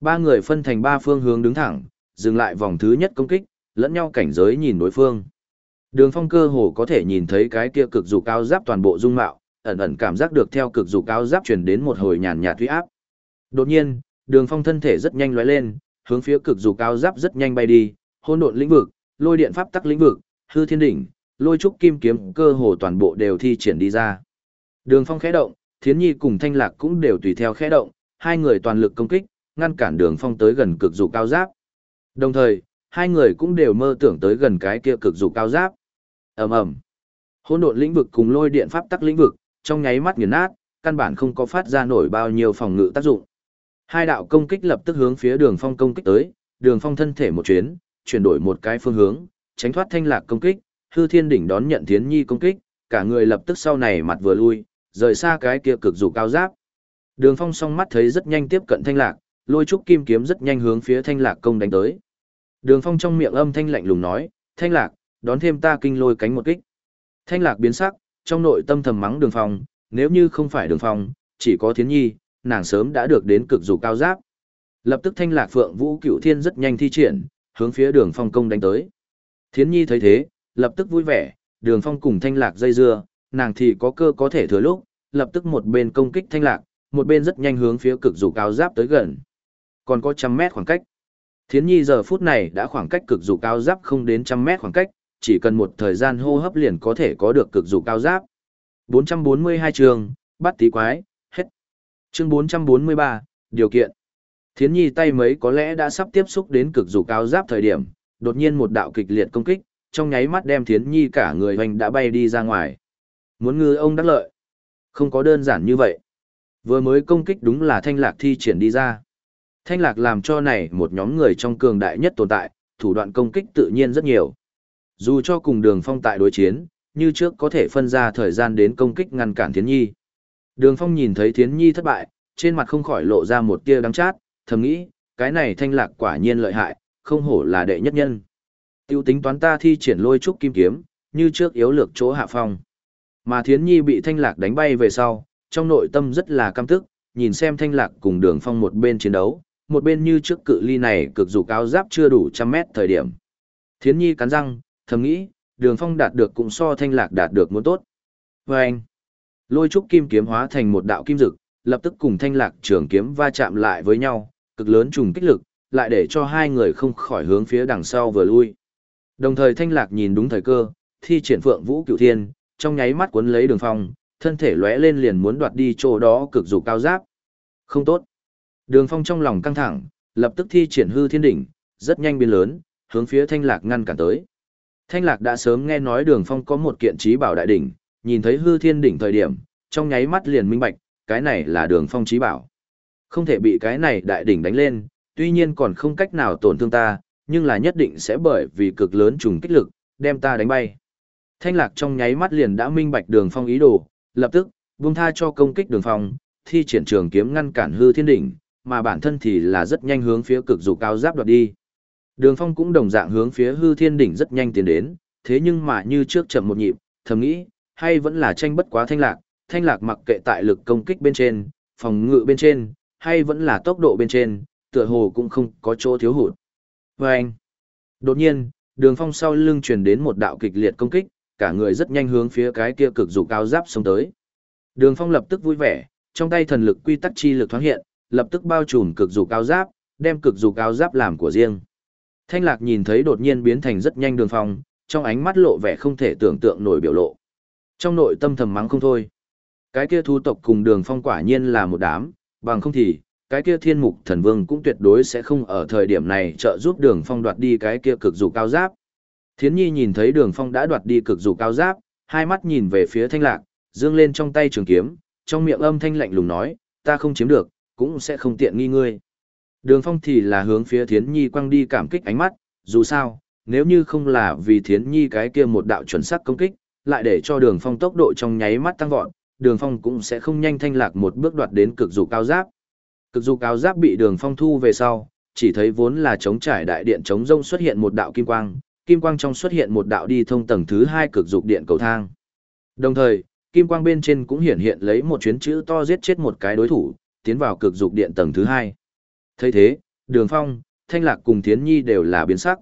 Ba người phân thành ba phương hướng đứng thẳng, dừng lại vòng thứ nhất công kích, lẫn nhau cảnh giới nhìn đối phương. Đường phong cơ hồ có thể nhìn thấy cái kia cực dục cao giáp toàn bộ dung mạo, ẩn ẩn cảm giác được theo cực dục cao giáp truyền đến một hồi nhàn nhạt thủy áp. Đột nhiên, đường phong thân thể rất nhanh lóe lên, hướng phía cực dục cao giáp rất nhanh bay đi, Hôn độn lĩnh vực, lôi điện pháp tắc lĩnh vực, hư thiên đỉnh, lôi trúc kim kiếm cơ hồ toàn bộ đều thi triển đi ra. Đường phong khẽ động, thiến nhi cùng thanh lạc cũng đều tùy theo khẽ động, hai người toàn lực công kích, ngăn cản đường phong tới gần cực dục cao giáp. Đồng thời, hai người cũng đều mơ tưởng tới gần cái kia cực dục cao giáp. ầm ầm, hỗn độn lĩnh vực cùng lôi điện pháp tắc lĩnh vực, trong nháy mắt nghiền nát, căn bản không có phát ra nổi bao nhiêu phòng ngự tác dụng. Hai đạo công kích lập tức hướng phía đường phong công kích tới, đường phong thân thể một chuyến, chuyển đổi một cái phương hướng, tránh thoát thanh lạc công kích, hư thiên đỉnh đón nhận thiến nhi công kích, cả người lập tức sau này mặt vừa lui, rời xa cái kia cực dục cao giáp. Đường phong song mắt thấy rất nhanh tiếp cận thanh lạc, lôi trúc kim kiếm rất nhanh hướng phía thanh lạc công đánh tới. Đường phong trong miệng âm thanh lạnh lùng nói, thanh lạc, đón thêm ta kinh lôi cánh một kích. Thanh lạc biến sắc, trong nội tâm thầm mắng đường phong, nếu như không phải đường phong, chỉ có thiến nhi, nàng sớm đã được đến cực dù cao giáp. Lập tức thanh lạc phượng vũ cựu thiên rất nhanh thi triển, hướng phía đường phong công đánh tới. Thiến nhi thấy thế, lập tức vui vẻ, đường phong cùng thanh lạc dây dưa, nàng thì có cơ có thể thừa lúc, lập tức một bên công kích thanh lạc, một bên rất nhanh hướng phía cực dù cao giáp tới gần. Còn có trăm mét khoảng cách. Thiến nhi giờ phút này đã khoảng cách cực dục cao giáp không đến trăm mét khoảng cách, chỉ cần một thời gian hô hấp liền có thể có được cực dục cao giáp. 442 trường, bắt tí quái, hết. Chương 443, điều kiện. Thiến nhi tay mấy có lẽ đã sắp tiếp xúc đến cực dục cao giáp thời điểm, đột nhiên một đạo kịch liệt công kích, trong nháy mắt đem Thiến nhi cả người hoành đã bay đi ra ngoài. Muốn ngư ông đắc lợi. Không có đơn giản như vậy. Vừa mới công kích đúng là thanh lạc thi triển đi ra. Thanh lạc làm cho này một nhóm người trong cường đại nhất tồn tại, thủ đoạn công kích tự nhiên rất nhiều. Dù cho cùng đường phong tại đối chiến, như trước có thể phân ra thời gian đến công kích ngăn cản Thiến Nhi. Đường phong nhìn thấy Thiến Nhi thất bại, trên mặt không khỏi lộ ra một tia đắng chát, thầm nghĩ, cái này thanh lạc quả nhiên lợi hại, không hổ là đệ nhất nhân. Tiêu tính toán ta thi triển lôi trúc kim kiếm, như trước yếu lược chỗ hạ phong. Mà Thiến Nhi bị thanh lạc đánh bay về sau, trong nội tâm rất là căm tức, nhìn xem thanh lạc cùng đường phong một bên chiến đấu, một bên như trước cự ly này cực dù cao giáp chưa đủ trăm mét thời điểm. Thiến Nhi cắn răng, thầm nghĩ, đường phong đạt được cũng so thanh lạc đạt được muốn tốt. Và anh, lôi trúc kim kiếm hóa thành một đạo kim dực, lập tức cùng thanh lạc trường kiếm va chạm lại với nhau, cực lớn trùng kích lực, lại để cho hai người không khỏi hướng phía đằng sau vừa lui. Đồng thời thanh lạc nhìn đúng thời cơ, thi triển phượng vũ cựu thiên, trong nháy mắt cuốn lấy đường phong, thân thể lóe lên liền muốn đoạt đi chỗ đó cực dù cao giáp. Không tốt. Đường phong trong lòng căng thẳng, lập tức thi triển hư thiên đỉnh, rất nhanh biến lớn, hướng phía thanh lạc ngăn cản tới. Thanh lạc đã sớm nghe nói đường phong có một kiện trí bảo đại đỉnh, nhìn thấy hư thiên đỉnh thời điểm, trong nháy mắt liền minh bạch, cái này là đường phong trí bảo. Không thể bị cái này đại đỉnh đánh lên, tuy nhiên còn không cách nào tổn thương ta, nhưng là nhất định sẽ bởi vì cực lớn trùng kích lực, đem ta đánh bay. Thanh lạc trong nháy mắt liền đã minh bạch đường phong ý đồ, lập tức, buông tha cho công kích đường phong, thi triển trường kiếm ngăn cản hư thiên đỉnh, mà bản thân thì là rất nhanh hướng phía cực dục cao giáp đoạt đi. Đường phong cũng đồng dạng hướng phía hư thiên đỉnh rất nhanh tiến đến, thế nhưng mà như trước chậm một nhịp, thầm nghĩ, hay vẫn là tranh bất quá thanh lạc, thanh lạc mặc kệ tại lực công kích bên trên, phòng ngự bên trên, hay vẫn là tốc độ bên trên, tựa hồ cũng không có chỗ thiếu hụt. Vâng! đột nhiên, đường phong sau lưng truyền đến một đạo kịch liệt công kích, cả người rất nhanh hướng phía cái kia cực dục cao giáp xông tới. Đường phong lập tức vui vẻ, trong tay thần lực quy tắc chi lực thoáng hiện, lập tức bao trùm cực dục cao giáp, đem cực dục cao giáp làm của riêng. Thanh lạc nhìn thấy đột nhiên biến thành rất nhanh đường phong, trong ánh mắt lộ vẻ không thể tưởng tượng nổi biểu lộ. Trong nội tâm thầm mắng không thôi. Cái kia thu tộc cùng đường phong quả nhiên là một đám, bằng không thì, cái kia thiên mục thần vương cũng tuyệt đối sẽ không ở thời điểm này trợ giúp đường phong đoạt đi cái kia cực dục cao giáp. Thiến nhi nhìn thấy đường phong đã đoạt đi cực dục cao giáp, hai mắt nhìn về phía thanh lạc, dương lên trong tay trường kiếm, trong miệng âm thanh lạnh lùng nói, ta không chiếm được, cũng sẽ không tiện nghi ngươi. Đường phong thì là hướng phía thiến nhi quăng đi cảm kích ánh mắt, dù sao, nếu như không là vì thiến nhi cái kia một đạo chuẩn xác công kích, lại để cho đường phong tốc độ trong nháy mắt tăng vọt, đường phong cũng sẽ không nhanh thanh lạc một bước đoạt đến cực dục cao giáp. Cực dục cao giáp bị đường phong thu về sau, chỉ thấy vốn là chống trải đại điện chống rông xuất hiện một đạo kim quang, kim quang trong xuất hiện một đạo đi thông tầng thứ hai cực dục điện cầu thang. Đồng thời, kim quang bên trên cũng hiển hiện lấy một chuyến chữ to giết chết một cái đối thủ, tiến vào cực dục điện tầng thứ hai. thấy thế, Đường Phong, Thanh Lạc cùng Thiến Nhi đều là biến sắc.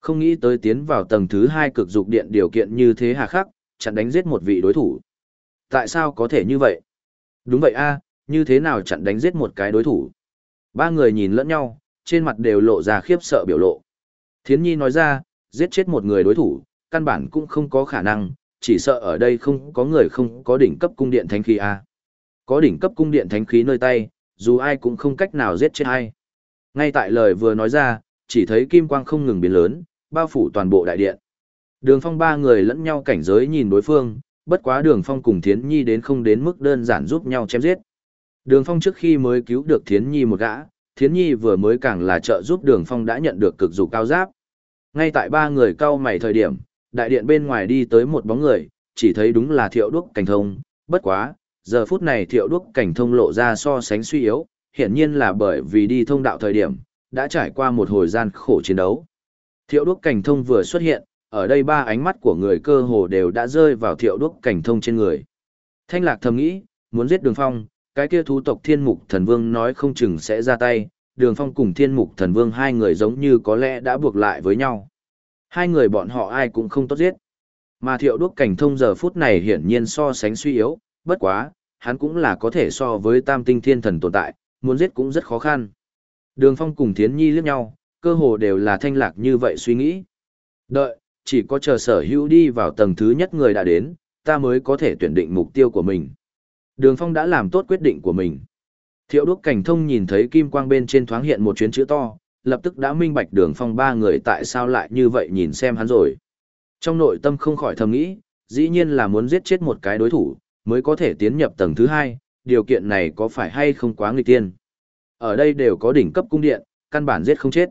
Không nghĩ tới tiến vào tầng thứ hai cực dục điện điều kiện như thế hà khắc, chặn đánh giết một vị đối thủ. Tại sao có thể như vậy? Đúng vậy a, như thế nào chặn đánh giết một cái đối thủ? Ba người nhìn lẫn nhau, trên mặt đều lộ ra khiếp sợ biểu lộ. Thiến Nhi nói ra, giết chết một người đối thủ, căn bản cũng không có khả năng, chỉ sợ ở đây không có người không có đỉnh cấp cung điện thánh khí a. Có đỉnh cấp cung điện thánh khí nơi tay, dù ai cũng không cách nào giết chết ai. Ngay tại lời vừa nói ra, chỉ thấy kim quang không ngừng biến lớn, bao phủ toàn bộ đại điện. Đường Phong ba người lẫn nhau cảnh giới nhìn đối phương, bất quá Đường Phong cùng Thiến Nhi đến không đến mức đơn giản giúp nhau chém giết. Đường Phong trước khi mới cứu được Thiến Nhi một gã, Thiến Nhi vừa mới càng là trợ giúp Đường Phong đã nhận được cực dục cao giáp. Ngay tại ba người cao mày thời điểm, đại điện bên ngoài đi tới một bóng người, chỉ thấy đúng là Thiệu Đúc Cảnh Thông, bất quá, giờ phút này Thiệu Đúc Cảnh Thông lộ ra so sánh suy yếu, hiển nhiên là bởi vì đi thông đạo thời điểm, đã trải qua một hồi gian khổ chiến đấu. Thiệu Đúc Cảnh Thông vừa xuất hiện, ở đây ba ánh mắt của người cơ hồ đều đã rơi vào Thiệu Đúc Cảnh Thông trên người. Thanh Lạc thầm nghĩ, muốn giết Đường Phong, cái kia thú tộc Thiên Mục Thần Vương nói không chừng sẽ ra tay, Đường Phong cùng Thiên Mục Thần Vương hai người giống như có lẽ đã buộc lại với nhau. Hai người bọn họ ai cũng không tốt giết. Mà thiệu đuốc cảnh thông giờ phút này hiển nhiên so sánh suy yếu, bất quá, hắn cũng là có thể so với tam tinh thiên thần tồn tại, muốn giết cũng rất khó khăn. Đường Phong cùng Thiến Nhi liếc nhau, cơ hồ đều là thanh lạc như vậy suy nghĩ. Đợi, chỉ có chờ sở hữu đi vào tầng thứ nhất người đã đến, ta mới có thể tuyển định mục tiêu của mình. Đường Phong đã làm tốt quyết định của mình. Thiệu đuốc cảnh thông nhìn thấy kim quang bên trên thoáng hiện một chuyến chữ to, lập tức đã minh bạch đường phong ba người tại sao lại như vậy nhìn xem hắn rồi. Trong nội tâm không khỏi thầm nghĩ, dĩ nhiên là muốn giết chết một cái đối thủ, mới có thể tiến nhập tầng thứ hai, điều kiện này có phải hay không quá nghịch tiên. Ở đây đều có đỉnh cấp cung điện, căn bản giết không chết.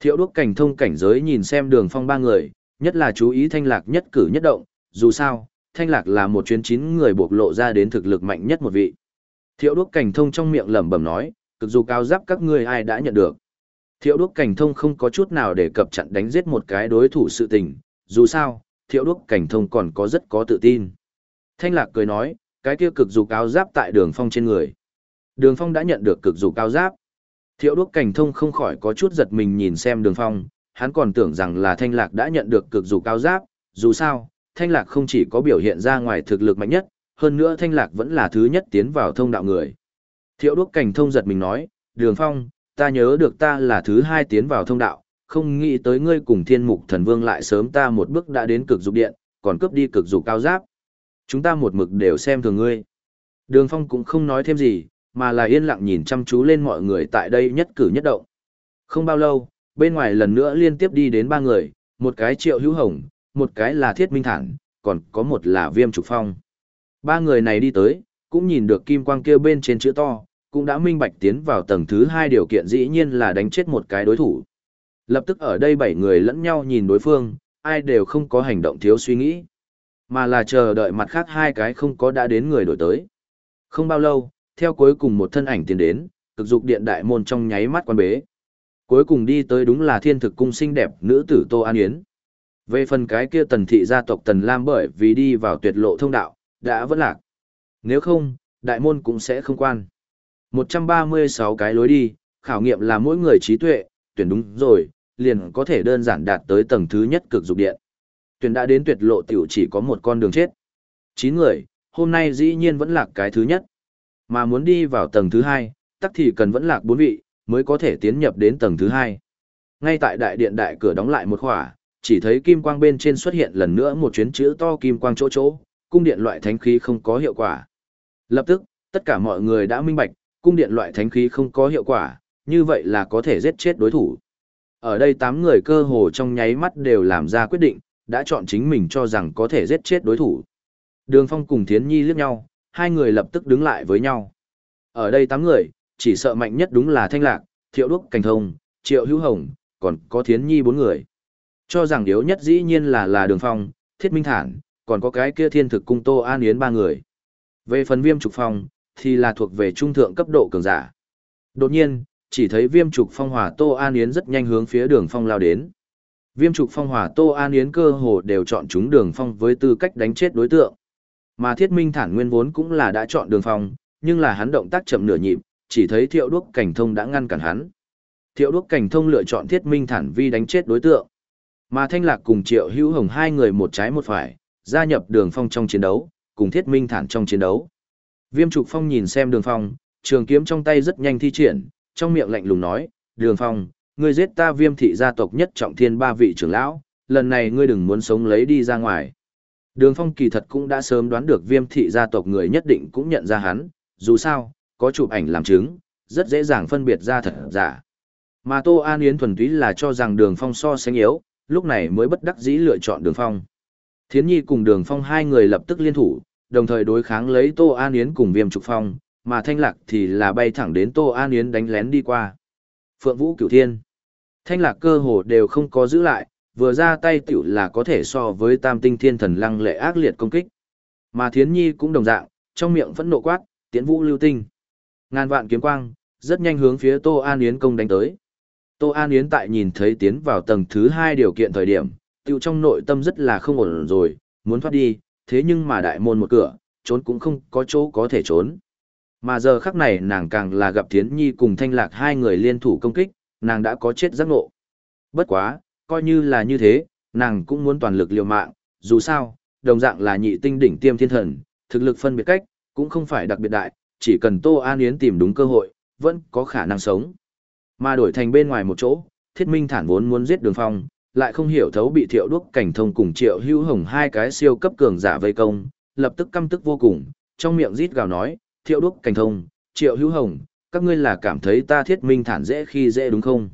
Thiệu đuốc cảnh thông cảnh giới nhìn xem đường phong ba người, nhất là chú ý thanh lạc nhất cử nhất động, dù sao, thanh lạc là một chuyến chín người bộc lộ ra đến thực lực mạnh nhất một vị. Thiệu đuốc cảnh thông trong miệng lẩm bẩm nói, cực dù cao giáp các ngươi ai đã nhận được. Thiệu đuốc cảnh thông không có chút nào để cập chặn đánh giết một cái đối thủ sự tình, dù sao, thiệu đuốc cảnh thông còn có rất có tự tin. Thanh lạc cười nói, cái kia cực dục áo giáp tại đường phong trên người. Đường phong đã nhận được cực dục áo giáp. Thiệu đuốc cảnh thông không khỏi có chút giật mình nhìn xem đường phong, hắn còn tưởng rằng là thanh lạc đã nhận được cực dục áo giáp, dù sao, thanh lạc không chỉ có biểu hiện ra ngoài thực lực mạnh nhất, hơn nữa thanh lạc vẫn là thứ nhất tiến vào thông đạo người. Thiệu đuốc cảnh thông giật mình nói, đường phong, ta nhớ được ta là thứ hai tiến vào thông đạo, không nghĩ tới ngươi cùng thiên mục thần vương lại sớm ta một bước đã đến cực dục điện, còn cướp đi cực dục cao giáp. Chúng ta một mực đều xem thường ngươi. Đường phong cũng không nói thêm gì, mà là yên lặng nhìn chăm chú lên mọi người tại đây nhất cử nhất động. Không bao lâu, bên ngoài lần nữa liên tiếp đi đến ba người, một cái triệu hữu hồng, một cái là thiết minh thản, còn có một là viêm trục phong. Ba người này đi tới, cũng nhìn được kim quang kia bên trên chữ to, cũng đã minh bạch tiến vào tầng thứ hai điều kiện dĩ nhiên là đánh chết một cái đối thủ. Lập tức ở đây bảy người lẫn nhau nhìn đối phương, ai đều không có hành động thiếu suy nghĩ, mà là chờ đợi mặt khác hai cái không có đã đến người đổi tới. Không bao lâu, theo cuối cùng một thân ảnh tiến đến, cực dục điện đại môn trong nháy mắt quan bế. Cuối cùng đi tới đúng là thiên thực cung xinh đẹp nữ tử Tô An Yến. Về phần cái kia tần thị gia tộc Tần Lam bởi vì đi vào tuyệt lộ thông đạo, đã vẫn lạc. Nếu không, đại môn cũng sẽ không quan. 136 cái lối đi, khảo nghiệm là mỗi người trí tuệ, tuyển đúng rồi, liền có thể đơn giản đạt tới tầng thứ nhất cực dục điện. Tuyển đã đến tuyệt lộ tiểu chỉ có một con đường chết. 9 người, hôm nay dĩ nhiên vẫn lạc cái thứ nhất. Mà muốn đi vào tầng thứ hai, tắc thì cần vẫn lạc bốn vị, mới có thể tiến nhập đến tầng thứ hai. Ngay tại đại điện đại cửa đóng lại một khỏa, chỉ thấy kim quang bên trên xuất hiện lần nữa một chuyến chữ to kim quang chỗ chỗ, cung điện loại thánh khí không có hiệu quả. Lập tức, tất cả mọi người đã minh bạch, cung điện loại thánh khí không có hiệu quả, như vậy là có thể giết chết đối thủ. Ở đây 8 người cơ hồ trong nháy mắt đều làm ra quyết định, đã chọn chính mình cho rằng có thể giết chết đối thủ. Đường Phong cùng Thiến Nhi liếc nhau, hai người lập tức đứng lại với nhau. Ở đây tám người, chỉ sợ mạnh nhất đúng là Thanh Lạc, Thiệu Đúc Cảnh Thông, Triệu Hữu Hồng, còn có Thiến Nhi bốn người. Cho rằng yếu nhất dĩ nhiên là là Đường Phong, Thiết Minh Thản, còn có cái kia Thiên Thực Cung Tô An Yến ba người. Về phần Viêm Trục Phong, thì là thuộc về trung thượng cấp độ cường giả. Đột nhiên, chỉ thấy viêm trục phong hòa Tô An Yến rất nhanh hướng phía đường phong lao đến. Viêm trục phong hỏa Tô An Yến cơ hồ đều chọn chúng đường phong với tư cách đánh chết đối tượng. Mà thiết minh thản nguyên vốn cũng là đã chọn đường phong, nhưng là hắn động tác chậm nửa nhịp, chỉ thấy thiệu đuốc cảnh thông đã ngăn cản hắn. Thiệu đuốc cảnh thông lựa chọn thiết minh thản vi đánh chết đối tượng. Mà Thanh Lạc cùng Triệu Hữu Hồng hai người một trái một phải, gia nhập đường phong trong chiến đấu, cùng thiết minh thản trong chiến đấu. Viêm trục phong nhìn xem đường phong, trường kiếm trong tay rất nhanh thi triển, trong miệng lạnh lùng nói, đường phong, ngươi giết ta viêm thị gia tộc nhất trọng thiên ba vị trưởng lão, lần này ngươi đừng muốn sống lấy đi ra ngoài. Đường phong kỳ thật cũng đã sớm đoán được viêm thị gia tộc người nhất định cũng nhận ra hắn, dù sao, có chụp ảnh làm chứng, rất dễ dàng phân biệt ra thật giả. Mà Tô An Yến thuần túy là cho rằng đường phong so sánh yếu, lúc này mới bất đắc dĩ lựa chọn đường phong. Thiến Nhi cùng đường phong hai người lập tức liên thủ, đồng thời đối kháng lấy Tô An Yến cùng viêm trục phong, mà thanh lạc thì là bay thẳng đến Tô An Yến đánh lén đi qua. Phượng Vũ Cửu Thiên. Thanh lạc cơ hồ đều không có giữ lại, vừa ra tay tiểu là có thể so với tam tinh thiên thần lăng lệ ác liệt công kích. Mà Thiến Nhi cũng đồng dạng, trong miệng phẫn nộ quát, tiến vũ lưu tinh. Ngàn vạn kiếm quang, rất nhanh hướng phía Tô An Yến công đánh tới. Tô An Yến tại nhìn thấy tiến vào tầng thứ hai điều kiện thời điểm, tiêu trong nội tâm rất là không ổn rồi, muốn thoát đi, thế nhưng mà đại môn một cửa, trốn cũng không có chỗ có thể trốn. Mà giờ khắc này nàng càng là gặp Thiến Nhi cùng Thanh Lạc hai người liên thủ công kích, nàng đã có chết giác ngộ. Bất quá, coi như là như thế, nàng cũng muốn toàn lực liều mạng, dù sao, đồng dạng là nhị tinh đỉnh tiêm thiên thần, thực lực phân biệt cách, cũng không phải đặc biệt đại, chỉ cần Tô An Yến tìm đúng cơ hội, vẫn có khả năng sống. Mà đổi thành bên ngoài một chỗ, thiết minh thản vốn muốn giết đường phong, lại không hiểu thấu bị thiệu đuốc cảnh thông cùng triệu hữu hồng hai cái siêu cấp cường giả vây công, lập tức căm tức vô cùng, trong miệng rít gào nói, thiệu đuốc cảnh thông, triệu hữu hồng, các ngươi là cảm thấy ta thiết minh thản dễ khi dễ đúng không?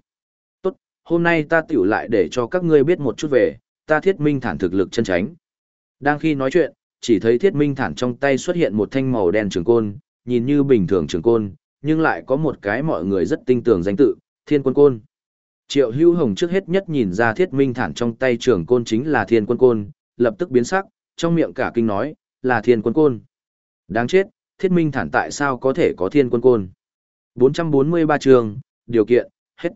Tốt, hôm nay ta tiểu lại để cho các ngươi biết một chút về, ta thiết minh thản thực lực chân tránh. Đang khi nói chuyện, chỉ thấy thiết minh thản trong tay xuất hiện một thanh màu đen trường côn, nhìn như bình thường trường côn, nhưng lại có một cái mọi người rất tinh tường danh tự, thiên quân côn. Triệu hữu hồng trước hết nhất nhìn ra thiết minh thản trong tay trường côn chính là thiên quân côn, lập tức biến sắc, trong miệng cả kinh nói, là thiên quân côn. Đáng chết, thiết minh thản tại sao có thể có thiên quân côn. 443 trường, điều kiện, hết.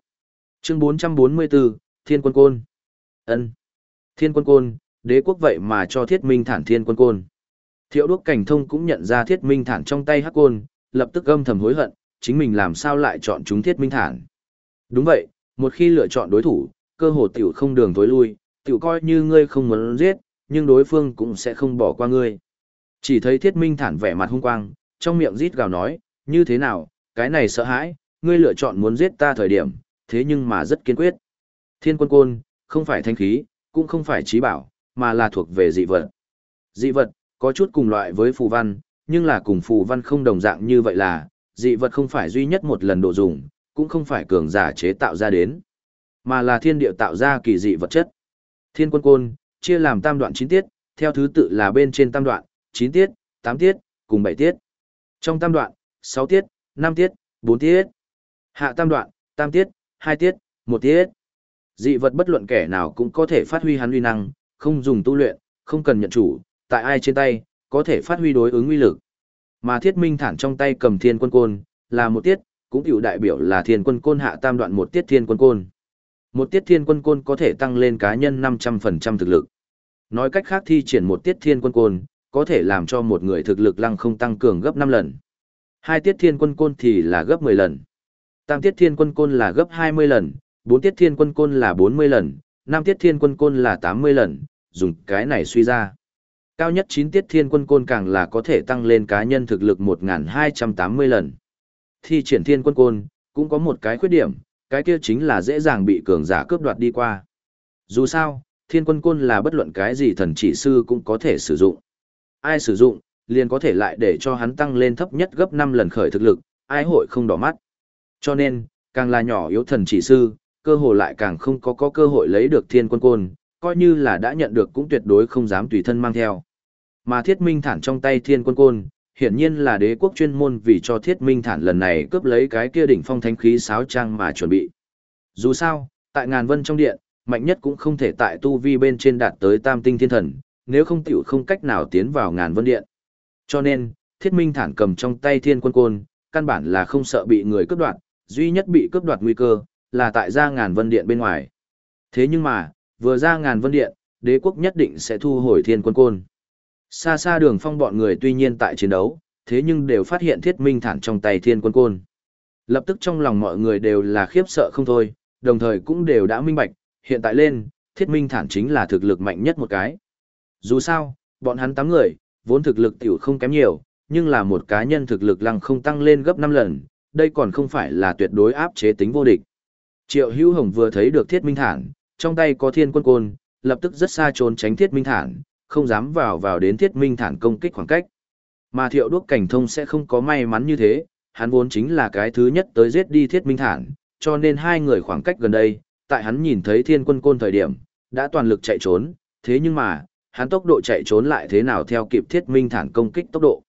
Chương 444, thiên quân côn. ân Thiên quân côn, đế quốc vậy mà cho thiết minh thản thiên quân côn. Thiệu đuốc cảnh thông cũng nhận ra thiết minh thản trong tay hắc côn, lập tức âm thầm hối hận, chính mình làm sao lại chọn chúng thiết minh thản. Đúng vậy, một khi lựa chọn đối thủ, cơ hồ tiểu không đường tối lui, tiểu coi như ngươi không muốn giết, nhưng đối phương cũng sẽ không bỏ qua ngươi. Chỉ thấy thiết minh thản vẻ mặt hung quang, trong miệng rít gào nói, như thế nào, cái này sợ hãi, ngươi lựa chọn muốn giết ta thời điểm, thế nhưng mà rất kiên quyết. Thiên quân côn, không phải thanh khí, cũng không phải trí bảo, mà là thuộc về dị vật. Dị vật, có chút cùng loại với phù văn, nhưng là cùng phù văn không đồng dạng như vậy là, dị vật không phải duy nhất một lần độ dùng, cũng không phải cường giả chế tạo ra đến, mà là thiên địa tạo ra kỳ dị vật chất. Thiên quân côn, chia làm tam đoạn 9 tiết, theo thứ tự là bên trên tam đoạn, 9 tiết, 8 tiết, cùng 7 tiết. Trong tam đoạn, 6 tiết, năm tiết, bốn tiết. Hạ tam đoạn, tam tiết, hai tiết, một tiết. Dị vật bất luận kẻ nào cũng có thể phát huy hắn uy năng, không dùng tu luyện, không cần nhận chủ, tại ai trên tay, có thể phát huy đối ứng uy lực. Mà thiết minh thản trong tay cầm thiên quân côn, là một tiết, cũng tiểu đại biểu là thiên quân côn hạ tam đoạn một tiết thiên quân côn. Một tiết thiên quân côn có thể tăng lên cá nhân 500% thực lực. Nói cách khác thi triển một tiết thiên quân côn, có thể làm cho một người thực lực lăng không tăng cường gấp 5 lần. Hai tiết thiên quân côn thì là gấp 10 lần. Tam tiết thiên quân côn là gấp 20 lần, bốn tiết thiên quân côn là 40 lần, năm tiết thiên quân côn là 80 lần, dùng cái này suy ra. Cao nhất 9 tiết thiên quân côn càng là có thể tăng lên cá nhân thực lực 1.280 lần. Thi triển thiên quân côn, cũng có một cái khuyết điểm, cái kia chính là dễ dàng bị cường giả cướp đoạt đi qua. Dù sao, thiên quân côn là bất luận cái gì thần chỉ sư cũng có thể sử dụng. Ai sử dụng, liền có thể lại để cho hắn tăng lên thấp nhất gấp 5 lần khởi thực lực, ai hội không đỏ mắt. Cho nên, càng là nhỏ yếu thần chỉ sư, cơ hội lại càng không có có cơ hội lấy được thiên quân côn, coi như là đã nhận được cũng tuyệt đối không dám tùy thân mang theo. Mà thiết minh thản trong tay thiên quân côn, hiển nhiên là đế quốc chuyên môn vì cho thiết minh thản lần này cướp lấy cái kia đỉnh phong thánh khí sáo trang mà chuẩn bị. Dù sao, tại ngàn vân trong điện, mạnh nhất cũng không thể tại tu vi bên trên đạt tới tam tinh thiên thần, nếu không tiểu không cách nào tiến vào ngàn vân điện. Cho nên, thiết minh thản cầm trong tay thiên quân côn, căn bản là không sợ bị người cướp đoạt, duy nhất bị cướp đoạt nguy cơ, là tại ra ngàn vân điện bên ngoài. Thế nhưng mà, vừa ra ngàn vân điện, đế quốc nhất định sẽ thu hồi thiên quân côn. Xa xa đường phong bọn người tuy nhiên tại chiến đấu, thế nhưng đều phát hiện thiết minh thản trong tay thiên quân côn. Lập tức trong lòng mọi người đều là khiếp sợ không thôi, đồng thời cũng đều đã minh bạch, hiện tại lên, thiết minh thản chính là thực lực mạnh nhất một cái. Dù sao, bọn hắn tám người, vốn thực lực tiểu không kém nhiều, nhưng là một cá nhân thực lực lăng không tăng lên gấp 5 lần, đây còn không phải là tuyệt đối áp chế tính vô địch. Triệu Hữu Hồng vừa thấy được Thiết Minh Thản, trong tay có Thiên Quân Côn, lập tức rất xa trốn tránh Thiết Minh Thản, không dám vào vào đến Thiết Minh Thản công kích khoảng cách. Mà Thiệu Đuốc Cảnh Thông sẽ không có may mắn như thế, hắn vốn chính là cái thứ nhất tới giết đi Thiết Minh Thản, cho nên hai người khoảng cách gần đây, tại hắn nhìn thấy Thiên Quân Côn thời điểm, đã toàn lực chạy trốn, thế nhưng mà, hắn tốc độ chạy trốn lại thế nào theo kịp Thiết Minh Thản công kích tốc độ.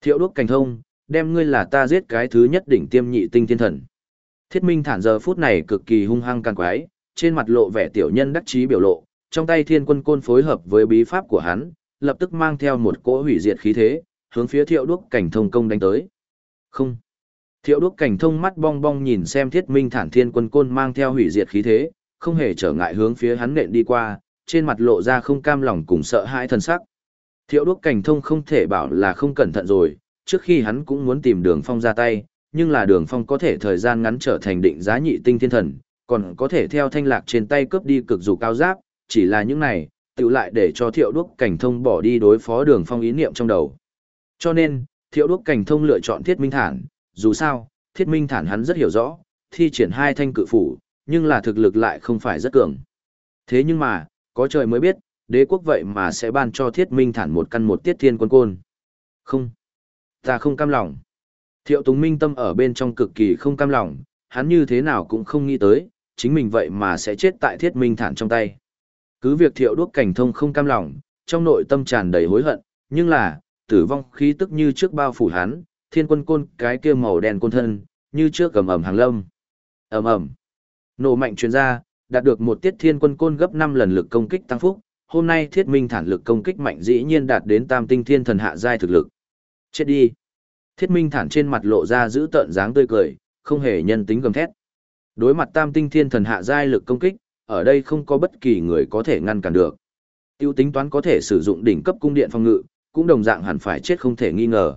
Thiệu Đuốc Cảnh Thông, đem ngươi là ta giết cái thứ nhất đỉnh tiêm nhị tinh thiên thần. Thiết Minh Thản giờ phút này cực kỳ hung hăng càng quái, trên mặt lộ vẻ tiểu nhân đắc chí biểu lộ, trong tay thiên quân côn phối hợp với bí pháp của hắn, lập tức mang theo một cỗ hủy diệt khí thế, hướng phía thiệu đuốc cảnh thông công đánh tới. Không. Thiệu đuốc cảnh thông mắt bong bong nhìn xem thiết minh thản thiên quân côn mang theo hủy diệt khí thế, không hề trở ngại hướng phía hắn nện đi qua, trên mặt lộ ra không cam lòng cùng sợ hãi thần sắc. Thiệu đuốc cảnh thông không thể bảo là không cẩn thận rồi, trước khi hắn cũng muốn tìm đường phong ra tay, nhưng là đường phong có thể thời gian ngắn trở thành định giá nhị tinh thiên thần, còn có thể theo thanh lạc trên tay cướp đi cực dù cao giáp, chỉ là những này, tự lại để cho thiệu đuốc cảnh thông bỏ đi đối phó đường phong ý niệm trong đầu. Cho nên, thiệu đuốc cảnh thông lựa chọn thiết minh thản, dù sao, thiết minh thản hắn rất hiểu rõ, thi triển hai thanh cự phủ, nhưng là thực lực lại không phải rất cường. Thế nhưng mà, có trời mới biết, đế quốc vậy mà sẽ ban cho thiết minh thản một căn một tiết thiên quân côn. Không, ta không cam lòng. Thiệu Tùng Minh tâm ở bên trong cực kỳ không cam lòng, hắn như thế nào cũng không nghĩ tới, chính mình vậy mà sẽ chết tại thiết minh thản trong tay. Cứ việc thiệu đuốc cảnh thông không cam lòng, trong nội tâm tràn đầy hối hận, nhưng là, tử vong khí tức như trước bao phủ hắn, thiên quân côn cái kia màu đen côn thân, như trước cầm ẩm hàng lâm. ầm ầm Nổ mạnh truyền ra, đạt được một tiết thiên quân côn gấp 5 lần lực công kích tăng phúc, hôm nay thiết minh thản lực công kích mạnh dĩ nhiên đạt đến tam tinh thiên thần hạ giai thực lực. Chết đi. Thiết minh thản trên mặt lộ ra giữ tợn dáng tươi cười, không hề nhân tính gầm thét. Đối mặt tam tinh thiên thần hạ giai lực công kích, ở đây không có bất kỳ người có thể ngăn cản được. Tiêu tính toán có thể sử dụng đỉnh cấp cung điện phòng ngự, cũng đồng dạng hẳn phải chết không thể nghi ngờ.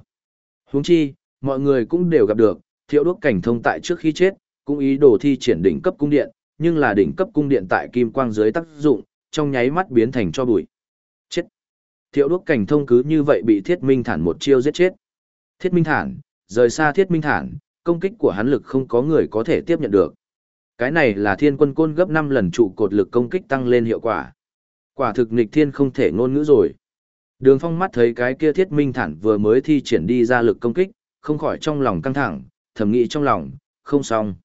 Huống chi, mọi người cũng đều gặp được, thiệu đuốc cảnh thông tại trước khi chết, cũng ý đồ thi triển đỉnh cấp cung điện, nhưng là đỉnh cấp cung điện tại kim quang dưới tác dụng, trong nháy mắt biến thành cho bụi. Chết. Thiệu đuốc cảnh thông cứ như vậy bị thiết minh thản một chiêu giết chết. Thiết minh thản, rời xa thiết minh thản, công kích của hắn lực không có người có thể tiếp nhận được. Cái này là thiên quân côn gấp 5 lần trụ cột lực công kích tăng lên hiệu quả. Quả thực nghịch thiên không thể ngôn ngữ rồi. Đường phong mắt thấy cái kia thiết minh thản vừa mới thi triển đi ra lực công kích, không khỏi trong lòng căng thẳng, thầm nghĩ trong lòng, không xong.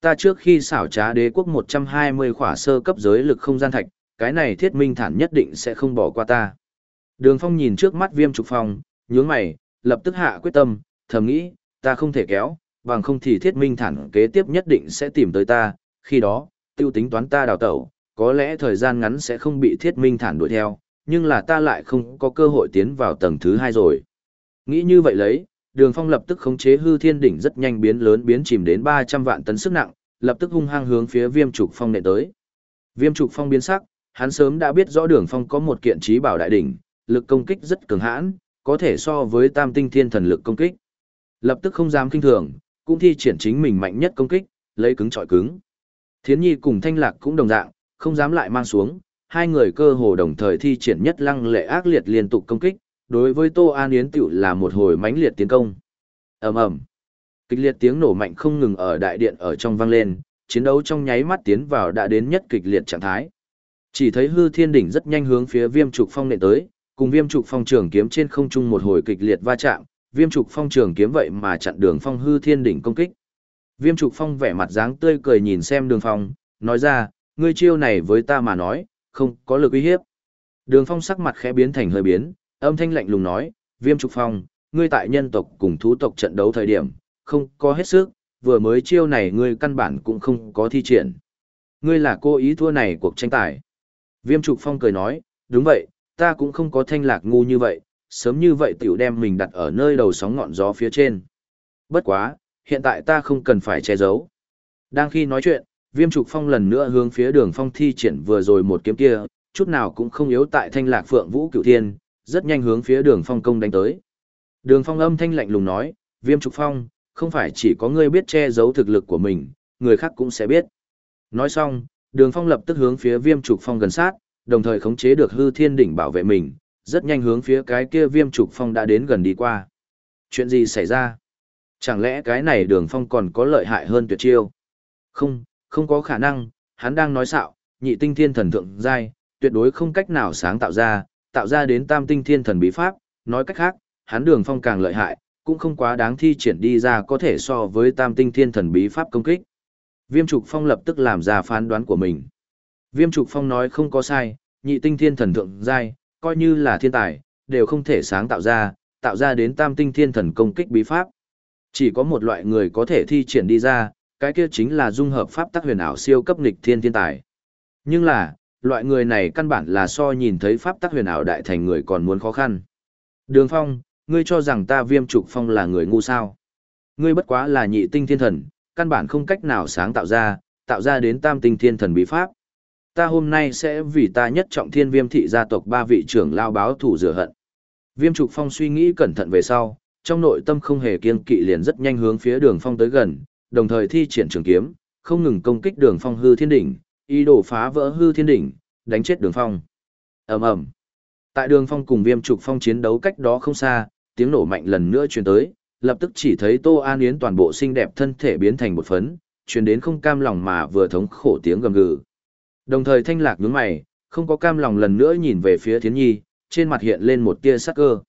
Ta trước khi xảo trá đế quốc 120 khỏa sơ cấp giới lực không gian thạch, cái này thiết minh thản nhất định sẽ không bỏ qua ta. Đường phong nhìn trước mắt viêm trục phong, nhướng mày, lập tức hạ quyết tâm, thầm nghĩ, ta không thể kéo, bằng không thì thiết minh thản kế tiếp nhất định sẽ tìm tới ta, khi đó, tiêu tính toán ta đào tẩu, có lẽ thời gian ngắn sẽ không bị thiết minh thản đuổi theo, nhưng là ta lại không có cơ hội tiến vào tầng thứ hai rồi. Nghĩ như vậy lấy, đường phong lập tức khống chế hư thiên đỉnh rất nhanh biến lớn biến chìm đến 300 vạn tấn sức nặng, lập tức hung hăng hướng phía viêm trục phong nệ tới. Viêm trục phong biến sắc, hắn sớm đã biết rõ đường phong có một kiện trí bảo đại đỉnh, lực công kích rất cường hãn, có thể so với tam tinh thiên thần lực công kích. Lập tức không dám kinh thường, cũng thi triển chính mình mạnh nhất công kích, lấy cứng trọi cứng. Thiến Nhi cùng Thanh Lạc cũng đồng dạng, không dám lại mang xuống, hai người cơ hồ đồng thời thi triển nhất lăng lệ ác liệt liên tục công kích, đối với Tô An Yến tiểu là một hồi mãnh liệt tiến công. Ầm ầm. Kịch liệt tiếng nổ mạnh không ngừng ở đại điện ở trong vang lên, chiến đấu trong nháy mắt tiến vào đã đến nhất kịch liệt trạng thái. Chỉ thấy hư thiên đỉnh rất nhanh hướng phía viêm trục phong nệ tới, cùng viêm trục phong trường kiếm trên không trung một hồi kịch liệt va chạm, viêm trục phong trường kiếm vậy mà chặn đường phong hư thiên đỉnh công kích. Viêm trục phong vẻ mặt dáng tươi cười nhìn xem đường phong, nói ra, ngươi chiêu này với ta mà nói, không có lực uy hiếp. Đường phong sắc mặt khẽ biến thành hơi biến, âm thanh lạnh lùng nói, viêm trục phong, ngươi tại nhân tộc cùng thú tộc trận đấu thời điểm, không có hết sức, vừa mới chiêu này ngươi căn bản cũng không có thi triển. Ngươi là cô ý thua này cuộc tranh tài. Viêm trục phong cười nói, đúng vậy, ta cũng không có thanh lạc ngu như vậy, sớm như vậy tiểu đem mình đặt ở nơi đầu sóng ngọn gió phía trên. Bất quá, hiện tại ta không cần phải che giấu. Đang khi nói chuyện, viêm trục phong lần nữa hướng phía đường phong thi triển vừa rồi một kiếm kia, chút nào cũng không yếu tại thanh lạc phượng vũ cửu thiên, rất nhanh hướng phía đường phong công đánh tới. Đường phong âm thanh lạnh lùng nói, viêm trục phong, không phải chỉ có ngươi biết che giấu thực lực của mình, người khác cũng sẽ biết. Nói xong, đường phong lập tức hướng phía viêm trục phong gần sát, đồng thời khống chế được hư thiên đỉnh bảo vệ mình, rất nhanh hướng phía cái kia viêm trục phong đã đến gần đi qua. Chuyện gì xảy ra? Chẳng lẽ cái này đường phong còn có lợi hại hơn tuyệt chiêu? Không, không có khả năng, hắn đang nói xạo, nhị tinh thiên thần thượng giai, tuyệt đối không cách nào sáng tạo ra, tạo ra đến tam tinh thiên thần bí pháp, nói cách khác, hắn đường phong càng lợi hại, cũng không quá đáng thi triển đi ra có thể so với tam tinh thiên thần bí pháp công kích. Viêm trục phong lập tức làm ra phán đoán của mình. Viêm trục phong nói không có sai, nhị tinh thiên thần thượng giai, coi như là thiên tài, đều không thể sáng tạo ra, tạo ra đến tam tinh thiên thần công kích bí pháp. Chỉ có một loại người có thể thi triển đi ra, cái kia chính là dung hợp pháp tắc huyền ảo siêu cấp nghịch thiên thiên tài. Nhưng là, loại người này căn bản là so nhìn thấy pháp tắc huyền ảo đại thành người còn muốn khó khăn. Đường Phong, ngươi cho rằng ta viêm trục phong là người ngu sao. Ngươi bất quá là nhị tinh thiên thần, căn bản không cách nào sáng tạo ra, tạo ra đến tam tinh thiên thần bí pháp. Ta hôm nay sẽ vì ta nhất trọng thiên viêm thị gia tộc ba vị trưởng lao báo thủ rửa hận. Viêm trục phong suy nghĩ cẩn thận về sau, trong nội tâm không hề kiêng kỵ liền rất nhanh hướng phía đường phong tới gần, đồng thời thi triển trường kiếm, không ngừng công kích đường phong hư thiên đỉnh, ý đồ phá vỡ hư thiên đỉnh, đánh chết đường phong. ầm ầm Tại đường phong cùng viêm trục phong chiến đấu cách đó không xa, tiếng nổ mạnh lần nữa truyền tới, lập tức chỉ thấy Tô An Yến toàn bộ xinh đẹp thân thể biến thành một phấn, truyền đến không cam lòng mà vừa thống khổ tiếng gầm gừ. Đồng thời thanh lạc nhướng mày, không có cam lòng lần nữa nhìn về phía Thiến Nhi, trên mặt hiện lên một tia sắc cơ.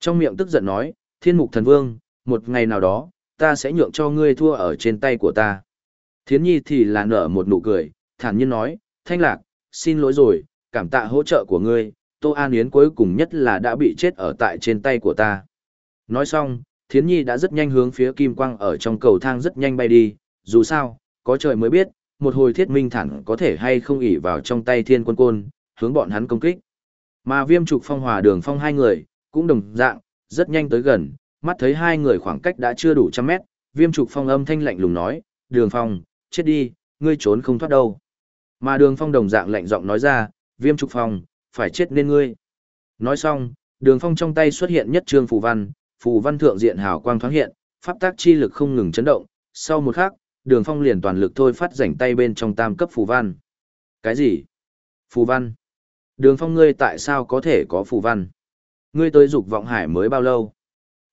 Trong miệng tức giận nói, Thiên Mục Thần Vương, một ngày nào đó, ta sẽ nhượng cho ngươi thua ở trên tay của ta. Thiến Nhi thì là nở một nụ cười, thản nhiên nói, Thanh Lạc, xin lỗi rồi, cảm tạ hỗ trợ của ngươi, Tô An Yến cuối cùng nhất là đã bị chết ở tại trên tay của ta. Nói xong, Thiến Nhi đã rất nhanh hướng phía Kim Quang ở trong cầu thang rất nhanh bay đi, dù sao, có trời mới biết, một hồi thiết minh thẳng có thể hay không ỉ vào trong tay thiên quân côn, hướng bọn hắn công kích. Mà viêm trục phong hòa đường phong hai người, cũng đồng dạng, rất nhanh tới gần, mắt thấy hai người khoảng cách đã chưa đủ trăm mét, viêm trục phong âm thanh lạnh lùng nói, đường phong, chết đi, ngươi trốn không thoát đâu. Mà đường phong đồng dạng lạnh giọng nói ra, viêm trục phong, phải chết nên ngươi. Nói xong, đường phong trong tay xuất hiện nhất trương phù văn, phù văn thượng diện hào quang thoáng hiện, pháp tác chi lực không ngừng chấn động, sau một khắc, đường phong liền toàn lực thôi phát rảnh tay bên trong tam cấp phù văn. Cái gì? Phù văn? Đường phong ngươi tại sao có thể có phù văn? Ngươi tới dục vọng hải mới bao lâu?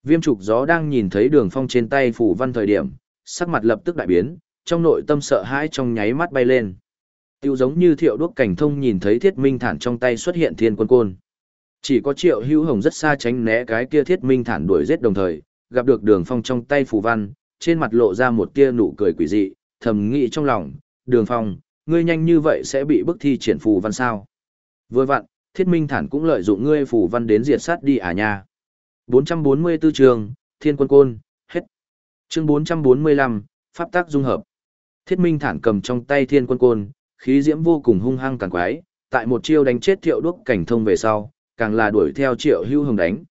Viêm trục gió đang nhìn thấy đường phong trên tay phù văn thời điểm, sắc mặt lập tức đại biến, trong nội tâm sợ hãi trong nháy mắt bay lên. Tiêu giống như thiệu đuốc cảnh thông nhìn thấy thiết minh thản trong tay xuất hiện thiên quân côn. Chỉ có triệu hữu hồng rất xa tránh né cái kia thiết minh thản đuổi giết đồng thời, gặp được đường phong trong tay phù văn, trên mặt lộ ra một tia nụ cười quỷ dị, thầm nghĩ trong lòng, đường phong, ngươi nhanh như vậy sẽ bị bức thi triển phù văn sao. Vừa vặn, thiết minh thản cũng lợi dụng ngươi phù văn đến diệt sát đi à nha. 444 trường, thiên quân côn, hết. Chương 445, pháp tác dung hợp. Thiết minh thản cầm trong tay thiên quân côn, khí diễm vô cùng hung hăng càng quái, tại một chiêu đánh chết thiệu đuốc cảnh thông về sau, càng là đuổi theo triệu hưu hồng đánh.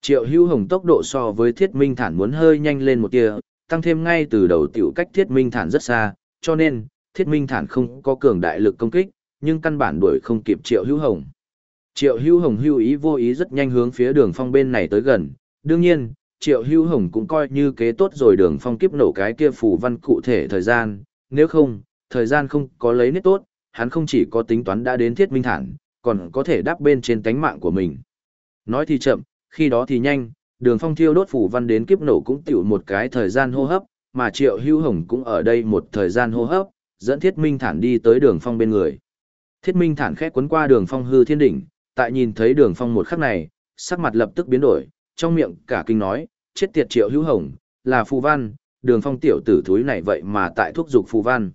Triệu hưu hồng tốc độ so với thiết minh thản muốn hơi nhanh lên một tia, tăng thêm ngay từ đầu tiểu cách thiết minh thản rất xa, cho nên, thiết minh thản không có cường đại lực công kích, nhưng căn bản đuổi không kịp triệu hưu hồng. Triệu hưu hồng hưu ý vô ý rất nhanh hướng phía đường phong bên này tới gần, đương nhiên, triệu hưu hồng cũng coi như kế tốt rồi đường phong kiếp nổ cái kia phù văn cụ thể thời gian, nếu không, thời gian không có lấy nét tốt, hắn không chỉ có tính toán đã đến thiết minh thản, còn có thể đáp bên trên tánh mạng của mình. Nói thì chậm, khi đó thì nhanh, đường phong thiêu đốt phủ văn đến kiếp nổ cũng tiểu một cái thời gian hô hấp, mà triệu hưu hồng cũng ở đây một thời gian hô hấp, dẫn thiết minh thản đi tới đường phong bên người. Thiết minh thản khẽ quấn qua đường phong hư thiên đỉnh, tại nhìn thấy đường phong một khắc này, sắc mặt lập tức biến đổi, trong miệng cả kinh nói, chết tiệt triệu hưu hồng, là phù văn, đường phong tiểu tử thúi này vậy mà tại thuốc dục phù văn.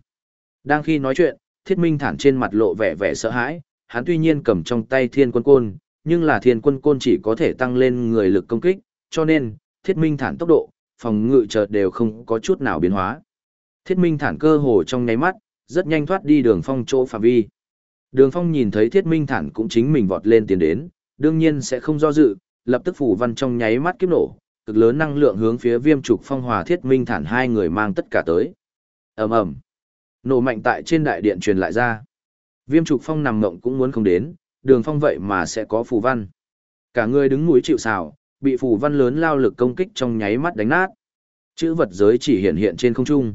Đang khi nói chuyện, thiết minh thản trên mặt lộ vẻ vẻ sợ hãi, hắn tuy nhiên cầm trong tay thiên quân côn, nhưng là thiên quân côn chỉ có thể tăng lên người lực công kích, cho nên, thiết minh thản tốc độ, phòng ngự chợt đều không có chút nào biến hóa. Thiết minh thản cơ hồ trong nháy mắt, rất nhanh thoát đi đường phong chỗ phạm vi. Đường phong nhìn thấy thiết minh thản cũng chính mình vọt lên tiến đến, đương nhiên sẽ không do dự, lập tức phủ văn trong nháy mắt kiếp nổ, cực lớn năng lượng hướng phía viêm trục phong hòa thiết minh thản hai người mang tất cả tới. ầm ầm Nổ mạnh tại trên đại điện truyền lại ra. Viêm trục phong nằm ngộng cũng muốn không đến, đường phong vậy mà sẽ có phù văn. Cả người đứng núi chịu xào, bị phù văn lớn lao lực công kích trong nháy mắt đánh nát. Chữ vật giới chỉ hiện hiện trên không trung.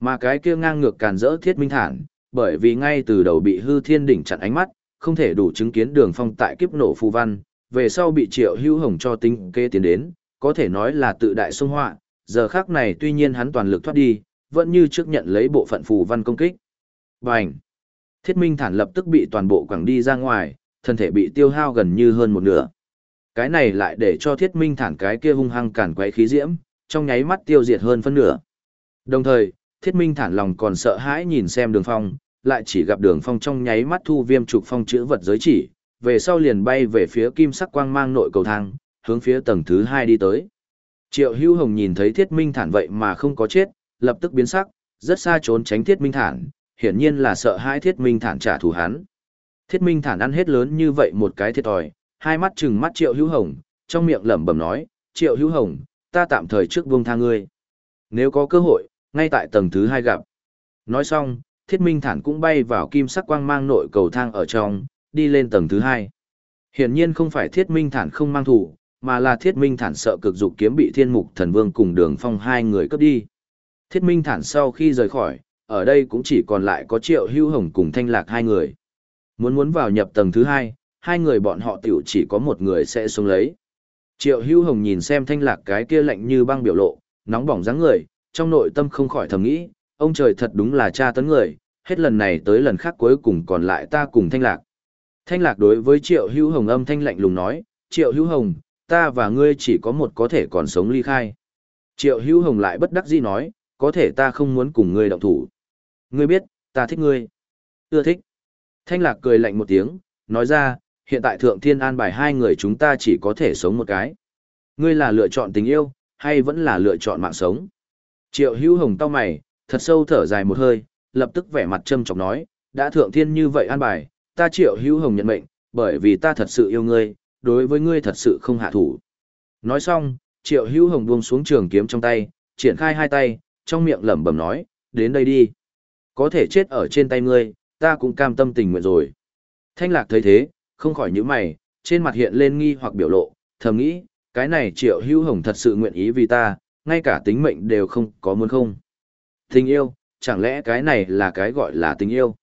Mà cái kia ngang ngược càn rỡ thiết minh thản, bởi vì ngay từ đầu bị hư thiên đỉnh chặn ánh mắt, không thể đủ chứng kiến đường phong tại kiếp nổ phù văn, về sau bị triệu hữu hồng cho tinh kê tiến đến, có thể nói là tự đại xung họa, giờ khác này tuy nhiên hắn toàn lực thoát đi, vẫn như trước nhận lấy bộ phận phù văn công kích. Bành! Thiết minh thản lập tức bị toàn bộ quẳng đi ra ngoài, thân thể bị tiêu hao gần như hơn một nửa. Cái này lại để cho thiết minh thản cái kia hung hăng cản quấy khí diễm, trong nháy mắt tiêu diệt hơn phân nửa. Đồng thời, thiết minh thản lòng còn sợ hãi nhìn xem đường phong, lại chỉ gặp đường phong trong nháy mắt thu viêm trục phong chữ vật giới chỉ, về sau liền bay về phía kim sắc quang mang nội cầu thang, hướng phía tầng thứ hai đi tới. Triệu Hữu Hồng nhìn thấy Thiết Minh Thản vậy mà không có chết, lập tức biến sắc, rất xa trốn tránh Thiết Minh Thản, hiển nhiên là sợ hai Thiết Minh Thản trả thù hắn. Thiết Minh Thản ăn hết lớn như vậy một cái thiệt thòi, hai mắt trừng mắt Triệu Hữu Hồng, trong miệng lẩm bẩm nói, "Triệu Hữu Hồng, ta tạm thời trước buông tha ngươi. Nếu có cơ hội, ngay tại tầng thứ hai gặp." Nói xong, Thiết Minh Thản cũng bay vào kim sắc quang mang nội cầu thang ở trong, đi lên tầng thứ hai. Hiển nhiên không phải Thiết Minh Thản không mang thủ, mà là Thiết Minh Thản sợ cực dục kiếm bị Thiên Mục Thần Vương cùng Đường Phong hai người cướp đi. Thiết Minh Thản sau khi rời khỏi, ở đây cũng chỉ còn lại có Triệu Hưu Hồng cùng Thanh Lạc hai người. Muốn muốn vào nhập tầng thứ hai, hai người bọn họ tiểu chỉ có một người sẽ xuống lấy. Triệu Hưu Hồng nhìn xem Thanh Lạc cái kia lạnh như băng biểu lộ, nóng bỏng dáng người, trong nội tâm không khỏi thầm nghĩ, ông trời thật đúng là cha tấn người, hết lần này tới lần khác cuối cùng còn lại ta cùng Thanh Lạc. Thanh Lạc đối với Triệu Hưu Hồng âm thanh lạnh lùng nói, Triệu Hưu Hồng, ta và ngươi chỉ có một có thể còn sống ly khai. Triệu Hữu Hồng lại bất đắc dĩ nói, có thể ta không muốn cùng ngươi động thủ. Ngươi biết, ta thích ngươi. Ưa thích. Thanh Lạc cười lạnh một tiếng, nói ra, hiện tại Thượng Thiên an bài hai người chúng ta chỉ có thể sống một cái. Ngươi là lựa chọn tình yêu, hay vẫn là lựa chọn mạng sống? Triệu Hữu Hồng tao mày, thật sâu thở dài một hơi, lập tức vẻ mặt châm chọc nói, đã Thượng Thiên như vậy an bài, ta Triệu Hữu Hồng nhận mệnh, bởi vì ta thật sự yêu ngươi, đối với ngươi thật sự không hạ thủ. Nói xong, triệu hữu hồng buông xuống trường kiếm trong tay, triển khai hai tay, trong miệng lẩm bẩm nói, đến đây đi. Có thể chết ở trên tay ngươi, ta cũng cam tâm tình nguyện rồi. Thanh lạc thấy thế, không khỏi những mày, trên mặt hiện lên nghi hoặc biểu lộ, thầm nghĩ, cái này triệu hữu hồng thật sự nguyện ý vì ta, ngay cả tính mệnh đều không có muốn không. Tình yêu, chẳng lẽ cái này là cái gọi là tình yêu?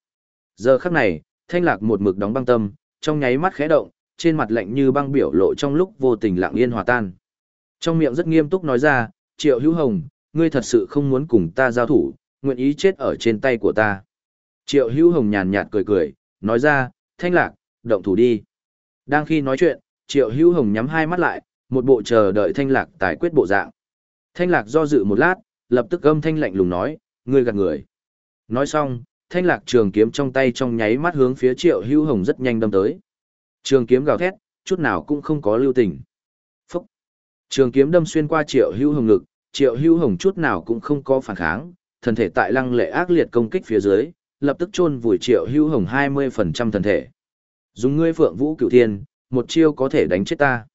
Giờ khắc này, thanh lạc một mực đóng băng tâm, trong nháy mắt khẽ động, trên mặt lạnh như băng biểu lộ trong lúc vô tình lặng yên hòa tan. Trong miệng rất nghiêm túc nói ra, Triệu Hữu Hồng, ngươi thật sự không muốn cùng ta giao thủ, nguyện ý chết ở trên tay của ta. Triệu Hữu Hồng nhàn nhạt cười cười, nói ra, thanh lạc, động thủ đi. Đang khi nói chuyện, Triệu Hữu Hồng nhắm hai mắt lại, một bộ chờ đợi thanh lạc tài quyết bộ dạng. Thanh lạc do dự một lát, lập tức âm thanh lạnh lùng nói, ngươi gạt người. Nói xong, thanh lạc trường kiếm trong tay trong nháy mắt hướng phía Triệu Hữu Hồng rất nhanh đâm tới. Trường kiếm gào thét, chút nào cũng không có lưu tình. Phúc! Trường kiếm đâm xuyên qua triệu hưu hồng ngực, triệu hưu hồng chút nào cũng không có phản kháng, thân thể tại lăng lệ ác liệt công kích phía dưới, lập tức chôn vùi triệu hưu hồng 20% thân thể. Dùng ngươi phượng vũ cửu thiên, một chiêu có thể đánh chết ta.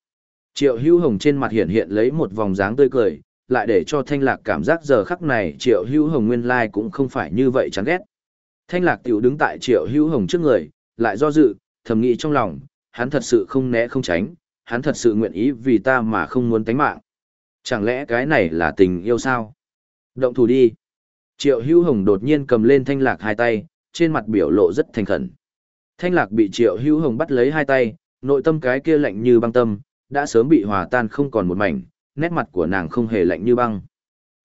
Triệu hưu hồng trên mặt hiện hiện lấy một vòng dáng tươi cười, lại để cho thanh lạc cảm giác giờ khắc này triệu hưu hồng nguyên lai cũng không phải như vậy chán ghét. Thanh lạc tiểu đứng tại triệu hưu hồng trước người, lại do dự, thầm nghĩ trong lòng, hắn thật sự không né không tránh, hắn thật sự nguyện ý vì ta mà không muốn tánh mạng. Chẳng lẽ cái này là tình yêu sao? Động thủ đi. Triệu hữu hồng đột nhiên cầm lên thanh lạc hai tay, trên mặt biểu lộ rất thành khẩn. Thanh lạc bị triệu hữu hồng bắt lấy hai tay, nội tâm cái kia lạnh như băng tâm, đã sớm bị hòa tan không còn một mảnh, nét mặt của nàng không hề lạnh như băng.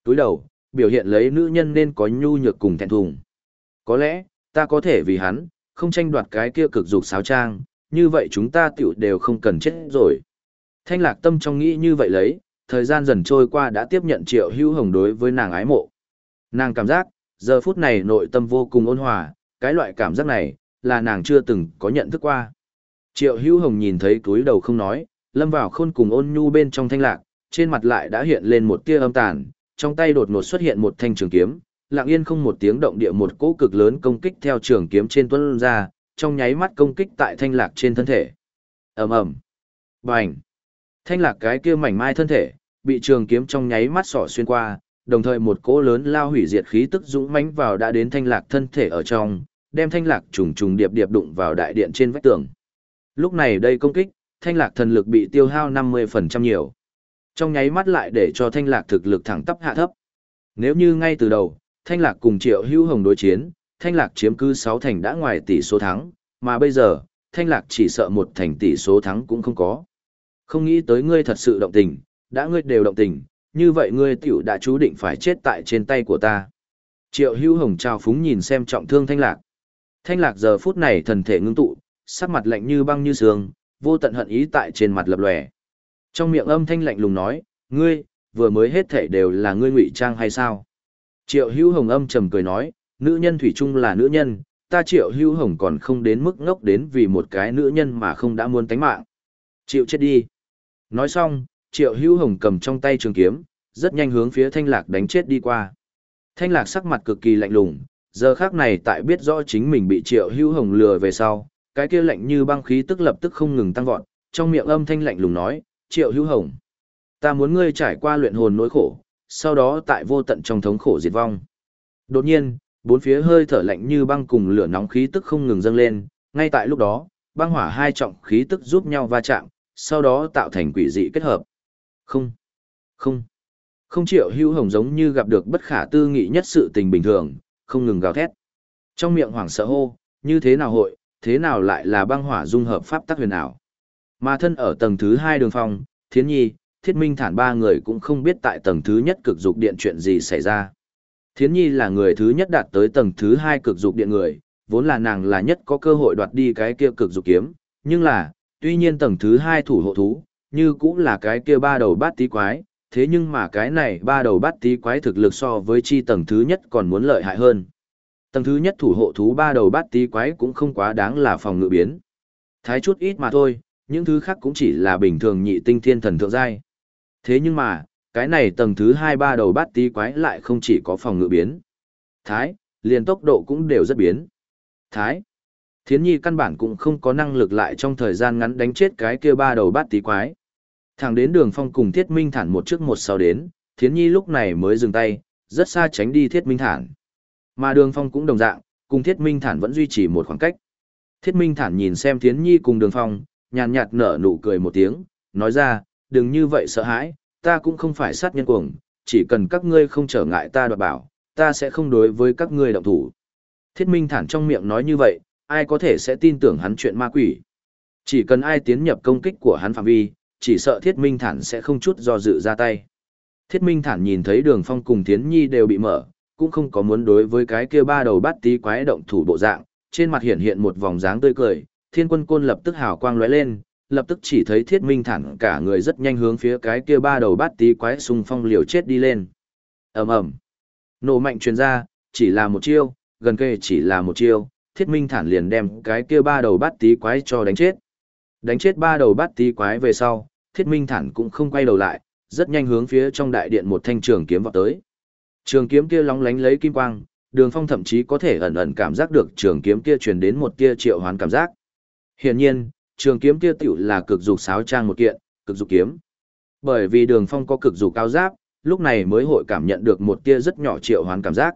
Túi đầu, biểu hiện lấy nữ nhân nên có nhu nhược cùng thẹn thùng. Có lẽ, ta có thể vì hắn, không tranh đoạt cái kia cực dục sáo trang, như vậy chúng ta tiểu đều không cần chết rồi. Thanh lạc tâm trong nghĩ như vậy lấy, thời gian dần trôi qua đã tiếp nhận triệu hữu hồng đối với nàng ái mộ. Nàng cảm giác, giờ phút này nội tâm vô cùng ôn hòa, cái loại cảm giác này, là nàng chưa từng có nhận thức qua. Triệu hữu hồng nhìn thấy túi đầu không nói, lâm vào khôn cùng ôn nhu bên trong thanh lạc, trên mặt lại đã hiện lên một tia âm tàn, trong tay đột ngột xuất hiện một thanh trường kiếm, lặng yên không một tiếng động địa một cỗ cực lớn công kích theo trường kiếm trên tuấn ra, trong nháy mắt công kích tại thanh lạc trên thân thể. ầm ầm, bành, thanh lạc cái kia mảnh mai thân thể bị trường kiếm trong nháy mắt sỏ xuyên qua, đồng thời một cỗ lớn lao hủy diệt khí tức dũng mãnh vào đã đến thanh lạc thân thể ở trong, đem thanh lạc trùng trùng điệp điệp đụng vào đại điện trên vách tường. Lúc này đây công kích, thanh lạc thần lực bị tiêu hao 50% nhiều. Trong nháy mắt lại để cho thanh lạc thực lực thẳng tắp hạ thấp. Nếu như ngay từ đầu, thanh lạc cùng triệu hữu hồng đối chiến, thanh lạc chiếm cứ 6 thành đã ngoài tỷ số thắng, mà bây giờ, thanh lạc chỉ sợ một thành tỷ số thắng cũng không có. Không nghĩ tới ngươi thật sự động tình, đã ngươi đều động tình, như vậy ngươi tiểu đã chú định phải chết tại trên tay của ta. Triệu hữu hồng trao phúng nhìn xem trọng thương thanh lạc. Thanh lạc giờ phút này thần thể ngưng tụ, sắc mặt lạnh như băng như sương, vô tận hận ý tại trên mặt lập lòe. Trong miệng âm thanh lạnh lùng nói, ngươi, vừa mới hết thể đều là ngươi ngụy trang hay sao? Triệu hữu hồng âm trầm cười nói, nữ nhân thủy chung là nữ nhân, ta triệu hữu hồng còn không đến mức ngốc đến vì một cái nữ nhân mà không đã muốn tánh mạng. Chịu chết đi. Nói xong, triệu hữu hồng cầm trong tay trường kiếm, rất nhanh hướng phía thanh lạc đánh chết đi qua. Thanh lạc sắc mặt cực kỳ lạnh lùng, giờ khác này tại biết rõ chính mình bị triệu hữu hồng lừa về sau, cái kia lạnh như băng khí tức lập tức không ngừng tăng vọt, trong miệng âm thanh lạnh lùng nói, triệu hữu hồng. Ta muốn ngươi trải qua luyện hồn nỗi khổ, sau đó tại vô tận trong thống khổ diệt vong. Đột nhiên, bốn phía hơi thở lạnh như băng cùng lửa nóng khí tức không ngừng dâng lên, ngay tại lúc đó, băng hỏa hai trọng khí tức giúp nhau va chạm, sau đó tạo thành quỷ dị kết hợp. Không, không, không triệu hữu hồng giống như gặp được bất khả tư nghị nhất sự tình bình thường, không ngừng gào thét. Trong miệng hoảng sợ hô, như thế nào hội, thế nào lại là băng hỏa dung hợp pháp tắc huyền ảo. Mà thân ở tầng thứ hai đường phong, thiến nhi, thiết minh thản ba người cũng không biết tại tầng thứ nhất cực dục điện chuyện gì xảy ra. Thiến nhi là người thứ nhất đạt tới tầng thứ hai cực dục điện người, vốn là nàng là nhất có cơ hội đoạt đi cái kia cực dục kiếm, nhưng là, tuy nhiên tầng thứ hai thủ hộ thú, như cũng là cái kia ba đầu bát tí quái, thế nhưng mà cái này ba đầu bát tí quái thực lực so với chi tầng thứ nhất còn muốn lợi hại hơn. Tầng thứ nhất thủ hộ thú ba đầu bát tí quái cũng không quá đáng là phòng ngự biến. Thái chút ít mà thôi, những thứ khác cũng chỉ là bình thường nhị tinh thiên thần thượng giai. Thế nhưng mà, cái này tầng thứ hai ba đầu bát tí quái lại không chỉ có phòng ngự biến. Thái, liền tốc độ cũng đều rất biến. Thái, thiến nhi căn bản cũng không có năng lực lại trong thời gian ngắn đánh chết cái kia ba đầu bát tí quái. Thẳng đến đường phong cùng thiết minh thản một trước một sau đến, thiến nhi lúc này mới dừng tay, rất xa tránh đi thiết minh thản. Mà đường phong cũng đồng dạng, cùng thiết minh thản vẫn duy trì một khoảng cách. Thiết minh thản nhìn xem thiến nhi cùng đường phong, nhàn nhạt nở nụ cười một tiếng, nói ra, đừng như vậy sợ hãi, ta cũng không phải sát nhân cuồng, chỉ cần các ngươi không trở ngại ta đoạt bảo, ta sẽ không đối với các ngươi động thủ. Thiết minh thản trong miệng nói như vậy, ai có thể sẽ tin tưởng hắn chuyện ma quỷ. Chỉ cần ai tiến nhập công kích của hắn phạm vi, chỉ sợ thiết minh thản sẽ không chút do dự ra tay. Thiết minh thản nhìn thấy đường phong cùng Thiến Nhi đều bị mở, cũng không có muốn đối với cái kia ba đầu bát tí quái động thủ bộ dạng, trên mặt hiện hiện một vòng dáng tươi cười, thiên quân côn lập tức hào quang lóe lên, lập tức chỉ thấy thiết minh Thản cả người rất nhanh hướng phía cái kia ba đầu bát tí quái xung phong liều chết đi lên. ầm ầm Nổ mạnh truyền ra, chỉ là một chiêu, gần kề chỉ là một chiêu, thiết minh thản liền đem cái kia ba đầu bát tí quái cho đánh chết. Đánh chết ba đầu bát tí quái về sau, thiết minh thản cũng không quay đầu lại, rất nhanh hướng phía trong đại điện một thanh trường kiếm vào tới. Trường kiếm kia lóng lánh lấy kim quang, đường phong thậm chí có thể ẩn ẩn cảm giác được trường kiếm kia truyền đến một tia triệu hoán cảm giác. Hiển nhiên, trường kiếm kia tiểu là cực dục sáo trang một kiện, cực dục kiếm. Bởi vì đường phong có cực dục cao giáp, lúc này mới hội cảm nhận được một tia rất nhỏ triệu hoán cảm giác.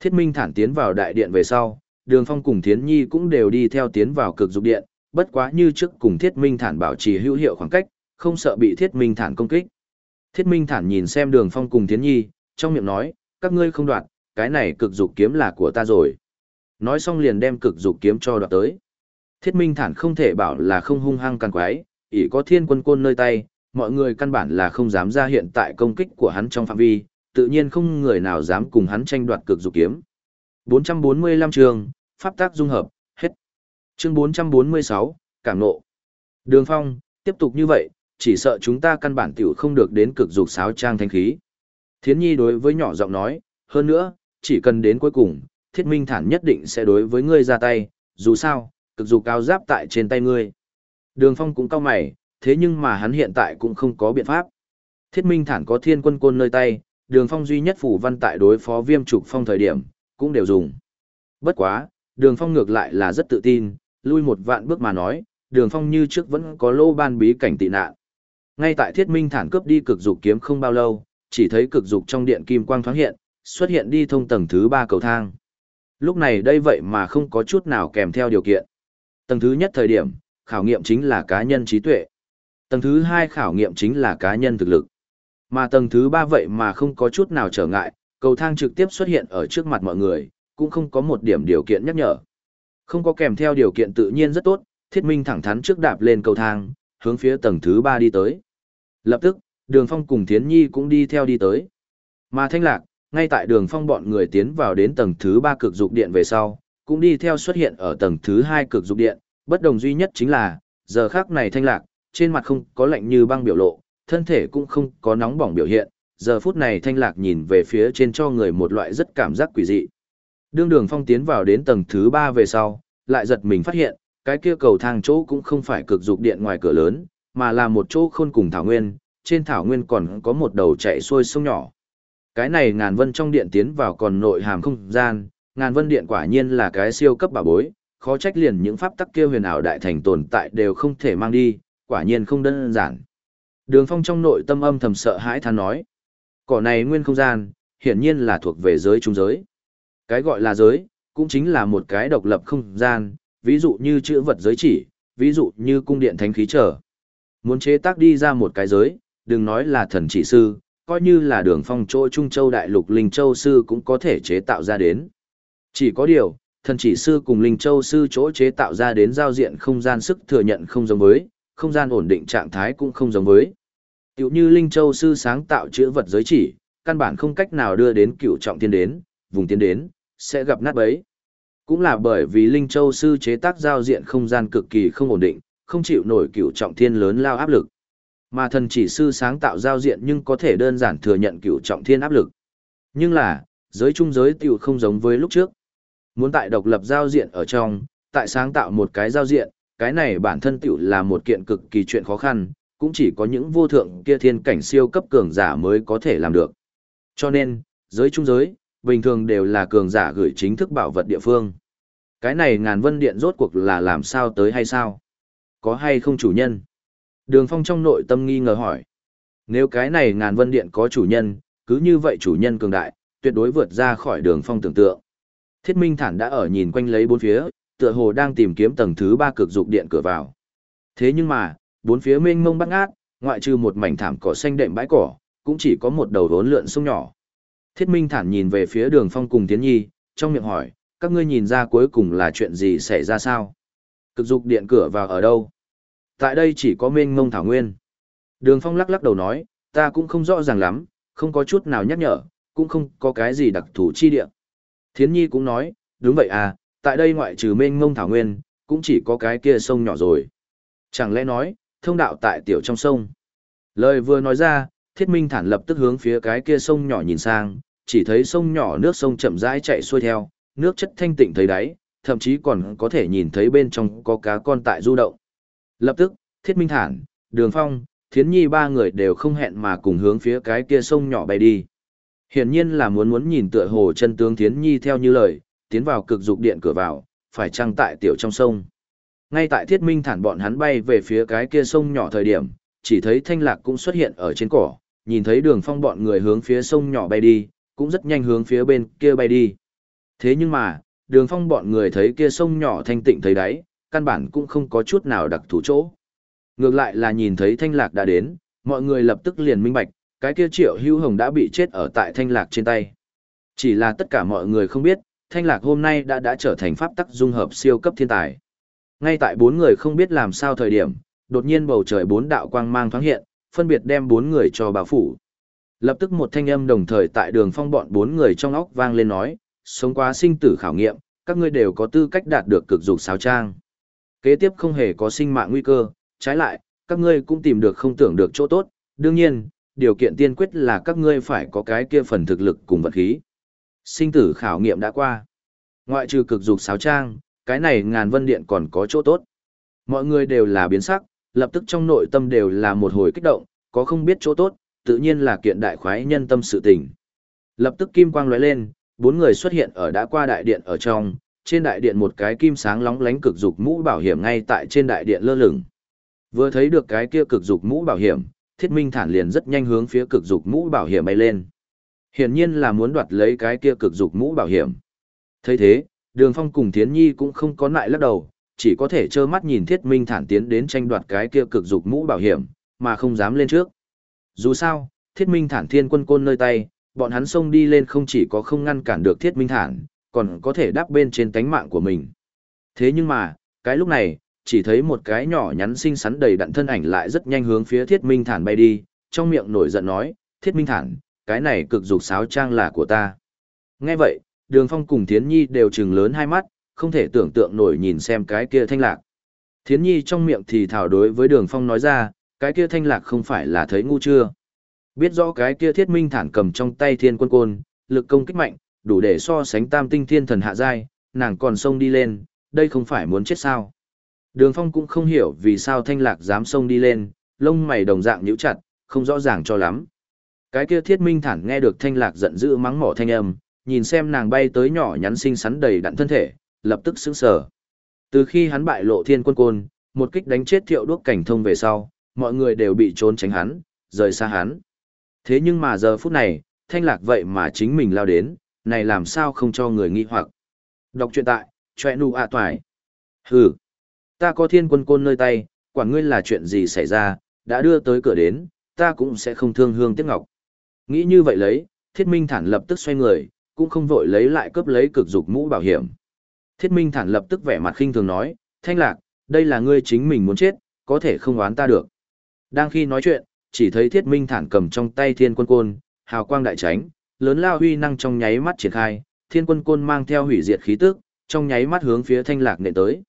Thiết minh thản tiến vào đại điện về sau, đường phong cùng thiến nhi cũng đều đi theo tiến vào cực dục điện, bất quá như trước cùng thiết minh thản bảo trì hữu hiệu khoảng cách, không sợ bị thiết minh thản công kích. Thiết minh thản nhìn xem đường phong cùng thiến nhi, trong miệng nói, các ngươi không đoạt, cái này cực dục kiếm là của ta rồi. Nói xong liền đem cực dục kiếm cho đoạt tới. Thiết minh thản không thể bảo là không hung hăng càng quái, ỷ có thiên quân côn nơi tay, mọi người căn bản là không dám ra hiện tại công kích của hắn trong phạm vi, tự nhiên không người nào dám cùng hắn tranh đoạt cực dục kiếm. 445 chương, pháp tác dung hợp, hết. Chương 446, cảm nộ. Đường phong, tiếp tục như vậy, chỉ sợ chúng ta căn bản tiểu không được đến cực dục sáo trang thanh khí. Thiến nhi đối với nhỏ giọng nói, hơn nữa, chỉ cần đến cuối cùng, thiết minh thản nhất định sẽ đối với ngươi ra tay, dù sao, cực dục cao giáp tại trên tay ngươi. Đường phong cũng cao mày, thế nhưng mà hắn hiện tại cũng không có biện pháp. Thiết minh thản có thiên quân côn nơi tay, đường phong duy nhất phủ văn tại đối phó viêm trục phong thời điểm, cũng đều dùng. Bất quá, đường phong ngược lại là rất tự tin, lui một vạn bước mà nói, đường phong như trước vẫn có lô ban bí cảnh tị nạn. Ngay tại thiết minh thản cướp đi cực dục kiếm không bao lâu, chỉ thấy cực dục trong điện kim quang thoáng hiện, xuất hiện đi thông tầng thứ ba cầu thang. Lúc này đây vậy mà không có chút nào kèm theo điều kiện. Tầng thứ nhất thời điểm, khảo nghiệm chính là cá nhân trí tuệ. Tầng thứ hai khảo nghiệm chính là cá nhân thực lực. Mà tầng thứ ba vậy mà không có chút nào trở ngại, cầu thang trực tiếp xuất hiện ở trước mặt mọi người, cũng không có một điểm điều kiện nhắc nhở. Không có kèm theo điều kiện tự nhiên rất tốt, thiết minh thẳng thắn trước đạp lên cầu thang, hướng phía tầng thứ ba đi tới. Lập tức, đường phong cùng thiến nhi cũng đi theo đi tới. Mà thanh lạc, ngay tại đường phong bọn người tiến vào đến tầng thứ ba cực dục điện về sau, cũng đi theo xuất hiện ở tầng thứ hai cực dục điện, bất đồng duy nhất chính là, giờ khác này thanh lạc, trên mặt không có lạnh như băng biểu lộ, thân thể cũng không có nóng bỏng biểu hiện, giờ phút này thanh lạc nhìn về phía trên cho người một loại rất cảm giác quỷ dị. Đương đường phong tiến vào đến tầng thứ ba về sau, lại giật mình phát hiện, cái kia cầu thang chỗ cũng không phải cực dục điện ngoài cửa lớn, mà là một chỗ khôn cùng thảo nguyên, trên thảo nguyên còn có một đầu chạy xuôi sông nhỏ. Cái này ngàn vân trong điện tiến vào còn nội hàm không gian, ngàn vân điện quả nhiên là cái siêu cấp bà bối, khó trách liền những pháp tắc kia huyền ảo đại thành tồn tại đều không thể mang đi, quả nhiên không đơn giản. Đường phong trong nội tâm âm thầm sợ hãi than nói, cỏ này nguyên không gian, hiển nhiên là thuộc về giới trung giới. Cái gọi là giới, cũng chính là một cái độc lập không gian, ví dụ như chữ vật giới chỉ, ví dụ như cung điện thánh khí trở. Muốn chế tác đi ra một cái giới, đừng nói là thần chỉ sư, coi như là đường phong chỗ Trung Châu Đại Lục Linh Châu Sư cũng có thể chế tạo ra đến. Chỉ có điều, thần chỉ sư cùng Linh Châu Sư chỗ chế tạo ra đến giao diện không gian sức thừa nhận không giống với, không gian ổn định trạng thái cũng không giống với. Tiểu như Linh Châu Sư sáng tạo chữ vật giới chỉ, căn bản không cách nào đưa đến cựu trọng tiên đến, vùng tiến đến, sẽ gặp nát bấy. Cũng là bởi vì Linh Châu Sư chế tác giao diện không gian cực kỳ không ổn định, không chịu nổi cựu trọng thiên lớn lao áp lực. Mà thần chỉ sư sáng tạo giao diện nhưng có thể đơn giản thừa nhận cựu trọng thiên áp lực. Nhưng là, giới trung giới tiểu không giống với lúc trước. Muốn tại độc lập giao diện ở trong, tại sáng tạo một cái giao diện, cái này bản thân tiểu là một kiện cực kỳ chuyện khó khăn, cũng chỉ có những vô thượng kia thiên cảnh siêu cấp cường giả mới có thể làm được. Cho nên, giới trung giới, bình thường đều là cường giả gửi chính thức bảo vật địa phương. Cái này ngàn vân điện rốt cuộc là làm sao tới hay sao? Có hay không chủ nhân? Đường Phong trong nội tâm nghi ngờ hỏi. Nếu cái này ngàn vân điện có chủ nhân, cứ như vậy chủ nhân cường đại, tuyệt đối vượt ra khỏi đường Phong tưởng tượng. Thiết Minh Thản đã ở nhìn quanh lấy bốn phía, tựa hồ đang tìm kiếm tầng thứ ba cực dục điện cửa vào. Thế nhưng mà, bốn phía mênh mông bắt ngát, ngoại trừ một mảnh thảm cỏ xanh đệm bãi cỏ, cũng chỉ có một đầu rốn lượn sông nhỏ. Thiết Minh Thản nhìn về phía đường Phong cùng Tiến Nhi, trong miệng hỏi, các ngươi nhìn ra cuối cùng là chuyện gì xảy ra sao? Cực dục điện cửa vào ở đâu? Tại đây chỉ có mênh mông thảo nguyên. Đường Phong lắc lắc đầu nói, ta cũng không rõ ràng lắm, không có chút nào nhắc nhở, cũng không có cái gì đặc thù chi địa. Thiến Nhi cũng nói, đúng vậy à, tại đây ngoại trừ mênh mông thảo nguyên, cũng chỉ có cái kia sông nhỏ rồi. Chẳng lẽ nói, thông đạo tại tiểu trong sông. Lời vừa nói ra, Thiết Minh Thản lập tức hướng phía cái kia sông nhỏ nhìn sang, chỉ thấy sông nhỏ nước sông chậm rãi chạy xuôi theo, nước chất thanh tịnh thấy đáy, thậm chí còn có thể nhìn thấy bên trong có cá con tại du động. Lập tức, Thiết Minh Thản, Đường Phong, Thiến Nhi ba người đều không hẹn mà cùng hướng phía cái kia sông nhỏ bay đi. Hiển nhiên là muốn muốn nhìn tựa hồ chân tướng Thiến Nhi theo như lời, tiến vào cực dục điện cửa vào, phải trăng tại tiểu trong sông. Ngay tại Thiết Minh Thản bọn hắn bay về phía cái kia sông nhỏ thời điểm, chỉ thấy Thanh Lạc cũng xuất hiện ở trên cỏ, nhìn thấy Đường Phong bọn người hướng phía sông nhỏ bay đi, cũng rất nhanh hướng phía bên kia bay đi. Thế nhưng mà, Đường Phong bọn người thấy kia sông nhỏ thanh tịnh thấy đáy, căn bản cũng không có chút nào đặc thù chỗ. Ngược lại là nhìn thấy thanh lạc đã đến, mọi người lập tức liền minh bạch, cái kia triệu hưu hồng đã bị chết ở tại thanh lạc trên tay. Chỉ là tất cả mọi người không biết, thanh lạc hôm nay đã đã trở thành pháp tắc dung hợp siêu cấp thiên tài. Ngay tại bốn người không biết làm sao thời điểm, đột nhiên bầu trời bốn đạo quang mang thoáng hiện, phân biệt đem bốn người cho bảo phủ. Lập tức một thanh âm đồng thời tại đường phong bọn bốn người trong óc vang lên nói, sống qua sinh tử khảo nghiệm, các ngươi đều có tư cách đạt được cực dục sáo trang. Kế tiếp không hề có sinh mạng nguy cơ, trái lại, các ngươi cũng tìm được không tưởng được chỗ tốt, đương nhiên, điều kiện tiên quyết là các ngươi phải có cái kia phần thực lực cùng vật khí. Sinh tử khảo nghiệm đã qua. Ngoại trừ cực dục sáo trang, cái này ngàn vân điện còn có chỗ tốt. Mọi người đều là biến sắc, lập tức trong nội tâm đều là một hồi kích động, có không biết chỗ tốt, tự nhiên là kiện đại khoái nhân tâm sự tình. Lập tức kim quang lóe lên, bốn người xuất hiện ở đã qua đại điện ở trong, trên đại điện một cái kim sáng lóng lánh cực dục mũ bảo hiểm ngay tại trên đại điện lơ lửng. Vừa thấy được cái kia cực dục mũ bảo hiểm, Thiết Minh Thản liền rất nhanh hướng phía cực dục mũ bảo hiểm bay lên. Hiển nhiên là muốn đoạt lấy cái kia cực dục mũ bảo hiểm. Thấy thế, Đường Phong cùng Thiến Nhi cũng không có lại lắc đầu, chỉ có thể trơ mắt nhìn Thiết Minh Thản tiến đến tranh đoạt cái kia cực dục mũ bảo hiểm, mà không dám lên trước. Dù sao, thiết minh thản thiên quân côn nơi tay, bọn hắn xông đi lên không chỉ có không ngăn cản được thiết minh thản, còn có thể đáp bên trên tánh mạng của mình. Thế nhưng mà, cái lúc này, chỉ thấy một cái nhỏ nhắn xinh xắn đầy đặn thân ảnh lại rất nhanh hướng phía thiết minh thản bay đi, trong miệng nổi giận nói, thiết minh thản, cái này cực dục sáo trang là của ta. Nghe vậy, đường phong cùng thiến nhi đều trừng lớn hai mắt, không thể tưởng tượng nổi nhìn xem cái kia thanh lạc. Thiến nhi trong miệng thì thảo đối với đường phong nói ra, cái kia thanh lạc không phải là thấy ngu chưa. Biết rõ cái kia thiết minh thản cầm trong tay thiên quân côn, lực công kích mạnh, đủ để so sánh tam tinh thiên thần hạ giai, nàng còn xông đi lên, đây không phải muốn chết sao. Đường phong cũng không hiểu vì sao thanh lạc dám xông đi lên, lông mày đồng dạng nhíu chặt, không rõ ràng cho lắm. Cái kia thiết minh thản nghe được thanh lạc giận dữ mắng mỏ thanh âm, nhìn xem nàng bay tới nhỏ nhắn xinh xắn đầy đặn thân thể, lập tức sững sờ. Từ khi hắn bại lộ thiên quân côn, một kích đánh chết thiệu đuốc cảnh thông về sau, mọi người đều bị trốn tránh hắn, rời xa hắn. Thế nhưng mà giờ phút này, thanh lạc vậy mà chính mình lao đến, này làm sao không cho người nghi hoặc. Đọc truyện tại, chọe nụ ạ toài. Hừ, ta có thiên quân côn nơi tay, quản ngươi là chuyện gì xảy ra, đã đưa tới cửa đến, ta cũng sẽ không thương hương tiếc ngọc. Nghĩ như vậy lấy, thiết minh thản lập tức xoay người, cũng không vội lấy lại cướp lấy cực dục mũ bảo hiểm. Thiết minh thản lập tức vẻ mặt khinh thường nói, thanh lạc, đây là ngươi chính mình muốn chết, có thể không oán ta được. Đang khi nói chuyện, chỉ thấy thiết minh thản cầm trong tay thiên quân côn, hào quang đại tránh, lớn lao huy năng trong nháy mắt triển khai, thiên quân côn mang theo hủy diệt khí tức, trong nháy mắt hướng phía thanh lạc nện tới.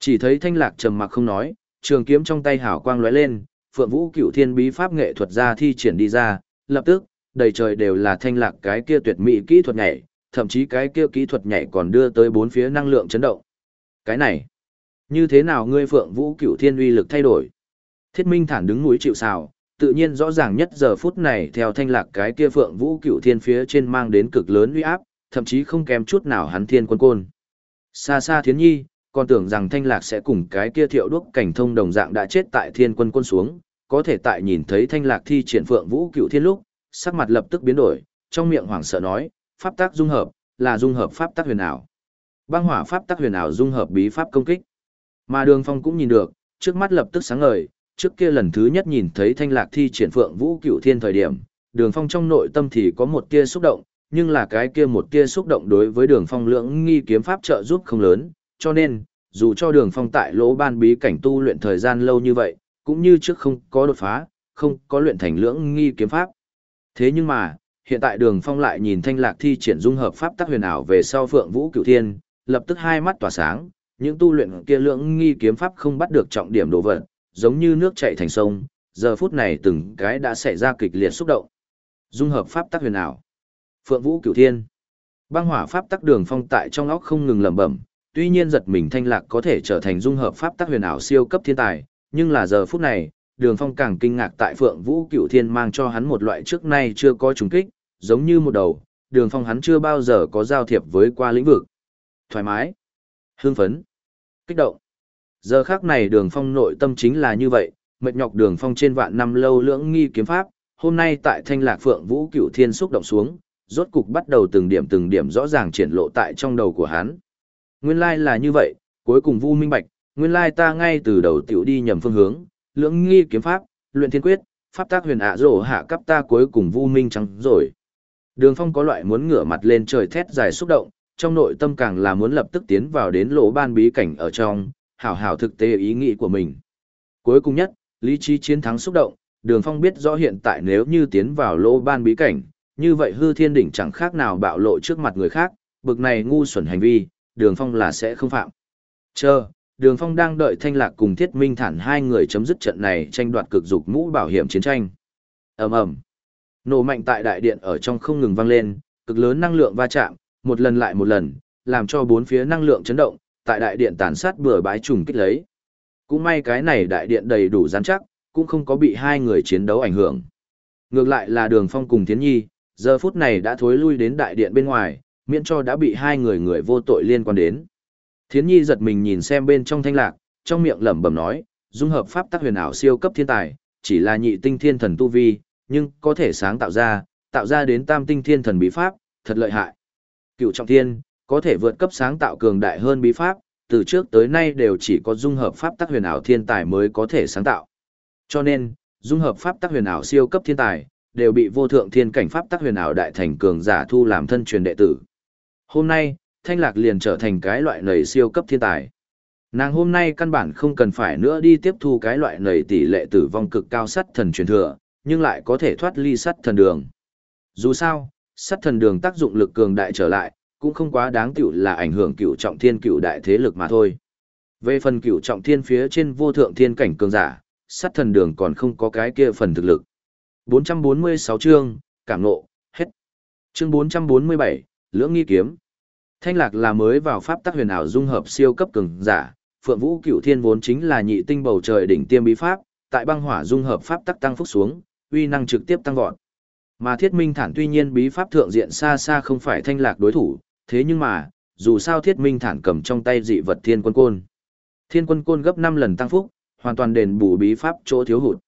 Chỉ thấy thanh lạc trầm mặc không nói, trường kiếm trong tay hào quang lóe lên, phượng vũ cựu thiên bí pháp nghệ thuật ra thi triển đi ra, lập tức, đầy trời đều là thanh lạc cái kia tuyệt mỹ kỹ thuật nhảy, thậm chí cái kia kỹ thuật nhảy còn đưa tới bốn phía năng lượng chấn động. Cái này, như thế nào ngươi phượng vũ cựu thiên uy lực thay đổi? Thiết minh thản đứng núi chịu sào, tự nhiên rõ ràng nhất giờ phút này theo thanh lạc cái kia phượng vũ cựu thiên phía trên mang đến cực lớn uy áp, thậm chí không kém chút nào hắn thiên quân côn. Xa xa thiến nhi, còn tưởng rằng thanh lạc sẽ cùng cái kia thiệu đuốc cảnh thông đồng dạng đã chết tại thiên quân quân xuống, có thể tại nhìn thấy thanh lạc thi triển phượng vũ cựu thiên lúc, sắc mặt lập tức biến đổi, trong miệng hoảng sợ nói, pháp tác dung hợp, là dung hợp pháp tác huyền ảo. Băng hỏa pháp tác huyền ảo dung hợp bí pháp công kích. Mà Đường Phong cũng nhìn được, trước mắt lập tức sáng ngời, trước kia lần thứ nhất nhìn thấy thanh lạc thi triển phượng vũ cựu thiên thời điểm, Đường Phong trong nội tâm thì có một tia xúc động, nhưng là cái kia một tia xúc động đối với Đường Phong lưỡng nghi kiếm pháp trợ giúp không lớn, cho nên, dù cho Đường Phong tại lỗ ban bí cảnh tu luyện thời gian lâu như vậy, cũng như trước không có đột phá, không có luyện thành lưỡng nghi kiếm pháp. Thế nhưng mà, hiện tại đường phong lại nhìn thanh lạc thi triển dung hợp pháp tắc huyền ảo về sau phượng vũ cựu thiên, lập tức hai mắt tỏa sáng, những tu luyện kia lưỡng nghi kiếm pháp không bắt được trọng điểm đồ vật, giống như nước chảy thành sông, giờ phút này từng cái đã xảy ra kịch liệt xúc động. Dung hợp pháp tắc huyền ảo. Phượng Vũ Cửu Thiên. Băng hỏa pháp tắc đường phong tại trong óc không ngừng lẩm bẩm, tuy nhiên giật mình thanh lạc có thể trở thành dung hợp pháp tắc huyền ảo siêu cấp thiên tài, nhưng là giờ phút này, đường phong càng kinh ngạc tại phượng vũ cửu thiên mang cho hắn một loại trước nay chưa có trùng kích giống như một đầu đường phong hắn chưa bao giờ có giao thiệp với qua lĩnh vực thoải mái hương phấn kích động giờ khác này đường phong nội tâm chính là như vậy mệt nhọc đường phong trên vạn năm lâu lưỡng nghi kiếm pháp hôm nay tại thanh lạc phượng vũ cựu thiên xúc động xuống rốt cục bắt đầu từng điểm từng điểm rõ ràng triển lộ tại trong đầu của hắn nguyên lai là như vậy cuối cùng vu minh bạch nguyên lai ta ngay từ đầu tiểu đi nhầm phương hướng lưỡng nghi kiếm pháp, luyện thiên quyết, pháp tác huyền ạ rổ hạ cấp ta cuối cùng vu minh trắng rồi. Đường Phong có loại muốn ngửa mặt lên trời thét dài xúc động, trong nội tâm càng là muốn lập tức tiến vào đến lỗ ban bí cảnh ở trong, hảo hảo thực tế ý nghĩ của mình. Cuối cùng nhất, lý trí chiến thắng xúc động, Đường Phong biết rõ hiện tại nếu như tiến vào lỗ ban bí cảnh, như vậy hư thiên đỉnh chẳng khác nào bạo lộ trước mặt người khác, bực này ngu xuẩn hành vi, Đường Phong là sẽ không phạm. Chờ, Đường Phong đang đợi Thanh Lạc cùng Thiết Minh Thản hai người chấm dứt trận này tranh đoạt cực dục mũ bảo hiểm chiến tranh. Ầm ầm. Nổ mạnh tại đại điện ở trong không ngừng vang lên, cực lớn năng lượng va chạm, một lần lại một lần, làm cho bốn phía năng lượng chấn động, tại đại điện tàn sát bừa bãi trùng kích lấy. Cũng may cái này đại điện đầy đủ rắn chắc, cũng không có bị hai người chiến đấu ảnh hưởng. Ngược lại là Đường Phong cùng Thiến Nhi, giờ phút này đã thối lui đến đại điện bên ngoài, miễn cho đã bị hai người người vô tội liên quan đến. Thiến Nhi giật mình nhìn xem bên trong thanh lạc, trong miệng lẩm bẩm nói, dung hợp pháp tắc huyền ảo siêu cấp thiên tài, chỉ là nhị tinh thiên thần tu vi, nhưng có thể sáng tạo ra, tạo ra đến tam tinh thiên thần bí pháp, thật lợi hại. Cựu trọng thiên, có thể vượt cấp sáng tạo cường đại hơn bí pháp, từ trước tới nay đều chỉ có dung hợp pháp tắc huyền ảo thiên tài mới có thể sáng tạo. Cho nên, dung hợp pháp tắc huyền ảo siêu cấp thiên tài, đều bị vô thượng thiên cảnh pháp tắc huyền ảo đại thành cường giả thu làm thân truyền đệ tử. Hôm nay, Thanh Lạc liền trở thành cái loại nầy siêu cấp thiên tài. Nàng hôm nay căn bản không cần phải nữa đi tiếp thu cái loại nầy tỷ lệ tử vong cực cao sắt thần truyền thừa, nhưng lại có thể thoát ly sắt thần đường. Dù sao, sắt thần đường tác dụng lực cường đại trở lại, cũng không quá đáng tiểu là ảnh hưởng cựu trọng thiên cựu đại thế lực mà thôi. Về phần cựu trọng thiên phía trên vô thượng thiên cảnh cường giả, sát thần đường còn không có cái kia phần thực lực. 446 chương, cảm nộ, hết. Chương 447, lưỡng nghi kiếm. Thanh lạc là mới vào pháp tắc huyền ảo dung hợp siêu cấp cường giả, Phượng Vũ Cửu Thiên vốn chính là nhị tinh bầu trời đỉnh tiêm bí pháp, tại băng hỏa dung hợp pháp tắc tăng phúc xuống, uy năng trực tiếp tăng vọt. Mà Thiết Minh Thản tuy nhiên bí pháp thượng diện xa xa không phải thanh lạc đối thủ, thế nhưng mà, dù sao Thiết Minh Thản cầm trong tay dị vật Thiên Quân Côn. Thiên Quân Côn gấp 5 lần tăng phúc, hoàn toàn đền bù bí pháp chỗ thiếu hụt.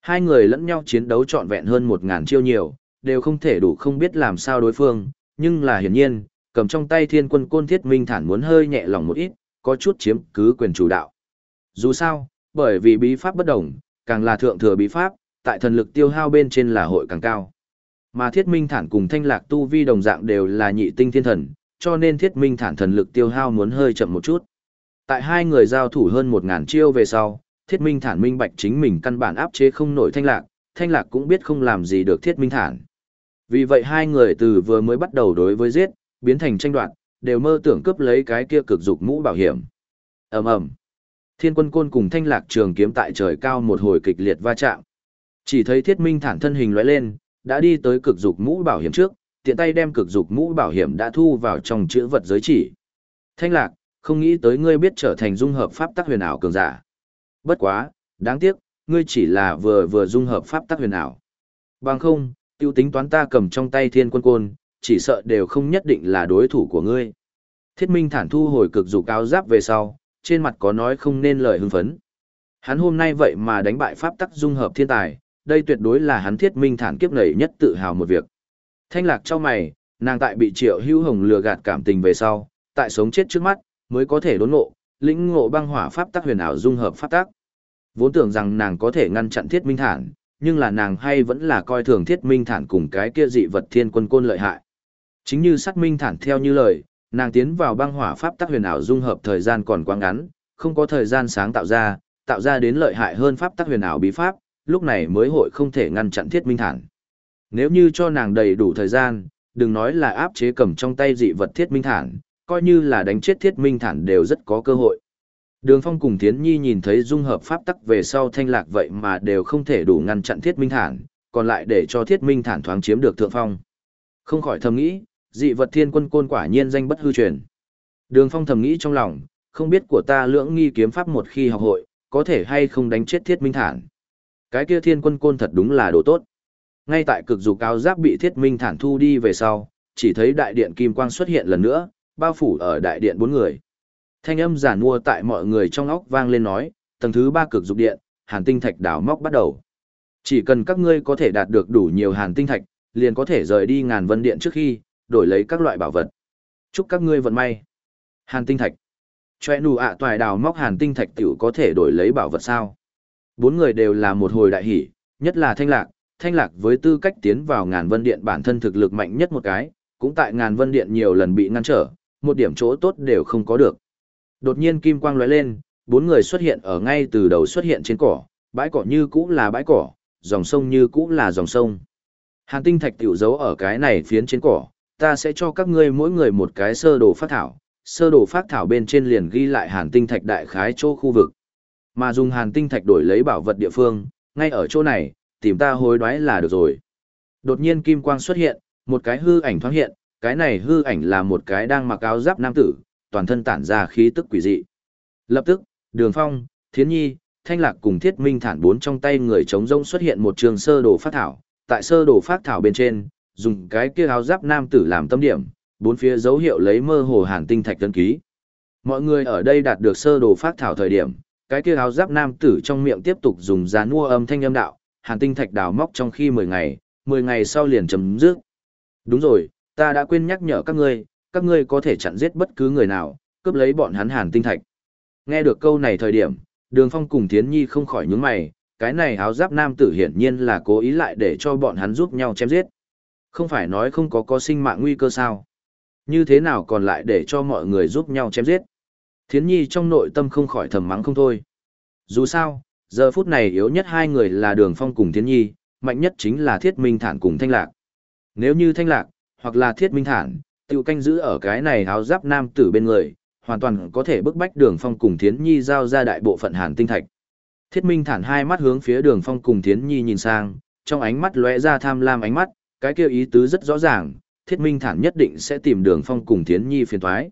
Hai người lẫn nhau chiến đấu trọn vẹn hơn 1000 chiêu nhiều, đều không thể đủ không biết làm sao đối phương, nhưng là hiển nhiên, cầm trong tay Thiên Quân Côn Thiết Minh Thản muốn hơi nhẹ lòng một ít, có chút chiếm cứ quyền chủ đạo. Dù sao, bởi vì bí pháp bất đồng, càng là thượng thừa bí pháp, tại thần lực tiêu hao bên trên là hội càng cao. Mà thiết minh thản cùng thanh lạc tu vi đồng dạng đều là nhị tinh thiên thần, cho nên thiết minh thản thần lực tiêu hao muốn hơi chậm một chút. Tại hai người giao thủ hơn một ngàn chiêu về sau, thiết minh thản minh bạch chính mình căn bản áp chế không nổi thanh lạc, thanh lạc cũng biết không làm gì được thiết minh thản. Vì vậy hai người từ vừa mới bắt đầu đối với giết, biến thành tranh đoạt, đều mơ tưởng cướp lấy cái kia cực dục mũ bảo hiểm. ầm ầm, Thiên quân côn cùng thanh lạc trường kiếm tại trời cao một hồi kịch liệt va chạm. Chỉ thấy thiết minh thản thân hình lóe lên, đã đi tới cực dục mũ bảo hiểm trước, tiện tay đem cực dục mũ bảo hiểm đã thu vào trong chữ vật giới chỉ. Thanh lạc, không nghĩ tới ngươi biết trở thành dung hợp pháp tắc huyền ảo cường giả. Bất quá, đáng tiếc, ngươi chỉ là vừa vừa dung hợp pháp tắc huyền ảo. Bằng không, tiêu tính toán ta cầm trong tay thiên quân côn, chỉ sợ đều không nhất định là đối thủ của ngươi. Thiết minh thản thu hồi cực dục áo giáp về sau, trên mặt có nói không nên lời hưng phấn. Hắn hôm nay vậy mà đánh bại pháp tắc dung hợp thiên tài, đây tuyệt đối là hắn thiết minh thản kiếp nảy nhất tự hào một việc. Thanh lạc cho mày, nàng tại bị triệu hữu hồng lừa gạt cảm tình về sau, tại sống chết trước mắt, mới có thể đốn ngộ, lĩnh ngộ băng hỏa pháp tắc huyền ảo dung hợp pháp tắc. Vốn tưởng rằng nàng có thể ngăn chặn thiết minh thản, nhưng là nàng hay vẫn là coi thường thiết minh thản cùng cái kia dị vật thiên quân côn lợi hại. Chính như sát minh thản theo như lời, nàng tiến vào băng hỏa pháp tắc huyền ảo dung hợp thời gian còn quá ngắn, không có thời gian sáng tạo ra, tạo ra đến lợi hại hơn pháp tắc huyền ảo bí pháp, lúc này mới hội không thể ngăn chặn thiết minh thản. Nếu như cho nàng đầy đủ thời gian, đừng nói là áp chế cầm trong tay dị vật thiết minh thản, coi như là đánh chết thiết minh thản đều rất có cơ hội. Đường Phong cùng Thiến Nhi nhìn thấy dung hợp pháp tắc về sau thanh lạc vậy mà đều không thể đủ ngăn chặn thiết minh thản, còn lại để cho thiết minh thản thoáng chiếm được thượng phong. Không khỏi thầm nghĩ, dị vật thiên quân côn quả nhiên danh bất hư truyền. Đường Phong thầm nghĩ trong lòng, không biết của ta lưỡng nghi kiếm pháp một khi học hội, có thể hay không đánh chết thiết minh thản. Cái kia thiên quân côn thật đúng là đồ tốt. Ngay tại cực dục cao giáp bị thiết minh thản thu đi về sau, chỉ thấy đại điện kim quang xuất hiện lần nữa, bao phủ ở đại điện bốn người. Thanh âm giản mua tại mọi người trong óc vang lên nói, tầng thứ ba cực dục điện, hàn tinh thạch đào móc bắt đầu. Chỉ cần các ngươi có thể đạt được đủ nhiều hàn tinh thạch, liền có thể rời đi ngàn vân điện trước khi, đổi lấy các loại bảo vật. Chúc các ngươi vận may. Hàn tinh thạch. Choe nụ ạ toài đào móc hàn tinh thạch tiểu có thể đổi lấy bảo vật sao. Bốn người đều là một hồi đại hỷ, nhất là thanh lạc, thanh lạc với tư cách tiến vào ngàn vân điện bản thân thực lực mạnh nhất một cái, cũng tại ngàn vân điện nhiều lần bị ngăn trở, một điểm chỗ tốt đều không có được. Đột nhiên kim quang lóe lên, bốn người xuất hiện ở ngay từ đầu xuất hiện trên cỏ, bãi cỏ như cũ là bãi cỏ, dòng sông như cũ là dòng sông. Hàn tinh thạch tiểu giấu ở cái này phiến trên cỏ, ta sẽ cho các ngươi mỗi người một cái sơ đồ phát thảo, sơ đồ phát thảo bên trên liền ghi lại hàn tinh thạch đại khái chỗ khu vực. Mà dùng hàn tinh thạch đổi lấy bảo vật địa phương, ngay ở chỗ này, tìm ta hối đoái là được rồi. Đột nhiên kim quang xuất hiện, một cái hư ảnh thoáng hiện, cái này hư ảnh là một cái đang mặc áo giáp nam tử, toàn thân tản ra khí tức quỷ dị. Lập tức, Đường Phong, Thiến Nhi, Thanh Lạc cùng Thiết Minh thản bốn trong tay người chống rông xuất hiện một trường sơ đồ phát thảo, tại sơ đồ phát thảo bên trên, dùng cái kia áo giáp nam tử làm tâm điểm, bốn phía dấu hiệu lấy mơ hồ hàn tinh thạch tân ký. Mọi người ở đây đạt được sơ đồ phát thảo thời điểm, cái kia áo giáp nam tử trong miệng tiếp tục dùng giá nua âm thanh âm đạo, hàn tinh thạch đào móc trong khi 10 ngày, 10 ngày sau liền chấm dứt. Đúng rồi, ta đã quên nhắc nhở các ngươi, các ngươi có thể chặn giết bất cứ người nào, cướp lấy bọn hắn hàn tinh thạch. Nghe được câu này thời điểm, Đường Phong cùng Thiến Nhi không khỏi nhướng mày, cái này áo giáp nam tử hiển nhiên là cố ý lại để cho bọn hắn giúp nhau chém giết. Không phải nói không có có sinh mạng nguy cơ sao. Như thế nào còn lại để cho mọi người giúp nhau chém giết. Thiến nhi trong nội tâm không khỏi thầm mắng không thôi. Dù sao, giờ phút này yếu nhất hai người là đường phong cùng Thiến nhi, mạnh nhất chính là thiết minh thản cùng thanh lạc. Nếu như thanh lạc, hoặc là thiết minh thản, tiêu canh giữ ở cái này áo giáp nam tử bên người, hoàn toàn có thể bức bách đường phong cùng Thiến nhi giao ra đại bộ phận hàn tinh thạch. Thiết minh thản hai mắt hướng phía đường phong cùng Thiến nhi nhìn sang, trong ánh mắt lóe ra tham lam ánh mắt, cái kêu ý tứ rất rõ ràng, thiết minh thản nhất định sẽ tìm đường phong cùng Thiến nhi phiền toái.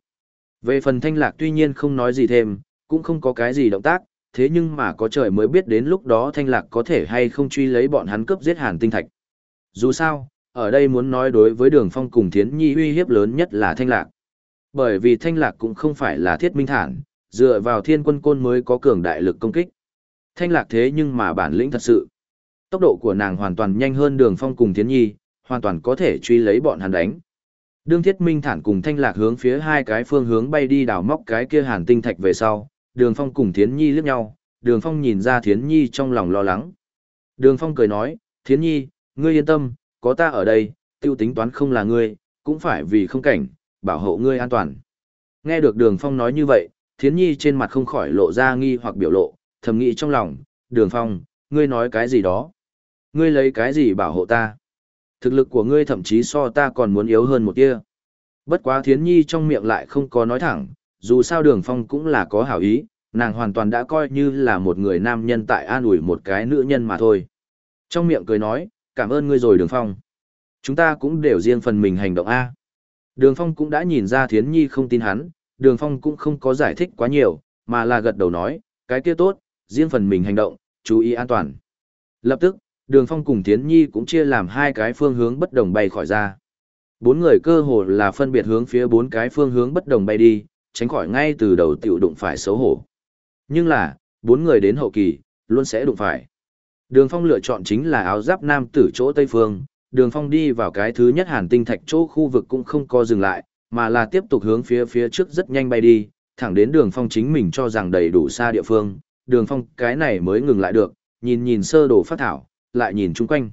Về phần thanh lạc tuy nhiên không nói gì thêm, cũng không có cái gì động tác, thế nhưng mà có trời mới biết đến lúc đó thanh lạc có thể hay không truy lấy bọn hắn cướp giết hàn tinh thạch. Dù sao, ở đây muốn nói đối với đường phong cùng thiến nhi uy hiếp lớn nhất là thanh lạc. Bởi vì thanh lạc cũng không phải là thiết minh thản, dựa vào thiên quân côn mới có cường đại lực công kích. Thanh lạc thế nhưng mà bản lĩnh thật sự. Tốc độ của nàng hoàn toàn nhanh hơn đường phong cùng thiến nhi, hoàn toàn có thể truy lấy bọn hắn đánh. Đương thiết minh thản cùng thanh lạc hướng phía hai cái phương hướng bay đi đào móc cái kia hàn tinh thạch về sau, đường phong cùng thiến nhi liếc nhau, đường phong nhìn ra thiến nhi trong lòng lo lắng. Đường phong cười nói, thiến nhi, ngươi yên tâm, có ta ở đây, tiêu tính toán không là ngươi, cũng phải vì không cảnh, bảo hộ ngươi an toàn. Nghe được đường phong nói như vậy, thiến nhi trên mặt không khỏi lộ ra nghi hoặc biểu lộ, thầm nghĩ trong lòng, đường phong, ngươi nói cái gì đó? Ngươi lấy cái gì bảo hộ ta? Thực lực của ngươi thậm chí so ta còn muốn yếu hơn một tia. Bất quá thiến nhi trong miệng lại không có nói thẳng, dù sao đường phong cũng là có hảo ý, nàng hoàn toàn đã coi như là một người nam nhân tại an ủi một cái nữ nhân mà thôi. Trong miệng cười nói, cảm ơn ngươi rồi đường phong. Chúng ta cũng đều riêng phần mình hành động A. Đường phong cũng đã nhìn ra thiến nhi không tin hắn, đường phong cũng không có giải thích quá nhiều, mà là gật đầu nói, cái kia tốt, riêng phần mình hành động, chú ý an toàn. Lập tức, đường phong cùng thiến nhi cũng chia làm hai cái phương hướng bất đồng bay khỏi ra. Bốn người cơ hồ là phân biệt hướng phía bốn cái phương hướng bất đồng bay đi, tránh khỏi ngay từ đầu tiểu đụng phải xấu hổ. Nhưng là, bốn người đến hậu kỳ, luôn sẽ đụng phải. Đường Phong lựa chọn chính là áo giáp nam tử chỗ Tây Phương, Đường Phong đi vào cái thứ nhất hàn tinh thạch chỗ khu vực cũng không co dừng lại, mà là tiếp tục hướng phía phía trước rất nhanh bay đi, thẳng đến Đường Phong chính mình cho rằng đầy đủ xa địa phương, Đường Phong cái này mới ngừng lại được, nhìn nhìn sơ đồ phát thảo, lại nhìn chung quanh.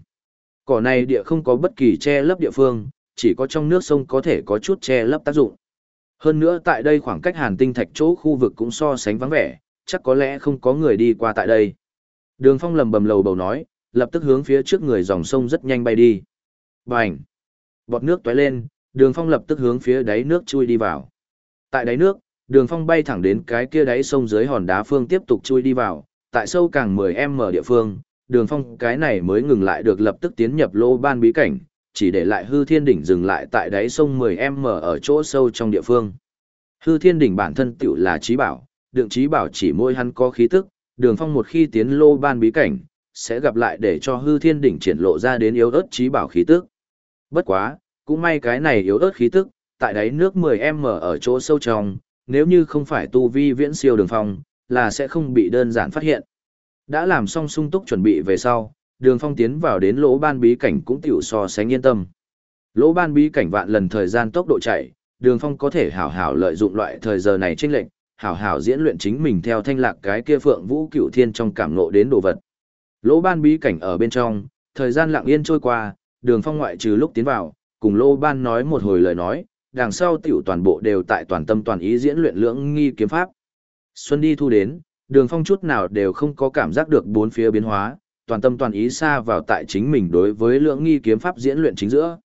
Cỏ này địa không có bất kỳ che lấp địa phương, chỉ có trong nước sông có thể có chút che lấp tác dụng. Hơn nữa tại đây khoảng cách hàn tinh thạch chỗ khu vực cũng so sánh vắng vẻ, chắc có lẽ không có người đi qua tại đây. Đường phong lầm bầm lầu bầu nói, lập tức hướng phía trước người dòng sông rất nhanh bay đi. Bành! Bọt nước tóe lên, đường phong lập tức hướng phía đáy nước chui đi vào. Tại đáy nước, đường phong bay thẳng đến cái kia đáy sông dưới hòn đá phương tiếp tục chui đi vào, tại sâu càng 10m địa phương, đường phong cái này mới ngừng lại được lập tức tiến nhập lô ban bí cảnh, chỉ để lại hư thiên đỉnh dừng lại tại đáy sông 10m ở chỗ sâu trong địa phương. Hư thiên đỉnh bản thân tựu là trí bảo, đượng trí bảo chỉ môi hắn có khí tức, đường phong một khi tiến lô ban bí cảnh, sẽ gặp lại để cho hư thiên đỉnh triển lộ ra đến yếu ớt trí bảo khí tức. Bất quá, cũng may cái này yếu ớt khí tức, tại đáy nước 10m ở chỗ sâu trong, nếu như không phải tu vi viễn siêu đường phong, là sẽ không bị đơn giản phát hiện. Đã làm xong sung túc chuẩn bị về sau, đường phong tiến vào đến lỗ ban bí cảnh cũng tiểu so sánh yên tâm. Lỗ ban bí cảnh vạn lần thời gian tốc độ chạy, đường phong có thể hảo hảo lợi dụng loại thời giờ này chênh lệnh, hảo hảo diễn luyện chính mình theo thanh lạc cái kia phượng vũ cựu thiên trong cảm nộ đến đồ vật. Lỗ ban bí cảnh ở bên trong, thời gian lặng yên trôi qua, đường phong ngoại trừ lúc tiến vào, cùng lỗ ban nói một hồi lời nói, đằng sau tiểu toàn bộ đều tại toàn tâm toàn ý diễn luyện lưỡng nghi kiếm pháp. Xuân đi thu đến, đường phong chút nào đều không có cảm giác được bốn phía biến hóa, toàn tâm toàn ý xa vào tại chính mình đối với lưỡng nghi kiếm pháp diễn luyện chính giữa.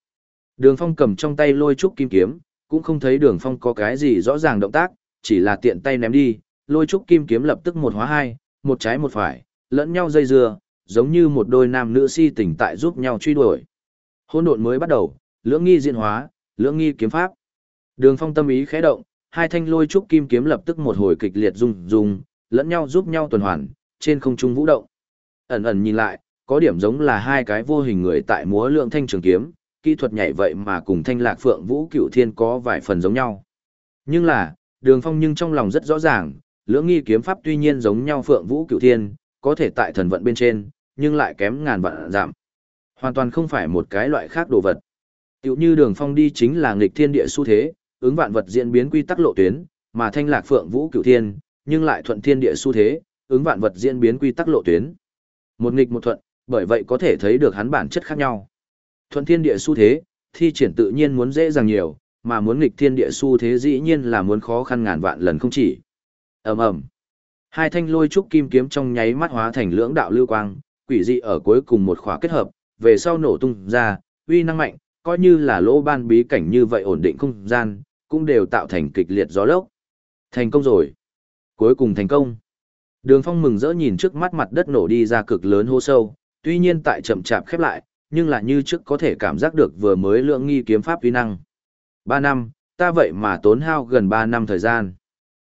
Đường phong cầm trong tay lôi trúc kim kiếm, cũng không thấy đường phong có cái gì rõ ràng động tác, chỉ là tiện tay ném đi, lôi trúc kim kiếm lập tức một hóa hai, một trái một phải, lẫn nhau dây dưa, giống như một đôi nam nữ si tình tại giúp nhau truy đuổi. Hỗn độn mới bắt đầu, lưỡng nghi diễn hóa, lưỡng nghi kiếm pháp. Đường Phong tâm ý khẽ động, hai thanh lôi trúc kim kiếm lập tức một hồi kịch liệt rung rung, lẫn nhau giúp nhau tuần hoàn, trên không trung vũ động. Ẩn ẩn nhìn lại, có điểm giống là hai cái vô hình người tại múa lượng thanh trường kiếm, kỹ thuật nhảy vậy mà cùng thanh lạc phượng vũ cửu thiên có vài phần giống nhau. Nhưng là, đường phong nhưng trong lòng rất rõ ràng, lưỡng nghi kiếm pháp tuy nhiên giống nhau phượng vũ cửu thiên, có thể tại thần vận bên trên, nhưng lại kém ngàn vạn giảm. Hoàn toàn không phải một cái loại khác đồ vật. Tiểu như đường phong đi chính là nghịch thiên địa xu thế, ứng vạn vật diễn biến quy tắc lộ tuyến, mà thanh lạc phượng vũ cửu thiên, nhưng lại thuận thiên địa xu thế, ứng vạn vật diễn biến quy tắc lộ tuyến. Một nghịch một thuận, bởi vậy có thể thấy được hắn bản chất khác nhau. Thuận thiên địa xu thế, thi triển tự nhiên muốn dễ dàng nhiều, mà muốn nghịch thiên địa xu thế dĩ nhiên là muốn khó khăn ngàn vạn lần không chỉ. Ầm ầm. Hai thanh lôi trúc kim kiếm trong nháy mắt hóa thành lưỡng đạo lưu quang, quỷ dị ở cuối cùng một khóa kết hợp, về sau nổ tung ra, uy năng mạnh, coi như là lỗ ban bí cảnh như vậy ổn định không gian, cũng đều tạo thành kịch liệt gió lốc. Thành công rồi. Cuối cùng thành công. Đường phong mừng rỡ nhìn trước mắt mặt đất nổ đi ra cực lớn hô sâu, tuy nhiên tại chậm chạp khép lại, nhưng là như trước có thể cảm giác được vừa mới lượng nghi kiếm pháp uy năng. Ba năm, ta vậy mà tốn hao gần ba năm thời gian.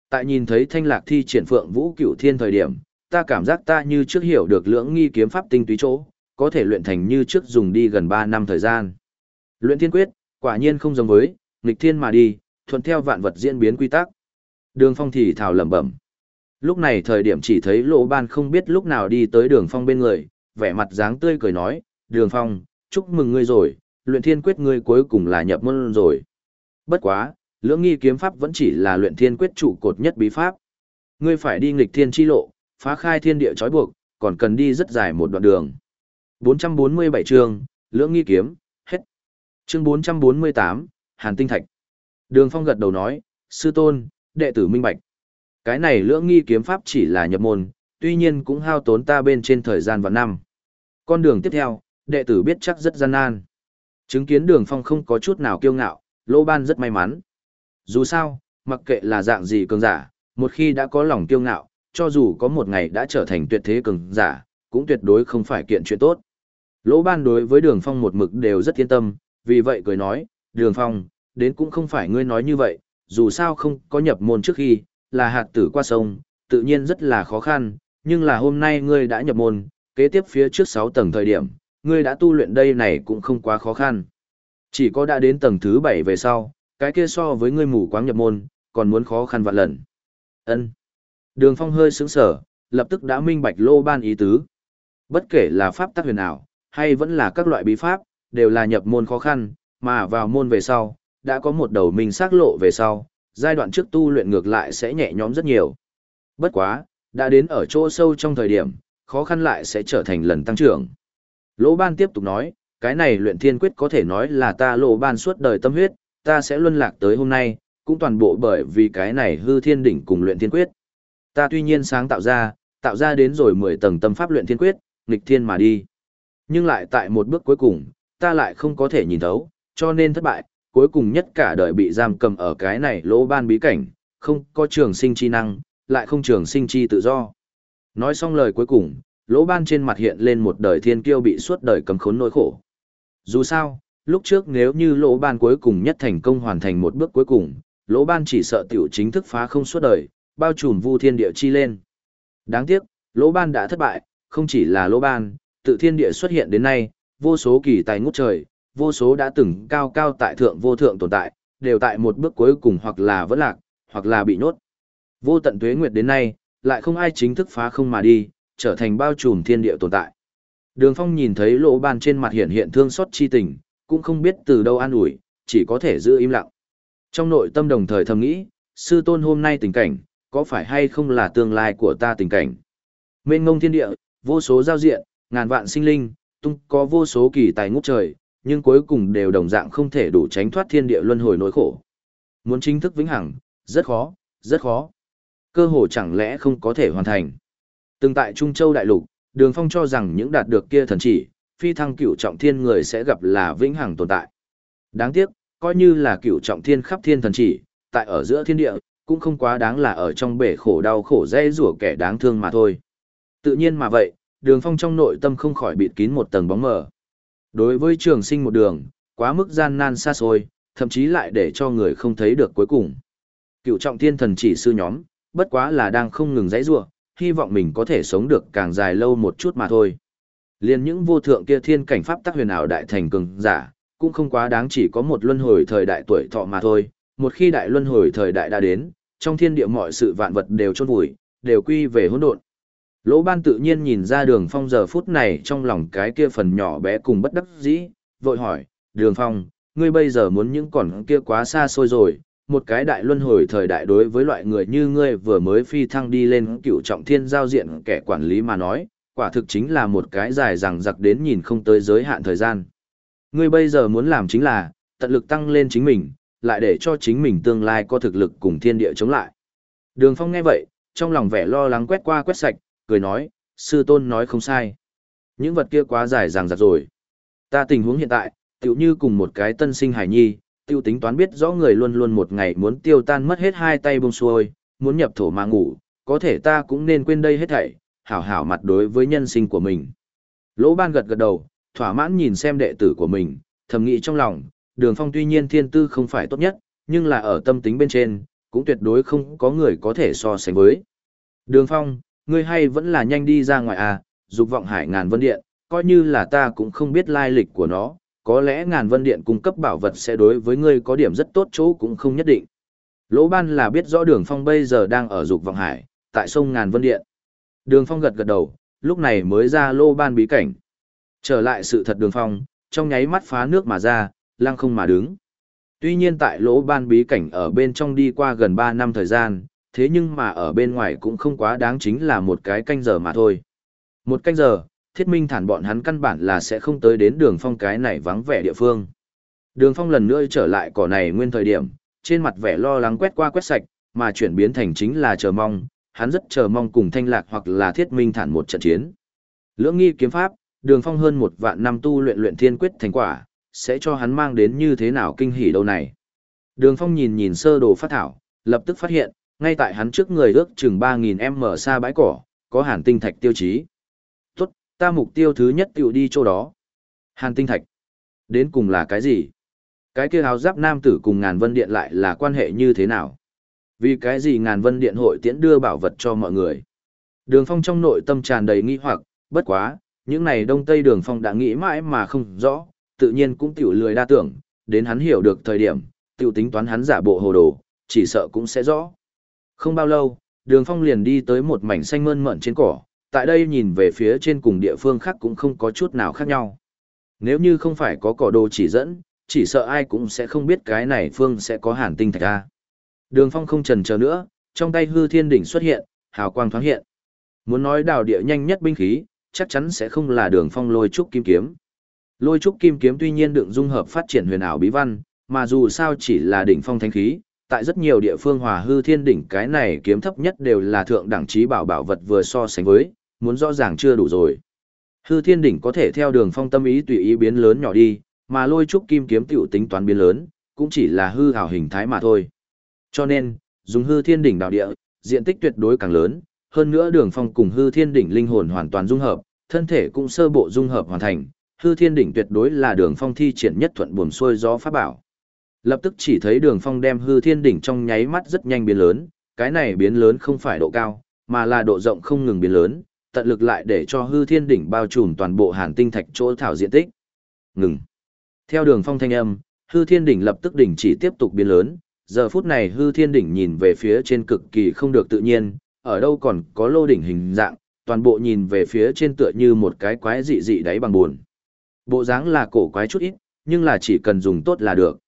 Tại nhìn thấy thanh lạc thi triển phượng vũ cửu thiên thời điểm, ta cảm giác ta như trước hiểu được lưỡng nghi kiếm pháp tinh túy chỗ, có thể luyện thành như trước dùng đi gần 3 năm thời gian. Luyện thiên quyết, quả nhiên không giống với, nghịch thiên mà đi, thuận theo vạn vật diễn biến quy tắc. Đường phong thì thào lẩm bẩm. Lúc này thời điểm chỉ thấy lỗ ban không biết lúc nào đi tới đường phong bên người, vẻ mặt dáng tươi cười nói, đường phong, chúc mừng ngươi rồi, luyện thiên quyết ngươi cuối cùng là nhập môn rồi. Bất quá, lưỡng nghi kiếm pháp vẫn chỉ là luyện thiên quyết trụ cột nhất bí pháp. Ngươi phải đi nghịch thiên chi lộ, phá khai thiên địa trói buộc, còn cần đi rất dài một đoạn đường. 447 chương, lưỡng nghi kiếm, hết. Chương 448, Hàn Tinh Thạch. Đường Phong gật đầu nói, sư tôn, đệ tử minh bạch. Cái này lưỡng nghi kiếm pháp chỉ là nhập môn, tuy nhiên cũng hao tốn ta bên trên thời gian và năm. Con đường tiếp theo, đệ tử biết chắc rất gian nan. Chứng kiến đường Phong không có chút nào kiêu ngạo, lô ban rất may mắn. Dù sao, mặc kệ là dạng gì cường giả, một khi đã có lòng kiêu ngạo, cho dù có một ngày đã trở thành tuyệt thế cường giả, cũng tuyệt đối không phải kiện chuyện tốt. Lỗ ban đối với đường phong một mực đều rất yên tâm, vì vậy cười nói, đường phong, đến cũng không phải ngươi nói như vậy, dù sao không có nhập môn trước khi, là hạt tử qua sông, tự nhiên rất là khó khăn, nhưng là hôm nay ngươi đã nhập môn, kế tiếp phía trước 6 tầng thời điểm, ngươi đã tu luyện đây này cũng không quá khó khăn. Chỉ có đã đến tầng thứ 7 về sau, cái kia so với ngươi mù quáng nhập môn, còn muốn khó khăn vạn lần. Ân. Đường Phong hơi sững sờ, lập tức đã minh bạch lô ban ý tứ. Bất kể là pháp tắc huyền ảo, hay vẫn là các loại bí pháp, đều là nhập môn khó khăn, mà vào môn về sau, đã có một đầu mình xác lộ về sau, giai đoạn trước tu luyện ngược lại sẽ nhẹ nhõm rất nhiều. Bất quá, đã đến ở chỗ sâu trong thời điểm, khó khăn lại sẽ trở thành lần tăng trưởng. Lỗ ban tiếp tục nói, cái này luyện thiên quyết có thể nói là ta lỗ ban suốt đời tâm huyết, ta sẽ luân lạc tới hôm nay, cũng toàn bộ bởi vì cái này hư thiên đỉnh cùng luyện thiên quyết. Ta tuy nhiên sáng tạo ra, tạo ra đến rồi 10 tầng tâm pháp luyện thiên quyết, nghịch thiên mà đi. Nhưng lại tại một bước cuối cùng, ta lại không có thể nhìn thấu, cho nên thất bại, cuối cùng nhất cả đời bị giam cầm ở cái này lỗ ban bí cảnh, không có trường sinh chi năng, lại không trường sinh chi tự do. Nói xong lời cuối cùng, lỗ ban trên mặt hiện lên một đời thiên kiêu bị suốt đời cầm khốn nỗi khổ. Dù sao, lúc trước nếu như lỗ ban cuối cùng nhất thành công hoàn thành một bước cuối cùng, lỗ ban chỉ sợ tiểu chính thức phá không suốt đời, bao trùm vu thiên địa chi lên. Đáng tiếc, lỗ ban đã thất bại, không chỉ là lỗ ban, tự thiên địa xuất hiện đến nay, vô số kỳ tài ngút trời, vô số đã từng cao cao tại thượng vô thượng tồn tại, đều tại một bước cuối cùng hoặc là vẫn lạc, hoặc là bị nhốt. Vô tận tuế nguyệt đến nay, lại không ai chính thức phá không mà đi, trở thành bao trùm thiên địa tồn tại. Đường Phong nhìn thấy lỗ ban trên mặt hiện hiện thương xót chi tình, cũng không biết từ đâu an ủi, chỉ có thể giữ im lặng. Trong nội tâm đồng thời thầm nghĩ, sư tôn hôm nay tình cảnh, có phải hay không là tương lai của ta tình cảnh. Mênh ngông thiên địa, vô số giao diện, ngàn vạn sinh linh, tung có vô số kỳ tài ngút trời, nhưng cuối cùng đều đồng dạng không thể đủ tránh thoát thiên địa luân hồi nỗi khổ. Muốn chính thức vĩnh hằng, rất khó, rất khó. Cơ hồ chẳng lẽ không có thể hoàn thành. Từng tại Trung Châu Đại Lục, Đường Phong cho rằng những đạt được kia thần chỉ, phi thăng cửu trọng thiên người sẽ gặp là vĩnh hằng tồn tại. Đáng tiếc, coi như là cửu trọng thiên khắp thiên thần chỉ, tại ở giữa thiên địa, cũng không quá đáng là ở trong bể khổ đau khổ dây rủa kẻ đáng thương mà thôi. Tự nhiên mà vậy, đường phong trong nội tâm không khỏi bịt kín một tầng bóng mờ. Đối với trường sinh một đường, quá mức gian nan xa xôi, thậm chí lại để cho người không thấy được cuối cùng. Cựu trọng thiên thần chỉ sư nhóm, bất quá là đang không ngừng dãy ruộng, hy vọng mình có thể sống được càng dài lâu một chút mà thôi. Liên những vô thượng kia thiên cảnh pháp tác huyền ảo đại thành cường giả, cũng không quá đáng chỉ có một luân hồi thời đại tuổi thọ mà thôi, một khi đại luân hồi thời đại đã đến, trong thiên địa mọi sự vạn vật đều chôn vùi, đều quy về hỗn độn. Lỗ Ban tự nhiên nhìn ra Đường Phong giờ phút này trong lòng cái kia phần nhỏ bé cùng bất đắc dĩ, vội hỏi, Đường Phong, ngươi bây giờ muốn những còn kia quá xa xôi rồi, một cái đại luân hồi thời đại đối với loại người như ngươi vừa mới phi thăng đi lên cựu trọng thiên giao diện kẻ quản lý mà nói, quả thực chính là một cái dài rằng giặc đến nhìn không tới giới hạn thời gian. Ngươi bây giờ muốn làm chính là, tận lực tăng lên chính mình, lại để cho chính mình tương lai có thực lực cùng thiên địa chống lại. Đường Phong nghe vậy, trong lòng vẻ lo lắng quét qua quét sạch, cười nói, sư tôn nói không sai. Những vật kia quá dài ràng dặc rồi. Ta tình huống hiện tại, tiểu như cùng một cái tân sinh hải nhi, tiêu tính toán biết rõ người luôn luôn một ngày muốn tiêu tan mất hết hai tay bông xuôi, muốn nhập thổ mà ngủ, có thể ta cũng nên quên đây hết thảy, hảo hảo mặt đối với nhân sinh của mình. Lỗ ban gật gật đầu, thỏa mãn nhìn xem đệ tử của mình, thầm nghĩ trong lòng, đường phong tuy nhiên thiên tư không phải tốt nhất, nhưng là ở tâm tính bên trên, cũng tuyệt đối không có người có thể so sánh với. Đường phong, ngươi hay vẫn là nhanh đi ra ngoài à, dục vọng hải ngàn vân điện, coi như là ta cũng không biết lai lịch của nó, có lẽ ngàn vân điện cung cấp bảo vật sẽ đối với ngươi có điểm rất tốt chỗ cũng không nhất định. Lỗ ban là biết rõ đường phong bây giờ đang ở dục vọng hải, tại sông ngàn vân điện. Đường phong gật gật đầu, lúc này mới ra lô ban bí cảnh. Trở lại sự thật đường phong, trong nháy mắt phá nước mà ra, lăng không mà đứng. Tuy nhiên tại lỗ ban bí cảnh ở bên trong đi qua gần 3 năm thời gian, thế nhưng mà ở bên ngoài cũng không quá đáng chính là một cái canh giờ mà thôi. Một canh giờ, thiết minh thản bọn hắn căn bản là sẽ không tới đến đường phong cái này vắng vẻ địa phương. Đường phong lần nữa trở lại cỏ này nguyên thời điểm, trên mặt vẻ lo lắng quét qua quét sạch, mà chuyển biến thành chính là chờ mong, hắn rất chờ mong cùng thanh lạc hoặc là thiết minh thản một trận chiến. Lưỡng nghi kiếm pháp, đường phong hơn một vạn năm tu luyện luyện thiên quyết thành quả, sẽ cho hắn mang đến như thế nào kinh hỉ đâu này. Đường phong nhìn nhìn sơ đồ phát thảo, lập tức phát hiện, ngay tại hắn trước người ước chừng 3.000 m xa bãi cỏ, có hàn tinh thạch tiêu chí. Tốt, ta mục tiêu thứ nhất tiểu đi chỗ đó. Hàn tinh thạch. Đến cùng là cái gì? Cái kia áo giáp nam tử cùng ngàn vân điện lại là quan hệ như thế nào? Vì cái gì ngàn vân điện hội tiễn đưa bảo vật cho mọi người? Đường phong trong nội tâm tràn đầy nghi hoặc, bất quá, những này đông tây đường phong đã nghĩ mãi mà không rõ, tự nhiên cũng tiểu lười đa tưởng, đến hắn hiểu được thời điểm, tiểu tính toán hắn giả bộ hồ đồ, chỉ sợ cũng sẽ rõ. Không bao lâu, đường phong liền đi tới một mảnh xanh mơn mận trên cỏ, tại đây nhìn về phía trên cùng địa phương khác cũng không có chút nào khác nhau. Nếu như không phải có cỏ đồ chỉ dẫn, chỉ sợ ai cũng sẽ không biết cái này phương sẽ có hàn tinh thạch ra. Đường phong không trần chờ nữa, trong tay hư thiên đỉnh xuất hiện, hào quang thoáng hiện. Muốn nói đào địa nhanh nhất binh khí, chắc chắn sẽ không là đường phong lôi trúc kim kiếm. Lôi trúc kim kiếm tuy nhiên đựng dung hợp phát triển huyền ảo bí văn, mà dù sao chỉ là đỉnh phong thánh khí, tại rất nhiều địa phương hòa hư thiên đỉnh cái này kiếm thấp nhất đều là thượng đẳng trí bảo bảo vật vừa so sánh với, muốn rõ ràng chưa đủ rồi. Hư thiên đỉnh có thể theo đường phong tâm ý tùy ý biến lớn nhỏ đi, mà lôi trúc kim kiếm tiểu tính toán biến lớn, cũng chỉ là hư hảo hình thái mà thôi. Cho nên, dùng hư thiên đỉnh đạo địa, diện tích tuyệt đối càng lớn, hơn nữa đường phong cùng hư thiên đỉnh linh hồn hoàn toàn dung hợp, thân thể cũng sơ bộ dung hợp hoàn thành, hư thiên đỉnh tuyệt đối là đường phong thi triển nhất thuận buồm xuôi gió pháp bảo. Lập tức chỉ thấy đường phong đem hư thiên đỉnh trong nháy mắt rất nhanh biến lớn, cái này biến lớn không phải độ cao, mà là độ rộng không ngừng biến lớn, tận lực lại để cho hư thiên đỉnh bao trùm toàn bộ hàn tinh thạch chỗ thảo diện tích. Ngừng. Theo đường phong thanh âm, hư thiên đỉnh lập tức đỉnh chỉ tiếp tục biến lớn, giờ phút này hư thiên đỉnh nhìn về phía trên cực kỳ không được tự nhiên, ở đâu còn có lô đỉnh hình dạng, toàn bộ nhìn về phía trên tựa như một cái quái dị dị đáy bằng buồn. Bộ dáng là cổ quái chút ít, nhưng là chỉ cần dùng tốt là được.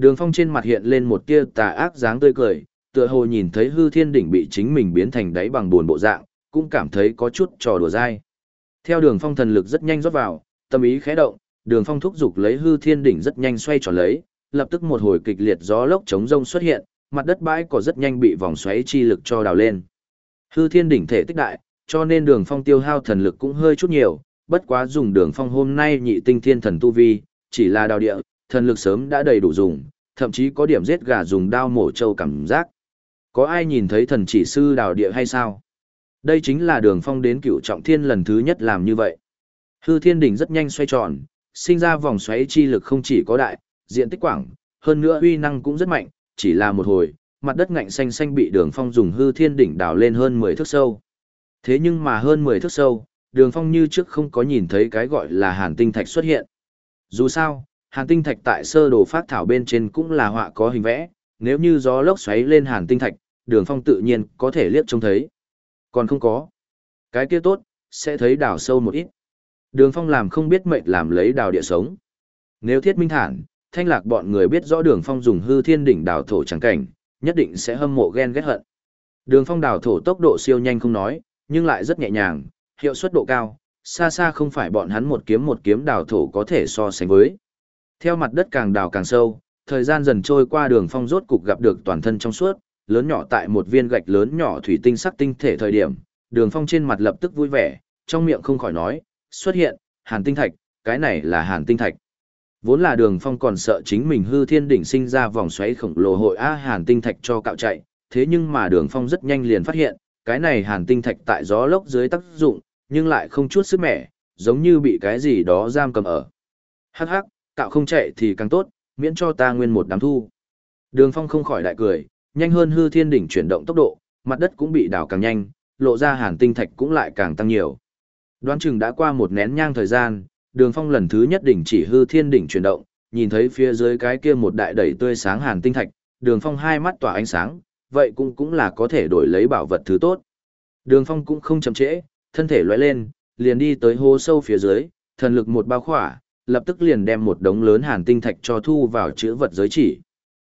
Đường phong trên mặt hiện lên một tia tà ác dáng tươi cười, tựa hồ nhìn thấy hư thiên đỉnh bị chính mình biến thành đáy bằng buồn bộ dạng, cũng cảm thấy có chút trò đùa dai. Theo đường phong thần lực rất nhanh rót vào, tâm ý khẽ động, đường phong thúc giục lấy hư thiên đỉnh rất nhanh xoay tròn lấy, lập tức một hồi kịch liệt gió lốc chống rông xuất hiện, mặt đất bãi cỏ rất nhanh bị vòng xoáy chi lực cho đào lên. Hư thiên đỉnh thể tích đại, cho nên đường phong tiêu hao thần lực cũng hơi chút nhiều, bất quá dùng đường phong hôm nay nhị tinh thiên thần tu vi, chỉ là đào địa, thần lực sớm đã đầy đủ dùng, thậm chí có điểm giết gà dùng đao mổ trâu cảm giác. Có ai nhìn thấy thần chỉ sư đào địa hay sao? Đây chính là đường phong đến cựu trọng thiên lần thứ nhất làm như vậy. Hư thiên đỉnh rất nhanh xoay tròn, sinh ra vòng xoáy chi lực không chỉ có đại, diện tích quảng, hơn nữa uy năng cũng rất mạnh, chỉ là một hồi, mặt đất ngạnh xanh xanh bị đường phong dùng hư thiên đỉnh đào lên hơn 10 thước sâu. Thế nhưng mà hơn 10 thước sâu, đường phong như trước không có nhìn thấy cái gọi là hàn tinh thạch xuất hiện. Dù sao, hàn tinh thạch tại sơ đồ phát thảo bên trên cũng là họa có hình vẽ, nếu như gió lốc xoáy lên hàn tinh thạch, đường phong tự nhiên có thể liếc trông thấy. Còn không có. Cái kia tốt, sẽ thấy đào sâu một ít. Đường phong làm không biết mệnh làm lấy đào địa sống. Nếu thiết minh thản, thanh lạc bọn người biết rõ đường phong dùng hư thiên đỉnh đào thổ trắng cảnh, nhất định sẽ hâm mộ ghen ghét hận. Đường phong đào thổ tốc độ siêu nhanh không nói, nhưng lại rất nhẹ nhàng, hiệu suất độ cao, xa xa không phải bọn hắn một kiếm một kiếm đào thổ có thể so sánh với. Theo mặt đất càng đào càng sâu, thời gian dần trôi qua đường phong rốt cục gặp được toàn thân trong suốt, lớn nhỏ tại một viên gạch lớn nhỏ thủy tinh sắc tinh thể thời điểm, đường phong trên mặt lập tức vui vẻ, trong miệng không khỏi nói, xuất hiện, hàn tinh thạch, cái này là hàn tinh thạch. Vốn là đường phong còn sợ chính mình hư thiên đỉnh sinh ra vòng xoáy khổng lồ hội A hàn tinh thạch cho cạo chạy, thế nhưng mà đường phong rất nhanh liền phát hiện, cái này hàn tinh thạch tại gió lốc dưới tác dụng, nhưng lại không chút sức mẻ, giống như bị cái gì đó giam cầm ở. Hắc hắc, tạo không chạy thì càng tốt, miễn cho ta nguyên một đám thu. Đường phong không khỏi đại cười, nhanh hơn hư thiên đỉnh chuyển động tốc độ, mặt đất cũng bị đào càng nhanh, lộ ra hàn tinh thạch cũng lại càng tăng nhiều. Đoán chừng đã qua một nén nhang thời gian, đường phong lần thứ nhất đỉnh chỉ hư thiên đỉnh chuyển động, nhìn thấy phía dưới cái kia một đại đầy tươi sáng hàn tinh thạch, đường phong hai mắt tỏa ánh sáng, vậy cũng cũng là có thể đổi lấy bảo vật thứ tốt. Đường phong cũng không chậm trễ, thân thể lóe lên, liền đi tới hố sâu phía dưới, thần lực một bao khỏa, lập tức liền đem một đống lớn hàn tinh thạch cho thu vào chữ vật giới chỉ.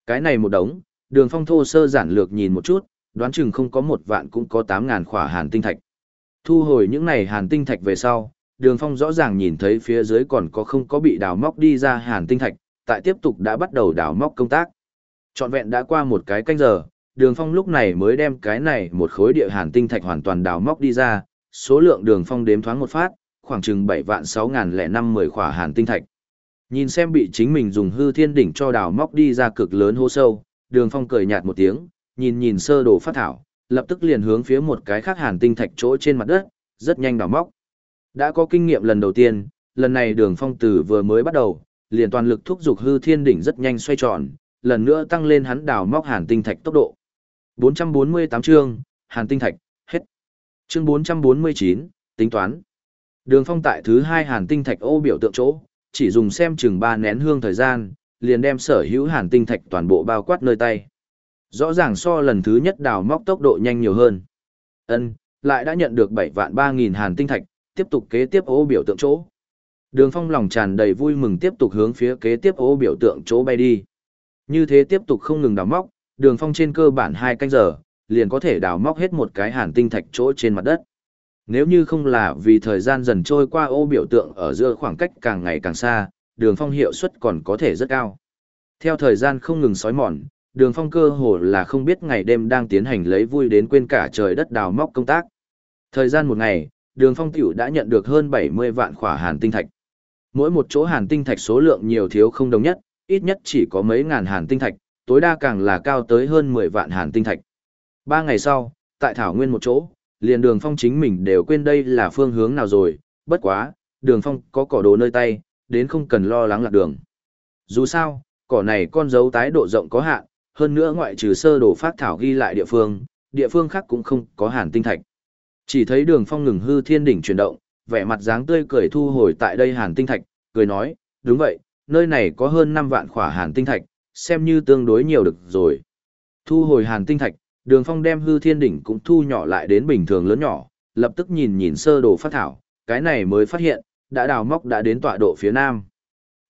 Cái này một đống, đường phong thô sơ giản lược nhìn một chút, đoán chừng không có một vạn cũng có tám ngàn khỏa hàn tinh thạch. Thu hồi những này hàn tinh thạch về sau, đường phong rõ ràng nhìn thấy phía dưới còn có không có bị đào móc đi ra hàn tinh thạch, tại tiếp tục đã bắt đầu đào móc công tác. Trọn vẹn đã qua một cái canh giờ, đường phong lúc này mới đem cái này một khối địa hàn tinh thạch hoàn toàn đào móc đi ra, số lượng đường phong đếm thoáng một phát, khoảng chừng bảy vạn sáu ngàn lẻ năm mười khỏa hàn tinh thạch. Nhìn xem bị chính mình dùng hư thiên đỉnh cho đào móc đi ra cực lớn hô sâu, đường phong cười nhạt một tiếng, nhìn nhìn sơ đồ phát thảo, lập tức liền hướng phía một cái khác hàn tinh thạch chỗ trên mặt đất, rất nhanh đào móc. Đã có kinh nghiệm lần đầu tiên, lần này đường phong từ vừa mới bắt đầu, liền toàn lực thúc giục hư thiên đỉnh rất nhanh xoay tròn, lần nữa tăng lên hắn đào móc hàn tinh thạch tốc độ. 448 chương, hàn tinh thạch, hết. Chương 449, tính toán. Đường phong tại thứ hai hàn tinh thạch ô biểu tượng chỗ, chỉ dùng xem chừng ba nén hương thời gian, liền đem sở hữu hàn tinh thạch toàn bộ bao quát nơi tay. Rõ ràng so lần thứ nhất đào móc tốc độ nhanh nhiều hơn. Ân, lại đã nhận được 7 vạn 3 nghìn hàn tinh thạch, tiếp tục kế tiếp ô biểu tượng chỗ. Đường phong lòng tràn đầy vui mừng tiếp tục hướng phía kế tiếp ô biểu tượng chỗ bay đi. Như thế tiếp tục không ngừng đào móc, đường phong trên cơ bản hai canh giờ, liền có thể đào móc hết một cái hàn tinh thạch chỗ trên mặt đất. Nếu như không là vì thời gian dần trôi qua ô biểu tượng ở giữa khoảng cách càng ngày càng xa, đường phong hiệu suất còn có thể rất cao. Theo thời gian không ngừng sói mòn, đường phong cơ hồ là không biết ngày đêm đang tiến hành lấy vui đến quên cả trời đất đào móc công tác. Thời gian một ngày, đường phong tiểu đã nhận được hơn bảy mươi vạn khỏa hàn tinh thạch. Mỗi một chỗ hàn tinh thạch số lượng nhiều thiếu không đồng nhất, ít nhất chỉ có mấy ngàn hàn tinh thạch, tối đa càng là cao tới hơn mười vạn hàn tinh thạch. Ba ngày sau, tại Thảo Nguyên một chỗ, liền đường phong chính mình đều quên đây là phương hướng nào rồi, bất quá, đường phong có cỏ đồ nơi tay, đến không cần lo lắng lạc đường. Dù sao, cỏ này con dấu tái độ rộng có hạn, hơn nữa ngoại trừ sơ đồ phát thảo ghi lại địa phương, địa phương khác cũng không có hàn tinh thạch. Chỉ thấy đường phong ngừng hư thiên đỉnh chuyển động, vẻ mặt dáng tươi cười thu hồi tại đây hàn tinh thạch, cười nói, đúng vậy, nơi này có hơn 5 vạn khỏa hàn tinh thạch, xem như tương đối nhiều được rồi. Thu hồi hàn tinh thạch, đường phong đem hư thiên đỉnh cũng thu nhỏ lại đến bình thường lớn nhỏ, lập tức nhìn nhìn sơ đồ phát thảo, cái này mới phát hiện, đã đào móc đã đến tọa độ phía nam.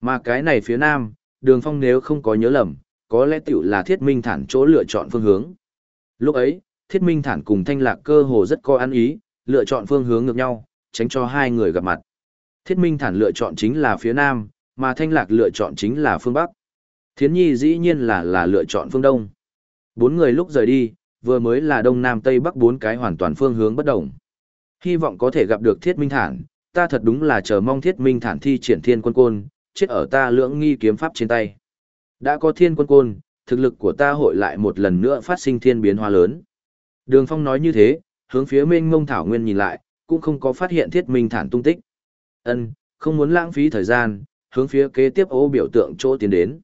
Mà cái này phía nam, đường phong nếu không có nhớ lầm, có lẽ tiểu là thiết minh thản chỗ lựa chọn phương hướng. Lúc ấy, thiết minh thản cùng thanh lạc cơ hồ rất có ăn ý, lựa chọn phương hướng ngược nhau, tránh cho hai người gặp mặt. Thiết minh thản lựa chọn chính là phía nam, mà thanh lạc lựa chọn chính là phương bắc. Thiến nhi dĩ nhiên là là lựa chọn phương đông. Bốn người lúc rời đi, vừa mới là đông nam tây bắc bốn cái hoàn toàn phương hướng bất đồng. Hy vọng có thể gặp được thiết minh thản, ta thật đúng là chờ mong thiết minh thản thi triển thiên quân côn, chết ở ta lưỡng nghi kiếm pháp trên tay. Đã có thiên quân côn, thực lực của ta hội lại một lần nữa phát sinh thiên biến hóa lớn. Đường Phong nói như thế, hướng phía Minh ngông thảo nguyên nhìn lại, cũng không có phát hiện thiết minh thản tung tích. Ân, không muốn lãng phí thời gian, hướng phía kế tiếp ô biểu tượng chỗ tiến đến.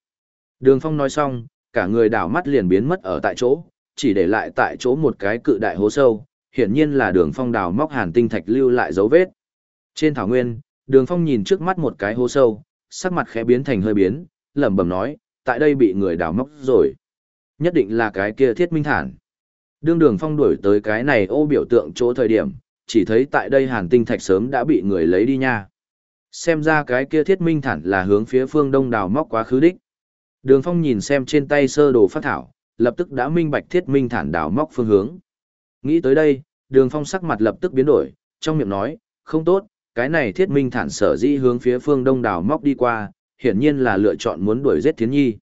Đường Phong nói xong, cả người đảo mắt liền biến mất ở tại chỗ, chỉ để lại tại chỗ một cái cự đại hố sâu, hiển nhiên là đường Phong đào móc hàn tinh thạch lưu lại dấu vết. Trên thảo nguyên, đường Phong nhìn trước mắt một cái hố sâu, sắc mặt khẽ biến thành hơi biến, lẩm bẩm nói, tại đây bị người đào móc rồi. Nhất định là cái kia thiết minh thản. Đương đường phong đuổi tới cái này ô biểu tượng chỗ thời điểm, chỉ thấy tại đây hàn tinh thạch sớm đã bị người lấy đi nha. Xem ra cái kia thiết minh thản là hướng phía phương đông đào móc quá khứ đích. Đường phong nhìn xem trên tay sơ đồ phát thảo, lập tức đã minh bạch thiết minh thản đào móc phương hướng. Nghĩ tới đây, đường phong sắc mặt lập tức biến đổi, trong miệng nói, không tốt, cái này thiết minh thản sở dĩ hướng phía phương đông đào móc đi qua, hiển nhiên là lựa chọn muốn đuổi giết Thiến Nhi.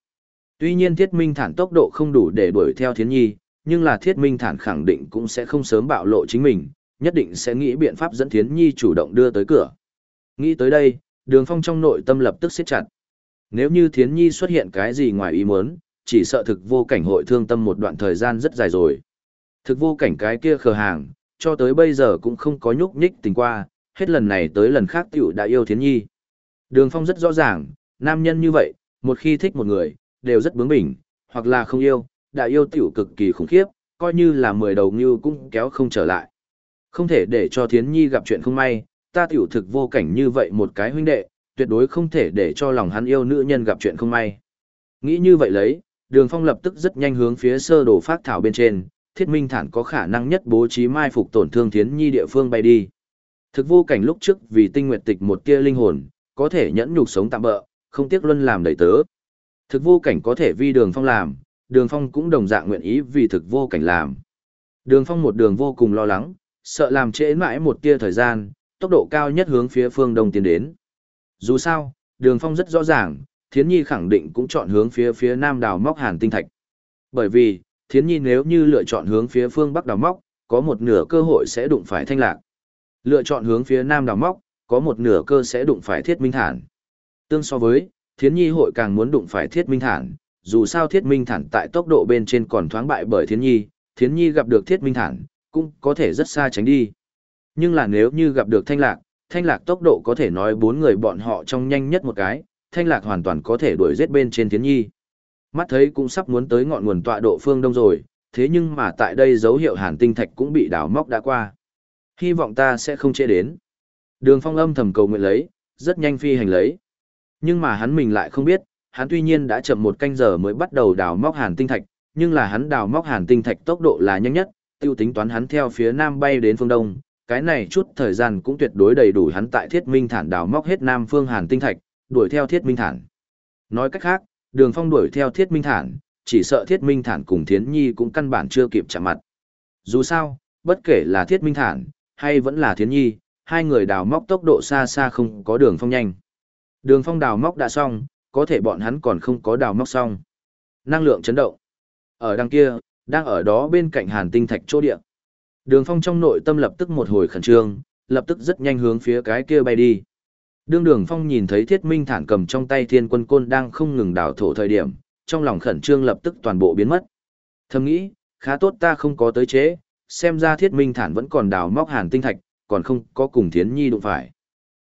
Tuy nhiên thiết minh thản tốc độ không đủ để đuổi theo Thiến Nhi, nhưng là thiết minh thản khẳng định cũng sẽ không sớm bạo lộ chính mình, nhất định sẽ nghĩ biện pháp dẫn Thiến Nhi chủ động đưa tới cửa. Nghĩ tới đây, đường phong trong nội tâm lập tức siết chặt. Nếu như Thiến Nhi xuất hiện cái gì ngoài ý muốn, chỉ sợ thực vô cảnh hội thương tâm một đoạn thời gian rất dài rồi. Thực vô cảnh cái kia khờ hàng, cho tới bây giờ cũng không có nhúc nhích tình qua, hết lần này tới lần khác tiểu đã yêu Thiến Nhi. Đường Phong rất rõ ràng, nam nhân như vậy, một khi thích một người, đều rất bướng bỉnh, hoặc là không yêu, đã yêu tiểu cực kỳ khủng khiếp, coi như là mười đầu như cũng kéo không trở lại. Không thể để cho Thiến Nhi gặp chuyện không may, ta tiểu thực vô cảnh như vậy một cái huynh đệ, tuyệt đối không thể để cho lòng hắn yêu nữ nhân gặp chuyện không may. Nghĩ như vậy lấy, đường phong lập tức rất nhanh hướng phía sơ đồ phát thảo bên trên, thiết minh thản có khả năng nhất bố trí mai phục tổn thương Thiến Nhi địa phương bay đi. Thực vô cảnh lúc trước vì tinh nguyệt tịch một tia linh hồn, có thể nhẫn nhục sống tạm bỡ, không tiếc luân làm đầy tớ. Thực vô cảnh có thể vì đường phong làm, đường phong cũng đồng dạng nguyện ý vì thực vô cảnh làm. Đường phong một đường vô cùng lo lắng, sợ làm trễ mãi một tia thời gian, tốc độ cao nhất hướng phía phương đông tiến đến. Dù sao, đường phong rất rõ ràng, thiến nhi khẳng định cũng chọn hướng phía phía nam đào móc hàn tinh thạch. Bởi vì, thiến nhi nếu như lựa chọn hướng phía phương bắc đào móc, có một nửa cơ hội sẽ đụng phải thanh lạc. Lựa chọn hướng phía nam đào móc, có một nửa cơ sẽ đụng phải thiết minh thản. Tương so với, thiến nhi hội càng muốn đụng phải thiết minh thản, dù sao thiết minh thản tại tốc độ bên trên còn thoáng bại bởi thiến nhi, thiến nhi gặp được thiết minh thản, cũng có thể rất xa tránh đi. Nhưng là nếu như gặp được thanh lạc, thanh lạc tốc độ có thể nói bốn người bọn họ trong nhanh nhất một cái, thanh lạc hoàn toàn có thể đuổi giết bên trên thiến nhi. Mắt thấy cũng sắp muốn tới ngọn nguồn tọa độ phương đông rồi, thế nhưng mà tại đây dấu hiệu hàn tinh thạch cũng bị đào móc đã qua. Hy vọng ta sẽ không trễ đến. Đường phong âm thầm cầu nguyện lấy, rất nhanh phi hành lấy. Nhưng mà hắn mình lại không biết, hắn tuy nhiên đã chậm một canh giờ mới bắt đầu đào móc hàn tinh thạch, nhưng là hắn đào móc hàn tinh thạch tốc độ là nhanh nhất, tiêu tính toán hắn theo phía nam bay đến phương đông, cái này chút thời gian cũng tuyệt đối đầy đủ hắn tại thiết minh thản đào móc hết nam phương hàn tinh thạch, đuổi theo thiết minh thản. Nói cách khác, đường phong đuổi theo thiết minh thản, chỉ sợ thiết minh thản cùng thiến nhi cũng căn bản chưa kịp chạm mặt. Dù sao, bất kể là thiết minh thản, hay vẫn là thiến nhi, hai người đào móc tốc độ xa xa không có đường phong nhanh. Đường phong đào móc đã xong, có thể bọn hắn còn không có đào móc xong. Năng lượng chấn động. Ở đằng kia, đang ở đó bên cạnh hàn tinh thạch chỗ địa. Đường phong trong nội tâm lập tức một hồi khẩn trương, lập tức rất nhanh hướng phía cái kia bay đi. Đương đường phong nhìn thấy thiết minh thản cầm trong tay thiên quân côn đang không ngừng đào thổ thời điểm, trong lòng khẩn trương lập tức toàn bộ biến mất. Thầm nghĩ, khá tốt ta không có tới chế, xem ra thiết minh thản vẫn còn đào móc hàn tinh thạch, còn không có cùng thiến nhi đụng phải.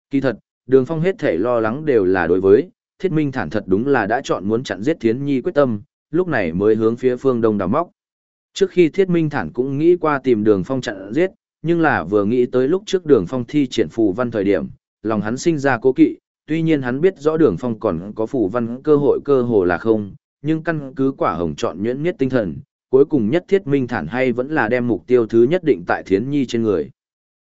Kỳ thật, đường phong hết thể lo lắng đều là đối với, thiết minh thản thật đúng là đã chọn muốn chặn giết thiến nhi quyết tâm, lúc này mới hướng phía phương đông đào móc. Trước khi thiết minh thản cũng nghĩ qua tìm đường phong chặn giết, nhưng là vừa nghĩ tới lúc trước đường phong thi triển phù văn thời điểm, lòng hắn sinh ra cố kỵ, tuy nhiên hắn biết rõ đường phong còn có phù văn cơ hội cơ hồ là không, nhưng căn cứ quả hồng chọn nhuyễn nhất tinh thần, cuối cùng nhất thiết minh thản hay vẫn là đem mục tiêu thứ nhất định tại thiến nhi trên người.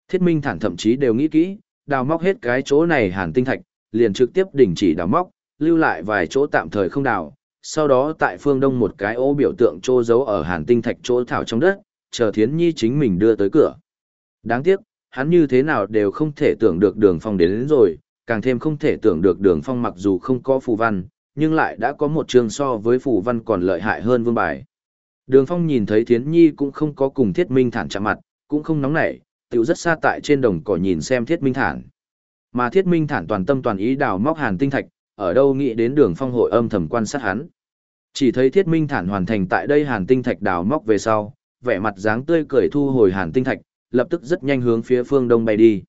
Thiết minh thản thậm chí đều nghĩ kỹ, đào móc hết cái chỗ này hàn tinh thạch, liền trực tiếp đình chỉ đào móc, lưu lại vài chỗ tạm thời không đào, sau đó tại phương đông một cái ô biểu tượng trô giấu ở hàn tinh thạch chỗ thảo trong đất, chờ thiến nhi chính mình đưa tới cửa. Đáng tiếc, hắn như thế nào đều không thể tưởng được đường phong đến, đến rồi, càng thêm không thể tưởng được đường phong mặc dù không có phù văn, nhưng lại đã có một chương so với phù văn còn lợi hại hơn vương bài. Đường phong nhìn thấy thiến nhi cũng không có cùng thiết minh thản chạm mặt, cũng không nóng nảy, tựu rất xa tại trên đồng cỏ nhìn xem thiết minh thản. Mà thiết minh thản toàn tâm toàn ý đào móc hàn tinh thạch, ở đâu nghĩ đến đường phong hội âm thầm quan sát hắn. Chỉ thấy thiết minh thản hoàn thành tại đây hàn tinh thạch đào móc về sau, vẻ mặt dáng tươi cười thu hồi hàn tinh thạch, lập tức rất nhanh hướng phía phương đông bay đi.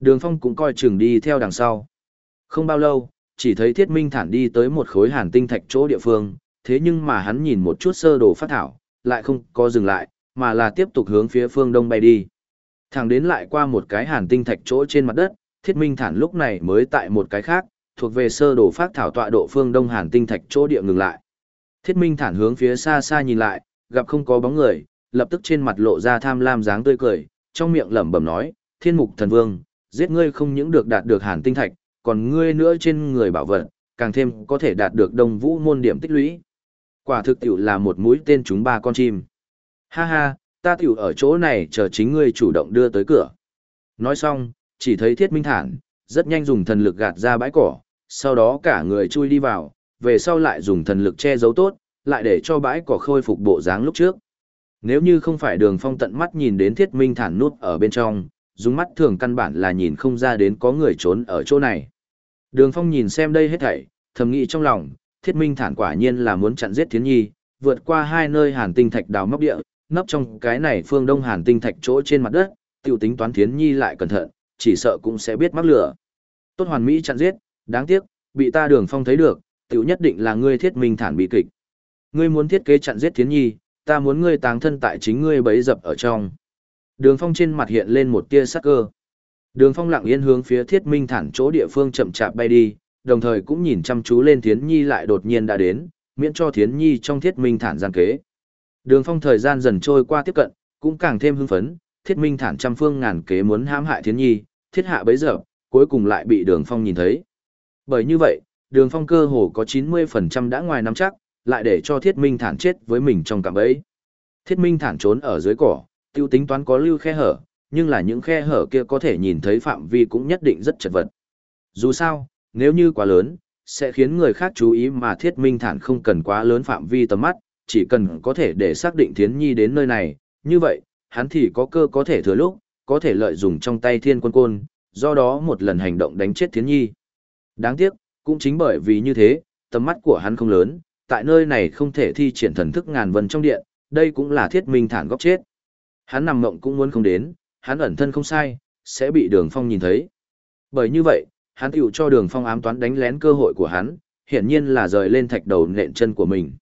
Đường phong cũng coi chừng đi theo đằng sau. Không bao lâu, chỉ thấy thiết minh thản đi tới một khối hàn tinh thạch chỗ địa phương, thế nhưng mà hắn nhìn một chút sơ đồ phát thảo, lại không có dừng lại, mà là tiếp tục hướng phía phương đông bay đi. Thẳng đến lại qua một cái hàn tinh thạch chỗ trên mặt đất, thiết minh thản lúc này mới tại một cái khác, thuộc về sơ đồ phát thảo tọa độ phương đông hàn tinh thạch chỗ địa ngừng lại. Thiết minh thản hướng phía xa xa nhìn lại, gặp không có bóng người, lập tức trên mặt lộ ra tham lam dáng tươi cười, trong miệng lẩm bẩm nói, thiên mục thần vương, giết ngươi không những được đạt được hàn tinh thạch, còn ngươi nữa trên người bảo vật, càng thêm có thể đạt được đông vũ môn điểm tích lũy. Quả thực tiểu là một mũi tên chúng ba con chim. Ha ha, ta tiểu ở chỗ này chờ chính ngươi chủ động đưa tới cửa. Nói xong, chỉ thấy thiết minh thản, rất nhanh dùng thần lực gạt ra bãi cỏ, sau đó cả người chui đi vào, về sau lại dùng thần lực che giấu tốt, lại để cho bãi cỏ khôi phục bộ dáng lúc trước. Nếu như không phải đường phong tận mắt nhìn đến thiết minh thản nút ở bên trong, dùng mắt thường căn bản là nhìn không ra đến có người trốn ở chỗ này. Đường phong nhìn xem đây hết thảy, thầm nghĩ trong lòng, thiết minh thản quả nhiên là muốn chặn giết thiến nhi, vượt qua hai nơi hàn tinh thạch đào móc địa, nấp trong cái này phương đông hàn tinh thạch chỗ trên mặt đất, tiểu tính toán thiến nhi lại cẩn thận, chỉ sợ cũng sẽ biết mắc lửa. Tốt hoàn mỹ chặn giết, đáng tiếc, bị ta đường phong thấy được, tiểu nhất định là ngươi thiết minh thản bị kịch. Ngươi muốn thiết kế chặn giết thiến nhi, ta muốn ngươi táng thân tại chính ngươi bấy dập ở trong. Đường phong trên mặt hiện lên một tia sắc cơ. Đường phong lặng yên hướng phía thiết minh thản chỗ địa phương chậm chạp bay đi, đồng thời cũng nhìn chăm chú lên thiến nhi lại đột nhiên đã đến, miễn cho thiến nhi trong thiết minh thản gian kế. Đường phong thời gian dần trôi qua tiếp cận, cũng càng thêm hưng phấn, thiết minh thản trăm phương ngàn kế muốn hãm hại thiến nhi, thiết hạ bấy giờ, cuối cùng lại bị đường phong nhìn thấy. Bởi như vậy, đường phong cơ hồ có 90% đã ngoài nắm chắc, lại để cho thiết minh thản chết với mình trong cạm bẫy. Thiết minh thản trốn ở dưới cỏ, tiêu tính toán có lưu khe hở, nhưng là những khe hở kia có thể nhìn thấy phạm vi cũng nhất định rất chật vật. Dù sao, nếu như quá lớn, sẽ khiến người khác chú ý mà thiết minh thản không cần quá lớn phạm vi tầm mắt, chỉ cần có thể để xác định thiến nhi đến nơi này, như vậy, hắn thì có cơ có thể thừa lúc, có thể lợi dụng trong tay thiên quân côn, do đó một lần hành động đánh chết thiến nhi. Đáng tiếc, cũng chính bởi vì như thế, tầm mắt của hắn không lớn, tại nơi này không thể thi triển thần thức ngàn vân trong điện, đây cũng là thiết minh thản góc chết. Hắn nằm mộng cũng muốn không đến, hắn ẩn thân không sai, sẽ bị đường phong nhìn thấy. Bởi như vậy, hắn tiểu cho đường phong ám toán đánh lén cơ hội của hắn, hiển nhiên là rời lên thạch đầu nện chân của mình.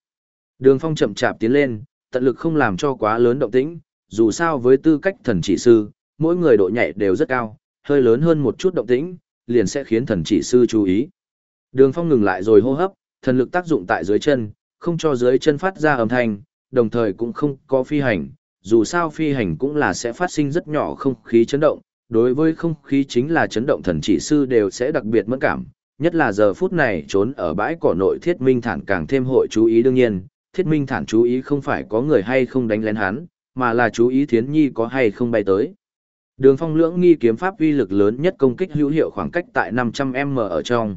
Đường phong chậm chạp tiến lên, tận lực không làm cho quá lớn động tĩnh, dù sao với tư cách thần chỉ sư, mỗi người độ nhạy đều rất cao, hơi lớn hơn một chút động tĩnh, liền sẽ khiến thần chỉ sư chú ý. Đường phong ngừng lại rồi hô hấp, thần lực tác dụng tại dưới chân, không cho dưới chân phát ra âm thanh, đồng thời cũng không có phi hành, dù sao phi hành cũng là sẽ phát sinh rất nhỏ không khí chấn động, đối với không khí chính là chấn động thần chỉ sư đều sẽ đặc biệt mẫn cảm, nhất là giờ phút này trốn ở bãi cỏ nội thiết minh thản càng thêm hội chú ý đương nhiên, thiết minh thản chú ý không phải có người hay không đánh lén hắn, mà là chú ý thiến nhi có hay không bay tới. Đường phong lưỡng nghi kiếm pháp uy lực lớn nhất công kích hữu hiệu khoảng cách tại 500m ở trong.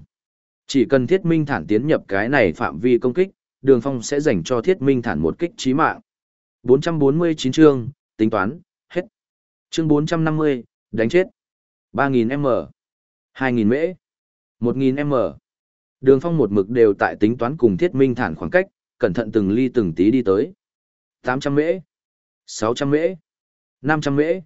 Chỉ cần thiết minh thản tiến nhập cái này phạm vi công kích, đường phong sẽ dành cho thiết minh thản một kích trí mạng. 449 chương, tính toán, hết. Chương 450, đánh chết. 3.000m, 2.000 mễ, 1.000m. Đường phong một mực đều tại tính toán cùng thiết minh thản khoảng cách, cẩn thận từng ly từng tí đi tới. 800 mễ, 600 mễ, 500 mễ.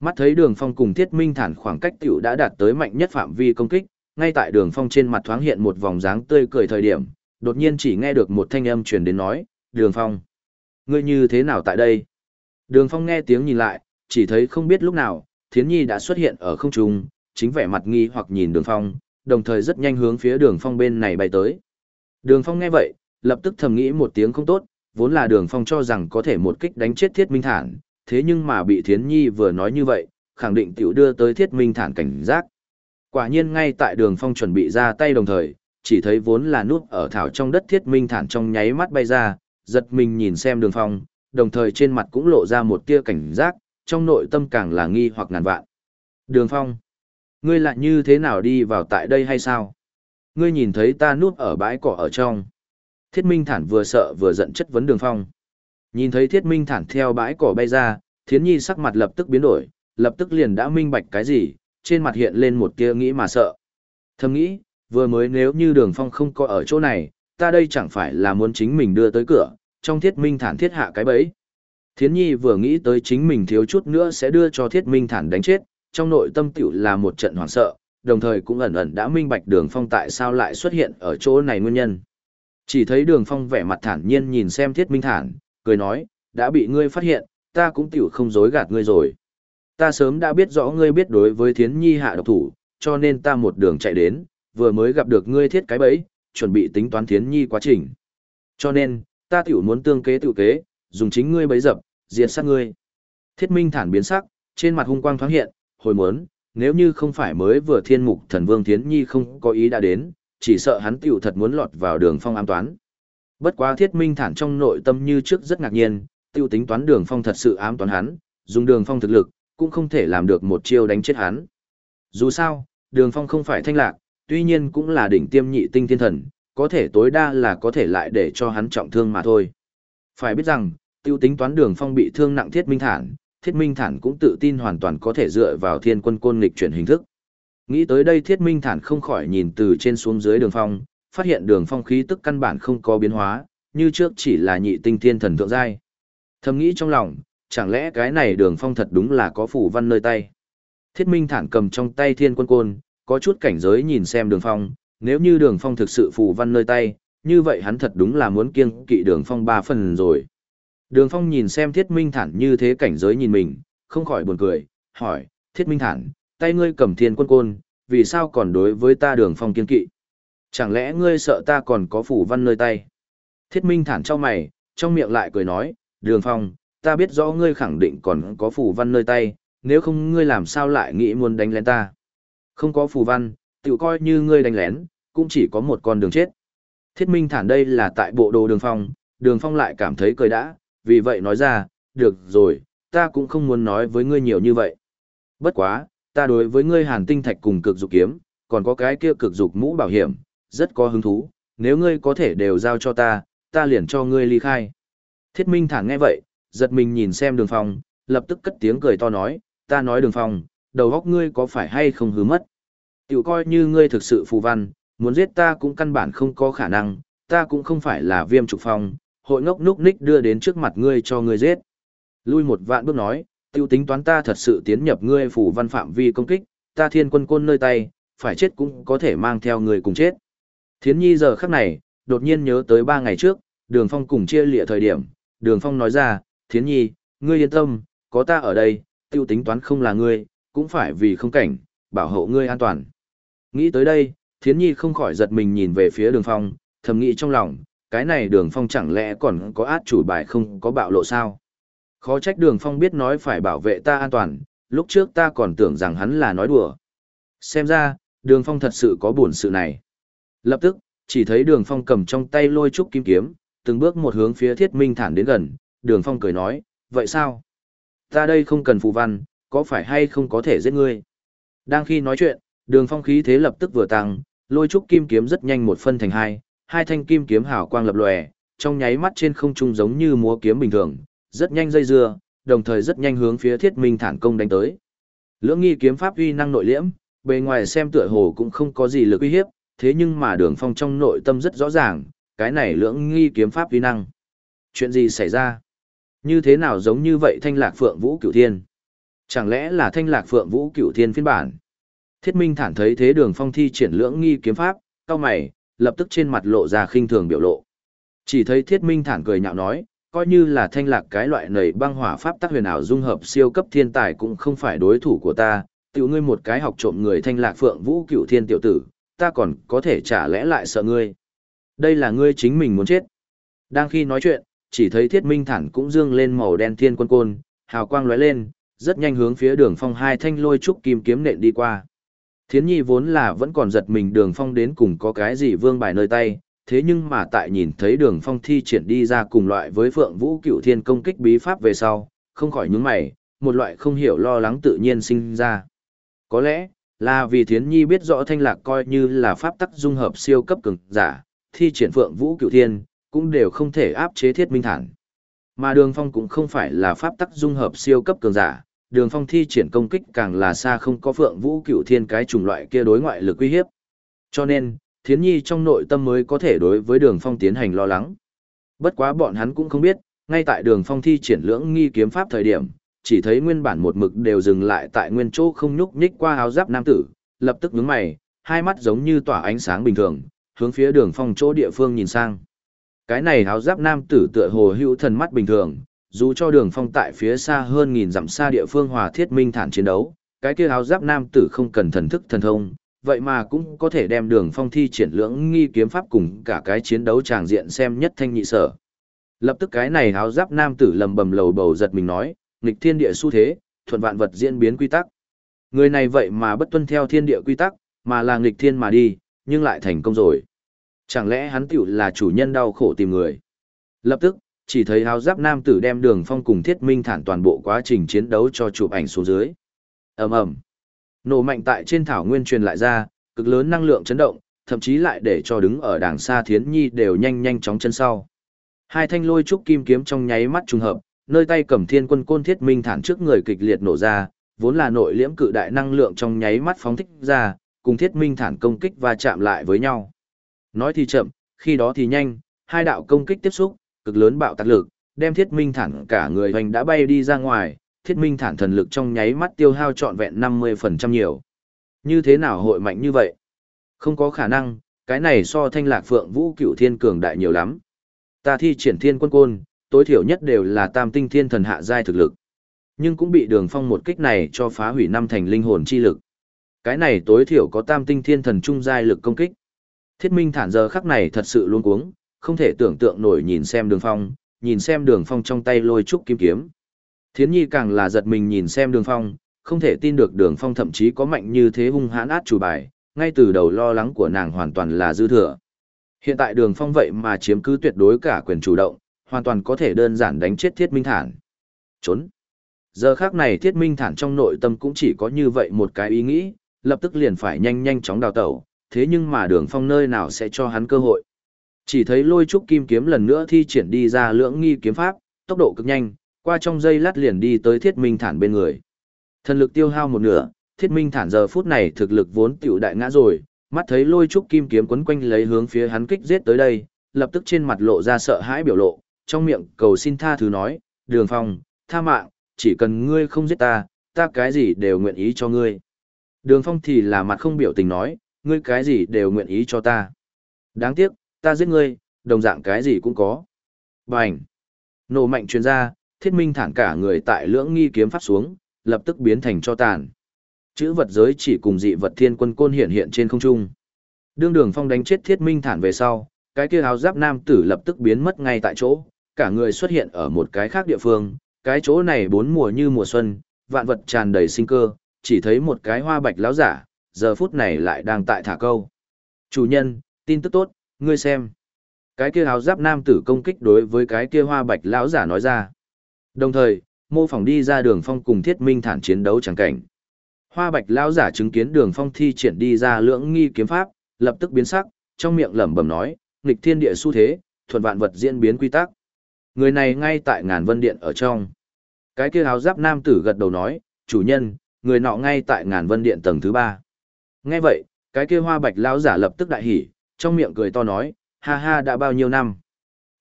Mắt thấy đường phong cùng thiết minh thản khoảng cách tiểu đã đạt tới mạnh nhất phạm vi công kích, ngay tại đường phong trên mặt thoáng hiện một vòng dáng tươi cười thời điểm, đột nhiên chỉ nghe được một thanh âm truyền đến nói, đường phong. Ngươi như thế nào tại đây? Đường phong nghe tiếng nhìn lại, chỉ thấy không biết lúc nào, thiến nhi đã xuất hiện ở không trung, chính vẻ mặt nghi hoặc nhìn đường phong, đồng thời rất nhanh hướng phía đường phong bên này bay tới. Đường phong nghe vậy, lập tức thầm nghĩ một tiếng không tốt, vốn là đường phong cho rằng có thể một kích đánh chết thiết minh thản, thế nhưng mà bị thiến nhi vừa nói như vậy, khẳng định tiểu đưa tới thiết minh thản cảnh giác. Quả nhiên ngay tại đường phong chuẩn bị ra tay đồng thời, chỉ thấy vốn là nút ở thảo trong đất thiết minh thản trong nháy mắt bay ra, giật mình nhìn xem đường phong, đồng thời trên mặt cũng lộ ra một tia cảnh giác, trong nội tâm càng là nghi hoặc ngàn vạn. Đường phong, ngươi lại như thế nào đi vào tại đây hay sao? Ngươi nhìn thấy ta núp ở bãi cỏ ở trong. Thiết minh thản vừa sợ vừa giận chất vấn đường phong. Nhìn thấy thiết minh thản theo bãi cỏ bay ra, thiến nhi sắc mặt lập tức biến đổi, lập tức liền đã minh bạch cái gì, trên mặt hiện lên một tia nghĩ mà sợ. Thầm nghĩ, vừa mới nếu như đường phong không có ở chỗ này, ta đây chẳng phải là muốn chính mình đưa tới cửa, trong thiết minh thản thiết hạ cái bẫy. Thiến nhi vừa nghĩ tới chính mình thiếu chút nữa sẽ đưa cho thiết minh thản đánh chết, trong nội tâm tiểu là một trận hoảng sợ, đồng thời cũng ẩn ẩn đã minh bạch đường phong tại sao lại xuất hiện ở chỗ này nguyên nhân. Chỉ thấy đường phong vẻ mặt thản nhiên nhìn xem thiết minh thản, cười nói, đã bị ngươi phát hiện, ta cũng tiểu không dối gạt ngươi rồi. Ta sớm đã biết rõ ngươi biết đối với thiến nhi hạ độc thủ, cho nên ta một đường chạy đến, vừa mới gặp được ngươi thiết cái bẫy, chuẩn bị tính toán thiến nhi quá trình. Cho nên, ta tiểu muốn tương kế tự kế, dùng chính ngươi bấy dập, diệt sát ngươi. Thiết minh thản biến sắc, trên mặt hung quang thoáng hiện, hồi muốn, nếu như không phải mới vừa thiên mục thần vương thiến nhi không có ý đã đến, chỉ sợ hắn tiểu thật muốn lọt vào đường phong ám toán. Bất quá thiết minh thản trong nội tâm như trước rất ngạc nhiên, tiêu tính toán đường phong thật sự ám toán hắn, dùng đường phong thực lực, cũng không thể làm được một chiêu đánh chết hắn. Dù sao, đường phong không phải thanh lạc, tuy nhiên cũng là đỉnh tiêm nhị tinh thiên thần, có thể tối đa là có thể lại để cho hắn trọng thương mà thôi. Phải biết rằng, tiêu tính toán đường phong bị thương nặng thiết minh thản, thiết minh thản cũng tự tin hoàn toàn có thể dựa vào thiên quân côn nghịch chuyển hình thức. Nghĩ tới đây thiết minh thản không khỏi nhìn từ trên xuống dưới đường phong, phát hiện đường phong khí tức căn bản không có biến hóa, như trước chỉ là nhị tinh thiên thần thượng giai. Thầm nghĩ trong lòng, chẳng lẽ cái này đường phong thật đúng là có phủ văn nơi tay. Thiết minh thản cầm trong tay thiên quân côn, có chút cảnh giới nhìn xem đường phong, nếu như đường phong thực sự phủ văn nơi tay, như vậy hắn thật đúng là muốn kiêng kỵ đường phong ba phần rồi. Đường phong nhìn xem thiết minh thản như thế cảnh giới nhìn mình, không khỏi buồn cười, hỏi, thiết minh thản, tay ngươi cầm thiên quân côn, vì sao còn đối với ta đường phong kiên kỵ? Chẳng lẽ ngươi sợ ta còn có phủ văn nơi tay? Thiết minh thản cho mày, trong miệng lại cười nói, đường phong, ta biết rõ ngươi khẳng định còn có phù văn nơi tay, nếu không ngươi làm sao lại nghĩ muốn đánh lén ta. Không có phù văn, tự coi như ngươi đánh lén, cũng chỉ có một con đường chết. Thiết minh thản đây là tại bộ đồ đường phong, đường phong lại cảm thấy cười đã, vì vậy nói ra, được rồi, ta cũng không muốn nói với ngươi nhiều như vậy. Bất quá, ta đối với ngươi hàn tinh thạch cùng cực dục kiếm, còn có cái kia cực dục mũ bảo hiểm, rất có hứng thú, nếu ngươi có thể đều giao cho ta, ta liền cho ngươi ly khai. Thiết minh thản nghe vậy, giật mình nhìn xem đường phong, lập tức cất tiếng cười to nói, ta nói đường phong, đầu góc ngươi có phải hay không hứa mất. Tiểu coi như ngươi thực sự phù văn, muốn giết ta cũng căn bản không có khả năng, ta cũng không phải là viêm trục phong, hội ngốc núc ních đưa đến trước mặt ngươi cho ngươi giết. Lui một vạn bước nói, tiêu tính toán ta thật sự tiến nhập ngươi phù văn phạm vi công kích, ta thiên quân côn nơi tay, phải chết cũng có thể mang theo người cùng chết. Thiến nhi giờ khắc này, đột nhiên nhớ tới ba ngày trước, đường phong cùng chia lịa thời điểm, đường phong nói ra, thiến nhi, ngươi yên tâm, có ta ở đây, tiêu tính toán không là ngươi, cũng phải vì không cảnh, bảo hộ ngươi an toàn. Nghĩ tới đây, thiến nhi không khỏi giật mình nhìn về phía đường phong, thầm nghĩ trong lòng, cái này đường phong chẳng lẽ còn có át chủ bài không có bạo lộ sao? Khó trách đường phong biết nói phải bảo vệ ta an toàn, lúc trước ta còn tưởng rằng hắn là nói đùa. Xem ra, đường phong thật sự có buồn sự này. Lập tức, chỉ thấy đường phong cầm trong tay lôi trúc kim kiếm, từng bước một hướng phía thiết minh thản đến gần, đường phong cười nói, vậy sao? Ta đây không cần phù văn, có phải hay không có thể giết ngươi? Đang khi nói chuyện, đường phong khí thế lập tức vừa tăng, lôi trúc kim kiếm rất nhanh một phân thành hai, hai thanh kim kiếm hào quang lập lòe, trong nháy mắt trên không trung giống như múa kiếm bình thường, rất nhanh dây dưa, đồng thời rất nhanh hướng phía Thiết Minh Thản công đánh tới. Lưỡng nghi kiếm pháp uy năng nội liễm, bề ngoài xem tựa hồ cũng không có gì lực uy hiếp, thế nhưng mà Đường Phong trong nội tâm rất rõ ràng, cái này lưỡng nghi kiếm pháp uy năng. Chuyện gì xảy ra? Như thế nào giống như vậy Thanh Lạc Phượng Vũ Cửu Thiên? Chẳng lẽ là Thanh Lạc Phượng Vũ Cửu Thiên phiên bản? Thiết Minh Thản thấy thế Đường Phong thi triển lưỡng nghi kiếm pháp, cao mày, lập tức trên mặt lộ ra khinh thường biểu lộ. Chỉ thấy Thiết Minh thản cười nhạo nói, coi như là thanh lạc cái loại nầy băng hỏa pháp tác huyền ảo dung hợp siêu cấp thiên tài cũng không phải đối thủ của ta, tiểu ngươi một cái học trộm người thanh lạc phượng vũ cựu thiên tiểu tử, ta còn có thể trả lẽ lại sợ ngươi. Đây là ngươi chính mình muốn chết. Đang khi nói chuyện, chỉ thấy Thiết Minh thản cũng dương lên màu đen thiên quân côn, hào quang lóe lên, rất nhanh hướng phía đường phong hai thanh lôi trúc kim kiếm nện đi qua. Thiến nhi vốn là vẫn còn giật mình đường phong đến cùng có cái gì vương bài nơi tay, thế nhưng mà tại nhìn thấy đường phong thi triển đi ra cùng loại với phượng vũ cựu thiên công kích bí pháp về sau, không khỏi nhướng mày, một loại không hiểu lo lắng tự nhiên sinh ra. Có lẽ, là vì thiến nhi biết rõ thanh lạc coi như là pháp tắc dung hợp siêu cấp cường giả, thi triển phượng vũ cựu thiên, cũng đều không thể áp chế thiết minh thản. Mà đường phong cũng không phải là pháp tắc dung hợp siêu cấp cường giả, đường phong thi triển công kích càng là xa không có phượng vũ cựu thiên cái chủng loại kia đối ngoại lực uy hiếp. Cho nên thiến nhi trong nội tâm mới có thể đối với đường phong tiến hành lo lắng. Bất quá bọn hắn cũng không biết ngay tại đường phong thi triển lưỡng nghi kiếm pháp thời điểm chỉ thấy nguyên bản một mực đều dừng lại tại nguyên chỗ không nhúc nhích qua áo giáp nam tử lập tức nhướng mày hai mắt giống như tỏa ánh sáng bình thường hướng phía đường phong chỗ địa phương nhìn sang cái này háo giáp nam tử tựa hồ hữu thần mắt bình thường dù cho đường phong tại phía xa hơn nghìn dặm xa địa phương hòa thiết minh thản chiến đấu, cái kia háo giáp nam tử không cần thần thức thần thông, vậy mà cũng có thể đem đường phong thi triển lưỡng nghi kiếm pháp cùng cả cái chiến đấu tràng diện xem nhất thanh nhị sở. Lập tức cái này háo giáp nam tử lầm bầm lầu bầu giật mình nói, nghịch thiên địa xu thế, thuận vạn vật diễn biến quy tắc. Người này vậy mà bất tuân theo thiên địa quy tắc, mà là nghịch thiên mà đi, nhưng lại thành công rồi. Chẳng lẽ hắn tiểu là chủ nhân đau khổ tìm người? Lập tức, Chỉ thấy áo giáp nam tử đem đường phong cùng thiết minh thản toàn bộ quá trình chiến đấu cho chụp ảnh xuống dưới. ầm ầm Nổ mạnh tại trên thảo nguyên truyền lại ra, cực lớn năng lượng chấn động, thậm chí lại để cho đứng ở đàng xa thiến nhi đều nhanh nhanh chóng chân sau. Hai thanh lôi trúc kim kiếm trong nháy mắt trùng hợp, nơi tay cầm thiên quân côn thiết minh thản trước người kịch liệt nổ ra, vốn là nội liễm cự đại năng lượng trong nháy mắt phóng thích ra, cùng thiết minh thản công kích và chạm lại với nhau. Nói thì chậm, khi đó thì nhanh, hai đạo công kích tiếp xúc, cực lớn bạo tạc lực, đem thiết minh thản cả người hoành đã bay đi ra ngoài, thiết minh thản thần lực trong nháy mắt tiêu hao trọn vẹn 50% nhiều. Như thế nào hội mạnh như vậy? Không có khả năng, cái này so thanh lạc phượng vũ cựu thiên cường đại nhiều lắm. Ta thi triển thiên quân côn, tối thiểu nhất đều là tam tinh thiên thần hạ giai thực lực. Nhưng cũng bị đường phong một kích này cho phá hủy năm thành linh hồn chi lực. Cái này tối thiểu có tam tinh thiên thần trung giai lực công kích. Thiết minh thản giờ khắc này thật sự luôn cuống, không thể tưởng tượng nổi nhìn xem đường phong, nhìn xem đường phong trong tay lôi trúc kim kiếm. Thiến nhi càng là giật mình nhìn xem đường phong, không thể tin được đường phong thậm chí có mạnh như thế hung hãn át chủ bài, ngay từ đầu lo lắng của nàng hoàn toàn là dư thừa. Hiện tại đường phong vậy mà chiếm cứ tuyệt đối cả quyền chủ động, hoàn toàn có thể đơn giản đánh chết thiết minh thản. Trốn. Giờ khác này thiết minh thản trong nội tâm cũng chỉ có như vậy một cái ý nghĩ, lập tức liền phải nhanh nhanh chóng đào tẩu, thế nhưng mà đường phong nơi nào sẽ cho hắn cơ hội. Chỉ thấy lôi trúc kim kiếm lần nữa thi triển đi ra lưỡng nghi kiếm pháp, tốc độ cực nhanh, qua trong giây lát liền đi tới thiết minh thản bên người. Thần lực tiêu hao một nửa, thiết minh thản giờ phút này thực lực vốn tiểu đại ngã rồi, mắt thấy lôi trúc kim kiếm quấn quanh lấy hướng phía hắn kích giết tới đây, lập tức trên mặt lộ ra sợ hãi biểu lộ, trong miệng cầu xin tha thứ nói, đường phong, tha mạng, chỉ cần ngươi không giết ta, ta cái gì đều nguyện ý cho ngươi. Đường phong thì là mặt không biểu tình nói, ngươi cái gì đều nguyện ý cho ta. Đáng tiếc, ta giết ngươi, đồng dạng cái gì cũng có. Bành! Nổ mạnh truyền ra, thiết minh thản cả người tại lưỡng nghi kiếm pháp xuống, lập tức biến thành cho tàn. Chữ vật giới chỉ cùng dị vật thiên quân côn hiện hiện trên không trung. Đương đường phong đánh chết thiết minh thản về sau, cái kia áo giáp nam tử lập tức biến mất ngay tại chỗ, cả người xuất hiện ở một cái khác địa phương, cái chỗ này bốn mùa như mùa xuân, vạn vật tràn đầy sinh cơ, chỉ thấy một cái hoa bạch láo giả, giờ phút này lại đang tại thả câu. Chủ nhân, tin tức tốt, ngươi xem. Cái kia áo giáp nam tử công kích đối với cái kia hoa bạch lão giả nói ra. Đồng thời, mô phỏng đi ra đường phong cùng thiết minh thản chiến đấu chẳng cảnh. Hoa bạch lão giả chứng kiến đường phong thi triển đi ra lưỡng nghi kiếm pháp, lập tức biến sắc, trong miệng lẩm bẩm nói, nghịch thiên địa xu thế, thuần vạn vật diễn biến quy tắc. Người này ngay tại ngàn vân điện ở trong. Cái kia áo giáp nam tử gật đầu nói, chủ nhân, người nọ ngay tại ngàn vân điện tầng thứ ba. Nghe vậy, cái kia hoa bạch lão giả lập tức đại hỉ, trong miệng cười to nói, ha ha đã bao nhiêu năm.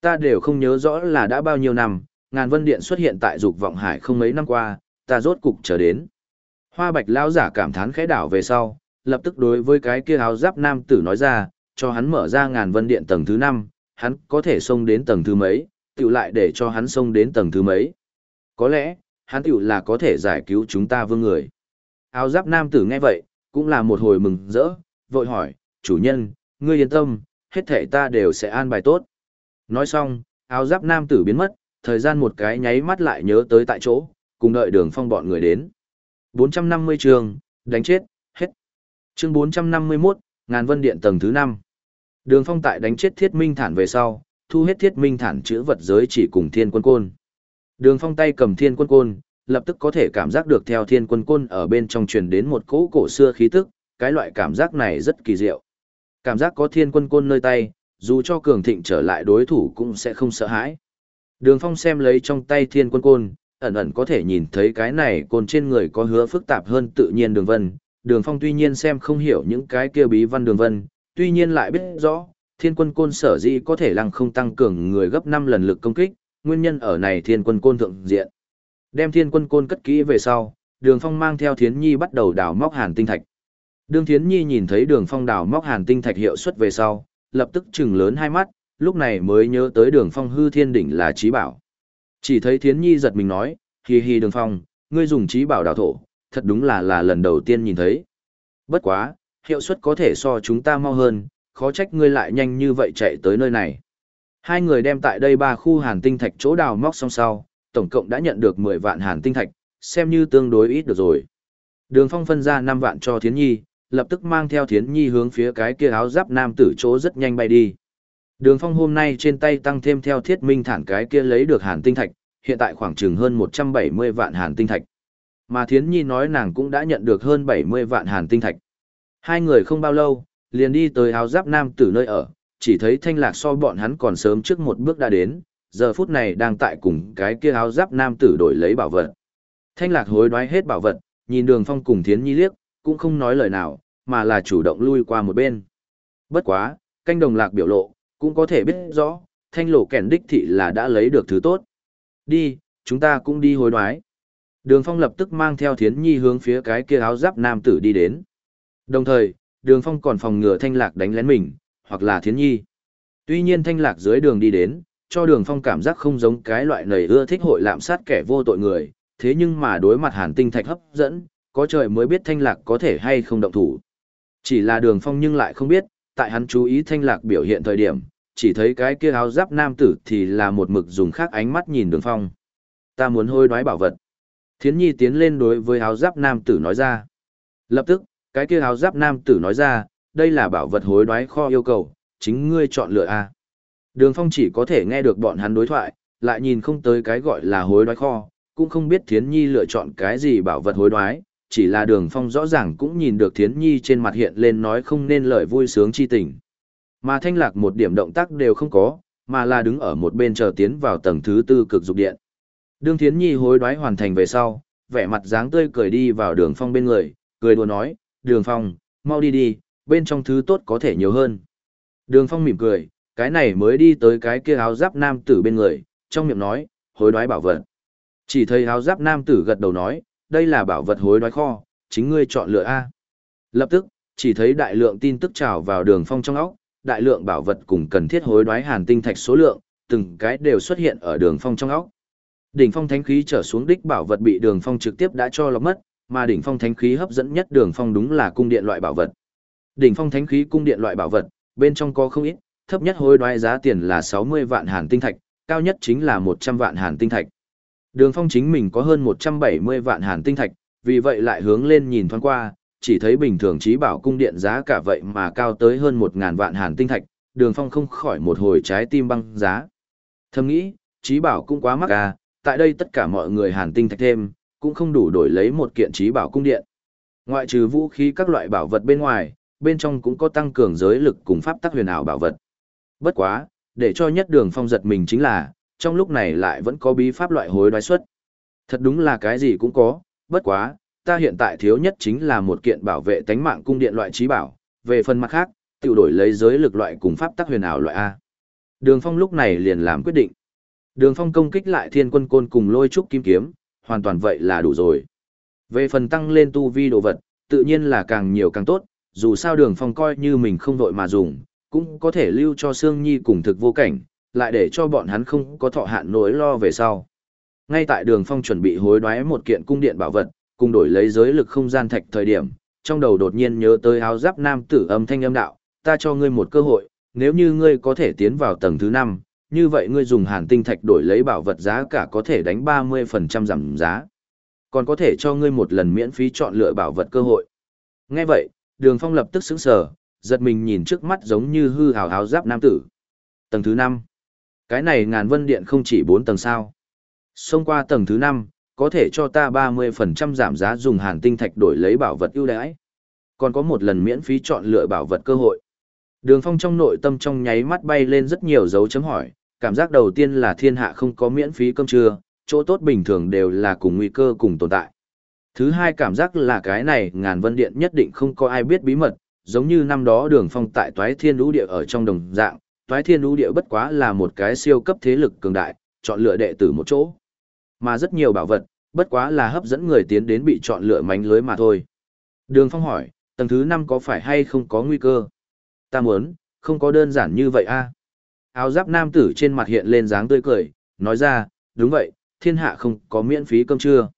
Ta đều không nhớ rõ là đã bao nhiêu năm, ngàn vân điện xuất hiện tại dục vọng hải không mấy năm qua, ta rốt cục trở đến. Hoa bạch lão giả cảm thán khẽ đảo về sau, lập tức đối với cái kia áo giáp nam tử nói ra, cho hắn mở ra ngàn vân điện tầng thứ năm, hắn có thể xông đến tầng thứ mấy, tiểu lại để cho hắn xông đến tầng thứ mấy. Có lẽ, hắn tiểu là có thể giải cứu chúng ta vương người. Áo giáp nam tử nghe vậy, cũng là một hồi mừng rỡ, vội hỏi, chủ nhân, ngươi yên tâm, hết thể ta đều sẽ an bài tốt. Nói xong, áo giáp nam tử biến mất, thời gian một cái nháy mắt lại nhớ tới tại chỗ, cùng đợi đường phong bọn người đến. 450 trường, đánh chết, hết. Chương 451, ngàn vân điện tầng thứ 5. Đường phong tại đánh chết thiết minh thản về sau, thu hết thiết minh thản chữ vật giới chỉ cùng thiên quân côn. Đường phong tay cầm thiên quân côn, lập tức có thể cảm giác được theo thiên quân côn ở bên trong truyền đến một cỗ cổ xưa khí tức, cái loại cảm giác này rất kỳ diệu. Cảm giác có thiên quân côn nơi tay, dù cho cường thịnh trở lại đối thủ cũng sẽ không sợ hãi. Đường phong xem lấy trong tay thiên quân côn, ẩn ẩn có thể nhìn thấy cái này côn trên người có hứa phức tạp hơn tự nhiên đường vân. Đường phong tuy nhiên xem không hiểu những cái kia bí văn đường vân, tuy nhiên lại biết rõ, thiên quân côn sở dĩ có thể lăng không tăng cường người gấp 5 lần lực công kích, nguyên nhân ở này thiên quân côn thượng diện. Đem thiên quân côn cất kỹ về sau, đường phong mang theo thiến nhi bắt đầu đào móc hàn tinh thạch. Đường thiến nhi nhìn thấy đường phong đào móc hàn tinh thạch hiệu suất về sau, lập tức chừng lớn hai mắt, lúc này mới nhớ tới đường phong hư thiên đỉnh là trí bảo. Chỉ thấy thiến nhi giật mình nói, hì hì đường phong, ngươi dùng trí bảo đào thổ, thật đúng là là lần đầu tiên nhìn thấy. Bất quá, hiệu suất có thể so chúng ta mau hơn, khó trách ngươi lại nhanh như vậy chạy tới nơi này. Hai người đem tại đây ba khu hàn tinh thạch chỗ đào móc xong sau, tổng cộng đã nhận được 10 vạn hàn tinh thạch, xem như tương đối ít được rồi. Đường Phong phân ra 5 vạn cho Thiến Nhi, lập tức mang theo Thiến Nhi hướng phía cái kia áo giáp nam tử chỗ rất nhanh bay đi. Đường Phong hôm nay trên tay tăng thêm theo thiết minh thản cái kia lấy được hàn tinh thạch, hiện tại khoảng chừng hơn 170 vạn hàn tinh thạch. Mà Thiến Nhi nói nàng cũng đã nhận được hơn 70 vạn hàn tinh thạch. Hai người không bao lâu, liền đi tới áo giáp nam tử nơi ở, chỉ thấy thanh lạc so bọn hắn còn sớm trước một bước đã đến, giờ phút này đang tại cùng cái kia áo giáp nam tử đổi lấy bảo vật. Thanh lạc hối đoái hết bảo vật, nhìn đường phong cùng Thiến Nhi liếc, cũng không nói lời nào, mà là chủ động lui qua một bên. Bất quá, canh đồng lạc biểu lộ, cũng có thể biết rõ, thanh lộ kẻn đích thị là đã lấy được thứ tốt. Đi, chúng ta cũng đi hối đoái. Đường Phong lập tức mang theo Thiến Nhi hướng phía cái kia áo giáp nam tử đi đến. Đồng thời, Đường Phong còn phòng ngừa Thanh Lạc đánh lén mình, hoặc là Thiến Nhi. Tuy nhiên Thanh Lạc dưới đường đi đến, cho Đường Phong cảm giác không giống cái loại nầy ưa thích hội lạm sát kẻ vô tội người, thế nhưng mà đối mặt Hàn Tinh Thạch hấp dẫn, có trời mới biết Thanh Lạc có thể hay không động thủ. Chỉ là Đường Phong nhưng lại không biết, tại hắn chú ý Thanh Lạc biểu hiện thời điểm, chỉ thấy cái kia áo giáp nam tử thì là một mực dùng khác ánh mắt nhìn Đường Phong. Ta muốn hôi đoái bảo vật. Thiến Nhi tiến lên đối với áo giáp nam tử nói ra. Lập tức, cái kia áo giáp nam tử nói ra, đây là bảo vật hối đoái kho yêu cầu, chính ngươi chọn lựa a. Đường Phong chỉ có thể nghe được bọn hắn đối thoại, lại nhìn không tới cái gọi là hối đoái kho, cũng không biết Thiến Nhi lựa chọn cái gì bảo vật hối đoái, chỉ là Đường Phong rõ ràng cũng nhìn được Thiến Nhi trên mặt hiện lên nói không nên lời vui sướng chi tình. Mà Thanh Lạc một điểm động tác đều không có, mà là đứng ở một bên chờ tiến vào tầng thứ tư cực dục điện. Đường Thiến Nhi hối đoái hoàn thành về sau, vẻ mặt dáng tươi cười đi vào đường phong bên người, cười đùa nói, đường phong, mau đi đi, bên trong thứ tốt có thể nhiều hơn. Đường phong mỉm cười, cái này mới đi tới cái kia áo giáp nam tử bên người, trong miệng nói, hối đoái bảo vật. Chỉ thấy áo giáp nam tử gật đầu nói, đây là bảo vật hối đoái kho, chính ngươi chọn lựa A. Lập tức, chỉ thấy đại lượng tin tức trào vào đường phong trong óc, đại lượng bảo vật cùng cần thiết hối đoái hàn tinh thạch số lượng, từng cái đều xuất hiện ở đường phong trong óc. Đỉnh phong thánh khí trở xuống đích bảo vật bị đường phong trực tiếp đã cho lọc mất, mà đỉnh phong thánh khí hấp dẫn nhất đường phong đúng là cung điện loại bảo vật. Đỉnh phong thánh khí cung điện loại bảo vật, bên trong có không ít, thấp nhất hối đoái giá tiền là sáu mươi vạn hàn tinh thạch, cao nhất chính là một trăm vạn hàn tinh thạch. Đường phong chính mình có hơn một trăm bảy mươi vạn hàn tinh thạch, vì vậy lại hướng lên nhìn thoáng qua, chỉ thấy bình thường trí bảo cung điện giá cả vậy mà cao tới hơn một ngàn vạn hàn tinh thạch, đường phong không khỏi một hồi trái tim băng giá. Thầm nghĩ, trí bảo cũng quá mắc à, tại đây tất cả mọi người hàn tinh thạch thêm, cũng không đủ đổi lấy một kiện trí bảo cung điện. Ngoại trừ vũ khí các loại bảo vật bên ngoài, bên trong cũng có tăng cường giới lực cùng pháp tắc huyền ảo bảo vật. Bất quá, để cho nhất đường phong giật mình chính là, trong lúc này lại vẫn có bí pháp loại hối đoái xuất. Thật đúng là cái gì cũng có, bất quá, ta hiện tại thiếu nhất chính là một kiện bảo vệ tánh mạng cung điện loại trí bảo, về phần mặt khác, tiểu đổi lấy giới lực loại cùng pháp tắc huyền ảo loại A. Đường phong lúc này liền làm quyết định. Đường phong công kích lại thiên quân côn cùng lôi trúc kim kiếm, hoàn toàn vậy là đủ rồi. Về phần tăng lên tu vi đồ vật, tự nhiên là càng nhiều càng tốt, dù sao đường phong coi như mình không vội mà dùng, cũng có thể lưu cho Sương Nhi cùng thực vô cảnh, lại để cho bọn hắn không có thọ hạn nỗi lo về sau. Ngay tại đường phong chuẩn bị hối đoái một kiện cung điện bảo vật, cùng đổi lấy giới lực không gian thạch thời điểm, trong đầu đột nhiên nhớ tới áo giáp nam tử âm thanh âm đạo, ta cho ngươi một cơ hội, nếu như ngươi có thể tiến vào tầng thứ 5, như vậy ngươi dùng hàn tinh thạch đổi lấy bảo vật giá cả có thể đánh 30% giảm giá. Còn có thể cho ngươi một lần miễn phí chọn lựa bảo vật cơ hội. Nghe vậy, đường phong lập tức sững sờ, giật mình nhìn trước mắt giống như hư hào háo giáp nam tử. Tầng thứ 5. Cái này ngàn vân điện không chỉ 4 tầng sao. Xông qua tầng thứ 5, có thể cho ta 30% giảm giá dùng hàn tinh thạch đổi lấy bảo vật ưu đãi. Còn có một lần miễn phí chọn lựa bảo vật cơ hội. Đường phong trong nội tâm trong nháy mắt bay lên rất nhiều dấu chấm hỏi, cảm giác đầu tiên là thiên hạ không có miễn phí cơm trưa, chỗ tốt bình thường đều là cùng nguy cơ cùng tồn tại. Thứ hai cảm giác là cái này ngàn vân điện nhất định không có ai biết bí mật, giống như năm đó đường phong tại toái thiên lũ địa ở trong đồng dạng, toái thiên lũ địa bất quá là một cái siêu cấp thế lực cường đại, chọn lựa đệ tử một chỗ. Mà rất nhiều bảo vật, bất quá là hấp dẫn người tiến đến bị chọn lựa mánh lưới mà thôi. Đường phong hỏi, tầng thứ năm có phải hay không có nguy cơ? Ta muốn, không có đơn giản như vậy a áo giáp nam tử trên mặt hiện lên dáng tươi cười, nói ra, đúng vậy, thiên hạ không có miễn phí cơm trưa.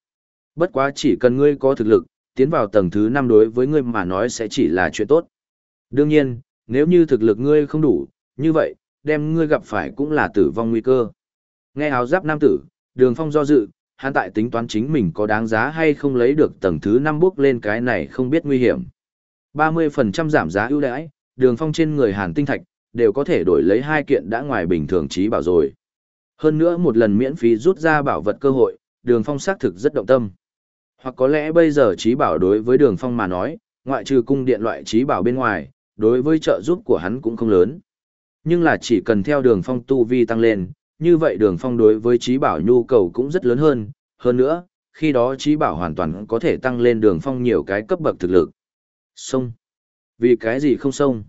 Bất quá chỉ cần ngươi có thực lực, tiến vào tầng thứ 5 đối với ngươi mà nói sẽ chỉ là chuyện tốt. Đương nhiên, nếu như thực lực ngươi không đủ, như vậy, đem ngươi gặp phải cũng là tử vong nguy cơ. Nghe áo giáp nam tử, đường phong do dự, hắn tại tính toán chính mình có đáng giá hay không lấy được tầng thứ 5 bước lên cái này không biết nguy hiểm. 30% giảm giá ưu đãi, đường phong trên người hàn tinh thạch, đều có thể đổi lấy hai kiện đã ngoài bình thường trí bảo rồi. Hơn nữa một lần miễn phí rút ra bảo vật cơ hội, đường phong xác thực rất động tâm. Hoặc có lẽ bây giờ trí bảo đối với đường phong mà nói, ngoại trừ cung điện loại trí bảo bên ngoài, đối với trợ giúp của hắn cũng không lớn. Nhưng là chỉ cần theo đường phong tu vi tăng lên, như vậy đường phong đối với trí bảo nhu cầu cũng rất lớn hơn, hơn nữa, khi đó trí bảo hoàn toàn có thể tăng lên đường phong nhiều cái cấp bậc thực lực. Sông. Vì cái gì không sông?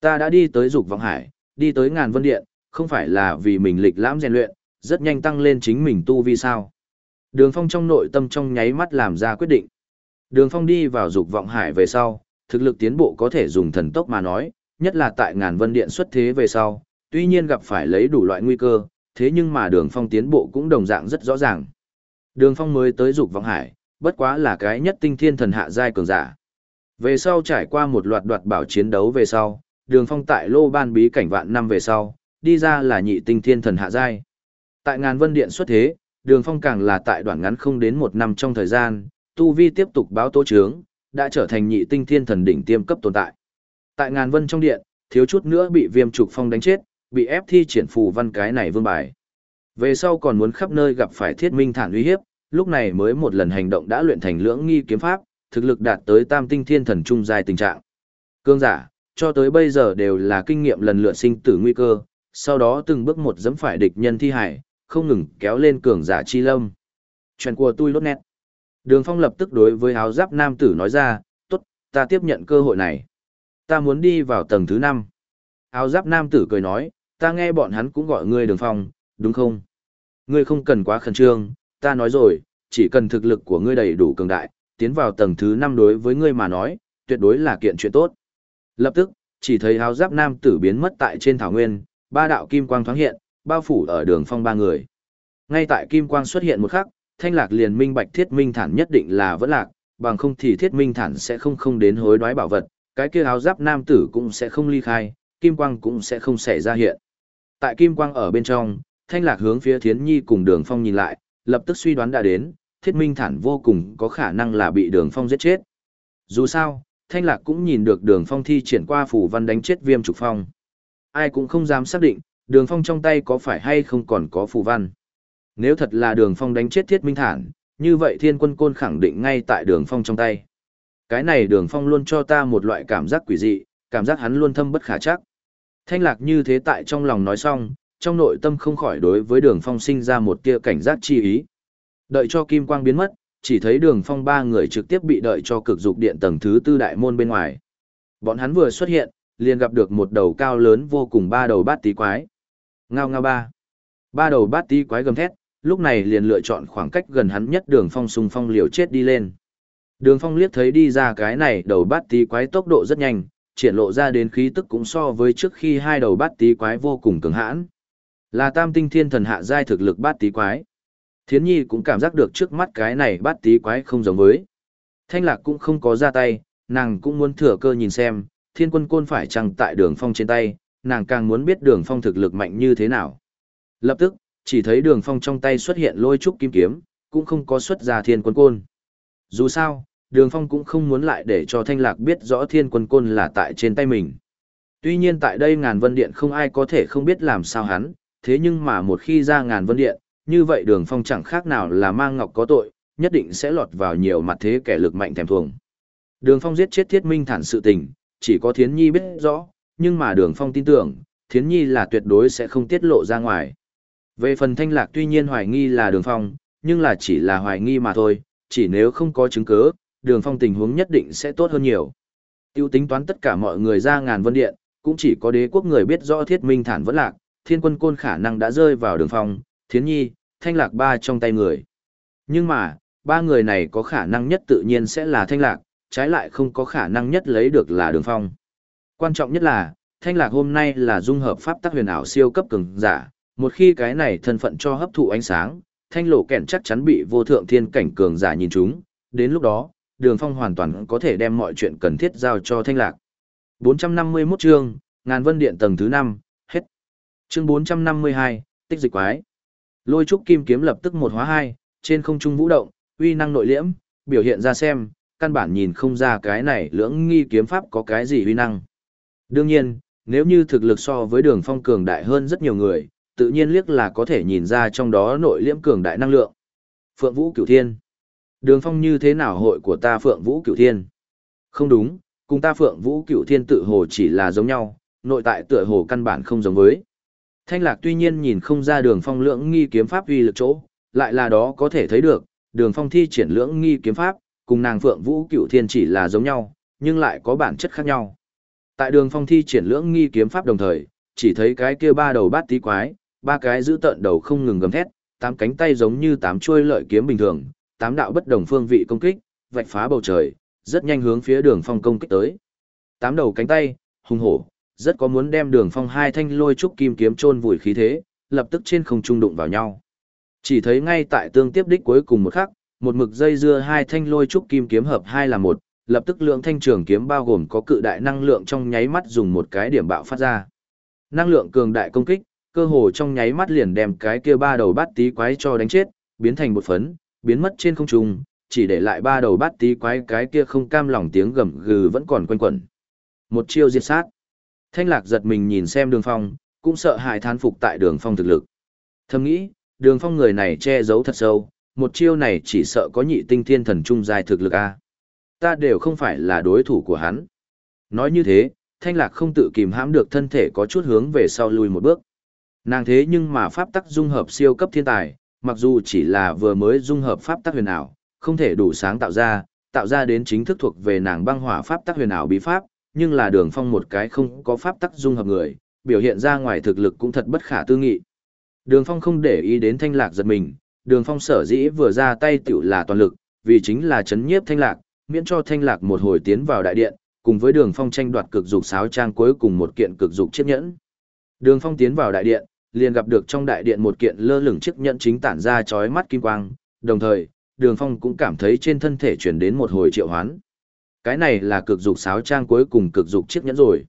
Ta đã đi tới dục vọng hải, đi tới ngàn vân điện, không phải là vì mình lịch lãm rèn luyện, rất nhanh tăng lên chính mình tu vi sao. Đường phong trong nội tâm trong nháy mắt làm ra quyết định. Đường phong đi vào dục vọng hải về sau, thực lực tiến bộ có thể dùng thần tốc mà nói, nhất là tại ngàn vân điện xuất thế về sau, tuy nhiên gặp phải lấy đủ loại nguy cơ, thế nhưng mà đường phong tiến bộ cũng đồng dạng rất rõ ràng. Đường phong mới tới dục vọng hải, bất quá là cái nhất tinh thiên thần hạ giai cường giả. Về sau trải qua một loạt đoạt bảo chiến đấu về sau, đường phong tại lô ban bí cảnh vạn năm về sau, đi ra là nhị tinh thiên thần hạ giai. Tại ngàn vân điện xuất thế, đường phong càng là tại đoạn ngắn không đến một năm trong thời gian, tu vi tiếp tục báo tố trướng, đã trở thành nhị tinh thiên thần đỉnh tiêm cấp tồn tại. Tại ngàn vân trong điện, thiếu chút nữa bị viêm trục phong đánh chết, bị ép thi triển phù văn cái này vương bài. Về sau còn muốn khắp nơi gặp phải thiết minh thản uy hiếp, lúc này mới một lần hành động đã luyện thành lưỡng nghi kiếm pháp, thực lực đạt tới tam tinh thiên thần trung dài tình trạng. Cương giả, cho tới bây giờ đều là kinh nghiệm lần lượt sinh tử nguy cơ, sau đó từng bước một dẫm phải địch nhân thi hải, không ngừng kéo lên cường giả chi lâm. Chuyện của tôi lốt nét. Đường Phong lập tức đối với áo giáp nam tử nói ra, tốt, ta tiếp nhận cơ hội này. Ta muốn đi vào tầng thứ 5. Áo giáp nam tử cười nói, ta nghe bọn hắn cũng gọi ngươi đường Phong, đúng không? Ngươi không cần quá khẩn trương, ta nói rồi, chỉ cần thực lực của ngươi đầy đủ cường đại, tiến vào tầng thứ 5 đối với ngươi mà nói, tuyệt đối là kiện chuyện tốt. Lập tức, chỉ thấy áo giáp nam tử biến mất tại trên thảo nguyên, ba đạo kim quang thoáng hiện, bao phủ ở đường phong ba người. Ngay tại kim quang xuất hiện một khắc, thanh lạc liền minh bạch thiết minh thản nhất định là vẫn lạc, bằng không thì thiết minh thản sẽ không không đến hối đoái bảo vật, cái kia áo giáp nam tử cũng sẽ không ly khai, kim quang cũng sẽ không xảy ra hiện. Tại kim quang ở bên trong, thanh lạc hướng phía thiến nhi cùng đường phong nhìn lại, lập tức suy đoán đã đến, thiết minh thản vô cùng có khả năng là bị đường phong giết chết. Dù sao, thanh lạc cũng nhìn được đường phong thi triển qua phủ văn đánh chết viêm trục phong. Ai cũng không dám xác định, đường phong trong tay có phải hay không còn có phù văn. Nếu thật là đường phong đánh chết thiết minh thản, như vậy thiên quân côn khẳng định ngay tại đường phong trong tay. Cái này đường phong luôn cho ta một loại cảm giác quỷ dị, cảm giác hắn luôn thâm bất khả chắc. Thanh lạc như thế tại trong lòng nói xong, trong nội tâm không khỏi đối với đường phong sinh ra một tia cảnh giác chi ý. Đợi cho kim quang biến mất, chỉ thấy đường phong ba người trực tiếp bị đợi cho cực dục điện tầng thứ tư đại môn bên ngoài. Bọn hắn vừa xuất hiện, liền gặp được một đầu cao lớn vô cùng ba đầu bát tí quái. Ngao ngao ba. Ba đầu bát tí quái gầm thét, lúc này liền lựa chọn khoảng cách gần hắn nhất đường phong xung phong liều chết đi lên. Đường phong liếc thấy đi ra cái này đầu bát tí quái tốc độ rất nhanh, triển lộ ra đến khí tức cũng so với trước khi hai đầu bát tí quái vô cùng cứng hãn. Là tam tinh thiên thần hạ giai thực lực bát tí quái. Thiến nhi cũng cảm giác được trước mắt cái này bát tí quái không giống với. Thanh lạc cũng không có ra tay, nàng cũng muốn thừa cơ nhìn xem, thiên quân côn phải chăng tại đường phong trên tay, nàng càng muốn biết đường phong thực lực mạnh như thế nào. Lập tức, chỉ thấy đường phong trong tay xuất hiện lôi trúc kim kiếm, cũng không có xuất ra thiên quân côn. Dù sao, đường phong cũng không muốn lại để cho thanh lạc biết rõ thiên quân côn là tại trên tay mình. Tuy nhiên tại đây ngàn vân điện không ai có thể không biết làm sao hắn, thế nhưng mà một khi ra ngàn vân điện, như vậy đường phong chẳng khác nào là mang ngọc có tội, nhất định sẽ lọt vào nhiều mặt thế kẻ lực mạnh thèm thuồng. Đường phong giết chết thiết minh thản sự tình, chỉ có thiến nhi biết rõ, nhưng mà đường phong tin tưởng, thiến nhi là tuyệt đối sẽ không tiết lộ ra ngoài. Về phần thanh lạc tuy nhiên hoài nghi là đường phong, nhưng là chỉ là hoài nghi mà thôi, chỉ nếu không có chứng cứ, đường phong tình huống nhất định sẽ tốt hơn nhiều. Tiêu tính toán tất cả mọi người ra ngàn vân điện, cũng chỉ có đế quốc người biết rõ thiết minh thản vẫn lạc, thiên quân côn khả năng đã rơi vào đường phong, thiến nhi, thanh lạc ba trong tay người. Nhưng mà, ba người này có khả năng nhất tự nhiên sẽ là thanh lạc, trái lại không có khả năng nhất lấy được là đường phong. Quan trọng nhất là, thanh lạc hôm nay là dung hợp pháp tắc huyền ảo siêu cấp cường giả, một khi cái này thân phận cho hấp thụ ánh sáng, thanh lộ kẹn chắc chắn bị vô thượng thiên cảnh cường giả nhìn chúng, đến lúc đó, đường phong hoàn toàn có thể đem mọi chuyện cần thiết giao cho thanh lạc. 451 chương, ngàn vân điện tầng thứ 5, hết. Chương 452, tích dịch quái. Lôi trúc kim kiếm lập tức một hóa hai, trên không trung vũ động, uy năng nội liễm, biểu hiện ra xem, căn bản nhìn không ra cái này lưỡng nghi kiếm pháp có cái gì uy năng. Đương nhiên, nếu như thực lực so với đường phong cường đại hơn rất nhiều người, tự nhiên liếc là có thể nhìn ra trong đó nội liễm cường đại năng lượng. Phượng Vũ Cửu Thiên. Đường phong như thế nào hội của ta Phượng Vũ Cửu Thiên? Không đúng, cùng ta Phượng Vũ Cửu Thiên tự hồ chỉ là giống nhau, nội tại tựa hồ căn bản không giống với. Thanh Lạc tuy nhiên nhìn không ra đường phong lưỡng nghi kiếm pháp uy lực chỗ, lại là đó có thể thấy được, đường phong thi triển lưỡng nghi kiếm pháp, cùng nàng Phượng Vũ Cửu Thiên chỉ là giống nhau, nhưng lại có bản chất khác nhau. Tại đường phong thi triển lưỡng nghi kiếm pháp đồng thời, chỉ thấy cái kia ba đầu bát tí quái, ba cái giữ tận đầu không ngừng gầm thét, tám cánh tay giống như tám chuôi lợi kiếm bình thường, tám đạo bất đồng phương vị công kích, vạch phá bầu trời, rất nhanh hướng phía đường phong công kích tới. Tám đầu cánh tay, hung hổ, rất có muốn đem đường phong hai thanh lôi trúc kim kiếm chôn vùi khí thế, lập tức trên không trung đụng vào nhau. Chỉ thấy ngay tại tương tiếp đích cuối cùng một khắc, một mực dây dưa hai thanh lôi trúc kim kiếm hợp hai là một, lập tức lượng thanh trường kiếm bao gồm có cự đại năng lượng trong nháy mắt dùng một cái điểm bạo phát ra. Năng lượng cường đại công kích, cơ hồ trong nháy mắt liền đem cái kia ba đầu bát tí quái cho đánh chết, biến thành một phấn, biến mất trên không trung, chỉ để lại ba đầu bát tí quái cái kia không cam lòng tiếng gầm gừ vẫn còn quanh quẩn. Một chiêu diệt sát. Thanh lạc giật mình nhìn xem đường phong, cũng sợ hãi thán phục tại đường phong thực lực. Thầm nghĩ, đường phong người này che giấu thật sâu, một chiêu này chỉ sợ có nhị tinh thiên thần trung giai thực lực a ta đều không phải là đối thủ của hắn. Nói như thế, thanh lạc không tự kìm hãm được thân thể có chút hướng về sau lùi một bước. Nàng thế nhưng mà pháp tắc dung hợp siêu cấp thiên tài, mặc dù chỉ là vừa mới dung hợp pháp tắc huyền ảo, không thể đủ sáng tạo ra, tạo ra đến chính thức thuộc về nàng băng hỏa pháp tắc huyền ảo bí pháp, nhưng là đường phong một cái không có pháp tắc dung hợp người, biểu hiện ra ngoài thực lực cũng thật bất khả tư nghị. Đường phong không để ý đến thanh lạc giật mình, đường phong sở dĩ vừa ra tay tiểu là toàn lực, vì chính là chấn nhiếp thanh lạc, miễn cho thanh lạc một hồi tiến vào đại điện, cùng với đường phong tranh đoạt cực dục sáo trang cuối cùng một kiện cực dục chiếc nhẫn. Đường phong tiến vào đại điện, liền gặp được trong đại điện một kiện lơ lửng chiếc nhẫn chính tản ra chói mắt kim quang, đồng thời, đường phong cũng cảm thấy trên thân thể chuyển đến một hồi triệu hoán. Cái này là cực dục sáo trang cuối cùng cực dục chiếc nhẫn rồi.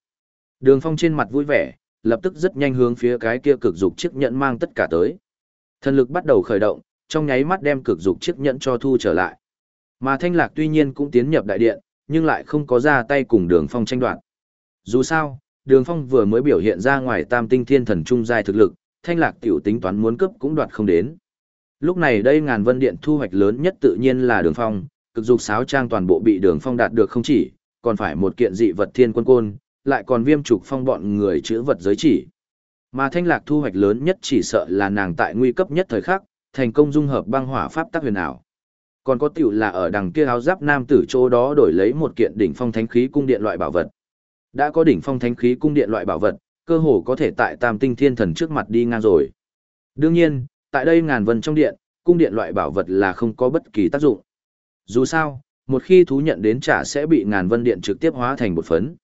Đường phong trên mặt vui vẻ, lập tức rất nhanh hướng phía cái kia cực dục chiếc nhẫn mang tất cả tới. Thần lực bắt đầu khởi động, trong nháy mắt đem cực dục chiếc nhẫn cho thu trở lại. Mà Thanh Lạc tuy nhiên cũng tiến nhập đại điện, nhưng lại không có ra tay cùng Đường Phong tranh đoạt. Dù sao, Đường Phong vừa mới biểu hiện ra ngoài Tam Tinh Thiên Thần trung giai thực lực, Thanh Lạc tiểu tính toán muốn cướp cũng đoạt không đến. Lúc này đây ngàn vân điện thu hoạch lớn nhất tự nhiên là Đường Phong, cực dục sáo trang toàn bộ bị Đường Phong đạt được không chỉ, còn phải một kiện dị vật thiên quân côn, lại còn viêm trục phong bọn người chữa vật giới chỉ. Mà Thanh Lạc thu hoạch lớn nhất chỉ sợ là nàng tại nguy cấp nhất thời khắc, thành công dung hợp băng hỏa pháp tác huyền ảo. Còn có tiểu là ở đằng kia áo giáp nam tử chỗ đó đổi lấy một kiện đỉnh phong thánh khí cung điện loại bảo vật. Đã có đỉnh phong thánh khí cung điện loại bảo vật, cơ hồ có thể tại tam tinh thiên thần trước mặt đi ngang rồi. Đương nhiên, tại đây ngàn vân trong điện, cung điện loại bảo vật là không có bất kỳ tác dụng. Dù sao, một khi thú nhận đến trả sẽ bị ngàn vân điện trực tiếp hóa thành một phấn.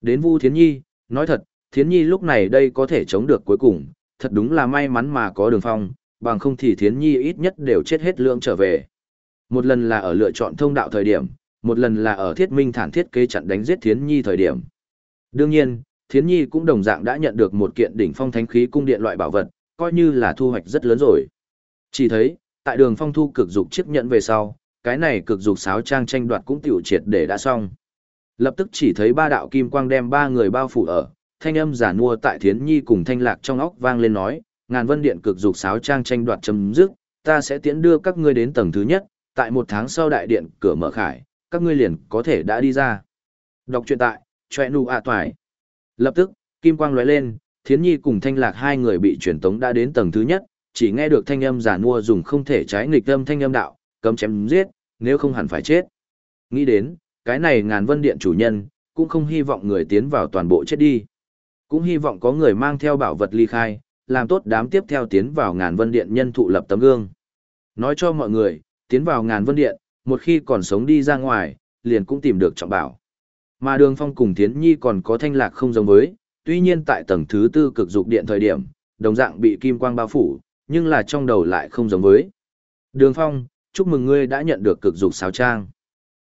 Đến Vu Thiến Nhi, nói thật, Thiến Nhi lúc này đây có thể chống được cuối cùng, thật đúng là may mắn mà có đường phong, bằng không thì Thiến Nhi ít nhất đều chết hết lượng trở về. Một lần là ở lựa chọn thông đạo thời điểm, một lần là ở thiết minh thản thiết kế chặn đánh giết Thiến Nhi thời điểm. Đương nhiên, Thiến Nhi cũng đồng dạng đã nhận được một kiện đỉnh phong thánh khí cung điện loại bảo vật, coi như là thu hoạch rất lớn rồi. Chỉ thấy, tại đường phong thu cực dục chiếc nhận về sau, cái này cực dục sáo trang tranh đoạt cũng tiểu triệt để đã xong. Lập tức chỉ thấy ba đạo kim quang đem ba người bao phủ ở, thanh âm giả mua tại Thiến Nhi cùng thanh lạc trong óc vang lên nói, ngàn vân điện cực dục sáo trang tranh đoạt chấm dứt, ta sẽ tiễn đưa các ngươi đến tầng thứ nhất, tại một tháng sau đại điện cửa mở khải, các ngươi liền có thể đã đi ra. Đọc truyện tại, choẹ nụ ạ toài. Lập tức, kim quang lóe lên, thiến nhi cùng thanh lạc hai người bị truyền tống đã đến tầng thứ nhất, chỉ nghe được thanh âm giả mua dùng không thể trái nghịch âm thanh âm đạo, cấm chém giết, nếu không hẳn phải chết. Nghĩ đến, cái này ngàn vân điện chủ nhân, cũng không hy vọng người tiến vào toàn bộ chết đi. Cũng hy vọng có người mang theo bảo vật ly khai, làm tốt đám tiếp theo tiến vào ngàn vân điện nhân thụ lập tấm gương. Nói cho mọi người, tiến vào ngàn vân điện, một khi còn sống đi ra ngoài, liền cũng tìm được trọng bảo. Mà đường phong cùng Thiến Nhi còn có thanh lạc không giống với, tuy nhiên tại tầng thứ tư cực dục điện thời điểm, đồng dạng bị kim quang bao phủ, nhưng là trong đầu lại không giống với. Đường phong, chúc mừng ngươi đã nhận được cực dục sáo trang.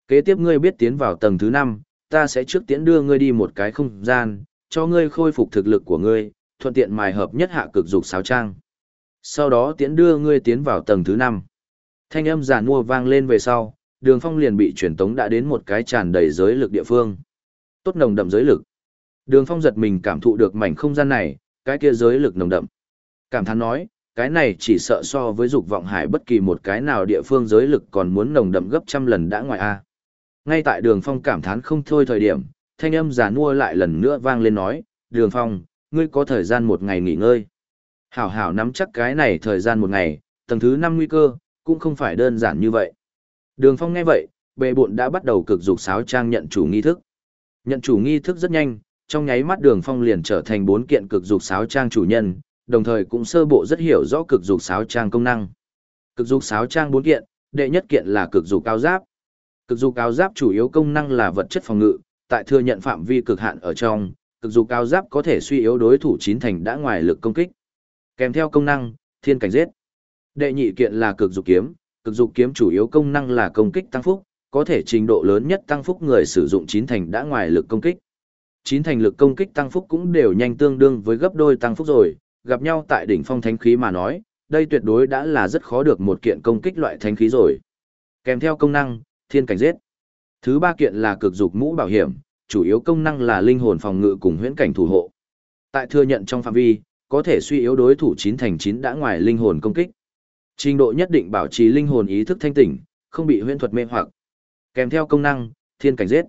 Kế tiếp ngươi biết tiến vào tầng thứ năm, ta sẽ trước tiến đưa ngươi đi một cái không gian, cho ngươi khôi phục thực lực của ngươi, thuận tiện mài hợp nhất hạ cực dục sáo trang. Sau đó tiến đưa ngươi tiến vào tầng thứ 5. Thanh âm giàn mua vang lên về sau, đường phong liền bị truyền tống đã đến một cái tràn đầy giới lực địa phương. Tốt nồng đậm giới lực. Đường Phong giật mình cảm thụ được mảnh không gian này, cái kia giới lực nồng đậm. Cảm thán nói, cái này chỉ sợ so với dục vọng hải bất kỳ một cái nào địa phương giới lực còn muốn nồng đậm gấp trăm lần đã ngoài a. Ngay tại Đường Phong cảm thán không thôi thời điểm, thanh âm già mua lại lần nữa vang lên nói, Đường Phong, ngươi có thời gian một ngày nghỉ ngơi. Hảo hảo nắm chắc cái này thời gian một ngày, tầng thứ năm nguy cơ, cũng không phải đơn giản như vậy. Đường Phong nghe vậy, bệ bộn đã bắt đầu cực dục sáo trang nhận chủ nghi thức. Nhận chủ nghi thức rất nhanh, trong nháy mắt Đường Phong liền trở thành bốn kiện cực dục sáo trang chủ nhân, đồng thời cũng sơ bộ rất hiểu rõ cực dục sáo trang công năng. Cực dục sáo trang bốn kiện, đệ nhất kiện là cực dục cao giáp. Cực dục cao giáp chủ yếu công năng là vật chất phòng ngự, tại thừa nhận phạm vi cực hạn ở trong, cực dục cao giáp có thể suy yếu đối thủ chín thành đã ngoài lực công kích. Kèm theo công năng, thiên cảnh giết. Đệ nhị kiện là cực dục kiếm, cực dục kiếm chủ yếu công năng là công kích tăng phúc, có thể trình độ lớn nhất tăng phúc người sử dụng chín thành đã ngoài lực công kích. Chín thành lực công kích tăng phúc cũng đều nhanh tương đương với gấp đôi tăng phúc rồi, gặp nhau tại đỉnh phong thánh khí mà nói, đây tuyệt đối đã là rất khó được một kiện công kích loại thánh khí rồi. Kèm theo công năng, thiên cảnh giết. Thứ ba kiện là cực dục mũ bảo hiểm, chủ yếu công năng là linh hồn phòng ngự cùng huyễn cảnh thủ hộ. Tại thừa nhận trong phạm vi, có thể suy yếu đối thủ chín thành chín đã ngoài linh hồn công kích. Trình độ nhất định bảo trì linh hồn ý thức thanh tỉnh, không bị huyễn thuật mê hoặc. Kèm theo công năng, thiên cảnh giết.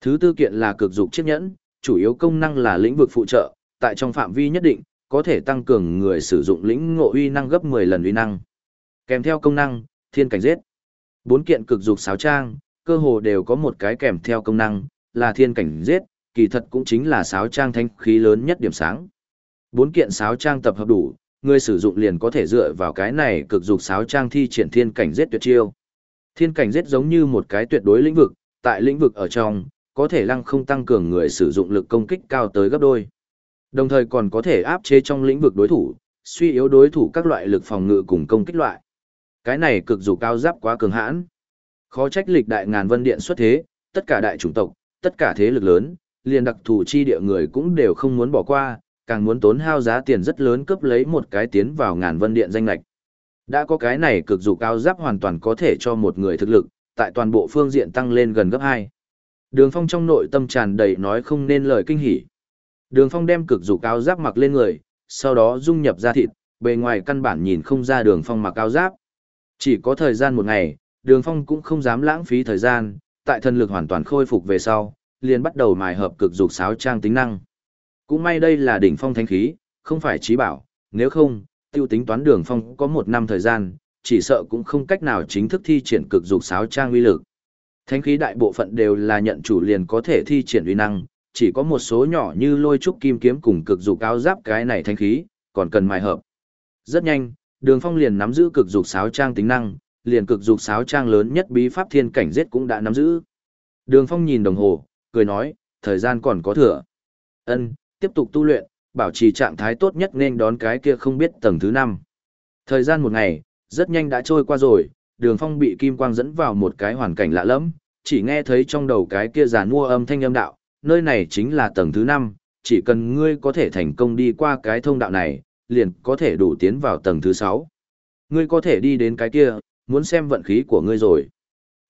Thứ tư kiện là cực dục chiếc nhẫn, chủ yếu công năng là lĩnh vực phụ trợ, tại trong phạm vi nhất định, có thể tăng cường người sử dụng lĩnh ngộ uy năng gấp 10 lần uy năng. Kèm theo công năng, thiên cảnh giết. Bốn kiện cực dục sáo trang, cơ hồ đều có một cái kèm theo công năng, là thiên cảnh giết, kỳ thật cũng chính là sáo trang thanh khí lớn nhất điểm sáng. Bốn kiện sáo trang tập hợp đủ, người sử dụng liền có thể dựa vào cái này cực dục sáo trang thi triển thiên cảnh giết tuyệt chiêu. Thiên cảnh giết giống như một cái tuyệt đối lĩnh vực, tại lĩnh vực ở trong, có thể lăng không tăng cường người sử dụng lực công kích cao tới gấp đôi. Đồng thời còn có thể áp chế trong lĩnh vực đối thủ, suy yếu đối thủ các loại lực phòng ngự cùng công kích loại. Cái này cực dục cao giáp quá cường hãn. Khó trách lịch đại ngàn vân điện xuất thế, tất cả đại chủng tộc, tất cả thế lực lớn, liền đặc thù chi địa người cũng đều không muốn bỏ qua, càng muốn tốn hao giá tiền rất lớn cướp lấy một cái tiến vào ngàn vân điện danh lệch. Đã có cái này cực dù cao giáp hoàn toàn có thể cho một người thực lực, tại toàn bộ phương diện tăng lên gần gấp 2. Đường Phong trong nội tâm tràn đầy nói không nên lời kinh hỉ. Đường Phong đem cực dù cao giáp mặc lên người, sau đó dung nhập ra thịt, bề ngoài căn bản nhìn không ra Đường Phong mặc cao giáp. Chỉ có thời gian một ngày, Đường Phong cũng không dám lãng phí thời gian, tại thần lực hoàn toàn khôi phục về sau, liền bắt đầu mài hợp cực dục sáo trang tính năng. Cũng may đây là đỉnh phong thánh khí, không phải trí bảo, nếu không, tiêu tính toán đường phong có một năm thời gian, chỉ sợ cũng không cách nào chính thức thi triển cực dục sáo trang uy lực. Thánh khí đại bộ phận đều là nhận chủ liền có thể thi triển uy năng, chỉ có một số nhỏ như lôi trúc kim kiếm cùng cực dục áo giáp cái này thánh khí, còn cần mài hợp. Rất nhanh, Đường Phong liền nắm giữ cực dục sáo trang tính năng, liền cực dục sáo trang lớn nhất bí pháp thiên cảnh giết cũng đã nắm giữ. Đường Phong nhìn đồng hồ, cười nói, thời gian còn có thừa. Ân, tiếp tục tu luyện, bảo trì trạng thái tốt nhất nên đón cái kia không biết tầng thứ năm. Thời gian một ngày, rất nhanh đã trôi qua rồi, đường phong bị kim quang dẫn vào một cái hoàn cảnh lạ lẫm, chỉ nghe thấy trong đầu cái kia giàn mua âm thanh âm đạo, nơi này chính là tầng thứ năm, chỉ cần ngươi có thể thành công đi qua cái thông đạo này, liền có thể đủ tiến vào tầng thứ sáu. Ngươi có thể đi đến cái kia, muốn xem vận khí của ngươi rồi.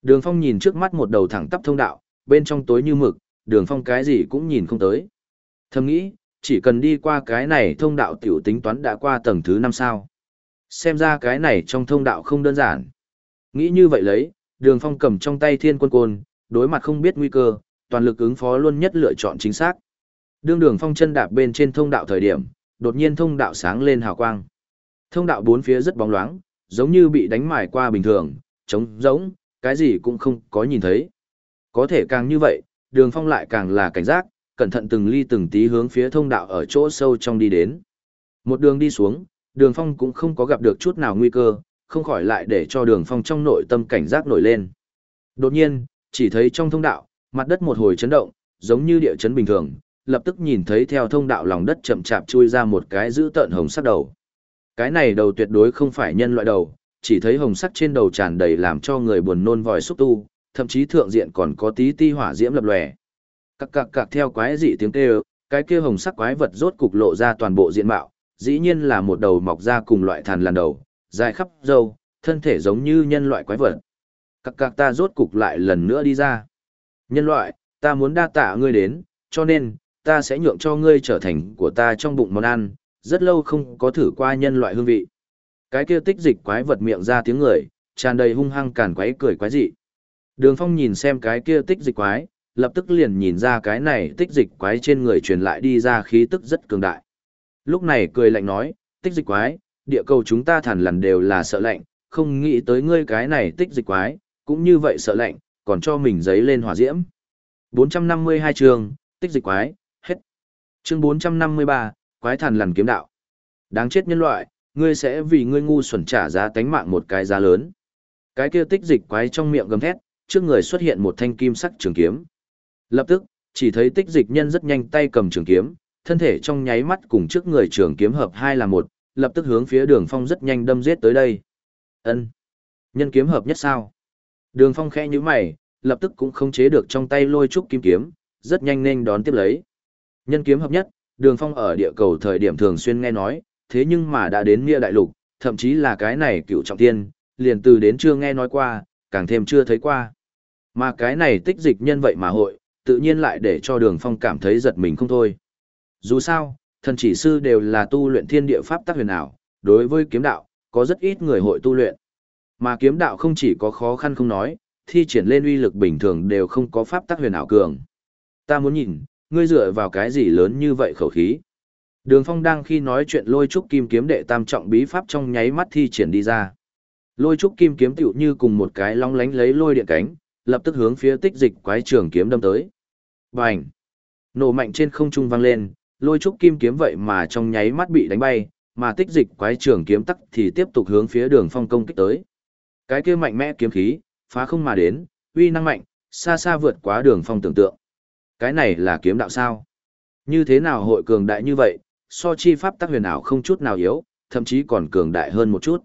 Đường phong nhìn trước mắt một đầu thẳng tắp thông đạo, bên trong tối như mực, đường phong cái gì cũng nhìn không tới. Thầm nghĩ, chỉ cần đi qua cái này thông đạo tiểu tính toán đã qua tầng thứ năm sao. Xem ra cái này trong thông đạo không đơn giản. Nghĩ như vậy lấy, đường phong cầm trong tay thiên quân côn, đối mặt không biết nguy cơ, toàn lực ứng phó luôn nhất lựa chọn chính xác. Đương đường phong chân đạp bên trên thông đạo thời điểm, đột nhiên thông đạo sáng lên hào quang. Thông đạo bốn phía rất bóng loáng, giống như bị đánh mài qua bình thường, trống rỗng, cái gì cũng không có nhìn thấy. Có thể càng như vậy, đường phong lại càng là cảnh giác, cẩn thận từng ly từng tí hướng phía thông đạo ở chỗ sâu trong đi đến. Một đường đi xuống, đường phong cũng không có gặp được chút nào nguy cơ, không khỏi lại để cho đường phong trong nội tâm cảnh giác nổi lên. Đột nhiên, chỉ thấy trong thông đạo, mặt đất một hồi chấn động, giống như địa chấn bình thường, lập tức nhìn thấy theo thông đạo lòng đất chậm chạp chui ra một cái dữ tợn hồng sắc đầu. Cái này đầu tuyệt đối không phải nhân loại đầu, chỉ thấy hồng sắc trên đầu tràn đầy làm cho người buồn nôn vòi xúc tu, thậm chí thượng diện còn có tí ti hỏa diễm lập lòe. Cặc cặc cặc theo quái dị tiếng kêu, cái kia hồng sắc quái vật rốt cục lộ ra toàn bộ diện mạo, dĩ nhiên là một đầu mọc ra cùng loại thằn lằn đầu, dài khắp râu, thân thể giống như nhân loại quái vật. Cặc cặc ta rốt cục lại lần nữa đi ra. Nhân loại, ta muốn đa tạ ngươi đến, cho nên, ta sẽ nhượng cho ngươi trở thành của ta trong bụng món ăn, rất lâu không có thử qua nhân loại hương vị. Cái kia tích dịch quái vật miệng ra tiếng người, tràn đầy hung hăng càn quái cười quái dị. Đường Phong nhìn xem cái kia tích dịch quái, lập tức liền nhìn ra cái này tích dịch quái trên người truyền lại đi ra khí tức rất cường đại. Lúc này cười lạnh nói, tích dịch quái, địa cầu chúng ta thản lằn đều là sợ lạnh, không nghĩ tới ngươi cái này tích dịch quái, cũng như vậy sợ lạnh, còn cho mình giấy lên hỏa diễm. 452 chương, tích dịch quái, hết. Chương 453, quái thản lằn kiếm đạo. Đáng chết nhân loại, ngươi sẽ vì ngươi ngu xuẩn trả giá tánh mạng một cái giá lớn. Cái kia tích dịch quái trong miệng gầm thét, trước người xuất hiện một thanh kim sắc trường kiếm. Lập tức, chỉ thấy tích dịch nhân rất nhanh tay cầm trường kiếm, thân thể trong nháy mắt cùng trước người trường kiếm hợp hai là một, lập tức hướng phía đường phong rất nhanh đâm giết tới đây. ân Nhân kiếm hợp nhất sao? Đường phong khẽ như mày, lập tức cũng không chế được trong tay lôi trúc kim kiếm, rất nhanh nên đón tiếp lấy. Nhân kiếm hợp nhất, đường phong ở địa cầu thời điểm thường xuyên nghe nói, thế nhưng mà đã đến Nghĩa Đại Lục, thậm chí là cái này cựu trọng tiên, liền từ đến chưa nghe nói qua, càng thêm chưa thấy qua. Mà cái này tích dịch nhân vậy mà hội, tự nhiên lại để cho đường phong cảm thấy giật mình không thôi. Dù sao, thần chỉ sư đều là tu luyện thiên địa pháp tác huyền ảo, đối với kiếm đạo, có rất ít người hội tu luyện. Mà kiếm đạo không chỉ có khó khăn không nói, thi triển lên uy lực bình thường đều không có pháp tác huyền ảo cường. Ta muốn nhìn, ngươi dựa vào cái gì lớn như vậy khẩu khí. Đường Phong đang khi nói chuyện lôi trúc kim kiếm đệ tam trọng bí pháp trong nháy mắt thi triển đi ra. Lôi trúc kim kiếm tựu như cùng một cái long lánh lấy lôi điện cánh, lập tức hướng phía tích dịch quái trường kiếm đâm tới. Bành! Nổ mạnh trên không trung vang lên, lôi trúc kim kiếm vậy mà trong nháy mắt bị đánh bay, mà tích dịch quái trường kiếm tắc thì tiếp tục hướng phía đường phong công kích tới. Cái kia mạnh mẽ kiếm khí, phá không mà đến, uy năng mạnh, xa xa vượt quá đường phong tưởng tượng. Cái này là kiếm đạo sao? Như thế nào hội cường đại như vậy, so chi pháp tắc huyền ảo không chút nào yếu, thậm chí còn cường đại hơn một chút.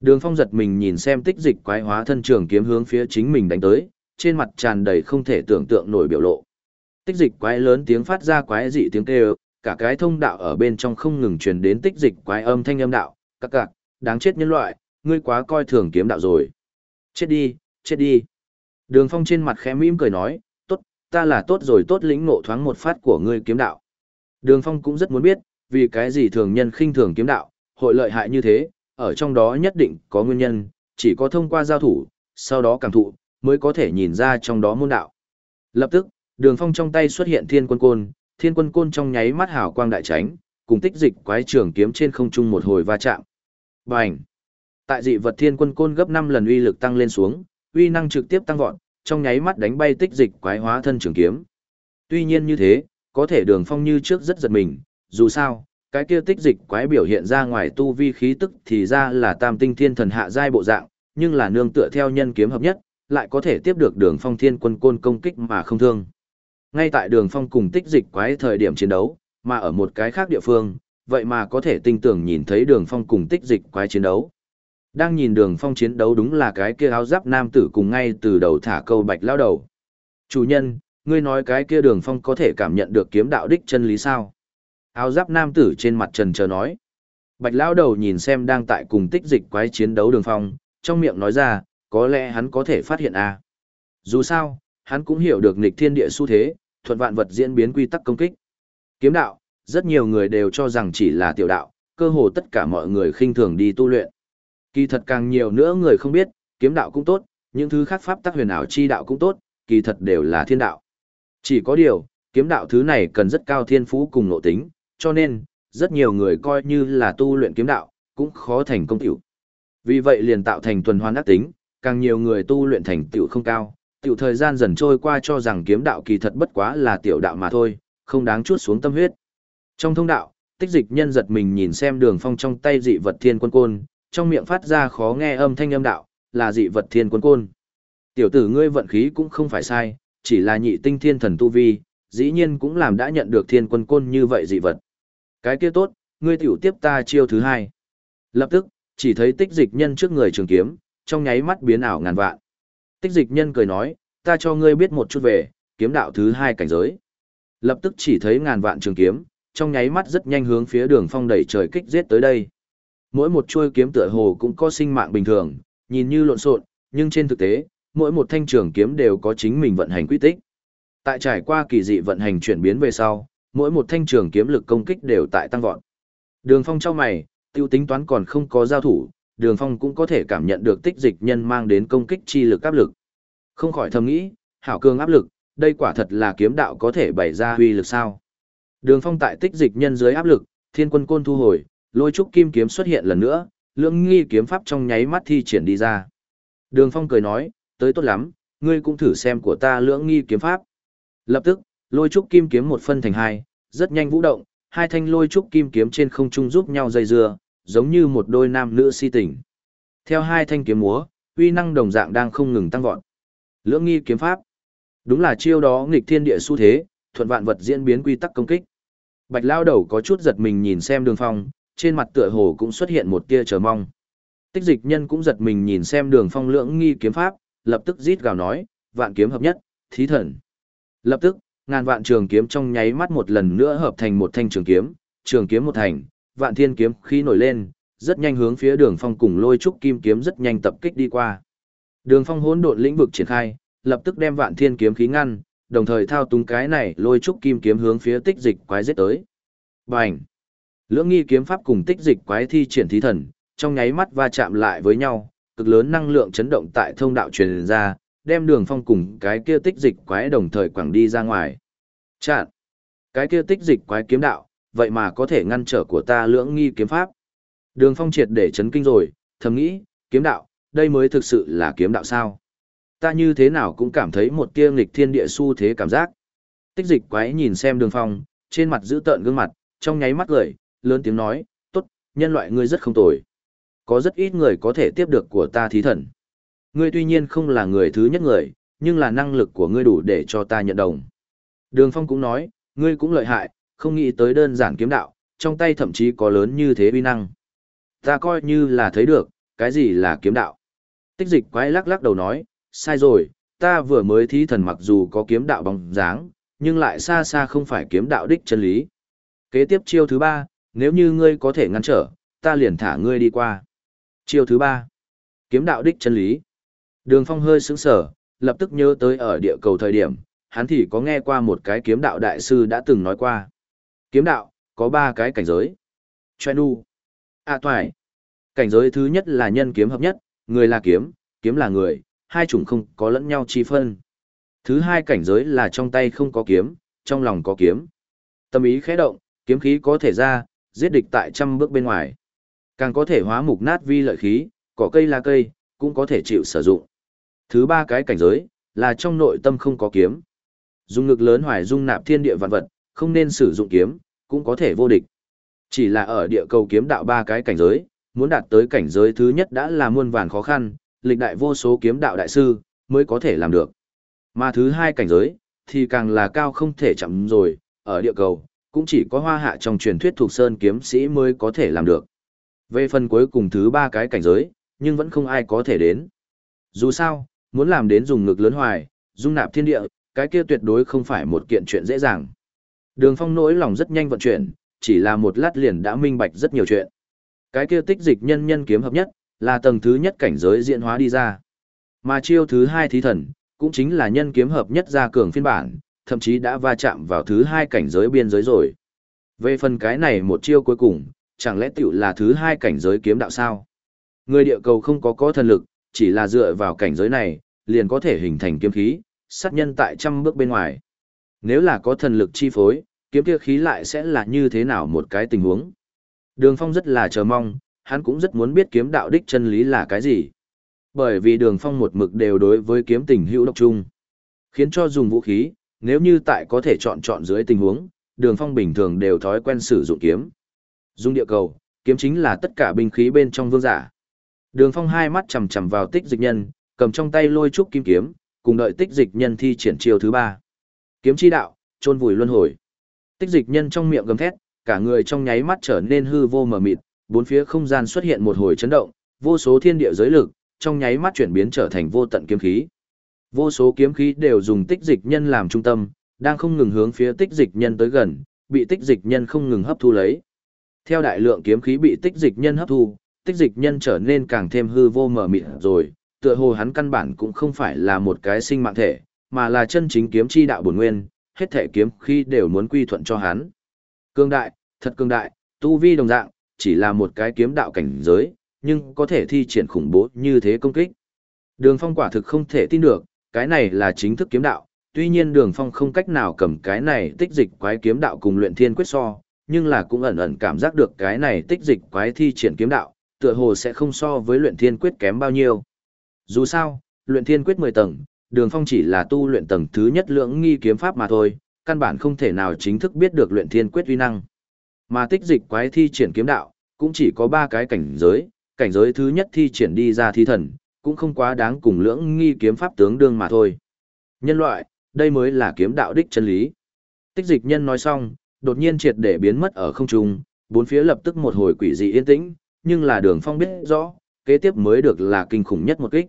Đường phong giật mình nhìn xem tích dịch quái hóa thân trường kiếm hướng phía chính mình đánh tới, trên mặt tràn đầy không thể tưởng tượng nổi biểu lộ. Tích dịch quái lớn tiếng phát ra quái dị tiếng kêu, cả cái thông đạo ở bên trong không ngừng truyền đến tích dịch quái âm thanh âm đạo, các cạc, đáng chết nhân loại, ngươi quá coi thường kiếm đạo rồi. Chết đi, chết đi. Đường phong trên mặt khẽ mỉm cười nói, tốt, ta là tốt rồi tốt lĩnh ngộ thoáng một phát của ngươi kiếm đạo. Đường phong cũng rất muốn biết, vì cái gì thường nhân khinh thường kiếm đạo, hội lợi hại như thế, ở trong đó nhất định có nguyên nhân, chỉ có thông qua giao thủ, sau đó cảm thụ, mới có thể nhìn ra trong đó môn đạo. Lập tức, đường phong trong tay xuất hiện thiên quân côn, thiên quân côn trong nháy mắt hào quang đại tránh, cùng tích dịch quái trường kiếm trên không trung một hồi va chạm. Bành! Tại dị vật thiên quân côn gấp 5 lần uy lực tăng lên xuống, uy năng trực tiếp tăng vọt, trong nháy mắt đánh bay tích dịch quái hóa thân trường kiếm. Tuy nhiên như thế, có thể đường phong như trước rất giật mình, dù sao, cái kia tích dịch quái biểu hiện ra ngoài tu vi khí tức thì ra là tam tinh thiên thần hạ giai bộ dạng, nhưng là nương tựa theo nhân kiếm hợp nhất, lại có thể tiếp được đường phong thiên quân côn công kích mà không thương. Ngay tại đường phong cùng tích dịch quái thời điểm chiến đấu, mà ở một cái khác địa phương, vậy mà có thể tinh tưởng nhìn thấy đường phong cùng tích dịch quái chiến đấu. Đang nhìn đường phong chiến đấu đúng là cái kia áo giáp nam tử cùng ngay từ đầu thả câu bạch lao đầu. Chủ nhân, ngươi nói cái kia đường phong có thể cảm nhận được kiếm đạo đích chân lý sao? Áo giáp nam tử trên mặt trần chờ nói. Bạch lao đầu nhìn xem đang tại cùng tích dịch quái chiến đấu đường phong, trong miệng nói ra, có lẽ hắn có thể phát hiện à. Dù sao, hắn cũng hiểu được nghịch thiên địa xu thế, thuận vạn vật diễn biến quy tắc công kích. Kiếm đạo, rất nhiều người đều cho rằng chỉ là tiểu đạo, cơ hồ tất cả mọi người khinh thường đi tu luyện. Kỳ thật càng nhiều nữa người không biết, kiếm đạo cũng tốt, những thứ khác pháp tắc huyền ảo chi đạo cũng tốt, kỳ thật đều là thiên đạo. Chỉ có điều, kiếm đạo thứ này cần rất cao thiên phú cùng nội tính, cho nên, rất nhiều người coi như là tu luyện kiếm đạo, cũng khó thành công tiểu. Vì vậy liền tạo thành tuần hoàn ác tính, càng nhiều người tu luyện thành tiểu không cao, tiểu thời gian dần trôi qua cho rằng kiếm đạo kỳ thật bất quá là tiểu đạo mà thôi, không đáng chuốt xuống tâm huyết. Trong thông đạo, tích dịch nhân giật mình nhìn xem đường phong trong tay dị vật thiên quân côn, trong miệng phát ra khó nghe âm thanh âm đạo, là dị vật thiên quân côn. Tiểu tử ngươi vận khí cũng không phải sai, chỉ là nhị tinh thiên thần tu vi, dĩ nhiên cũng làm đã nhận được thiên quân côn như vậy dị vật. Cái kia tốt, ngươi tiểu tiếp ta chiêu thứ hai. Lập tức, chỉ thấy tích dịch nhân trước người trường kiếm, trong nháy mắt biến ảo ngàn vạn. Tích dịch nhân cười nói, ta cho ngươi biết một chút về, kiếm đạo thứ hai cảnh giới. Lập tức chỉ thấy ngàn vạn trường kiếm, trong nháy mắt rất nhanh hướng phía đường phong đẩy trời kích giết tới đây. Mỗi một chuôi kiếm tựa hồ cũng có sinh mạng bình thường, nhìn như lộn xộn, nhưng trên thực tế, mỗi một thanh trường kiếm đều có chính mình vận hành quy tích. Tại trải qua kỳ dị vận hành chuyển biến về sau, mỗi một thanh trường kiếm lực công kích đều tại tăng vọt. Đường Phong trong mày, tiêu tính toán còn không có giao thủ, Đường Phong cũng có thể cảm nhận được tích dịch nhân mang đến công kích chi lực áp lực. Không khỏi thầm nghĩ, hảo cường áp lực, đây quả thật là kiếm đạo có thể bày ra huy lực sao. Đường Phong tại tích dịch nhân dưới áp lực, thiên quân côn thu hồi, lôi trúc kim kiếm xuất hiện lần nữa, lưỡng nghi kiếm pháp trong nháy mắt thi triển đi ra. Đường Phong cười nói, tới tốt lắm, ngươi cũng thử xem của ta lưỡng nghi kiếm pháp. Lập tức, lôi trúc kim kiếm một phân thành hai, rất nhanh vũ động, hai thanh lôi trúc kim kiếm trên không trung giúp nhau dây dưa, giống như một đôi nam nữ si tình. Theo hai thanh kiếm múa, uy năng đồng dạng đang không ngừng tăng vọt. Lưỡng nghi kiếm pháp. Đúng là chiêu đó nghịch thiên địa xu thế, thuận vạn vật diễn biến quy tắc công kích. Bạch Lao đầu có chút giật mình nhìn xem Đường Phong, trên mặt tựa hồ cũng xuất hiện một tia chờ mong. Tích dịch nhân cũng giật mình nhìn xem Đường Phong lưỡng nghi kiếm pháp, lập tức rít gào nói, vạn kiếm hợp nhất, thí thần. Lập tức, ngàn vạn trường kiếm trong nháy mắt một lần nữa hợp thành một thanh trường kiếm, trường kiếm một thành, vạn thiên kiếm khí nổi lên, rất nhanh hướng phía Đường Phong cùng lôi trúc kim kiếm rất nhanh tập kích đi qua. Đường Phong hỗn độn lĩnh vực triển khai, lập tức đem vạn thiên kiếm khí ngăn, đồng thời thao túng cái này lôi trúc kim kiếm hướng phía tích dịch quái giết tới. Bành! Lưỡng nghi kiếm pháp cùng tích dịch quái thi triển thí thần, trong nháy mắt va chạm lại với nhau, cực lớn năng lượng chấn động tại thông đạo truyền ra, đem đường phong cùng cái kia tích dịch quái đồng thời quẳng đi ra ngoài. Chạn! Cái kia tích dịch quái kiếm đạo, vậy mà có thể ngăn trở của ta lưỡng nghi kiếm pháp. Đường phong triệt để chấn kinh rồi, thầm nghĩ, kiếm đạo, đây mới thực sự là kiếm đạo sao ta như thế nào cũng cảm thấy một tia nghịch thiên địa xu thế cảm giác. Tích dịch quái nhìn xem đường phong, trên mặt giữ tợn gương mặt, trong nháy mắt cười, lớn tiếng nói, tốt, nhân loại ngươi rất không tồi. Có rất ít người có thể tiếp được của ta thí thần. Ngươi tuy nhiên không là người thứ nhất người, nhưng là năng lực của ngươi đủ để cho ta nhận đồng. Đường phong cũng nói, ngươi cũng lợi hại, không nghĩ tới đơn giản kiếm đạo, trong tay thậm chí có lớn như thế uy năng. Ta coi như là thấy được, cái gì là kiếm đạo. Tích dịch quái lắc lắc đầu nói, sai rồi, ta vừa mới thí thần mặc dù có kiếm đạo bóng dáng, nhưng lại xa xa không phải kiếm đạo đích chân lý. Kế tiếp chiêu thứ ba, nếu như ngươi có thể ngăn trở, ta liền thả ngươi đi qua. Chiêu thứ ba, kiếm đạo đích chân lý. Đường phong hơi sững sở, lập tức nhớ tới ở địa cầu thời điểm, hắn thì có nghe qua một cái kiếm đạo đại sư đã từng nói qua. Kiếm đạo, có ba cái cảnh giới. Choe nu. À toài. Cảnh giới thứ nhất là nhân kiếm hợp nhất, người là kiếm, kiếm là người, hai chủng không có lẫn nhau chi phân. Thứ hai cảnh giới là trong tay không có kiếm, trong lòng có kiếm. Tâm ý khẽ động, kiếm khí có thể ra, giết địch tại trăm bước bên ngoài. Càng có thể hóa mục nát vi lợi khí, cỏ cây là cây, cũng có thể chịu sử dụng. Thứ ba cái cảnh giới, là trong nội tâm không có kiếm. Dùng ngực lớn hoài dung nạp thiên địa vạn vật, không nên sử dụng kiếm, cũng có thể vô địch. Chỉ là ở địa cầu kiếm đạo ba cái cảnh giới, muốn đạt tới cảnh giới thứ nhất đã là muôn vàn khó khăn, lịch đại vô số kiếm đạo đại sư, mới có thể làm được. Mà thứ hai cảnh giới, thì càng là cao không thể chậm rồi, ở địa cầu, cũng chỉ có hoa hạ trong truyền thuyết thuộc sơn kiếm sĩ mới có thể làm được. Về phần cuối cùng thứ ba cái cảnh giới, nhưng vẫn không ai có thể đến. Dù sao, muốn làm đến dùng ngực lớn hoài, dung nạp thiên địa, cái kia tuyệt đối không phải một kiện chuyện dễ dàng. Đường phong nỗi lòng rất nhanh vận chuyển, chỉ là một lát liền đã minh bạch rất nhiều chuyện. Cái kia tích dịch nhân nhân kiếm hợp nhất, là tầng thứ nhất cảnh giới diễn hóa đi ra. Mà chiêu thứ hai thí thần, cũng chính là nhân kiếm hợp nhất ra cường phiên bản, thậm chí đã va chạm vào thứ hai cảnh giới biên giới rồi. Về phần cái này một chiêu cuối cùng, chẳng lẽ tiểu là thứ hai cảnh giới kiếm đạo sao? Người địa cầu không có có thần lực, chỉ là dựa vào cảnh giới này, liền có thể hình thành kiếm khí, sát nhân tại trăm bước bên ngoài. Nếu là có thần lực chi phối, kiếm kia khí lại sẽ là như thế nào một cái tình huống? Đường Phong rất là chờ mong, hắn cũng rất muốn biết kiếm đạo đích chân lý là cái gì. Bởi vì đường phong một mực đều đối với kiếm tình hữu độc chung. Khiến cho dùng vũ khí, nếu như tại có thể chọn chọn dưới tình huống, đường phong bình thường đều thói quen sử dụng kiếm. Dùng địa cầu, kiếm chính là tất cả binh khí bên trong vương giả. Đường phong hai mắt chằm chằm vào tích dịch nhân, cầm trong tay lôi trúc kim kiếm, cùng đợi tích dịch nhân thi triển chiêu thứ ba. Kiếm chi đạo, trôn vùi luân hồi. Tích dịch nhân trong miệng gầm thét, cả người trong nháy mắt trở nên hư vô mờ mịt, bốn phía không gian xuất hiện một hồi chấn động, vô số thiên địa giới lực, trong nháy mắt chuyển biến trở thành vô tận kiếm khí. Vô số kiếm khí đều dùng tích dịch nhân làm trung tâm, đang không ngừng hướng phía tích dịch nhân tới gần, bị tích dịch nhân không ngừng hấp thu lấy. Theo đại lượng kiếm khí bị tích dịch nhân hấp thu, tích dịch nhân trở nên càng thêm hư vô mờ mịt rồi, tựa hồ hắn căn bản cũng không phải là một cái sinh mạng thể, mà là chân chính kiếm chi đạo bổn nguyên, hết thể kiếm khi đều muốn quy thuận cho hắn. Cương đại, thật cương đại, tu vi đồng dạng, chỉ là một cái kiếm đạo cảnh giới, nhưng có thể thi triển khủng bố như thế công kích. Đường Phong quả thực không thể tin được, cái này là chính thức kiếm đạo, tuy nhiên Đường Phong không cách nào cầm cái này tích dịch quái kiếm đạo cùng luyện thiên quyết so, nhưng là cũng ẩn ẩn cảm giác được cái này tích dịch quái thi triển kiếm đạo, tựa hồ sẽ không so với luyện thiên quyết kém bao nhiêu. Dù sao, luyện thiên quyết 10 tầng, Đường Phong chỉ là tu luyện tầng thứ nhất lưỡng nghi kiếm pháp mà thôi, căn bản không thể nào chính thức biết được luyện thiên quyết uy năng. Mà tích dịch quái thi triển kiếm đạo, cũng chỉ có ba cái cảnh giới, cảnh giới thứ nhất thi triển đi ra thi thần, cũng không quá đáng cùng lưỡng nghi kiếm pháp tướng đương mà thôi. Nhân loại, đây mới là kiếm đạo đích chân lý. Tích dịch nhân nói xong, đột nhiên triệt để biến mất ở không trung, bốn phía lập tức một hồi quỷ dị yên tĩnh, nhưng là đường phong biết rõ, kế tiếp mới được là kinh khủng nhất một kích.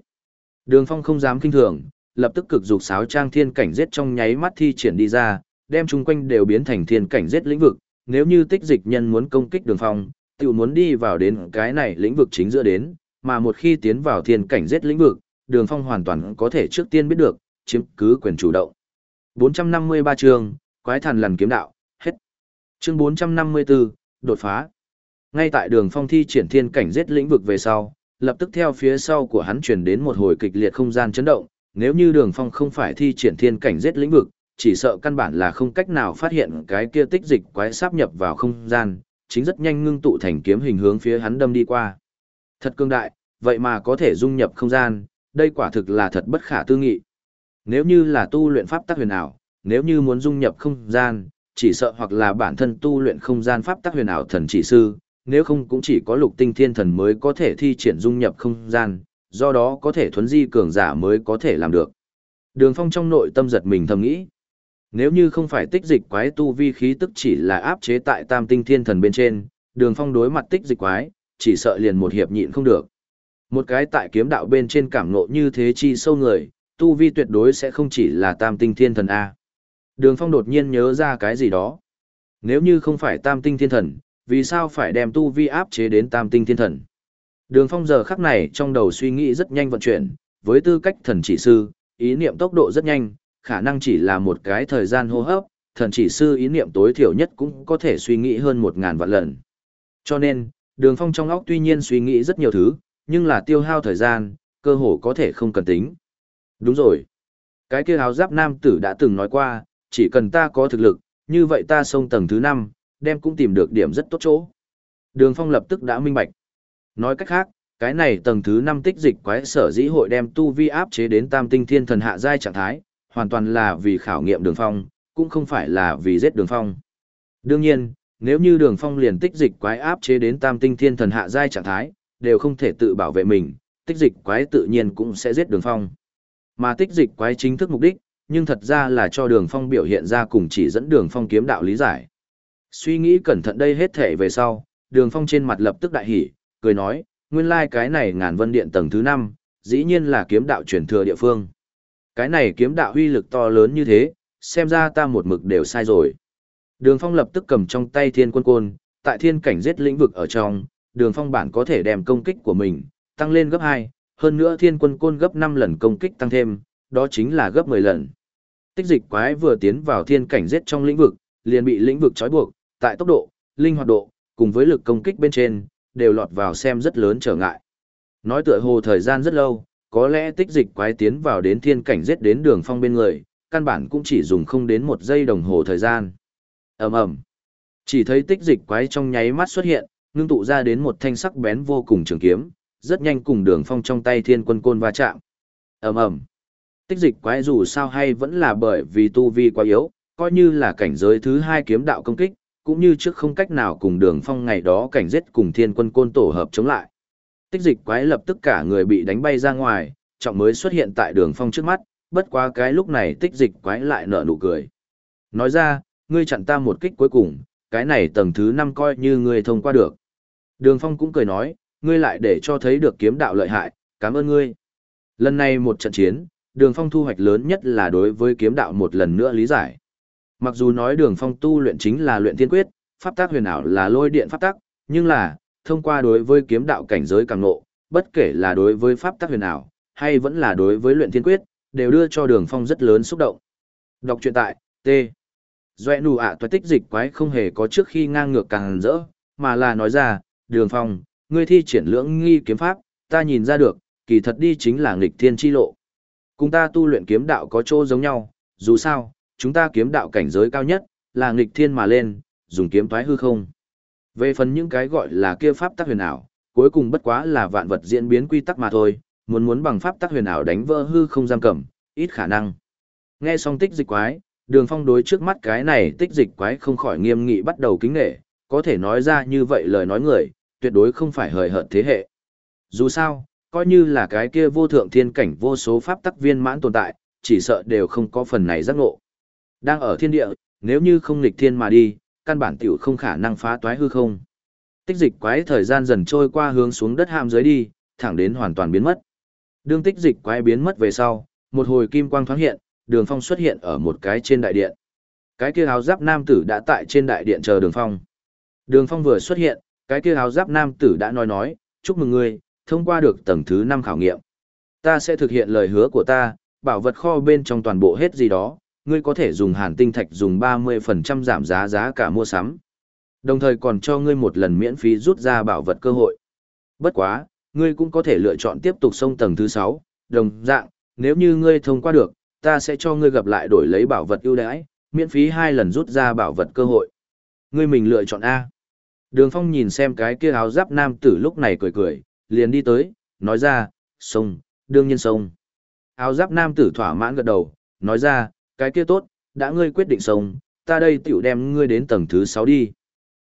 Đường phong không dám kinh thường, lập tức cực dục sáo trang thiên cảnh giết trong nháy mắt thi triển đi ra, đem chung quanh đều biến thành thiên cảnh giết lĩnh vực, nếu như tích dịch nhân muốn công kích đường phong, tự muốn đi vào đến cái này lĩnh vực chính giữa đến, mà một khi tiến vào thiên cảnh giết lĩnh vực, đường phong hoàn toàn có thể trước tiên biết được, chiếm cứ quyền chủ động. 453 chương, quái thần lần kiếm đạo, hết. Chương 454, đột phá. Ngay tại đường phong thi triển thiên cảnh giết lĩnh vực về sau, lập tức theo phía sau của hắn truyền đến một hồi kịch liệt không gian chấn động, nếu như đường phong không phải thi triển thiên cảnh giết lĩnh vực, chỉ sợ căn bản là không cách nào phát hiện cái kia tích dịch quái sáp nhập vào không gian, chính rất nhanh ngưng tụ thành kiếm hình hướng phía hắn đâm đi qua. Thật cương đại, vậy mà có thể dung nhập không gian, đây quả thực là thật bất khả tư nghị. Nếu như là tu luyện pháp tắc huyền ảo, nếu như muốn dung nhập không gian, chỉ sợ hoặc là bản thân tu luyện không gian pháp tắc huyền ảo thần chỉ sư, nếu không cũng chỉ có lục tinh thiên thần mới có thể thi triển dung nhập không gian, do đó có thể thuấn di cường giả mới có thể làm được. Đường phong trong nội tâm giật mình thầm nghĩ. Nếu như không phải tích dịch quái tu vi khí tức chỉ là áp chế tại tam tinh thiên thần bên trên, đường phong đối mặt tích dịch quái, chỉ sợ liền một hiệp nhịn không được. Một cái tại kiếm đạo bên trên cảm ngộ như thế chi sâu người, tu vi tuyệt đối sẽ không chỉ là tam tinh thiên thần A. Đường phong đột nhiên nhớ ra cái gì đó. Nếu như không phải tam tinh thiên thần, vì sao phải đem tu vi áp chế đến tam tinh thiên thần? Đường phong giờ khắc này trong đầu suy nghĩ rất nhanh vận chuyển, với tư cách thần chỉ sư, ý niệm tốc độ rất nhanh, khả năng chỉ là một cái thời gian hô hấp, thần chỉ sư ý niệm tối thiểu nhất cũng có thể suy nghĩ hơn một ngàn vạn lần. Cho nên, đường phong trong óc tuy nhiên suy nghĩ rất nhiều thứ, nhưng là tiêu hao thời gian, cơ hồ có thể không cần tính. Đúng rồi. Cái kia áo giáp nam tử đã từng nói qua, chỉ cần ta có thực lực, như vậy ta xông tầng thứ 5, đem cũng tìm được điểm rất tốt chỗ. Đường phong lập tức đã minh bạch. Nói cách khác, cái này tầng thứ 5 tích dịch quái sở dĩ hội đem tu vi áp chế đến tam tinh thiên thần hạ giai trạng thái, hoàn toàn là vì khảo nghiệm đường phong, cũng không phải là vì giết đường phong. Đương nhiên, nếu như đường phong liền tích dịch quái áp chế đến tam tinh thiên thần hạ giai trạng thái, đều không thể tự bảo vệ mình, tích dịch quái tự nhiên cũng sẽ giết đường phong. Mà tích dịch quái chính thức mục đích, nhưng thật ra là cho đường phong biểu hiện ra cùng chỉ dẫn đường phong kiếm đạo lý giải. Suy nghĩ cẩn thận đây hết thể về sau, đường phong trên mặt lập tức đại hỉ, cười nói, nguyên lai cái này ngàn vân điện tầng thứ năm dĩ nhiên là kiếm đạo truyền thừa địa phương. Cái này kiếm đạo huy lực to lớn như thế, xem ra ta một mực đều sai rồi. Đường phong lập tức cầm trong tay thiên quân côn, tại thiên cảnh giết lĩnh vực ở trong, đường phong bản có thể đem công kích của mình, tăng lên gấp hai hơn nữa thiên quân côn gấp năm lần công kích tăng thêm, đó chính là gấp mười lần. Tích dịch quái vừa tiến vào thiên cảnh giết trong lĩnh vực, liền bị lĩnh vực trói buộc, tại tốc độ, linh hoạt độ, cùng với lực công kích bên trên, đều lọt vào xem rất lớn trở ngại. Nói tựa hồ thời gian rất lâu, có lẽ tích dịch quái tiến vào đến thiên cảnh giết đến đường phong bên người, căn bản cũng chỉ dùng không đến một giây đồng hồ thời gian. ầm ầm Chỉ thấy tích dịch quái trong nháy mắt xuất hiện, ngưng tụ ra đến một thanh sắc bén vô cùng trường kiếm, rất nhanh cùng đường phong trong tay thiên quân côn va chạm. ầm ầm Tích dịch quái dù sao hay vẫn là bởi vì tu vi quá yếu, coi như là cảnh giới thứ hai kiếm đạo công kích, cũng như trước không cách nào cùng đường phong ngày đó cảnh giết cùng thiên quân côn tổ hợp chống lại. Tích dịch quái lập tức cả người bị đánh bay ra ngoài, trọng mới xuất hiện tại đường phong trước mắt, bất quá cái lúc này tích dịch quái lại nở nụ cười. Nói ra, ngươi chặn ta một kích cuối cùng, cái này tầng thứ năm coi như ngươi thông qua được. Đường phong cũng cười nói, ngươi lại để cho thấy được kiếm đạo lợi hại, cảm ơn ngươi. Lần này một trận chiến, đường phong thu hoạch lớn nhất là đối với kiếm đạo một lần nữa lý giải. Mặc dù nói đường phong tu luyện chính là luyện thiên quyết, pháp tác huyền ảo là lôi điện pháp tác, nhưng là, thông qua đối với kiếm đạo cảnh giới càng nộ, bất kể là đối với pháp tác huyền ảo, hay vẫn là đối với luyện thiên quyết, đều đưa cho đường phong rất lớn xúc động. Đọc truyện tại, T. Doẹ nụ ạ toại tích dịch quái không hề có trước khi ngang ngược càng rỡ, mà là nói ra, đường phong, ngươi thi triển lưỡng nghi kiếm pháp, ta nhìn ra được, kỳ thật đi chính là nghịch thiên chi lộ. Cùng ta tu luyện kiếm đạo có chỗ giống nhau, dù sao, chúng ta kiếm đạo cảnh giới cao nhất, là nghịch thiên mà lên, dùng kiếm thoái hư không. Về phần những cái gọi là kia pháp tắc huyền ảo, cuối cùng bất quá là vạn vật diễn biến quy tắc mà thôi, muốn muốn bằng pháp tắc huyền ảo đánh vỡ hư không giam cầm, ít khả năng. Nghe xong tích dịch quái, đường phong đối trước mắt cái này tích dịch quái không khỏi nghiêm nghị bắt đầu kính nghệ, có thể nói ra như vậy lời nói người, tuyệt đối không phải hời hợt thế hệ. Dù sao, coi như là cái kia vô thượng thiên cảnh vô số pháp tắc viên mãn tồn tại, chỉ sợ đều không có phần này giác ngộ. Đang ở thiên địa, nếu như không nghịch thiên mà đi, căn bản tiểu không khả năng phá toái hư không. Tích dịch quái thời gian dần trôi qua hướng xuống đất hàm dưới đi, thẳng đến hoàn toàn biến mất. Đường tích dịch quái biến mất về sau, một hồi kim quang thoáng hiện, đường phong xuất hiện ở một cái trên đại điện. Cái kia áo giáp nam tử đã tại trên đại điện chờ đường phong. Đường phong vừa xuất hiện, cái kia áo giáp nam tử đã nói nói, chúc mừng ngươi, thông qua được tầng thứ 5 khảo nghiệm. Ta sẽ thực hiện lời hứa của ta, bảo vật kho bên trong toàn bộ hết gì đó, ngươi có thể dùng hàn tinh thạch dùng 30% giảm giá giá cả mua sắm. Đồng thời còn cho ngươi một lần miễn phí rút ra bảo vật cơ hội. Bất quá, ngươi cũng có thể lựa chọn tiếp tục sông tầng thứ 6, đồng dạng, nếu như ngươi thông qua được, ta sẽ cho ngươi gặp lại đổi lấy bảo vật ưu đãi, miễn phí hai lần rút ra bảo vật cơ hội. Ngươi mình lựa chọn A. Đường Phong nhìn xem cái kia áo giáp nam tử lúc này cười cười, liền đi tới, nói ra, sông, đương nhiên sông. Áo giáp nam tử thỏa mãn gật đầu, nói ra, cái kia tốt, đã ngươi quyết định sống, ta đây tiểu đem ngươi đến tầng thứ 6 đi.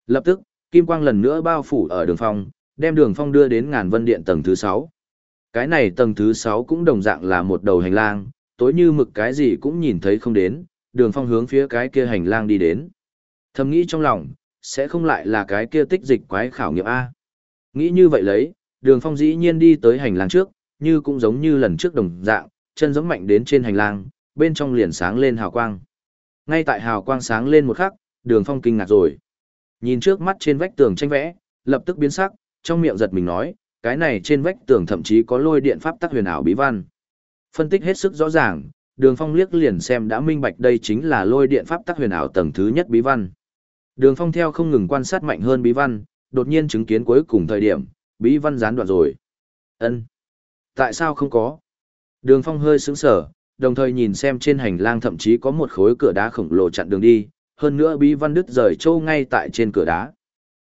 Lập tức, kim quang lần nữa bao phủ ở đường phong, đem đường phong đưa đến ngàn vân điện tầng thứ 6. Cái này tầng thứ 6 cũng đồng dạng là một đầu hành lang, tối như mực cái gì cũng nhìn thấy không đến, đường phong hướng phía cái kia hành lang đi đến. Thầm nghĩ trong lòng, sẽ không lại là cái kia tích dịch quái khảo nghiệm A. Nghĩ như vậy lấy, đường phong dĩ nhiên đi tới hành lang trước, như cũng giống như lần trước đồng dạng, chân giống mạnh đến trên hành lang, bên trong liền sáng lên hào quang. Ngay tại hào quang sáng lên một khắc, đường phong kinh ngạc rồi. Nhìn trước mắt trên vách tường tranh vẽ, lập tức biến sắc, trong miệng giật mình nói, cái này trên vách tường thậm chí có lôi điện pháp tắc huyền ảo bí văn. Phân tích hết sức rõ ràng, đường phong liếc liền xem đã minh bạch đây chính là lôi điện pháp tắc huyền ảo tầng thứ nhất bí văn. Đường phong theo không ngừng quan sát mạnh hơn bí văn, đột nhiên chứng kiến cuối cùng thời điểm, bí văn gián đoạn rồi. ân Tại sao không có? Đường phong hơi sững sở, đồng thời nhìn xem trên hành lang thậm chí có một khối cửa đá khổng lồ chặn đường đi, hơn nữa bí văn đứt rời trâu ngay tại trên cửa đá.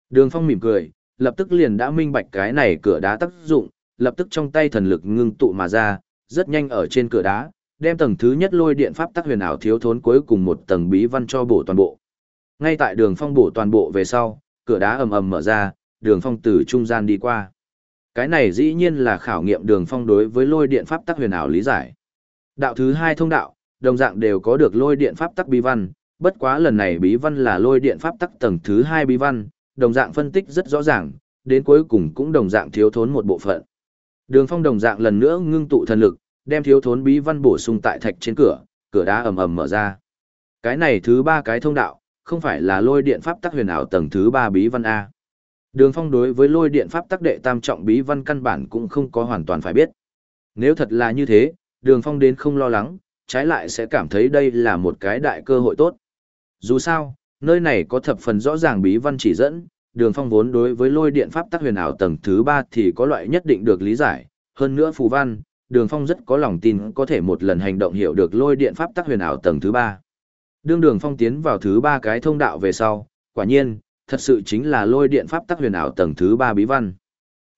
Đường phong mỉm cười, lập tức liền đã minh bạch cái này cửa đá tác dụng, lập tức trong tay thần lực ngưng tụ mà ra, rất nhanh ở trên cửa đá, đem tầng thứ nhất lôi điện pháp tắc huyền ảo thiếu thốn cuối cùng một tầng bí văn cho bổ toàn bộ. Ngay tại đường phong bổ toàn bộ về sau, cửa đá ầm ầm mở ra, đường phong từ trung gian đi qua. Cái này dĩ nhiên là khảo nghiệm đường phong đối với lôi điện pháp tắc huyền ảo lý giải. Đạo thứ hai thông đạo, đồng dạng đều có được lôi điện pháp tắc bí văn, bất quá lần này bí văn là lôi điện pháp tắc tầng thứ hai bí văn, đồng dạng phân tích rất rõ ràng, đến cuối cùng cũng đồng dạng thiếu thốn một bộ phận. Đường Phong đồng dạng lần nữa ngưng tụ thần lực, đem thiếu thốn bí văn bổ sung tại thạch trên cửa, cửa đá ầm ầm mở ra. Cái này thứ ba cái thông đạo, không phải là lôi điện pháp tắc huyền ảo tầng thứ ba bí văn a. Đường Phong đối với lôi điện pháp tắc đệ tam trọng bí văn căn bản cũng không có hoàn toàn phải biết. Nếu thật là như thế, Đường Phong đến không lo lắng, trái lại sẽ cảm thấy đây là một cái đại cơ hội tốt. Dù sao, nơi này có thập phần rõ ràng bí văn chỉ dẫn, đường phong vốn đối với lôi điện pháp tắc huyền ảo tầng thứ ba thì có loại nhất định được lý giải, hơn nữa phù văn, đường phong rất có lòng tin có thể một lần hành động hiểu được lôi điện pháp tắc huyền ảo tầng thứ ba. Đương đường phong tiến vào thứ ba cái thông đạo về sau, quả nhiên, thật sự chính là lôi điện pháp tắc huyền ảo tầng thứ ba bí văn.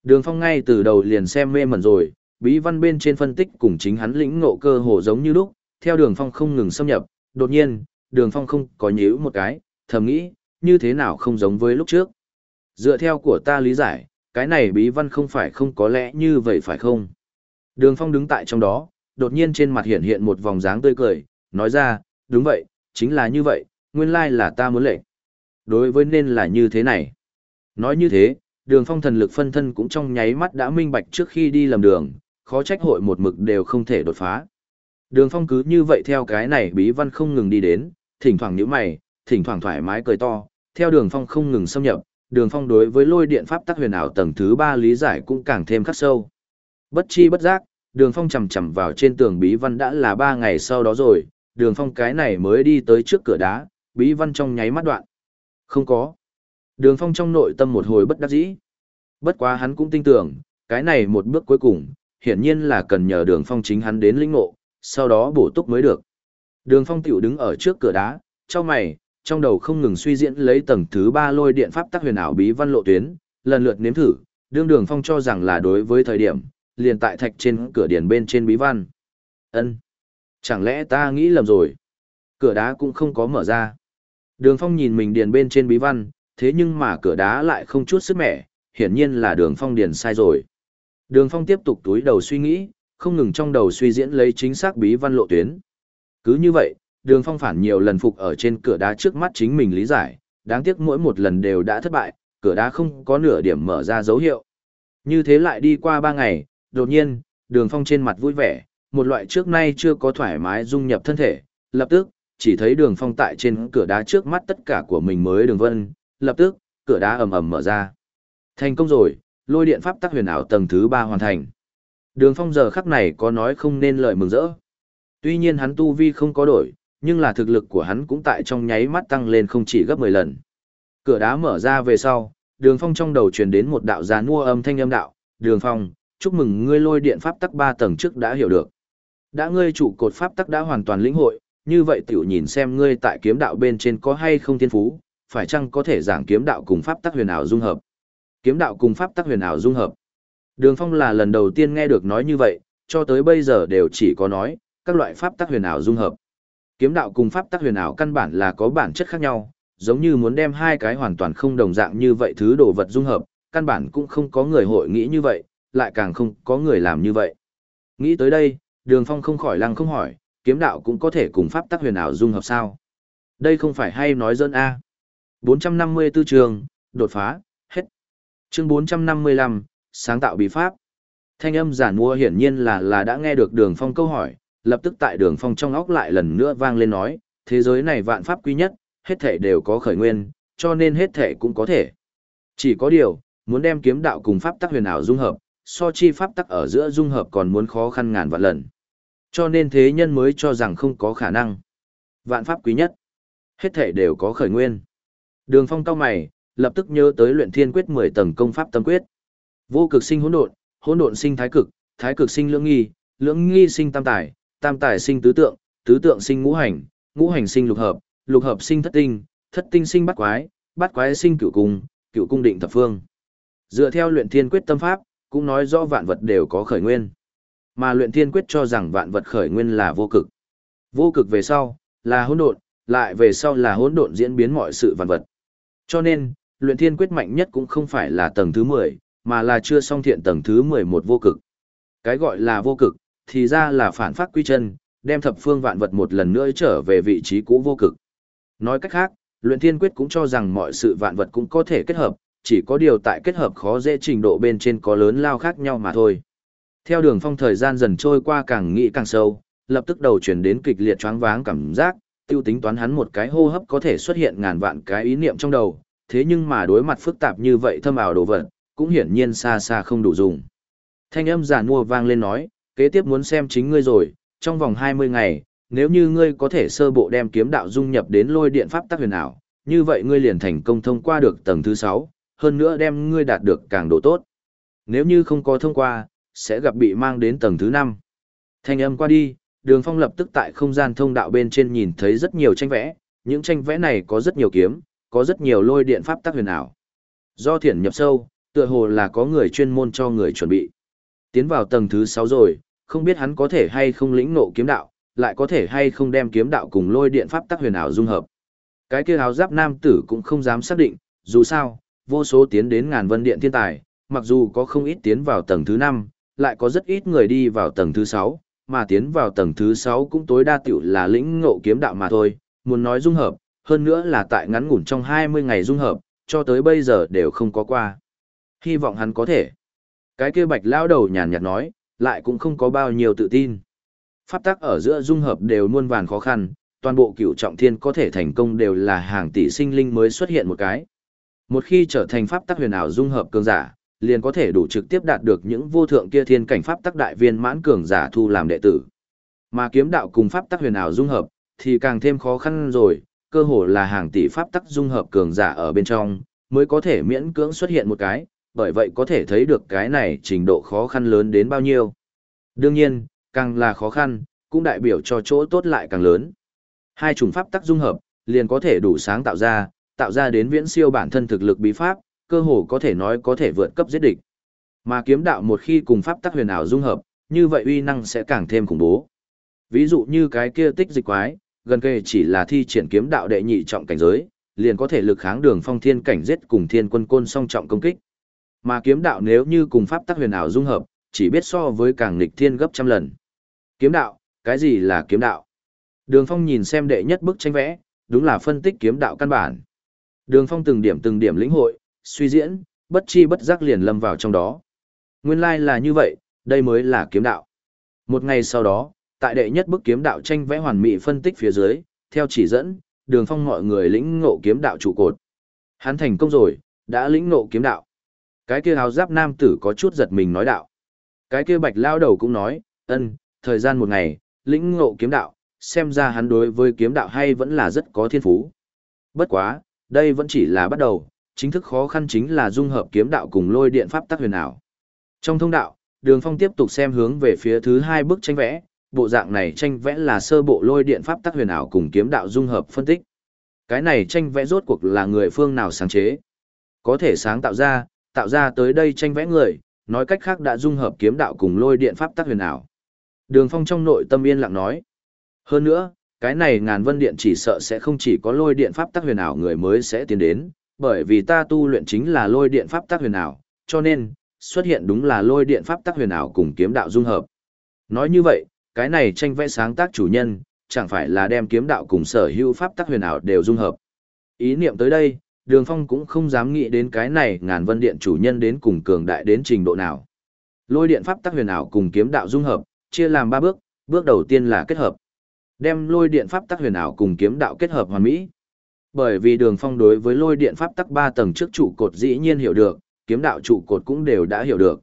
Đường phong ngay từ đầu liền xem mê mẩn rồi, bí văn bên trên phân tích cùng chính hắn lĩnh ngộ cơ hồ giống như lúc, theo đường phong không ngừng xâm nhập, đột nhiên, đường phong không có nhíu một cái, thầm nghĩ, như thế nào không giống với lúc trước. Dựa theo của ta lý giải, cái này bí văn không phải không có lẽ như vậy phải không? Đường phong đứng tại trong đó, đột nhiên trên mặt hiện hiện một vòng dáng tươi cười, nói ra, đúng vậy, chính là như vậy, nguyên lai là ta muốn lệnh. Đối với nên là như thế này. Nói như thế, đường phong thần lực phân thân cũng trong nháy mắt đã minh bạch trước khi đi lầm đường, khó trách hội một mực đều không thể đột phá. Đường phong cứ như vậy theo cái này bí văn không ngừng đi đến, thỉnh thoảng nhíu mày, thỉnh thoảng thoải mái cười to, theo đường phong không ngừng xâm nhập, đường phong đối với lôi điện pháp tắc huyền ảo tầng thứ ba lý giải cũng càng thêm khắc sâu. Bất chi bất giác, đường phong chầm chầm vào trên tường bí văn đã là ba ngày sau đó rồi, đường phong cái này mới đi tới trước cửa đá, bí văn trong nháy mắt đoạn. Không có. Đường phong trong nội tâm một hồi bất đắc dĩ. Bất quá hắn cũng tin tưởng, cái này một bước cuối cùng, hiển nhiên là cần nhờ đường phong chính hắn đến lĩnh ngộ, sau đó bổ túc mới được. Đường phong tiểu đứng ở trước cửa đá, trong mày, trong đầu không ngừng suy diễn lấy tầng thứ ba lôi điện pháp tắc huyền ảo bí văn lộ tuyến, lần lượt nếm thử, đương đường phong cho rằng là đối với thời điểm, liền tại thạch trên cửa điển bên trên bí văn. ân Chẳng lẽ ta nghĩ lầm rồi? Cửa đá cũng không có mở ra. Đường phong nhìn mình điền bên trên bí văn, thế nhưng mà cửa đá lại không chút sức mẻ, hiển nhiên là đường phong điền sai rồi. Đường phong tiếp tục túi đầu suy nghĩ, không ngừng trong đầu suy diễn lấy chính xác bí văn lộ tuyến. Cứ như vậy, đường phong phản nhiều lần phục ở trên cửa đá trước mắt chính mình lý giải, đáng tiếc mỗi một lần đều đã thất bại, cửa đá không có nửa điểm mở ra dấu hiệu. Như thế lại đi qua ba ngày, đột nhiên, đường phong trên mặt vui vẻ, một loại trước nay chưa có thoải mái dung nhập thân thể, lập tức, chỉ thấy đường phong tại trên cửa đá trước mắt tất cả của mình mới đường vân, lập tức, cửa đá ầm ầm mở ra. Thành công rồi, lôi điện pháp tắc huyền ảo tầng thứ ba hoàn thành. Đường phong giờ khắc này có nói không nên lời mừng rỡ. Tuy nhiên hắn tu vi không có đổi, nhưng là thực lực của hắn cũng tại trong nháy mắt tăng lên không chỉ gấp 10 lần. Cửa đá mở ra về sau, đường phong trong đầu truyền đến một đạo gián mua âm thanh âm đạo, đường phong, chúc mừng ngươi lôi điện pháp tắc 3 tầng trước đã hiểu được. Đã ngươi trụ cột pháp tắc đã hoàn toàn lĩnh hội, như vậy tiểu nhìn xem ngươi tại kiếm đạo bên trên có hay không thiên phú, phải chăng có thể giảng kiếm đạo cùng pháp tắc huyền ảo dung hợp. Kiếm đạo cùng pháp tắc huyền ảo dung hợp. Đường Phong là lần đầu tiên nghe được nói như vậy, cho tới bây giờ đều chỉ có nói, các loại pháp tắc huyền ảo dung hợp. Kiếm đạo cùng pháp tắc huyền ảo căn bản là có bản chất khác nhau, giống như muốn đem hai cái hoàn toàn không đồng dạng như vậy thứ đồ vật dung hợp, căn bản cũng không có người hội nghĩ như vậy, lại càng không có người làm như vậy. Nghĩ tới đây, Đường Phong không khỏi lăng không hỏi, kiếm đạo cũng có thể cùng pháp tắc huyền ảo dung hợp sao? Đây không phải hay nói dân a. 454 trường, đột phá. Chương 455, sáng tạo bí pháp. Thanh âm giản mua hiển nhiên là là đã nghe được đường phong câu hỏi, lập tức tại đường phong trong óc lại lần nữa vang lên nói, thế giới này vạn pháp quý nhất, hết thể đều có khởi nguyên, cho nên hết thể cũng có thể. Chỉ có điều, muốn đem kiếm đạo cùng pháp tắc huyền ảo dung hợp, so chi pháp tắc ở giữa dung hợp còn muốn khó khăn ngàn vạn lần. Cho nên thế nhân mới cho rằng không có khả năng. Vạn pháp quý nhất, hết thể đều có khởi nguyên. Đường phong cao mày, lập tức nhớ tới luyện thiên quyết 10 tầng công pháp tâm quyết. Vô cực sinh hỗn độn, hỗn độn sinh thái cực, thái cực sinh lưỡng nghi, lưỡng nghi sinh tam tài, tam tài sinh tứ tượng, tứ tượng sinh ngũ hành, ngũ hành sinh lục hợp, lục hợp sinh thất tinh, thất tinh sinh bát quái, bát quái sinh cửu cung, cửu cung định thập phương. Dựa theo luyện thiên quyết tâm pháp, cũng nói rõ vạn vật đều có khởi nguyên. Mà luyện thiên quyết cho rằng vạn vật khởi nguyên là vô cực. Vô cực về sau, là hỗn độn, lại về sau là hỗn độn diễn biến mọi sự vạn vật. Cho nên, luyện thiên quyết mạnh nhất cũng không phải là tầng thứ 10, mà là chưa xong thiện tầng thứ 11 vô cực. Cái gọi là vô cực, thì ra là phản phát quy chân, đem thập phương vạn vật một lần nữa trở về vị trí cũ vô cực. Nói cách khác, luyện thiên quyết cũng cho rằng mọi sự vạn vật cũng có thể kết hợp, chỉ có điều tại kết hợp khó dễ trình độ bên trên có lớn lao khác nhau mà thôi. Theo đường phong thời gian dần trôi qua càng nghĩ càng sâu, lập tức đầu chuyển đến kịch liệt choáng váng cảm giác, tiêu tính toán hắn một cái hô hấp có thể xuất hiện ngàn vạn cái ý niệm trong đầu, thế nhưng mà đối mặt phức tạp như vậy thâm ảo đồ vật, cũng hiển nhiên xa xa không đủ dùng. Thanh âm giả mua vang lên nói, kế tiếp muốn xem chính ngươi rồi, trong vòng 20 ngày, nếu như ngươi có thể sơ bộ đem kiếm đạo dung nhập đến lôi điện pháp tác huyền ảo, như vậy ngươi liền thành công thông qua được tầng thứ 6, hơn nữa đem ngươi đạt được càng độ tốt. Nếu như không có thông qua, sẽ gặp bị mang đến tầng thứ 5. Thanh âm qua đi, đường phong lập tức tại không gian thông đạo bên trên nhìn thấy rất nhiều tranh vẽ, những tranh vẽ này có rất nhiều kiếm, có rất nhiều lôi điện pháp tác huyền ảo. Do thiển nhập sâu, tựa hồ là có người chuyên môn cho người chuẩn bị. Tiến vào tầng thứ 6 rồi, không biết hắn có thể hay không lĩnh ngộ kiếm đạo, lại có thể hay không đem kiếm đạo cùng lôi điện pháp tác huyền ảo dung hợp. Cái kia áo giáp nam tử cũng không dám xác định, dù sao, vô số tiến đến ngàn vân điện thiên tài, mặc dù có không ít tiến vào tầng thứ 5, lại có rất ít người đi vào tầng thứ 6, mà tiến vào tầng thứ 6 cũng tối đa tiểu là lĩnh ngộ kiếm đạo mà thôi, muốn nói dung hợp, hơn nữa là tại ngắn ngủn trong 20 ngày dung hợp, cho tới bây giờ đều không có qua. Hy vọng hắn có thể. Cái kia bạch lao đầu nhàn nhạt nói, lại cũng không có bao nhiêu tự tin. Pháp tắc ở giữa dung hợp đều muôn vàn khó khăn, toàn bộ cửu trọng thiên có thể thành công đều là hàng tỷ sinh linh mới xuất hiện một cái. Một khi trở thành pháp tắc huyền ảo dung hợp cường giả, liền có thể đủ trực tiếp đạt được những vô thượng kia thiên cảnh pháp tắc đại viên mãn cường giả thu làm đệ tử. Mà kiếm đạo cùng pháp tắc huyền ảo dung hợp, thì càng thêm khó khăn rồi, cơ hồ là hàng tỷ pháp tắc dung hợp cường giả ở bên trong, mới có thể miễn cưỡng xuất hiện một cái, bởi vậy có thể thấy được cái này trình độ khó khăn lớn đến bao nhiêu. Đương nhiên, càng là khó khăn, cũng đại biểu cho chỗ tốt lại càng lớn. Hai chủng pháp tắc dung hợp, liền có thể đủ sáng tạo ra, tạo ra đến viễn siêu bản thân thực lực bí pháp, cơ hồ có thể nói có thể vượt cấp giết địch. Mà kiếm đạo một khi cùng pháp tắc huyền ảo dung hợp, như vậy uy năng sẽ càng thêm khủng bố. Ví dụ như cái kia tích dịch quái, gần kề chỉ là thi triển kiếm đạo đệ nhị trọng cảnh giới, liền có thể lực kháng đường phong thiên cảnh giết cùng thiên quân côn song trọng công kích. Mà kiếm đạo nếu như cùng pháp tắc huyền ảo dung hợp, chỉ biết so với càng nghịch thiên gấp trăm lần. Kiếm đạo, cái gì là kiếm đạo? Đường Phong nhìn xem đệ nhất bức tranh vẽ, đúng là phân tích kiếm đạo căn bản. Đường Phong từng điểm từng điểm lĩnh hội, suy diễn, bất chi bất giác liền lâm vào trong đó. Nguyên lai là như vậy, đây mới là kiếm đạo. Một ngày sau đó, tại đệ nhất bức kiếm đạo tranh vẽ hoàn mỹ phân tích phía dưới, theo chỉ dẫn, Đường Phong mọi người lĩnh ngộ kiếm đạo trụ cột. Hắn thành công rồi, đã lĩnh ngộ kiếm đạo. Cái kia áo giáp nam tử có chút giật mình nói đạo. Cái kia bạch lao đầu cũng nói, ân, thời gian một ngày, lĩnh ngộ kiếm đạo, xem ra hắn đối với kiếm đạo hay vẫn là rất có thiên phú. Bất quá, đây vẫn chỉ là bắt đầu, chính thức khó khăn chính là dung hợp kiếm đạo cùng lôi điện pháp tắc huyền ảo. Trong thông đạo, Đường Phong tiếp tục xem hướng về phía thứ hai bức tranh vẽ, bộ dạng này tranh vẽ là sơ bộ lôi điện pháp tắc huyền ảo cùng kiếm đạo dung hợp phân tích. Cái này tranh vẽ rốt cuộc là người phương nào sáng chế? Có thể sáng tạo ra, tạo ra tới đây tranh vẽ người, nói cách khác đã dung hợp kiếm đạo cùng lôi điện pháp tắc huyền ảo. Đường Phong trong nội tâm yên lặng nói. Hơn nữa, cái này ngàn vân điện chỉ sợ sẽ không chỉ có lôi điện pháp tắc huyền ảo người mới sẽ tiến đến, bởi vì ta tu luyện chính là lôi điện pháp tắc huyền ảo, cho nên, xuất hiện đúng là lôi điện pháp tắc huyền ảo cùng kiếm đạo dung hợp. Nói như vậy, cái này tranh vẽ sáng tác chủ nhân, chẳng phải là đem kiếm đạo cùng sở hữu pháp tắc huyền ảo đều dung hợp. Ý niệm tới đây, Đường Phong cũng không dám nghĩ đến cái này ngàn vân điện chủ nhân đến cùng cường đại đến trình độ nào. Lôi điện pháp tắc huyền ảo cùng kiếm đạo dung hợp, chia làm ba bước, bước đầu tiên là kết hợp. Đem lôi điện pháp tắc huyền ảo cùng kiếm đạo kết hợp hoàn mỹ. Bởi vì Đường Phong đối với lôi điện pháp tắc ba tầng trước trụ cột dĩ nhiên hiểu được, kiếm đạo trụ cột cũng đều đã hiểu được.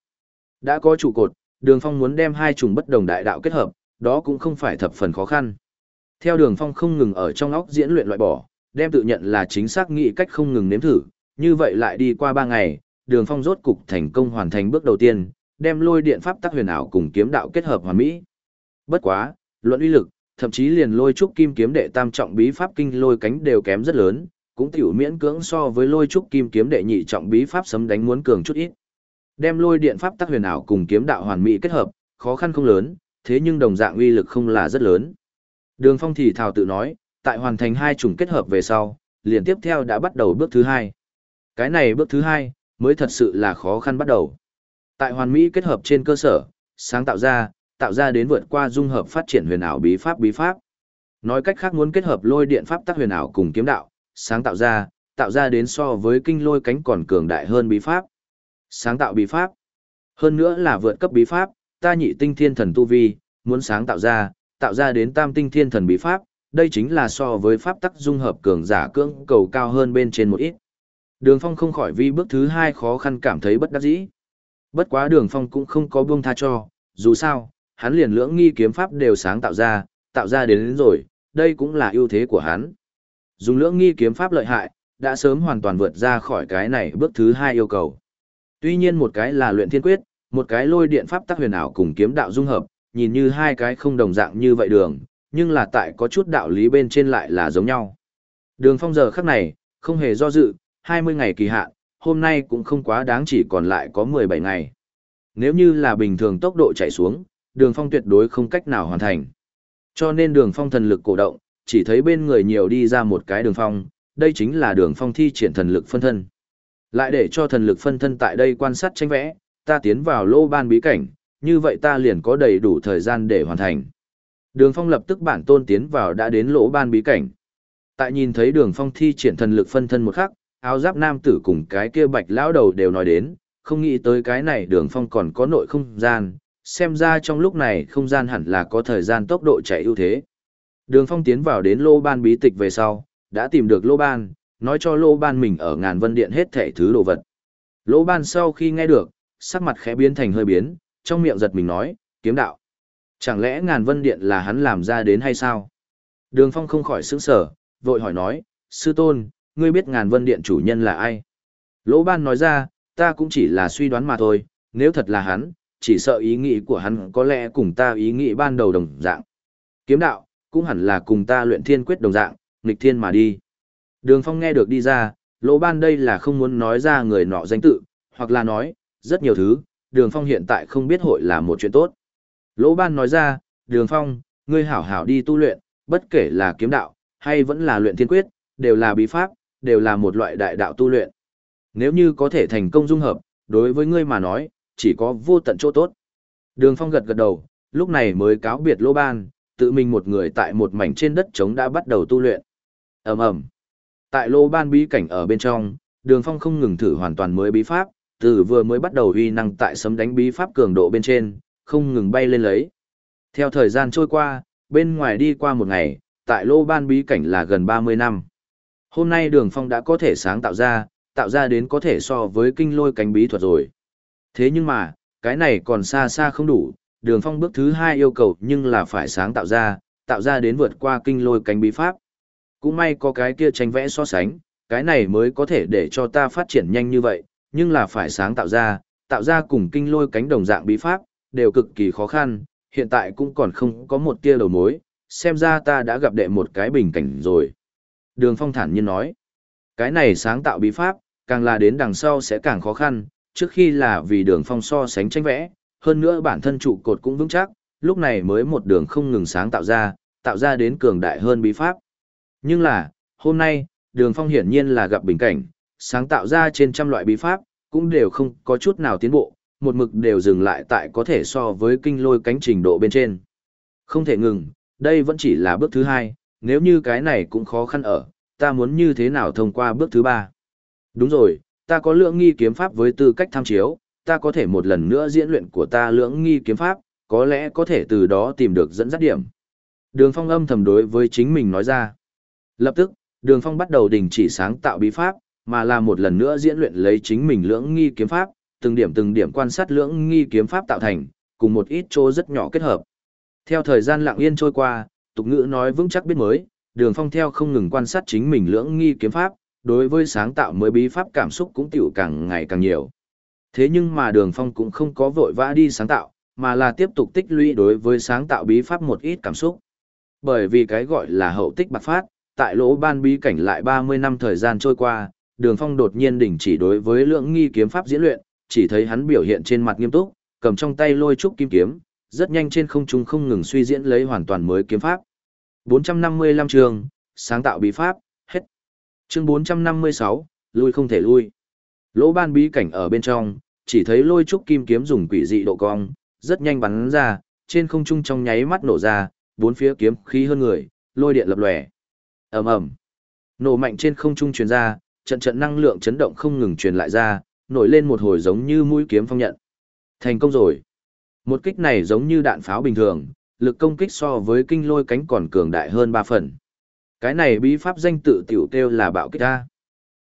Đã có trụ cột, Đường Phong muốn đem hai chủng bất đồng đại đạo kết hợp, đó cũng không phải thập phần khó khăn. Theo Đường Phong không ngừng ở trong óc diễn luyện loại bỏ, đem tự nhận là chính xác nghĩ cách không ngừng nếm thử, như vậy lại đi qua ba ngày, Đường Phong rốt cục thành công hoàn thành bước đầu tiên, đem lôi điện pháp tắc huyền ảo cùng kiếm đạo kết hợp hoàn mỹ. Bất quá, luận uy lực, thậm chí liền lôi trúc kim kiếm đệ tam trọng bí pháp kinh lôi cánh đều kém rất lớn, cũng tiểu miễn cưỡng so với lôi trúc kim kiếm đệ nhị trọng bí pháp sấm đánh muốn cường chút ít. Đem lôi điện pháp tắc huyền ảo cùng kiếm đạo hoàn mỹ kết hợp, khó khăn không lớn, thế nhưng đồng dạng uy lực không là rất lớn. Đường Phong thì thào tự nói, tại hoàn thành hai chủng kết hợp về sau, liền tiếp theo đã bắt đầu bước thứ hai. Cái này bước thứ hai, mới thật sự là khó khăn bắt đầu. Tại hoàn mỹ kết hợp trên cơ sở, sáng tạo ra, tạo ra đến vượt qua dung hợp phát triển huyền ảo bí pháp bí pháp. Nói cách khác muốn kết hợp lôi điện pháp tác huyền ảo cùng kiếm đạo, sáng tạo ra, tạo ra đến so với kinh lôi cánh còn cường đại hơn bí pháp. Sáng tạo bí pháp. Hơn nữa là vượt cấp bí pháp, ta nhị tinh thiên thần tu vi, muốn sáng tạo ra, tạo ra đến tam tinh thiên thần bí pháp, đây chính là so với pháp tắc dung hợp cường giả cưỡng cầu cao hơn bên trên một ít. Đường Phong không khỏi vi bước thứ hai khó khăn cảm thấy bất đắc dĩ. Bất quá Đường Phong cũng không có buông tha cho, dù sao, hắn liền lưỡng nghi kiếm pháp đều sáng tạo ra, tạo ra đến, đến rồi, đây cũng là ưu thế của hắn. Dùng lưỡng nghi kiếm pháp lợi hại, đã sớm hoàn toàn vượt ra khỏi cái này bước thứ hai yêu cầu. Tuy nhiên một cái là luyện thiên quyết, một cái lôi điện pháp tác huyền ảo cùng kiếm đạo dung hợp, nhìn như hai cái không đồng dạng như vậy đường, nhưng là tại có chút đạo lý bên trên lại là giống nhau. Đường phong giờ khắc này, không hề do dự, 20 ngày kỳ hạn, hôm nay cũng không quá đáng chỉ còn lại có 17 ngày. Nếu như là bình thường tốc độ chạy xuống, đường phong tuyệt đối không cách nào hoàn thành. Cho nên đường phong thần lực cổ động, chỉ thấy bên người nhiều đi ra một cái đường phong, đây chính là đường phong thi triển thần lực phân thân. Lại để cho thần lực phân thân tại đây quan sát tranh vẽ, ta tiến vào lô ban bí cảnh, như vậy ta liền có đầy đủ thời gian để hoàn thành. Đường phong lập tức bản tôn tiến vào đã đến lỗ ban bí cảnh. Tại nhìn thấy đường phong thi triển thần lực phân thân một khắc, áo giáp nam tử cùng cái kia bạch lão đầu đều nói đến, không nghĩ tới cái này đường phong còn có nội không gian, xem ra trong lúc này không gian hẳn là có thời gian tốc độ chạy ưu thế. Đường phong tiến vào đến lô ban bí tịch về sau, đã tìm được lô ban, nói cho lô ban mình ở ngàn vân điện hết thẻ thứ đồ vật. Lô ban sau khi nghe được, sắc mặt khẽ biến thành hơi biến, trong miệng giật mình nói, kiếm đạo. Chẳng lẽ ngàn vân điện là hắn làm ra đến hay sao? Đường Phong không khỏi sững sở, vội hỏi nói, sư tôn, ngươi biết ngàn vân điện chủ nhân là ai? Lỗ ban nói ra, ta cũng chỉ là suy đoán mà thôi, nếu thật là hắn, chỉ sợ ý nghĩ của hắn có lẽ cùng ta ý nghĩ ban đầu đồng dạng. Kiếm đạo, cũng hẳn là cùng ta luyện thiên quyết đồng dạng, nghịch thiên mà đi. Đường Phong nghe được đi ra, lỗ ban đây là không muốn nói ra người nọ danh tự, hoặc là nói, rất nhiều thứ, đường Phong hiện tại không biết hội là một chuyện tốt. Lỗ ban nói ra, đường Phong, ngươi hảo hảo đi tu luyện, bất kể là kiếm đạo, hay vẫn là luyện thiên quyết, đều là bí pháp, đều là một loại đại đạo tu luyện. Nếu như có thể thành công dung hợp, đối với ngươi mà nói, chỉ có vô tận chỗ tốt. Đường Phong gật gật đầu, lúc này mới cáo biệt lỗ ban, tự mình một người tại một mảnh trên đất trống đã bắt đầu tu luyện. ầm ầm Tại lô ban bí cảnh ở bên trong, đường phong không ngừng thử hoàn toàn mới bí pháp, từ vừa mới bắt đầu uy năng tại sấm đánh bí pháp cường độ bên trên, không ngừng bay lên lấy. Theo thời gian trôi qua, bên ngoài đi qua một ngày, tại lô ban bí cảnh là gần 30 năm. Hôm nay đường phong đã có thể sáng tạo ra, tạo ra đến có thể so với kinh lôi cánh bí thuật rồi. Thế nhưng mà, cái này còn xa xa không đủ, đường phong bước thứ hai yêu cầu nhưng là phải sáng tạo ra, tạo ra đến vượt qua kinh lôi cánh bí pháp. Cũng may có cái kia tranh vẽ so sánh, cái này mới có thể để cho ta phát triển nhanh như vậy, nhưng là phải sáng tạo ra, tạo ra cùng kinh lôi cánh đồng dạng bí pháp, đều cực kỳ khó khăn, hiện tại cũng còn không có một tia đầu mối, xem ra ta đã gặp đệ một cái bình cảnh rồi. Đường Phong thản nhiên nói, cái này sáng tạo bí pháp, càng là đến đằng sau sẽ càng khó khăn, trước khi là vì đường Phong so sánh tranh vẽ, hơn nữa bản thân trụ cột cũng vững chắc, lúc này mới một đường không ngừng sáng tạo ra, tạo ra đến cường đại hơn bí pháp. Nhưng là, hôm nay, đường Phong hiển nhiên là gặp bình cảnh, sáng tạo ra trên trăm loại bí pháp, cũng đều không có chút nào tiến bộ, một mực đều dừng lại tại có thể so với kinh lôi cánh trình độ bên trên. Không thể ngừng, đây vẫn chỉ là bước thứ hai, nếu như cái này cũng khó khăn ở, ta muốn như thế nào thông qua bước thứ ba. Đúng rồi, ta có lượng nghi kiếm pháp với tư cách tham chiếu, ta có thể một lần nữa diễn luyện của ta lưỡng nghi kiếm pháp, có lẽ có thể từ đó tìm được dẫn dắt điểm. Đường Phong âm thầm đối với chính mình nói ra. Lập tức, Đường Phong bắt đầu đình chỉ sáng tạo bí pháp, mà là một lần nữa diễn luyện lấy chính mình lưỡng nghi kiếm pháp, từng điểm từng điểm quan sát lưỡng nghi kiếm pháp tạo thành, cùng một ít chỗ rất nhỏ kết hợp. Theo thời gian lặng yên trôi qua, tục ngữ nói vững chắc biết mới, Đường Phong theo không ngừng quan sát chính mình lưỡng nghi kiếm pháp, đối với sáng tạo mới bí pháp cảm xúc cũng tiểu càng ngày càng nhiều. Thế nhưng mà Đường Phong cũng không có vội vã đi sáng tạo, mà là tiếp tục tích lũy đối với sáng tạo bí pháp một ít cảm xúc. Bởi vì cái gọi là hậu tích bạc phát, tại lỗ ban bí cảnh lại 30 năm thời gian trôi qua, Đường Phong đột nhiên đình chỉ đối với lượng nghi kiếm pháp diễn luyện, chỉ thấy hắn biểu hiện trên mặt nghiêm túc, cầm trong tay lôi trúc kim kiếm, rất nhanh trên không trung không ngừng suy diễn lấy hoàn toàn mới kiếm pháp. 455 chương, sáng tạo bí pháp, hết. Chương 456, lui không thể lui. Lỗ ban bí cảnh ở bên trong, chỉ thấy lôi trúc kim kiếm dùng quỷ dị độ cong, rất nhanh bắn ra, trên không trung trong nháy mắt nổ ra, bốn phía kiếm khí hơn người, lôi điện lập lòe. Ầm ầm. Nổ mạnh trên không trung truyền ra, trận trận năng lượng chấn động không ngừng truyền lại ra, nổi lên một hồi giống như mũi kiếm phong nhận. Thành công rồi. Một kích này giống như đạn pháo bình thường, lực công kích so với kinh lôi cánh còn cường đại hơn ba phần. Cái này bí pháp danh tự tiểu kêu là bạo kích ta.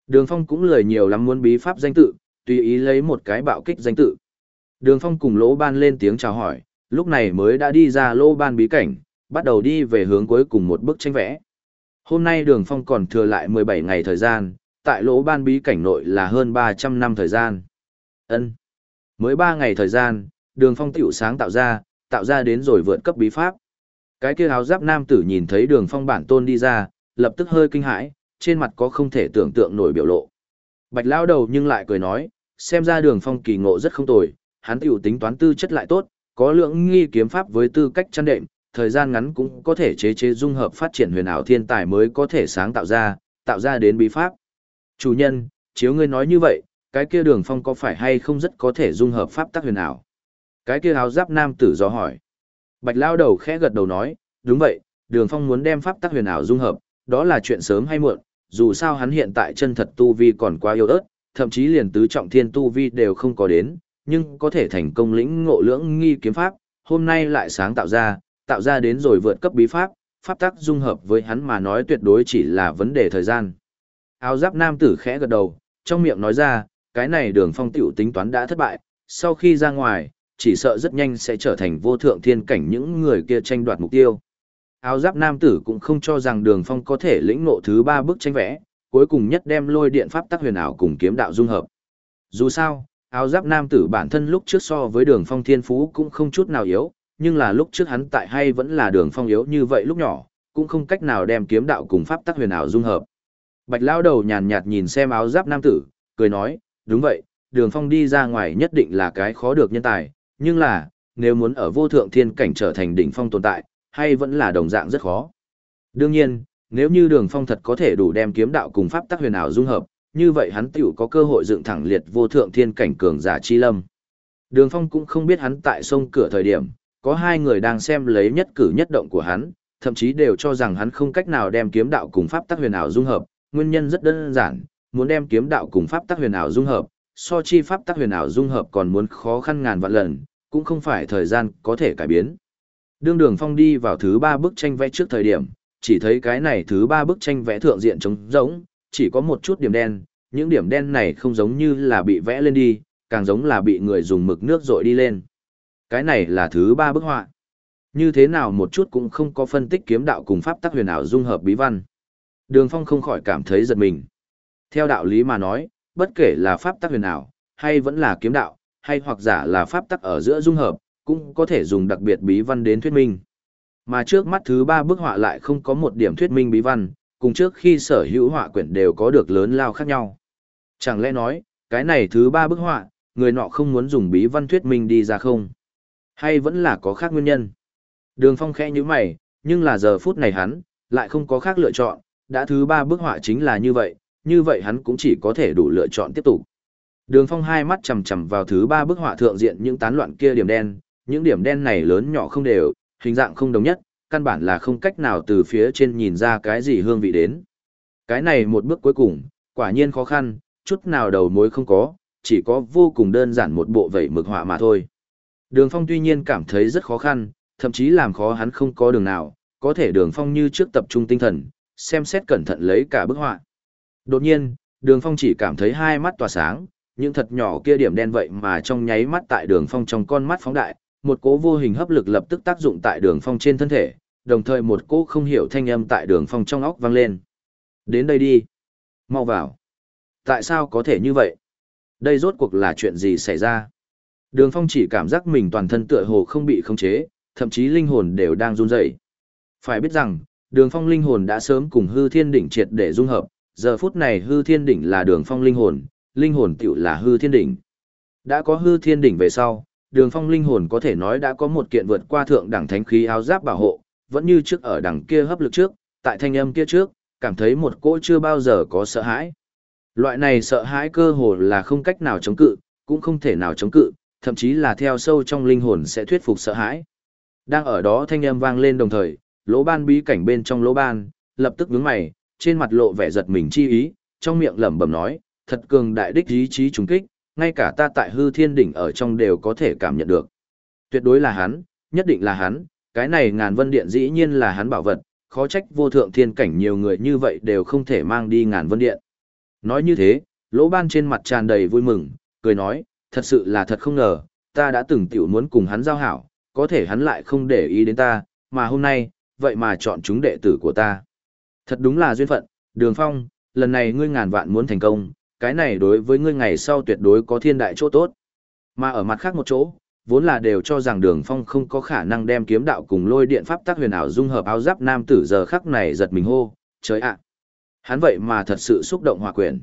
Đường Phong cũng lời nhiều lắm muốn bí pháp danh tự, tùy ý lấy một cái bạo kích danh tự. Đường Phong cùng lỗ ban lên tiếng chào hỏi, lúc này mới đã đi ra lỗ ban bí cảnh, bắt đầu đi về hướng cuối cùng một bức tranh vẽ. Hôm nay đường Phong còn thừa lại 17 ngày thời gian, tại lỗ ban bí cảnh nội là hơn 300 năm thời gian. ân Mới 3 ngày thời gian, đường Phong tiểu sáng tạo ra, tạo ra đến rồi vượt cấp bí pháp. Cái kia áo giáp nam tử nhìn thấy đường Phong bản tôn đi ra, lập tức hơi kinh hãi, trên mặt có không thể tưởng tượng nổi biểu lộ. Bạch lao đầu nhưng lại cười nói, xem ra đường phong kỳ ngộ rất không tồi, hắn tiểu tính toán tư chất lại tốt, có lượng nghi kiếm pháp với tư cách chăn đệm, thời gian ngắn cũng có thể chế chế dung hợp phát triển huyền ảo thiên tài mới có thể sáng tạo ra, tạo ra đến bí pháp. Chủ nhân, chiếu ngươi nói như vậy, cái kia đường phong có phải hay không rất có thể dung hợp pháp tắc huyền ảo? Cái kia áo giáp nam tử do hỏi. Bạch lao đầu khẽ gật đầu nói, đúng vậy, đường phong muốn đem pháp tắc huyền ảo dung hợp, đó là chuyện sớm hay muộn, dù sao hắn hiện tại chân thật tu vi còn quá yếu ớt, thậm chí liền tứ trọng thiên tu vi đều không có đến, nhưng có thể thành công lĩnh ngộ lưỡng nghi kiếm pháp, hôm nay lại sáng tạo ra, tạo ra đến rồi vượt cấp bí pháp, pháp tắc dung hợp với hắn mà nói tuyệt đối chỉ là vấn đề thời gian. Áo giáp nam tử khẽ gật đầu, trong miệng nói ra, cái này đường phong tiểu tính toán đã thất bại, sau khi ra ngoài, chỉ sợ rất nhanh sẽ trở thành vô thượng thiên cảnh những người kia tranh đoạt mục tiêu. Áo giáp nam tử cũng không cho rằng đường phong có thể lĩnh ngộ thứ ba bức tranh vẽ, cuối cùng nhất đem lôi điện pháp tắc huyền ảo cùng kiếm đạo dung hợp. Dù sao, áo giáp nam tử bản thân lúc trước so với đường phong thiên phú cũng không chút nào yếu, nhưng là lúc trước hắn tại hay vẫn là đường phong yếu như vậy lúc nhỏ, cũng không cách nào đem kiếm đạo cùng pháp tắc huyền ảo dung hợp. Bạch lão đầu nhàn nhạt nhìn xem áo giáp nam tử, cười nói, đúng vậy, đường phong đi ra ngoài nhất định là cái khó được nhân tài, nhưng là, nếu muốn ở vô thượng thiên cảnh trở thành đỉnh phong tồn tại, hay vẫn là đồng dạng rất khó. Đương nhiên, nếu như đường phong thật có thể đủ đem kiếm đạo cùng pháp tắc huyền ảo dung hợp, như vậy hắn tiểu có cơ hội dựng thẳng liệt vô thượng thiên cảnh cường giả chi lâm. Đường phong cũng không biết hắn tại sông cửa thời điểm, có hai người đang xem lấy nhất cử nhất động của hắn, thậm chí đều cho rằng hắn không cách nào đem kiếm đạo cùng pháp tắc huyền ảo dung hợp, nguyên nhân rất đơn giản, muốn đem kiếm đạo cùng pháp tắc huyền ảo dung hợp, so chi pháp tắc huyền ảo dung hợp còn muốn khó khăn ngàn vạn lần, cũng không phải thời gian có thể cải biến. Đương đường phong đi vào thứ ba bức tranh vẽ trước thời điểm, chỉ thấy cái này thứ ba bức tranh vẽ thượng diện trống rỗng, chỉ có một chút điểm đen, những điểm đen này không giống như là bị vẽ lên đi, càng giống là bị người dùng mực nước rội đi lên. Cái này là thứ ba bức họa. Như thế nào một chút cũng không có phân tích kiếm đạo cùng pháp tắc huyền ảo dung hợp bí văn. Đường Phong không khỏi cảm thấy giật mình. Theo đạo lý mà nói, bất kể là pháp tắc huyền ảo, hay vẫn là kiếm đạo, hay hoặc giả là pháp tắc ở giữa dung hợp, cũng có thể dùng đặc biệt bí văn đến thuyết minh. Mà trước mắt thứ ba bức họa lại không có một điểm thuyết minh bí văn, cùng trước khi sở hữu họa quyển đều có được lớn lao khác nhau. Chẳng lẽ nói, cái này thứ ba bức họa, người nọ không muốn dùng bí văn thuyết minh đi ra không? Hay vẫn là có khác nguyên nhân? Đường phong khẽ như mày, nhưng là giờ phút này hắn, lại không có khác lựa chọn, đã thứ ba bức họa chính là như vậy, như vậy hắn cũng chỉ có thể đủ lựa chọn tiếp tục. Đường phong hai mắt chầm chầm vào thứ ba bức họa thượng diện những tán loạn kia điểm đen, những điểm đen này lớn nhỏ không đều, hình dạng không đồng nhất, căn bản là không cách nào từ phía trên nhìn ra cái gì hương vị đến. Cái này một bước cuối cùng, quả nhiên khó khăn, chút nào đầu mối không có, chỉ có vô cùng đơn giản một bộ vẩy mực họa mà thôi. Đường phong tuy nhiên cảm thấy rất khó khăn, thậm chí làm khó hắn không có đường nào, có thể đường phong như trước tập trung tinh thần, xem xét cẩn thận lấy cả bức họa. Đột nhiên, đường phong chỉ cảm thấy hai mắt tỏa sáng, những thật nhỏ kia điểm đen vậy mà trong nháy mắt tại đường phong trong con mắt phóng đại, một cố vô hình hấp lực lập tức tác dụng tại đường phong trên thân thể, đồng thời một cỗ không hiểu thanh âm tại đường phong trong óc vang lên. Đến đây đi. Mau vào. Tại sao có thể như vậy? Đây rốt cuộc là chuyện gì xảy ra? Đường phong chỉ cảm giác mình toàn thân tựa hồ không bị khống chế, thậm chí linh hồn đều đang run rẩy. Phải biết rằng, đường phong linh hồn đã sớm cùng hư thiên đỉnh triệt để dung hợp, giờ phút này hư thiên đỉnh là đường phong linh hồn, linh hồn tựu là hư thiên đỉnh. Đã có hư thiên đỉnh về sau, đường phong linh hồn có thể nói đã có một kiện vượt qua thượng đẳng thánh khí áo giáp bảo hộ, vẫn như trước ở đằng kia hấp lực trước, tại thanh âm kia trước, cảm thấy một cỗ chưa bao giờ có sợ hãi. Loại này sợ hãi cơ hồ là không cách nào chống cự, cũng không thể nào chống cự, thậm chí là theo sâu trong linh hồn sẽ thuyết phục sợ hãi. Đang ở đó thanh âm vang lên đồng thời, lỗ ban bí cảnh bên trong lỗ ban, lập tức nhướng mày, trên mặt lộ vẻ giật mình chi ý, trong miệng lẩm bẩm nói, thật cường đại đích ý chí trùng kích, ngay cả ta tại hư thiên đỉnh ở trong đều có thể cảm nhận được. Tuyệt đối là hắn, nhất định là hắn, cái này ngàn vân điện dĩ nhiên là hắn bảo vật, khó trách vô thượng thiên cảnh nhiều người như vậy đều không thể mang đi ngàn vân điện. Nói như thế, lỗ ban trên mặt tràn đầy vui mừng, cười nói, thật sự là thật không ngờ, ta đã từng tiểu muốn cùng hắn giao hảo, có thể hắn lại không để ý đến ta, mà hôm nay, vậy mà chọn chúng đệ tử của ta. Thật đúng là duyên phận, đường phong, lần này ngươi ngàn vạn muốn thành công, cái này đối với ngươi ngày sau tuyệt đối có thiên đại chỗ tốt. Mà ở mặt khác một chỗ, vốn là đều cho rằng đường phong không có khả năng đem kiếm đạo cùng lôi điện pháp tác huyền ảo dung hợp áo giáp nam tử giờ khắc này giật mình hô, trời ạ. Hắn vậy mà thật sự xúc động hòa quyển.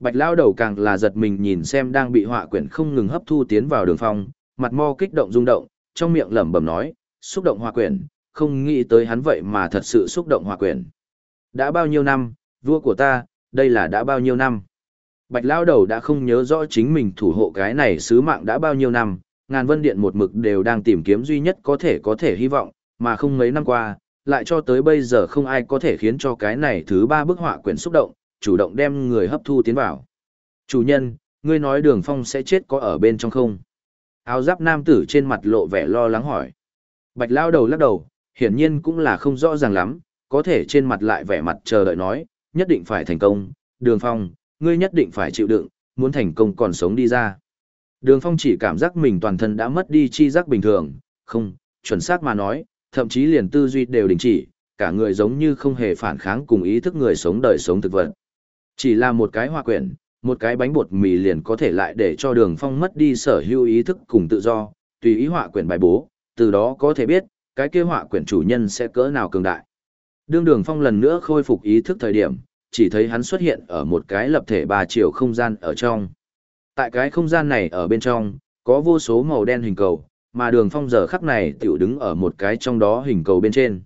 Bạch lao đầu càng là giật mình nhìn xem đang bị họa quyển không ngừng hấp thu tiến vào đường phong, mặt mo kích động rung động, trong miệng lẩm bẩm nói, xúc động họa quyển, không nghĩ tới hắn vậy mà thật sự xúc động họa quyển. Đã bao nhiêu năm, vua của ta, đây là đã bao nhiêu năm. Bạch lao đầu đã không nhớ rõ chính mình thủ hộ cái này sứ mạng đã bao nhiêu năm, ngàn vân điện một mực đều đang tìm kiếm duy nhất có thể có thể hy vọng, mà không mấy năm qua, lại cho tới bây giờ không ai có thể khiến cho cái này thứ ba bức họa quyển xúc động, chủ động đem người hấp thu tiến vào. Chủ nhân, ngươi nói đường phong sẽ chết có ở bên trong không? Áo giáp nam tử trên mặt lộ vẻ lo lắng hỏi. Bạch lao đầu lắc đầu, hiển nhiên cũng là không rõ ràng lắm, có thể trên mặt lại vẻ mặt chờ đợi nói, nhất định phải thành công, đường phong, ngươi nhất định phải chịu đựng, muốn thành công còn sống đi ra. Đường phong chỉ cảm giác mình toàn thân đã mất đi chi giác bình thường, không, chuẩn xác mà nói, thậm chí liền tư duy đều đình chỉ, cả người giống như không hề phản kháng cùng ý thức người sống đời sống thực vật. Chỉ là một cái hoa quyển, một cái bánh bột mì liền có thể lại để cho đường phong mất đi sở hữu ý thức cùng tự do, tùy ý họa quyển bài bố, từ đó có thể biết, cái kia họa quyển chủ nhân sẽ cỡ nào cường đại. Đương đường phong lần nữa khôi phục ý thức thời điểm, chỉ thấy hắn xuất hiện ở một cái lập thể ba chiều không gian ở trong. Tại cái không gian này ở bên trong, có vô số màu đen hình cầu, mà đường phong giờ khắc này tiểu đứng ở một cái trong đó hình cầu bên trên.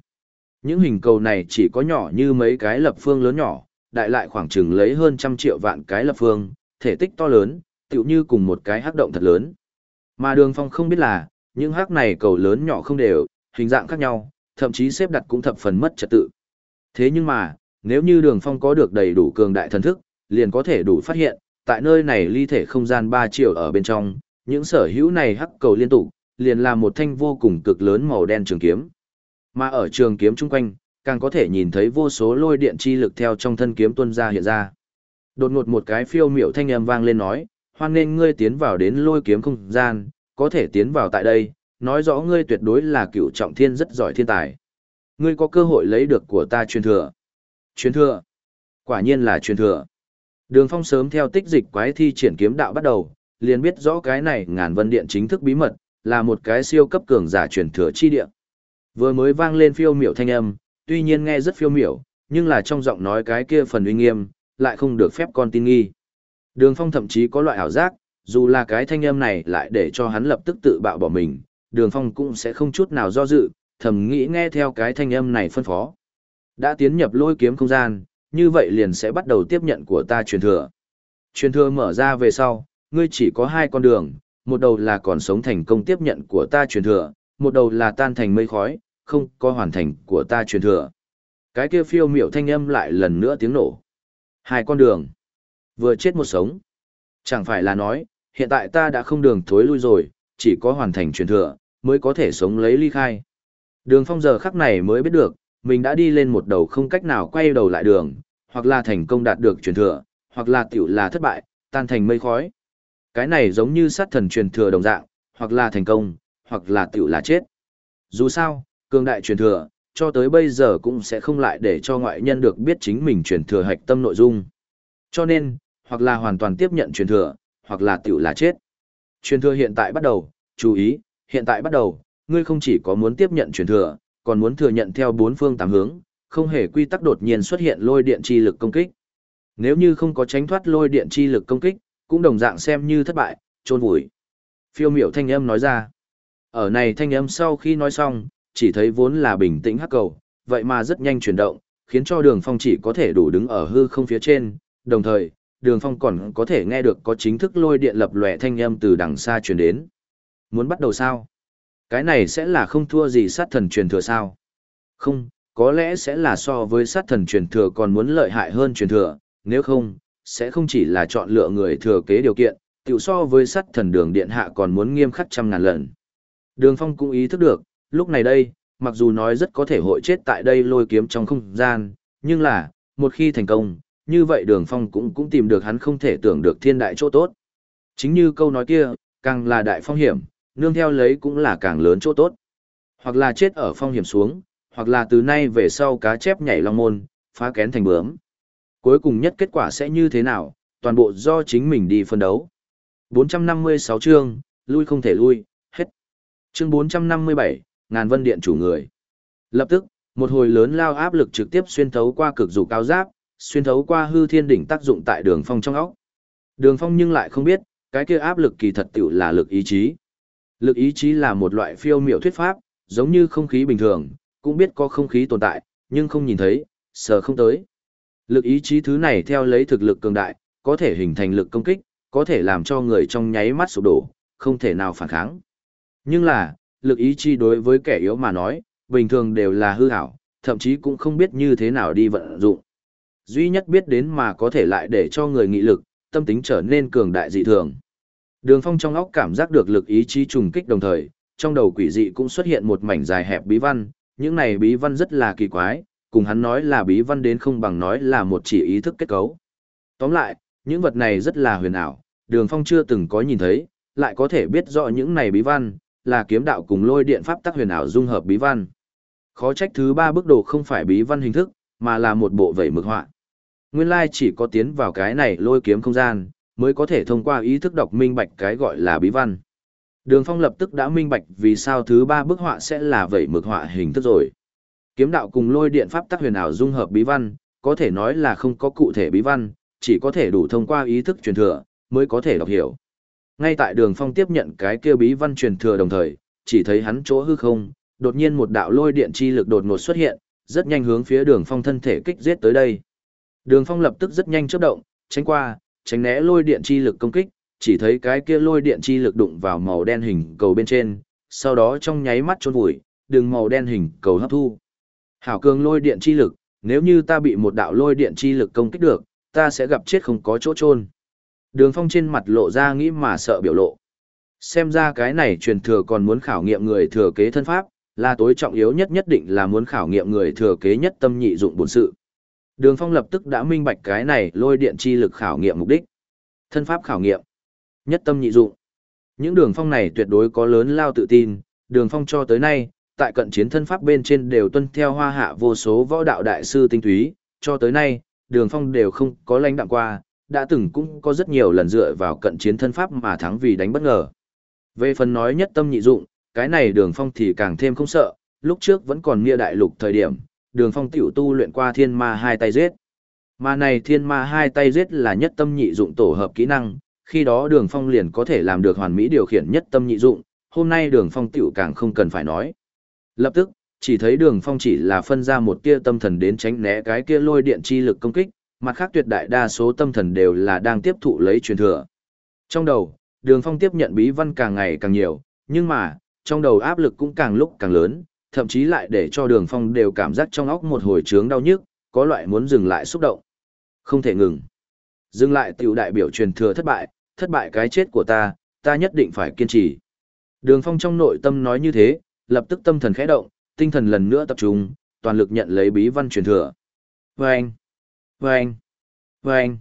Những hình cầu này chỉ có nhỏ như mấy cái lập phương lớn nhỏ, đại lại khoảng chừng lấy hơn trăm triệu vạn cái lập phương, thể tích to lớn, tựu như cùng một cái hắc động thật lớn. Mà đường phong không biết là, những hắc này cầu lớn nhỏ không đều, hình dạng khác nhau, thậm chí xếp đặt cũng thập phần mất trật tự. Thế nhưng mà, nếu như đường phong có được đầy đủ cường đại thần thức, liền có thể đủ phát hiện, tại nơi này ly thể không gian 3 triệu ở bên trong, những sở hữu này hắc cầu liên tục, liền là một thanh vô cùng cực lớn màu đen trường kiếm. Mà ở trường kiếm chung quanh, càng có thể nhìn thấy vô số lôi điện chi lực theo trong thân kiếm tuân ra hiện ra. Đột ngột một cái phiêu miểu thanh âm vang lên nói, hoan nên ngươi tiến vào đến lôi kiếm không gian, có thể tiến vào tại đây, nói rõ ngươi tuyệt đối là cựu trọng thiên rất giỏi thiên tài. Ngươi có cơ hội lấy được của ta truyền thừa. Truyền thừa. Quả nhiên là truyền thừa. Đường phong sớm theo tích dịch quái thi triển kiếm đạo bắt đầu, liền biết rõ cái này ngàn vân điện chính thức bí mật, là một cái siêu cấp cường giả truyền thừa chi địa. Vừa mới vang lên phiêu miểu thanh âm, tuy nhiên nghe rất phiêu miểu, nhưng là trong giọng nói cái kia phần uy nghiêm, lại không được phép con tin nghi. Đường phong thậm chí có loại ảo giác, dù là cái thanh âm này lại để cho hắn lập tức tự bạo bỏ mình, đường phong cũng sẽ không chút nào do dự, thầm nghĩ nghe theo cái thanh âm này phân phó. Đã tiến nhập lôi kiếm không gian, như vậy liền sẽ bắt đầu tiếp nhận của ta truyền thừa. Truyền thừa mở ra về sau, ngươi chỉ có hai con đường, một đầu là còn sống thành công tiếp nhận của ta truyền thừa, một đầu là tan thành mây khói, không có hoàn thành của ta truyền thừa. Cái kia phiêu miểu thanh âm lại lần nữa tiếng nổ. Hai con đường. Vừa chết một sống. Chẳng phải là nói, hiện tại ta đã không đường thối lui rồi, chỉ có hoàn thành truyền thừa, mới có thể sống lấy ly khai. Đường phong giờ khắc này mới biết được, mình đã đi lên một đầu không cách nào quay đầu lại đường, hoặc là thành công đạt được truyền thừa, hoặc là tiểu là thất bại, tan thành mây khói. Cái này giống như sát thần truyền thừa đồng dạng, hoặc là thành công, hoặc là tiểu là chết. Dù sao, cường đại truyền thừa, cho tới bây giờ cũng sẽ không lại để cho ngoại nhân được biết chính mình truyền thừa hạch tâm nội dung. Cho nên, hoặc là hoàn toàn tiếp nhận truyền thừa, hoặc là tiểu là chết. Truyền thừa hiện tại bắt đầu, chú ý, hiện tại bắt đầu, ngươi không chỉ có muốn tiếp nhận truyền thừa, còn muốn thừa nhận theo bốn phương tám hướng, không hề quy tắc đột nhiên xuất hiện lôi điện chi lực công kích. Nếu như không có tránh thoát lôi điện chi lực công kích, cũng đồng dạng xem như thất bại, trôn vùi. Phiêu miểu thanh âm nói ra. Ở này thanh âm sau khi nói xong, chỉ thấy vốn là bình tĩnh hắc cầu, vậy mà rất nhanh chuyển động, khiến cho đường phong chỉ có thể đủ đứng ở hư không phía trên, đồng thời, đường phong còn có thể nghe được có chính thức lôi điện lập lòe thanh âm từ đằng xa truyền đến. Muốn bắt đầu sao? Cái này sẽ là không thua gì sát thần truyền thừa sao? Không, có lẽ sẽ là so với sát thần truyền thừa còn muốn lợi hại hơn truyền thừa, nếu không, sẽ không chỉ là chọn lựa người thừa kế điều kiện, tiểu so với sát thần đường điện hạ còn muốn nghiêm khắc trăm ngàn lần. Đường phong cũng ý thức được, lúc này đây, mặc dù nói rất có thể hội chết tại đây lôi kiếm trong không gian, nhưng là, một khi thành công, như vậy đường phong cũng cũng tìm được hắn không thể tưởng được thiên đại chỗ tốt. Chính như câu nói kia, càng là đại phong hiểm, nương theo lấy cũng là càng lớn chỗ tốt. Hoặc là chết ở phong hiểm xuống, hoặc là từ nay về sau cá chép nhảy long môn, phá kén thành bướm. Cuối cùng nhất kết quả sẽ như thế nào, toàn bộ do chính mình đi phân đấu. 456 chương, lui không thể lui, hết. Chương 457, ngàn vân điện chủ người. Lập tức, một hồi lớn lao áp lực trực tiếp xuyên thấu qua cực dục cao giáp, xuyên thấu qua hư thiên đỉnh tác dụng tại đường phong trong óc. Đường phong nhưng lại không biết, cái kia áp lực kỳ thật tiểu là lực ý chí. Lực ý chí là một loại phiêu miểu thuyết pháp, giống như không khí bình thường, cũng biết có không khí tồn tại, nhưng không nhìn thấy, sờ không tới. Lực ý chí thứ này theo lấy thực lực cường đại, có thể hình thành lực công kích, có thể làm cho người trong nháy mắt sụp đổ, không thể nào phản kháng. Nhưng là, lực ý chí đối với kẻ yếu mà nói, bình thường đều là hư ảo, thậm chí cũng không biết như thế nào đi vận dụng. Duy nhất biết đến mà có thể lại để cho người nghị lực, tâm tính trở nên cường đại dị thường. Đường phong trong óc cảm giác được lực ý chí trùng kích đồng thời, trong đầu quỷ dị cũng xuất hiện một mảnh dài hẹp bí văn, những này bí văn rất là kỳ quái, cùng hắn nói là bí văn đến không bằng nói là một chỉ ý thức kết cấu. Tóm lại, những vật này rất là huyền ảo, đường phong chưa từng có nhìn thấy, lại có thể biết rõ những này bí văn, là kiếm đạo cùng lôi điện pháp tắc huyền ảo dung hợp bí văn. Khó trách thứ ba bức đồ không phải bí văn hình thức, mà là một bộ vẩy mực họa. Nguyên lai chỉ có tiến vào cái này lôi kiếm không gian, mới có thể thông qua ý thức đọc minh bạch cái gọi là bí văn. Đường Phong lập tức đã minh bạch vì sao thứ ba bức họa sẽ là vẩy mực họa hình thức rồi. Kiếm đạo cùng lôi điện pháp tắc huyền ảo dung hợp bí văn, có thể nói là không có cụ thể bí văn, chỉ có thể đủ thông qua ý thức truyền thừa, mới có thể đọc hiểu. Ngay tại đường phong tiếp nhận cái kia bí văn truyền thừa đồng thời, chỉ thấy hắn chỗ hư không, đột nhiên một đạo lôi điện chi lực đột ngột xuất hiện, rất nhanh hướng phía đường phong thân thể kích giết tới đây. Đường phong lập tức rất nhanh chớp động, tránh qua, tránh né lôi điện chi lực công kích, chỉ thấy cái kia lôi điện chi lực đụng vào màu đen hình cầu bên trên, sau đó trong nháy mắt trôn vùi, đường màu đen hình cầu hấp thu. Hảo cường lôi điện chi lực, nếu như ta bị một đạo lôi điện chi lực công kích được, ta sẽ gặp chết không có chỗ trôn. Đường phong trên mặt lộ ra nghĩ mà sợ biểu lộ. Xem ra cái này truyền thừa còn muốn khảo nghiệm người thừa kế thân pháp, là tối trọng yếu nhất nhất định là muốn khảo nghiệm người thừa kế nhất tâm nhị dụng bổn sự. Đường phong lập tức đã minh bạch cái này lôi điện chi lực khảo nghiệm mục đích. Thân pháp khảo nghiệm. Nhất tâm nhị dụng. Những đường phong này tuyệt đối có lớn lao tự tin, đường phong cho tới nay, tại cận chiến thân pháp bên trên đều tuân theo hoa hạ vô số võ đạo đại sư tinh túy, cho tới nay, đường phong đều không có lãnh đạm qua, đã từng cũng có rất nhiều lần dựa vào cận chiến thân pháp mà thắng vì đánh bất ngờ. Về phần nói nhất tâm nhị dụng, cái này đường phong thì càng thêm không sợ, lúc trước vẫn còn nghĩa đại lục thời điểm, đường phong tiểu tu luyện qua thiên ma hai tay giết. Mà này thiên ma hai tay giết là nhất tâm nhị dụng tổ hợp kỹ năng, khi đó đường phong liền có thể làm được hoàn mỹ điều khiển nhất tâm nhị dụng, hôm nay đường phong tiểu càng không cần phải nói. Lập tức, chỉ thấy đường phong chỉ là phân ra một tia tâm thần đến tránh né cái kia lôi điện chi lực công kích, mặt khác tuyệt đại đa số tâm thần đều là đang tiếp thụ lấy truyền thừa. Trong đầu, đường phong tiếp nhận bí văn càng ngày càng nhiều, nhưng mà, trong đầu áp lực cũng càng lúc càng lớn, thậm chí lại để cho đường phong đều cảm giác trong óc một hồi trướng đau nhức, có loại muốn dừng lại xúc động. Không thể ngừng. Dừng lại tiểu đại biểu truyền thừa thất bại, thất bại cái chết của ta, ta nhất định phải kiên trì. Đường phong trong nội tâm nói như thế, lập tức tâm thần khẽ động, tinh thần lần nữa tập trung, toàn lực nhận lấy bí văn truyền thừa. Vâng! Vâng! Vâng!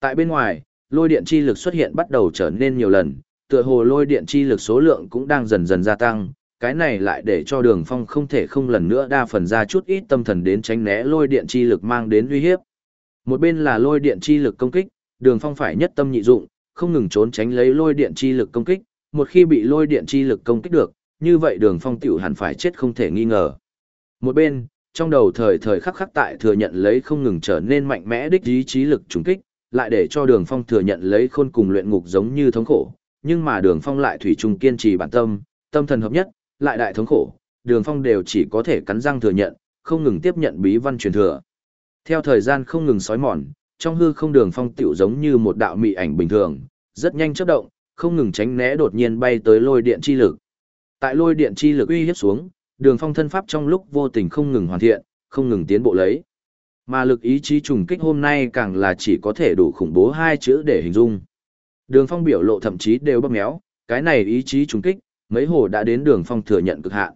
Tại bên ngoài, lôi điện chi lực xuất hiện bắt đầu trở nên nhiều lần, tựa hồ lôi điện chi lực số lượng cũng đang dần dần gia tăng, cái này lại để cho đường phong không thể không lần nữa đa phần ra chút ít tâm thần đến tránh né lôi điện chi lực mang đến uy hiếp. Một bên là lôi điện chi lực công kích, đường phong phải nhất tâm nhị dụng, không ngừng trốn tránh lấy lôi điện chi lực công kích, một khi bị lôi điện chi lực công kích được, như vậy đường phong tiểu hẳn phải chết không thể nghi ngờ. Một bên, trong đầu thời thời khắc khắc tại thừa nhận lấy không ngừng trở nên mạnh mẽ đích ý chí lực trùng kích, lại để cho đường phong thừa nhận lấy khôn cùng luyện ngục giống như thống khổ, nhưng mà đường phong lại thủy chung kiên trì bản tâm, tâm thần hợp nhất, lại đại thống khổ, đường phong đều chỉ có thể cắn răng thừa nhận, không ngừng tiếp nhận bí văn truyền thừa. Theo thời gian không ngừng sói mòn, trong hư không đường phong tiểu giống như một đạo mị ảnh bình thường, rất nhanh chớp động, không ngừng tránh né đột nhiên bay tới lôi điện chi lực. Tại lôi điện chi lực uy hiếp xuống, đường phong thân pháp trong lúc vô tình không ngừng hoàn thiện, không ngừng tiến bộ lấy. Mà lực ý chí trùng kích hôm nay càng là chỉ có thể đủ khủng bố hai chữ để hình dung. Đường phong biểu lộ thậm chí đều bóp méo, cái này ý chí trùng kích, mấy hồ đã đến đường phong thừa nhận cực hạn.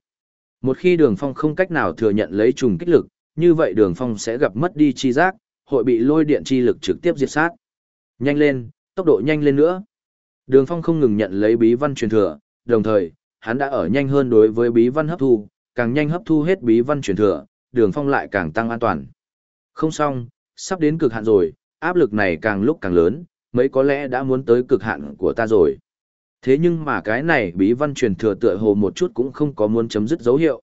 Một khi đường phong không cách nào thừa nhận lấy trùng kích lực, như vậy đường phong sẽ gặp mất đi chi giác, hội bị lôi điện chi lực trực tiếp diệt sát. Nhanh lên, tốc độ nhanh lên nữa. Đường phong không ngừng nhận lấy bí văn truyền thừa, đồng thời, hắn đã ở nhanh hơn đối với bí văn hấp thu, càng nhanh hấp thu hết bí văn truyền thừa, đường phong lại càng tăng an toàn. Không xong, sắp đến cực hạn rồi, áp lực này càng lúc càng lớn, mấy có lẽ đã muốn tới cực hạn của ta rồi. Thế nhưng mà cái này bí văn truyền thừa tựa hồ một chút cũng không có muốn chấm dứt dấu hiệu.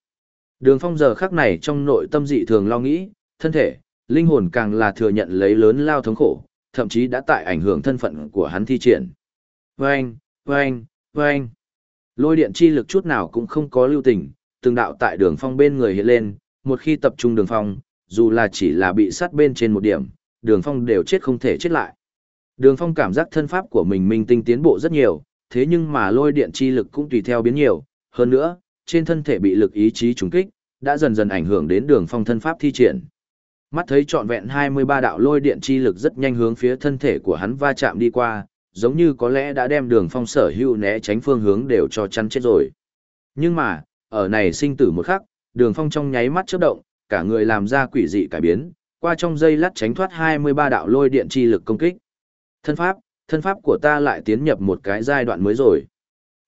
Đường phong giờ khắc này trong nội tâm dị thường lo nghĩ, thân thể, linh hồn càng là thừa nhận lấy lớn lao thống khổ, thậm chí đã tại ảnh hưởng thân phận của hắn thi triển. Vâng, vâng, vâng. Lôi điện chi lực chút nào cũng không có lưu tình, từng đạo tại đường phong bên người hiện lên, một khi tập trung đường phong, dù là chỉ là bị sát bên trên một điểm, đường phong đều chết không thể chết lại. Đường phong cảm giác thân pháp của mình minh tinh tiến bộ rất nhiều, thế nhưng mà lôi điện chi lực cũng tùy theo biến nhiều, hơn nữa, trên thân thể bị lực ý chí trùng kích, đã dần dần ảnh hưởng đến đường phong thân pháp thi triển. Mắt thấy trọn vẹn 23 đạo lôi điện chi lực rất nhanh hướng phía thân thể của hắn va chạm đi qua, giống như có lẽ đã đem đường phong sở hữu né tránh phương hướng đều cho chăn chết rồi. Nhưng mà, ở này sinh tử một khắc, đường phong trong nháy mắt chớp động, cả người làm ra quỷ dị cải biến, qua trong dây lát tránh thoát 23 đạo lôi điện chi lực công kích. Thân pháp, thân pháp của ta lại tiến nhập một cái giai đoạn mới rồi.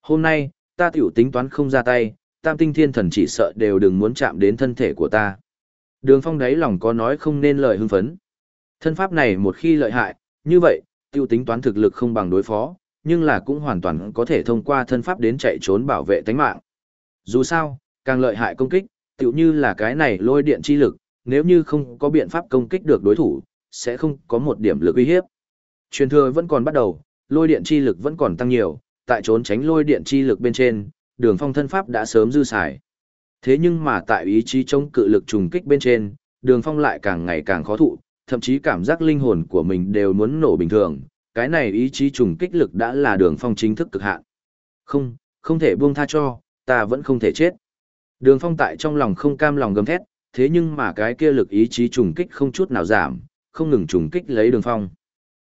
Hôm nay, ta tiểu tính toán không ra tay, tam tinh thiên thần chỉ sợ đều đừng muốn chạm đến thân thể của ta. Đường phong đáy lòng có nói không nên lời hưng phấn. Thân pháp này một khi lợi hại, như vậy, tiêu tính toán thực lực không bằng đối phó, nhưng là cũng hoàn toàn có thể thông qua thân pháp đến chạy trốn bảo vệ tánh mạng. Dù sao, càng lợi hại công kích, tiểu như là cái này lôi điện chi lực, nếu như không có biện pháp công kích được đối thủ, sẽ không có một điểm lực uy hiếp. Truyền thừa vẫn còn bắt đầu, lôi điện chi lực vẫn còn tăng nhiều, tại trốn tránh lôi điện chi lực bên trên, đường phong thân pháp đã sớm dư xài. Thế nhưng mà tại ý chí chống cự lực trùng kích bên trên, đường phong lại càng ngày càng khó thụ, thậm chí cảm giác linh hồn của mình đều muốn nổ bình thường, cái này ý chí trùng kích lực đã là đường phong chính thức cực hạn. Không, không thể buông tha cho, ta vẫn không thể chết. Đường phong tại trong lòng không cam lòng gầm thét, thế nhưng mà cái kia lực ý chí trùng kích không chút nào giảm, không ngừng trùng kích lấy đường phong.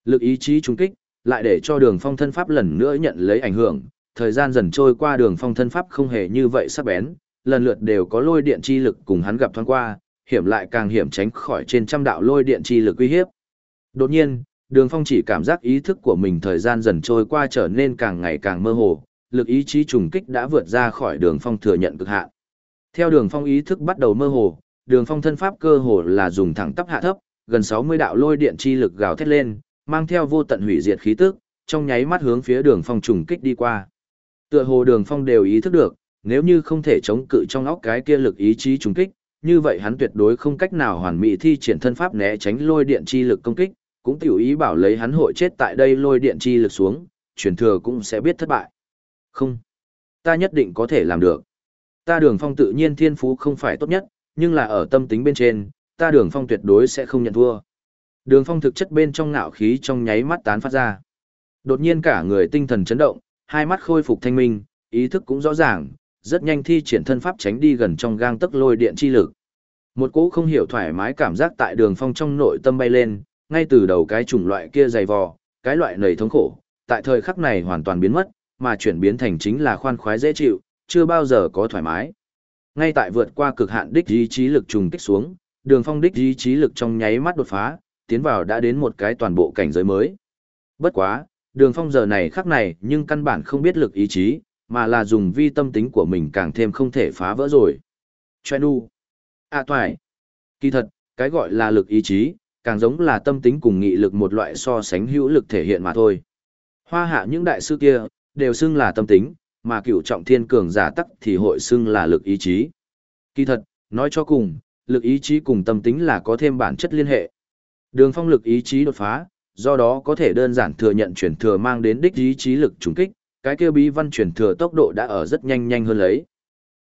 Lực ý chí trùng kích, lại để cho đường phong thân pháp lần nữa nhận lấy ảnh hưởng, thời gian dần trôi qua đường phong thân pháp không hề như vậy sắc bén, lần lượt đều có lôi điện chi lực cùng hắn gặp thoáng qua, hiểm lại càng hiểm tránh khỏi trên trăm đạo lôi điện chi lực uy hiếp. Đột nhiên, Đường Phong chỉ cảm giác ý thức của mình thời gian dần trôi qua trở nên càng ngày càng mơ hồ, lực ý chí trùng kích đã vượt ra khỏi Đường Phong thừa nhận cực hạn. Theo Đường Phong ý thức bắt đầu mơ hồ, Đường Phong thân pháp cơ hồ là dùng thẳng tắp hạ thấp, gần 60 đạo lôi điện chi lực gào thét lên, mang theo vô tận hủy diệt khí tức, trong nháy mắt hướng phía Đường Phong trùng kích đi qua. Tựa hồ Đường Phong đều ý thức được, nếu như không thể chống cự trong óc cái kia lực ý chí trùng kích, như vậy hắn tuyệt đối không cách nào hoàn mỹ thi triển thân pháp né tránh lôi điện chi lực công kích, cũng tiểu ý bảo lấy hắn hội chết tại đây lôi điện chi lực xuống, truyền thừa cũng sẽ biết thất bại. Không, ta nhất định có thể làm được. Ta đường phong tự nhiên thiên phú không phải tốt nhất, nhưng là ở tâm tính bên trên, ta đường phong tuyệt đối sẽ không nhận thua. Đường phong thực chất bên trong ngạo khí trong nháy mắt tán phát ra. Đột nhiên cả người tinh thần chấn động, hai mắt khôi phục thanh minh, ý thức cũng rõ ràng, rất nhanh thi triển thân pháp tránh đi gần trong gang tấc lôi điện chi lực. Một cỗ không hiểu thoải mái cảm giác tại đường phong trong nội tâm bay lên, ngay từ đầu cái chủng loại kia dày vò, cái loại nầy thống khổ, tại thời khắc này hoàn toàn biến mất, mà chuyển biến thành chính là khoan khoái dễ chịu, chưa bao giờ có thoải mái. Ngay tại vượt qua cực hạn đích ý chí lực trùng kích xuống, đường phong đích ý chí lực trong nháy mắt đột phá, tiến vào đã đến một cái toàn bộ cảnh giới mới. Bất quá, đường phong giờ này khắc này nhưng căn bản không biết lực ý chí, mà là dùng vi tâm tính của mình càng thêm không thể phá vỡ rồi. Choe nu. À toài. Kỳ thật, cái gọi là lực ý chí, càng giống là tâm tính cùng nghị lực một loại so sánh hữu lực thể hiện mà thôi. Hoa hạ những đại sư kia, đều xưng là tâm tính, mà cựu trọng thiên cường giả tắc thì hội xưng là lực ý chí. Kỳ thật, nói cho cùng, lực ý chí cùng tâm tính là có thêm bản chất liên hệ. Đường phong lực ý chí đột phá, do đó có thể đơn giản thừa nhận chuyển thừa mang đến đích ý chí lực trùng kích, cái kia bí văn chuyển thừa tốc độ đã ở rất nhanh nhanh hơn lấy.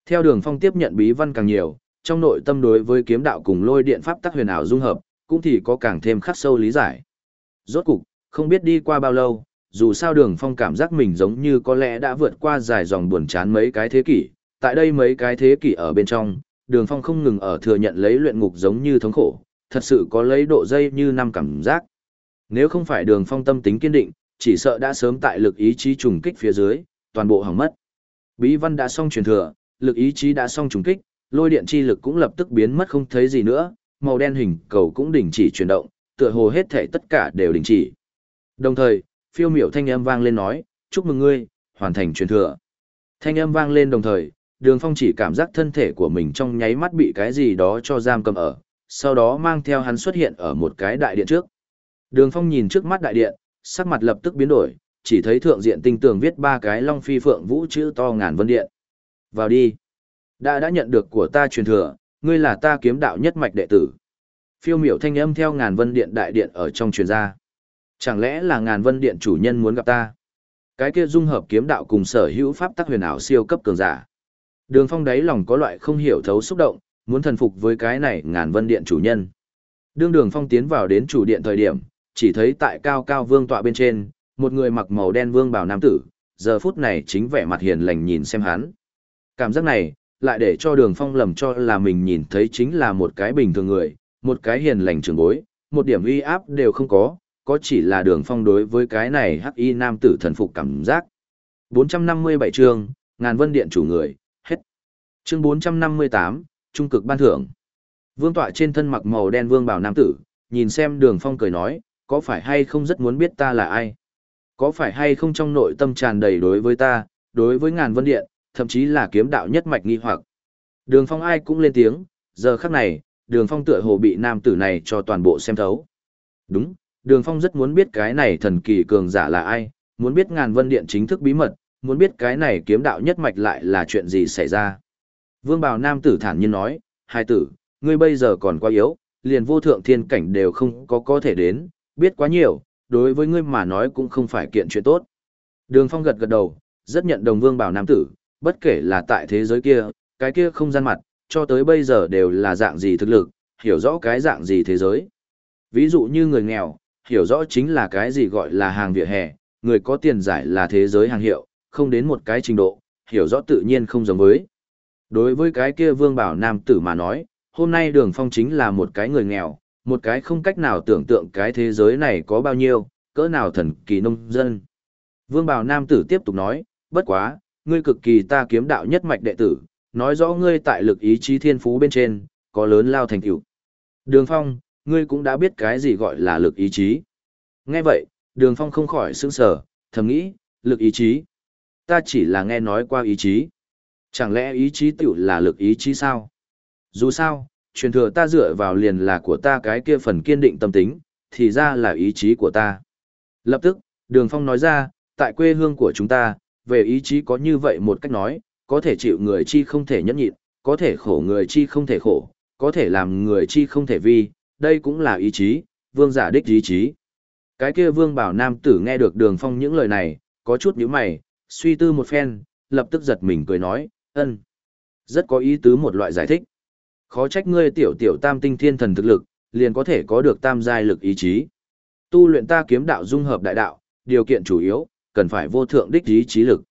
Theo đường phong tiếp nhận bí văn càng nhiều, trong nội tâm đối với kiếm đạo cùng lôi điện pháp tắc huyền ảo dung hợp, cũng thì có càng thêm khắc sâu lý giải. Rốt cục, không biết đi qua bao lâu, dù sao đường phong cảm giác mình giống như có lẽ đã vượt qua dài dòng buồn chán mấy cái thế kỷ, tại đây mấy cái thế kỷ ở bên trong, đường phong không ngừng ở thừa nhận lấy luyện ngục giống như thống khổ, thật sự có lấy độ dây như năm cảm giác. Nếu không phải đường phong tâm tính kiên định, chỉ sợ đã sớm tại lực ý chí trùng kích phía dưới, toàn bộ hỏng mất. Bí văn đã xong truyền thừa, lực ý chí đã xong trùng kích, lôi điện chi lực cũng lập tức biến mất không thấy gì nữa, màu đen hình cầu cũng đình chỉ chuyển động, tựa hồ hết thể tất cả đều đình chỉ. Đồng thời, phiêu miểu thanh âm vang lên nói, chúc mừng ngươi, hoàn thành truyền thừa. Thanh âm vang lên đồng thời, đường phong chỉ cảm giác thân thể của mình trong nháy mắt bị cái gì đó cho giam cầm ở, sau đó mang theo hắn xuất hiện ở một cái đại điện trước. Đường phong nhìn trước mắt đại điện, sắc mặt lập tức biến đổi, chỉ thấy thượng diện tinh tường viết ba cái long phi phượng vũ chữ to ngàn vân điện. Vào đi. Đã đã nhận được của ta truyền thừa, ngươi là ta kiếm đạo nhất mạch đệ tử. Phiêu miểu thanh âm theo ngàn vân điện đại điện ở trong truyền ra. Chẳng lẽ là ngàn vân điện chủ nhân muốn gặp ta? Cái kia dung hợp kiếm đạo cùng sở hữu pháp tắc huyền ảo siêu cấp cường giả. Đường phong đáy lòng có loại không hiểu thấu xúc động, muốn thần phục với cái này ngàn vân điện chủ nhân. Đương đường phong tiến vào đến chủ điện thời điểm, chỉ thấy tại cao cao vương tọa bên trên, một người mặc màu đen vương bào nam tử, giờ phút này chính vẻ mặt hiền lành nhìn xem hắn. Cảm giác này, lại để cho đường phong lầm cho là mình nhìn thấy chính là một cái bình thường người, một cái hiền lành trường bối, một điểm uy áp đều không có, có chỉ là đường phong đối với cái này hắc y nam tử thần phục cảm giác. 457 chương, ngàn vân điện chủ người, hết. Chương 458, trung cực ban thưởng. Vương tọa trên thân mặc màu đen vương bảo nam tử, nhìn xem đường phong cười nói, có phải hay không rất muốn biết ta là ai? Có phải hay không trong nội tâm tràn đầy đối với ta, đối với ngàn vân điện, thậm chí là kiếm đạo nhất mạch nghi hoặc. Đường Phong ai cũng lên tiếng, giờ khắc này, Đường Phong tựa hồ bị nam tử này cho toàn bộ xem thấu. Đúng, Đường Phong rất muốn biết cái này thần kỳ cường giả là ai, muốn biết ngàn vân điện chính thức bí mật, muốn biết cái này kiếm đạo nhất mạch lại là chuyện gì xảy ra. Vương bào nam tử thản nhiên nói, hai tử, ngươi bây giờ còn quá yếu, liền vô thượng thiên cảnh đều không có có thể đến, biết quá nhiều, đối với ngươi mà nói cũng không phải kiện chuyện tốt. Đường Phong gật gật đầu, rất nhận đồng vương bảo nam tử, bất kể là tại thế giới kia, cái kia không gian mặt, cho tới bây giờ đều là dạng gì thực lực, hiểu rõ cái dạng gì thế giới. Ví dụ như người nghèo, hiểu rõ chính là cái gì gọi là hàng vỉa hè, người có tiền giải là thế giới hàng hiệu, không đến một cái trình độ, hiểu rõ tự nhiên không giống với. Đối với cái kia vương bảo nam tử mà nói, hôm nay đường phong chính là một cái người nghèo, một cái không cách nào tưởng tượng cái thế giới này có bao nhiêu, cỡ nào thần kỳ nông dân. Vương bảo nam tử tiếp tục nói, bất quá, ngươi cực kỳ ta kiếm đạo nhất mạch đệ tử, nói rõ ngươi tại lực ý chí thiên phú bên trên, có lớn lao thành tựu. Đường phong, ngươi cũng đã biết cái gì gọi là lực ý chí. Nghe vậy, đường phong không khỏi sững sờ, thầm nghĩ, lực ý chí. Ta chỉ là nghe nói qua ý chí. Chẳng lẽ ý chí tiểu là lực ý chí sao? Dù sao, truyền thừa ta dựa vào liền là của ta cái kia phần kiên định tâm tính, thì ra là ý chí của ta. Lập tức, Đường Phong nói ra, tại quê hương của chúng ta, về ý chí có như vậy một cách nói, có thể chịu người chi không thể nhẫn nhịn, có thể khổ người chi không thể khổ, có thể làm người chi không thể vi, đây cũng là ý chí, vương giả đích ý chí. Cái kia vương bảo nam tử nghe được đường phong những lời này, có chút nhíu mày, suy tư một phen, lập tức giật mình cười nói, ân. Rất có ý tứ một loại giải thích. Khó trách ngươi tiểu tiểu tam tinh thiên thần thực lực, liền có thể có được tam giai lực ý chí. Tu luyện ta kiếm đạo dung hợp đại đạo, điều kiện chủ yếu, cần phải vô thượng đích ý chí lực.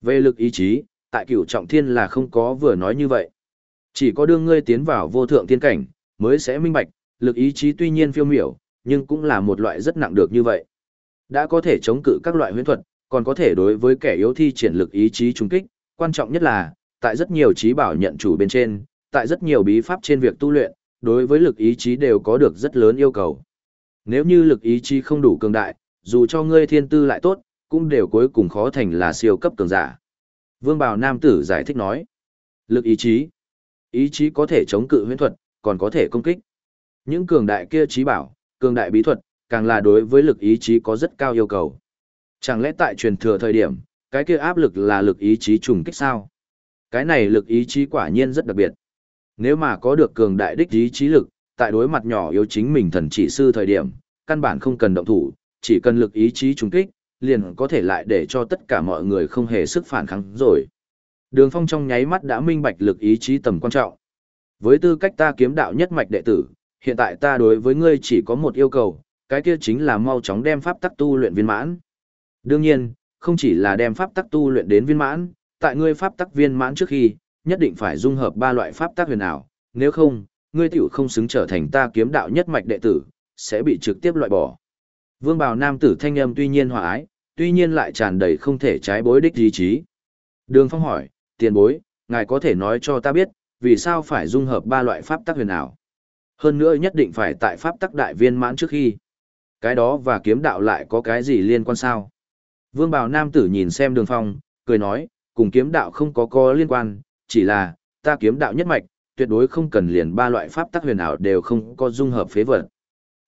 Về lực ý chí, tại cửu trọng thiên là không có vừa nói như vậy. Chỉ có đương ngươi tiến vào vô thượng thiên cảnh, mới sẽ minh bạch, lực ý chí tuy nhiên phiêu miểu, nhưng cũng là một loại rất nặng được như vậy. Đã có thể chống cự các loại huyễn thuật, còn có thể đối với kẻ yếu thi triển lực ý chí trung kích, quan trọng nhất là, tại rất nhiều trí bảo nhận chủ bên trên, tại rất nhiều bí pháp trên việc tu luyện, đối với lực ý chí đều có được rất lớn yêu cầu. Nếu như lực ý chí không đủ cường đại, dù cho ngươi thiên tư lại tốt, cũng đều cuối cùng khó thành là siêu cấp cường giả. Vương Bảo Nam Tử giải thích nói, lực ý chí, ý chí có thể chống cự huyễn thuật, còn có thể công kích. Những cường đại kia trí bảo, cường đại bí thuật, càng là đối với lực ý chí có rất cao yêu cầu. Chẳng lẽ tại truyền thừa thời điểm, cái kia áp lực là lực ý chí trùng kích sao? Cái này lực ý chí quả nhiên rất đặc biệt. Nếu mà có được cường đại đích ý trí lực, tại đối mặt nhỏ yếu chính mình thần chỉ sư thời điểm, căn bản không cần động thủ, chỉ cần lực ý chí trùng kích, liền có thể lại để cho tất cả mọi người không hề sức phản kháng rồi. Đường Phong trong nháy mắt đã minh bạch lực ý chí tầm quan trọng. Với tư cách ta kiếm đạo nhất mạch đệ tử, hiện tại ta đối với ngươi chỉ có một yêu cầu, cái kia chính là mau chóng đem pháp tắc tu luyện viên mãn. Đương nhiên, không chỉ là đem pháp tắc tu luyện đến viên mãn, tại ngươi pháp tắc viên mãn trước khi, nhất định phải dung hợp ba loại pháp tác huyền ảo, nếu không, ngươi tiểu không xứng trở thành ta kiếm đạo nhất mạch đệ tử, sẽ bị trực tiếp loại bỏ. Vương Bảo nam tử thanh âm tuy nhiên hòa ái, tuy nhiên lại tràn đầy không thể trái bối đích ý chí. Đường Phong hỏi, tiền bối, ngài có thể nói cho ta biết, vì sao phải dung hợp ba loại pháp tắc huyền ảo? Hơn nữa nhất định phải tại pháp tắc đại viên mãn trước khi. Cái đó và kiếm đạo lại có cái gì liên quan sao? Vương Bảo nam tử nhìn xem đường phong, cười nói, cùng kiếm đạo không có có liên quan, chỉ là, ta kiếm đạo nhất mạch, tuyệt đối không cần liền ba loại pháp tắc huyền ảo đều không có dung hợp phế vật.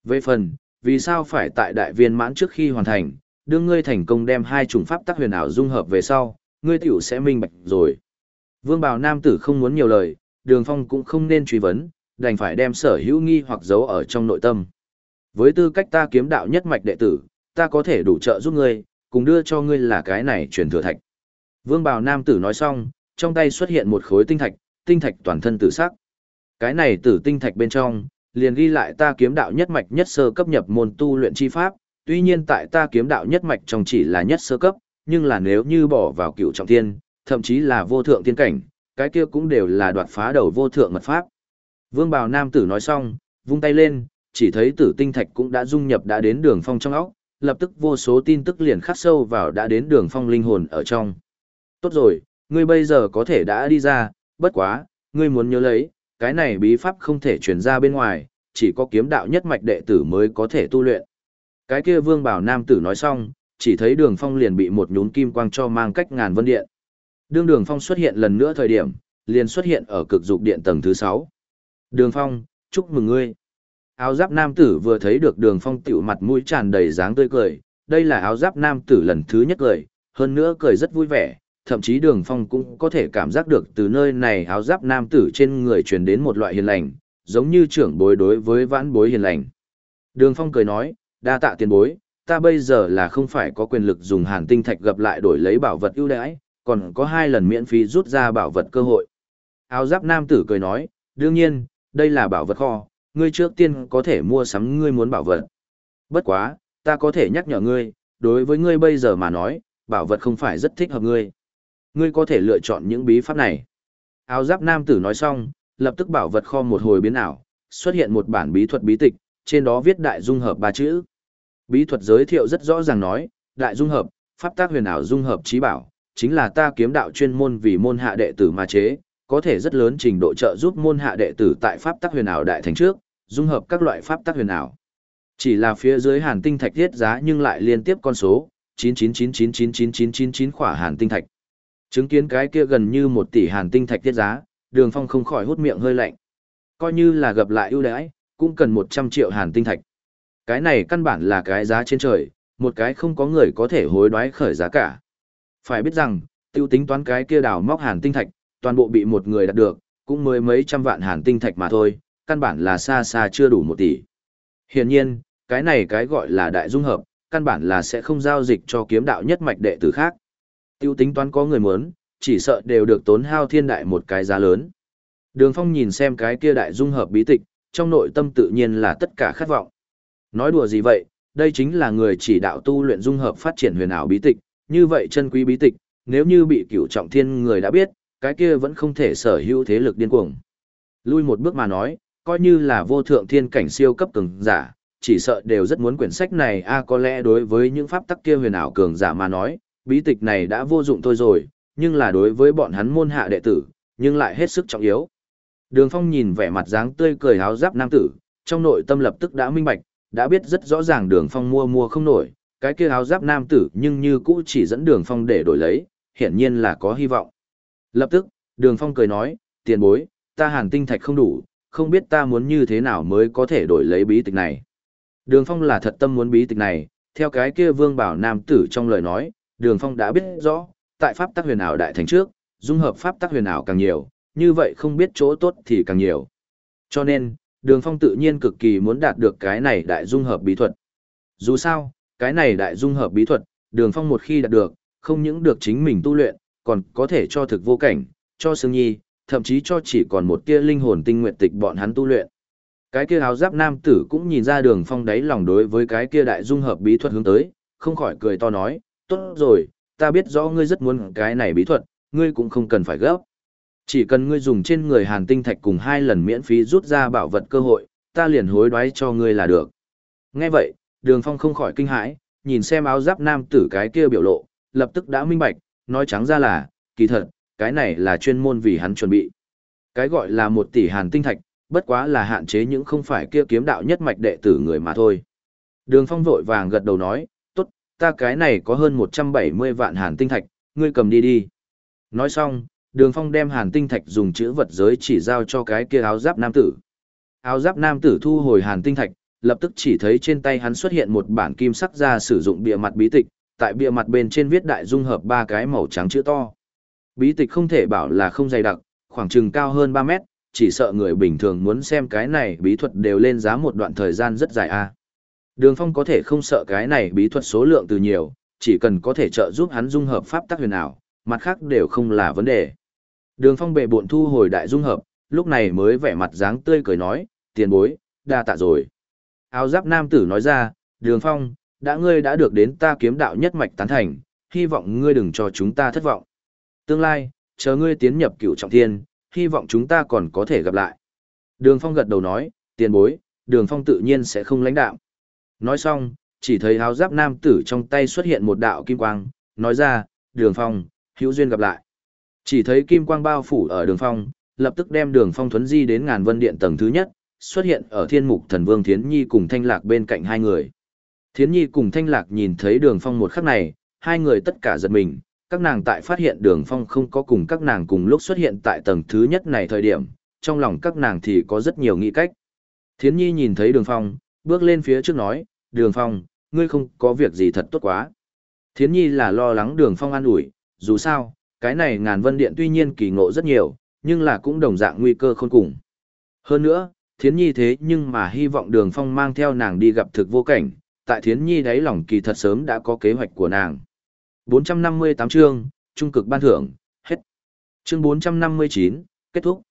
Về phần, vì sao phải tại đại viên mãn trước khi hoàn thành, đương ngươi thành công đem hai chủng pháp tắc huyền ảo dung hợp về sau, ngươi tiểu sẽ minh bạch rồi. Vương Bảo nam tử không muốn nhiều lời, đường phong cũng không nên truy vấn, đành phải đem sở hữu nghi hoặc giấu ở trong nội tâm. Với tư cách ta kiếm đạo nhất mạch đệ tử, ta có thể đủ trợ giúp ngươi, cùng đưa cho ngươi là cái này truyền thừa thạch. Vương Bảo nam tử nói xong, trong tay xuất hiện một khối tinh thạch, tinh thạch toàn thân tử sắc. Cái này tử tinh thạch bên trong, liền ghi lại ta kiếm đạo nhất mạch nhất sơ cấp nhập môn tu luyện chi pháp, tuy nhiên tại ta kiếm đạo nhất mạch trong chỉ là nhất sơ cấp, nhưng là nếu như bỏ vào cựu trọng thiên, thậm chí là vô thượng tiên cảnh, cái kia cũng đều là đoạt phá đầu vô thượng mật pháp. Vương Bảo nam tử nói xong, vung tay lên, chỉ thấy tử tinh thạch cũng đã dung nhập đã đến đường phong trong óc, lập tức vô số tin tức liền khắc sâu vào đã đến đường phong linh hồn ở trong. Tốt rồi, ngươi bây giờ có thể đã đi ra, bất quá, ngươi muốn nhớ lấy, cái này bí pháp không thể truyền ra bên ngoài, chỉ có kiếm đạo nhất mạch đệ tử mới có thể tu luyện. Cái kia vương bảo nam tử nói xong, chỉ thấy đường phong liền bị một nhún kim quang cho mang cách ngàn vân điện. Đương Đường Phong xuất hiện lần nữa thời điểm, liền xuất hiện ở cực dục điện tầng thứ 6. Đường Phong, chúc mừng ngươi. Áo giáp nam tử vừa thấy được Đường Phong tiểu mặt mũi tràn đầy dáng tươi cười, đây là áo giáp nam tử lần thứ nhất cười, hơn nữa cười rất vui vẻ, thậm chí Đường Phong cũng có thể cảm giác được từ nơi này áo giáp nam tử trên người truyền đến một loại hiền lành, giống như trưởng bối đối với vãn bối hiền lành. Đường Phong cười nói, đa tạ tiền bối, ta bây giờ là không phải có quyền lực dùng hàn tinh thạch gặp lại đổi lấy bảo vật ưu đãi, còn có hai lần miễn phí rút ra bảo vật cơ hội. Áo giáp nam tử cười nói, đương nhiên, đây là bảo vật kho, ngươi trước tiên có thể mua sắm ngươi muốn bảo vật. Bất quá, ta có thể nhắc nhở ngươi, đối với ngươi bây giờ mà nói, bảo vật không phải rất thích hợp ngươi. Ngươi có thể lựa chọn những bí pháp này. Áo giáp nam tử nói xong, lập tức bảo vật kho một hồi biến ảo, xuất hiện một bản bí thuật bí tịch, trên đó viết đại dung hợp ba chữ. Bí thuật giới thiệu rất rõ ràng nói, đại dung hợp, pháp tác huyền ảo dung hợp trí bảo, chính là ta kiếm đạo chuyên môn vì môn hạ đệ tử mà chế, có thể rất lớn trình độ trợ giúp môn hạ đệ tử tại pháp tác huyền ảo đại thành trước, dung hợp các loại pháp tác huyền ảo. Chỉ là phía dưới hàn tinh thạch thiết giá nhưng lại liên tiếp con số, 999999999 khỏa hàn tinh thạch. Chứng kiến cái kia gần như một tỷ hàn tinh thạch thiết giá, đường phong không khỏi hút miệng hơi lạnh. Coi như là gặp lại ưu đãi, cũng cần 100 triệu hàn tinh thạch. Cái này căn bản là cái giá trên trời, một cái không có người có thể hối đoái khởi giá cả. Phải biết rằng, tiêu tính toán cái kia đào móc hàn tinh thạch, toàn bộ bị một người đạt được, cũng mới mấy trăm vạn hàn tinh thạch mà thôi, căn bản là xa xa chưa đủ một tỷ. Hiển nhiên, cái này cái gọi là đại dung hợp, căn bản là sẽ không giao dịch cho kiếm đạo nhất mạch đệ tử khác. Tiêu tính toán có người muốn, chỉ sợ đều được tốn hao thiên đại một cái giá lớn. Đường Phong nhìn xem cái kia đại dung hợp bí tịch, trong nội tâm tự nhiên là tất cả khát vọng. Nói đùa gì vậy, đây chính là người chỉ đạo tu luyện dung hợp phát triển huyền ảo bí tịch, như vậy chân quý bí tịch, nếu như bị cửu trọng thiên người đã biết, cái kia vẫn không thể sở hữu thế lực điên cuồng. Lui một bước mà nói, coi như là vô thượng thiên cảnh siêu cấp cường giả, chỉ sợ đều rất muốn quyển sách này a có lẽ đối với những pháp tắc kia huyền ảo cường giả mà nói, bí tịch này đã vô dụng thôi rồi, nhưng là đối với bọn hắn môn hạ đệ tử, nhưng lại hết sức trọng yếu. Đường Phong nhìn vẻ mặt dáng tươi cười háo giáp nam tử, trong nội tâm lập tức đã minh bạch, đã biết rất rõ ràng Đường Phong mua mua không nổi, cái kia háo giáp nam tử nhưng như cũ chỉ dẫn Đường Phong để đổi lấy, hiển nhiên là có hy vọng. Lập tức, Đường Phong cười nói, tiền bối, ta hàn tinh thạch không đủ, không biết ta muốn như thế nào mới có thể đổi lấy bí tịch này. Đường Phong là thật tâm muốn bí tịch này, theo cái kia vương bảo nam tử trong lời nói, Đường Phong đã biết rõ, tại pháp tắc huyền ảo đại thành trước, dung hợp pháp tắc huyền ảo càng nhiều, như vậy không biết chỗ tốt thì càng nhiều. Cho nên, Đường Phong tự nhiên cực kỳ muốn đạt được cái này đại dung hợp bí thuật. Dù sao, cái này đại dung hợp bí thuật, Đường Phong một khi đạt được, không những được chính mình tu luyện, còn có thể cho thực vô cảnh, cho Sương Nhi, thậm chí cho chỉ còn một tia linh hồn tinh nguyện tịch bọn hắn tu luyện. Cái kia áo giáp nam tử cũng nhìn ra Đường Phong đáy lòng đối với cái kia đại dung hợp bí thuật hướng tới, không khỏi cười to nói, tốt rồi, ta biết rõ ngươi rất muốn cái này bí thuật, ngươi cũng không cần phải gấp. Chỉ cần ngươi dùng trên người hàn tinh thạch cùng hai lần miễn phí rút ra bảo vật cơ hội, ta liền hối đoái cho ngươi là được. Nghe vậy, đường phong không khỏi kinh hãi, nhìn xem áo giáp nam tử cái kia biểu lộ, lập tức đã minh bạch, nói trắng ra là, kỳ thật, cái này là chuyên môn vì hắn chuẩn bị. Cái gọi là một tỷ hàn tinh thạch, bất quá là hạn chế những không phải kia kiếm đạo nhất mạch đệ tử người mà thôi. Đường phong vội vàng gật đầu nói, ta cái này có hơn 170 vạn hàn tinh thạch, ngươi cầm đi đi. Nói xong, đường phong đem hàn tinh thạch dùng chữ vật giới chỉ giao cho cái kia áo giáp nam tử. Áo giáp nam tử thu hồi hàn tinh thạch lập tức chỉ thấy trên tay hắn xuất hiện một bản kim sắc ra sử dụng bìa mặt bí tịch tại bìa mặt bên trên viết đại dung hợp ba cái màu trắng chữ to. Bí tịch không thể bảo là không dày đặc khoảng chừng cao hơn ba mét chỉ sợ người bình thường muốn xem cái này bí thuật đều lên giá một đoạn thời gian rất dài a đường phong có thể không sợ cái này bí thuật số lượng từ nhiều chỉ cần có thể trợ giúp hắn dung hợp pháp tắc huyền ảo mặt khác đều không là vấn đề Đường phong bệ bộn thu hồi đại dung hợp, lúc này mới vẻ mặt dáng tươi cười nói, tiền bối, đa tạ rồi. Áo giáp nam tử nói ra, đường phong, đã ngươi đã được đến ta kiếm đạo nhất mạch tán thành, hy vọng ngươi đừng cho chúng ta thất vọng. Tương lai, chờ ngươi tiến nhập cựu trọng thiên, hy vọng chúng ta còn có thể gặp lại. Đường phong gật đầu nói, tiền bối, đường phong tự nhiên sẽ không lãnh đạo. Nói xong, chỉ thấy áo giáp nam tử trong tay xuất hiện một đạo kim quang, nói ra, đường phong, hữu duyên gặp lại. Chỉ thấy kim quang bao phủ ở đường phong, lập tức đem đường phong thuấn di đến ngàn vân điện tầng thứ nhất, xuất hiện ở thiên mục thần vương Thiến Nhi cùng Thanh Lạc bên cạnh hai người. Thiến Nhi cùng Thanh Lạc nhìn thấy đường phong một khắc này, hai người tất cả giật mình, các nàng tại phát hiện đường phong không có cùng các nàng cùng lúc xuất hiện tại tầng thứ nhất này thời điểm, trong lòng các nàng thì có rất nhiều nghĩ cách. Thiến Nhi nhìn thấy đường phong, bước lên phía trước nói, đường phong, ngươi không có việc gì thật tốt quá. Thiến Nhi là lo lắng đường phong an ủi, dù sao, cái này ngàn vân điện tuy nhiên kỳ ngộ rất nhiều, nhưng là cũng đồng dạng nguy cơ khôn cùng. Hơn nữa, Thiến Nhi thế nhưng mà hy vọng đường phong mang theo nàng đi gặp thực vô cảnh, tại Thiến Nhi đáy lòng kỳ thật sớm đã có kế hoạch của nàng. 458 chương, trung cực ban thưởng, hết. Chương 459, kết thúc.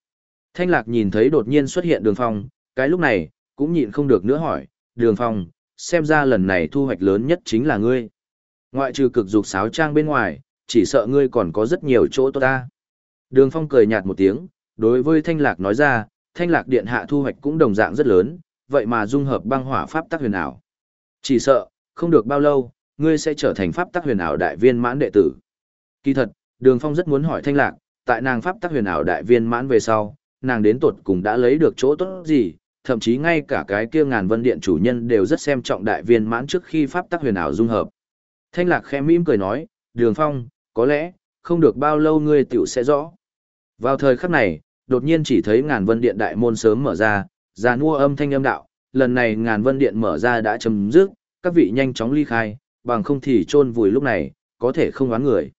Thanh Lạc nhìn thấy đột nhiên xuất hiện đường phong, cái lúc này, cũng nhịn không được nữa hỏi, đường phong, xem ra lần này thu hoạch lớn nhất chính là ngươi. Ngoại trừ cực dục sáo trang bên ngoài, chỉ sợ ngươi còn có rất nhiều chỗ tốt ta. Đường phong cười nhạt một tiếng, đối với Thanh Lạc nói ra, Thanh Lạc điện hạ thu hoạch cũng đồng dạng rất lớn, vậy mà dung hợp băng hỏa pháp tắc huyền ảo. Chỉ sợ, không được bao lâu, ngươi sẽ trở thành pháp tắc huyền ảo đại viên mãn đệ tử. Kỳ thật, Đường Phong rất muốn hỏi Thanh Lạc, tại nàng pháp tắc huyền ảo đại viên mãn về sau, nàng đến tuột cùng đã lấy được chỗ tốt gì, thậm chí ngay cả cái kia ngàn vân điện chủ nhân đều rất xem trọng đại viên mãn trước khi pháp tắc huyền ảo dung hợp. Thanh Lạc khẽ mỉm cười nói, Đường Phong, có lẽ, không được bao lâu ngươi tiểu sẽ rõ. Vào thời khắc này, đột nhiên chỉ thấy ngàn vân điện đại môn sớm mở ra, ra nua âm thanh âm đạo, lần này ngàn vân điện mở ra đã chấm dứt, các vị nhanh chóng ly khai, bằng không thì chôn vùi lúc này, có thể không oán người.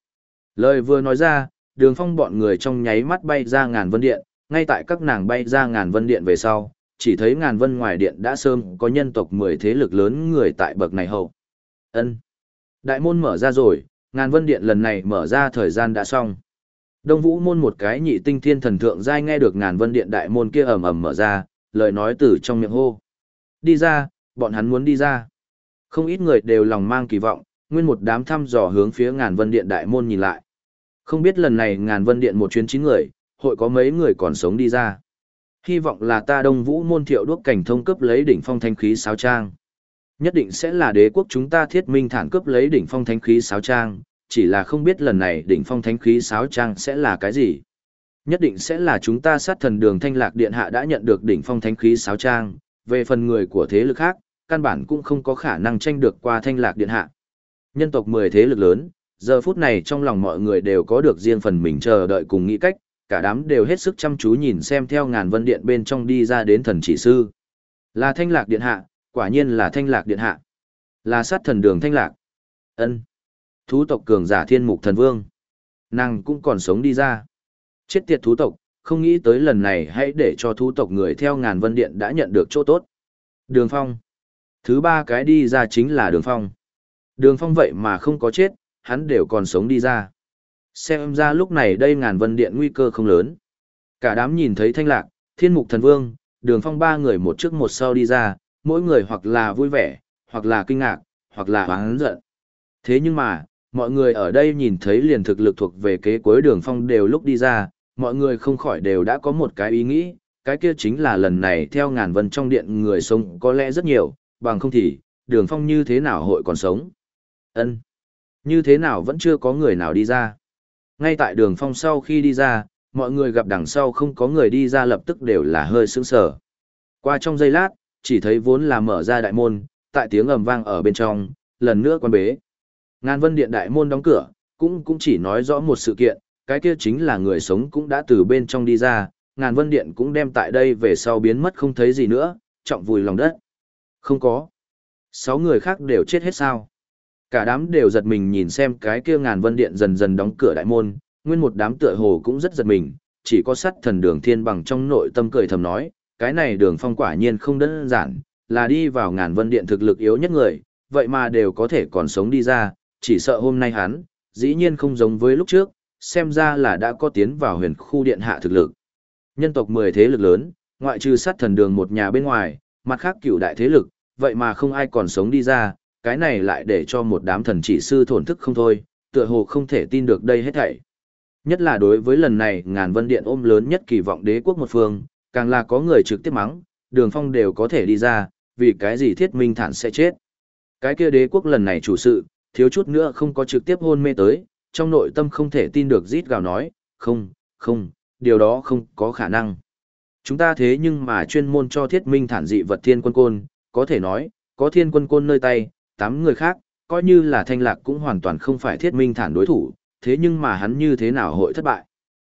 Lời vừa nói ra, đường phong bọn người trong nháy mắt bay ra ngàn vân điện, ngay tại các nàng bay ra ngàn vân điện về sau, chỉ thấy ngàn vân ngoài điện đã sơm có nhân tộc 10 thế lực lớn người tại bậc này hậu. ân Đại môn mở ra rồi, ngàn vân điện lần này mở ra thời gian đã xong. Đông vũ môn một cái nhị tinh thiên thần thượng giai nghe được ngàn vân điện đại môn kia ầm ầm mở ra, lời nói từ trong miệng hô. Đi ra, bọn hắn muốn đi ra. Không ít người đều lòng mang kỳ vọng, nguyên một đám thăm dò hướng phía ngàn vân điện đại môn nhìn lại. Không biết lần này ngàn vân điện một chuyến chín người, hội có mấy người còn sống đi ra. Hy vọng là ta đông vũ môn thiệu đuốc cảnh thông cấp lấy đỉnh phong thanh khí sáo trang. Nhất định sẽ là đế quốc chúng ta thiết minh thản cấp lấy đỉnh phong thanh khí sáo trang, chỉ là không biết lần này đỉnh phong thanh khí sáo trang sẽ là cái gì. Nhất định sẽ là chúng ta sát thần đường thanh lạc điện hạ đã nhận được đỉnh phong thanh khí sáo trang, về phần người của thế lực khác, căn bản cũng không có khả năng tranh được qua thanh lạc điện hạ. Nhân tộc 10 thế lực lớn, giờ phút này trong lòng mọi người đều có được riêng phần mình chờ đợi cùng nghĩ cách, cả đám đều hết sức chăm chú nhìn xem theo ngàn vân điện bên trong đi ra đến thần chỉ sư. Là thanh lạc điện hạ, quả nhiên là thanh lạc điện hạ. Là sát thần đường thanh lạc. ân Thú tộc cường giả thiên mục thần vương. Nàng cũng còn sống đi ra. Chết tiệt thú tộc, không nghĩ tới lần này hãy để cho thú tộc người theo ngàn vân điện đã nhận được chỗ tốt. Đường phong. Thứ ba cái đi ra chính là đường phong. Đường phong vậy mà không có chết, hắn đều còn sống đi ra. Xem ra lúc này đây ngàn vân điện nguy cơ không lớn. Cả đám nhìn thấy thanh lạc, thiên mục thần vương, đường phong ba người một trước một sau đi ra, mỗi người hoặc là vui vẻ, hoặc là kinh ngạc, hoặc là hoáng giận. Thế nhưng mà, mọi người ở đây nhìn thấy liền thực lực thuộc về kế cuối đường phong đều lúc đi ra, mọi người không khỏi đều đã có một cái ý nghĩ, cái kia chính là lần này theo ngàn vân trong điện người sống có lẽ rất nhiều, bằng không thì, đường phong như thế nào hội còn sống? ân Như thế nào vẫn chưa có người nào đi ra? Ngay tại đường phong sau khi đi ra, mọi người gặp đằng sau không có người đi ra lập tức đều là hơi sững sờ. Qua trong giây lát, chỉ thấy vốn là mở ra đại môn, tại tiếng ầm vang ở bên trong, lần nữa quan bế. Ngàn vân điện đại môn đóng cửa, cũng cũng chỉ nói rõ một sự kiện, cái kia chính là người sống cũng đã từ bên trong đi ra, ngàn vân điện cũng đem tại đây về sau biến mất không thấy gì nữa, trọng vùi lòng đất. Không có. Sáu người khác đều chết hết sao. Cả đám đều giật mình nhìn xem cái kia ngàn vân điện dần dần đóng cửa đại môn, nguyên một đám tựa hồ cũng rất giật mình, chỉ có sắt thần đường thiên bằng trong nội tâm cười thầm nói, cái này đường phong quả nhiên không đơn giản, là đi vào ngàn vân điện thực lực yếu nhất người, vậy mà đều có thể còn sống đi ra, chỉ sợ hôm nay hắn, dĩ nhiên không giống với lúc trước, xem ra là đã có tiến vào huyền khu điện hạ thực lực. Nhân tộc 10 thế lực lớn, ngoại trừ sát thần đường một nhà bên ngoài, mặt khác cựu đại thế lực, vậy mà không ai còn sống đi ra, cái này lại để cho một đám thần chỉ sư thổn thức không thôi, tựa hồ không thể tin được đây hết thảy. Nhất là đối với lần này ngàn vân điện ôm lớn nhất kỳ vọng đế quốc một phương, càng là có người trực tiếp mắng, đường phong đều có thể đi ra, vì cái gì thiết minh thản sẽ chết. Cái kia đế quốc lần này chủ sự, thiếu chút nữa không có trực tiếp hôn mê tới, trong nội tâm không thể tin được rít gào nói, không, không, điều đó không có khả năng. Chúng ta thế nhưng mà chuyên môn cho thiết minh thản dị vật thiên quân côn, có thể nói, có thiên quân côn nơi tay, tám người khác, coi như là thanh lạc cũng hoàn toàn không phải thiết minh thản đối thủ, thế nhưng mà hắn như thế nào hội thất bại.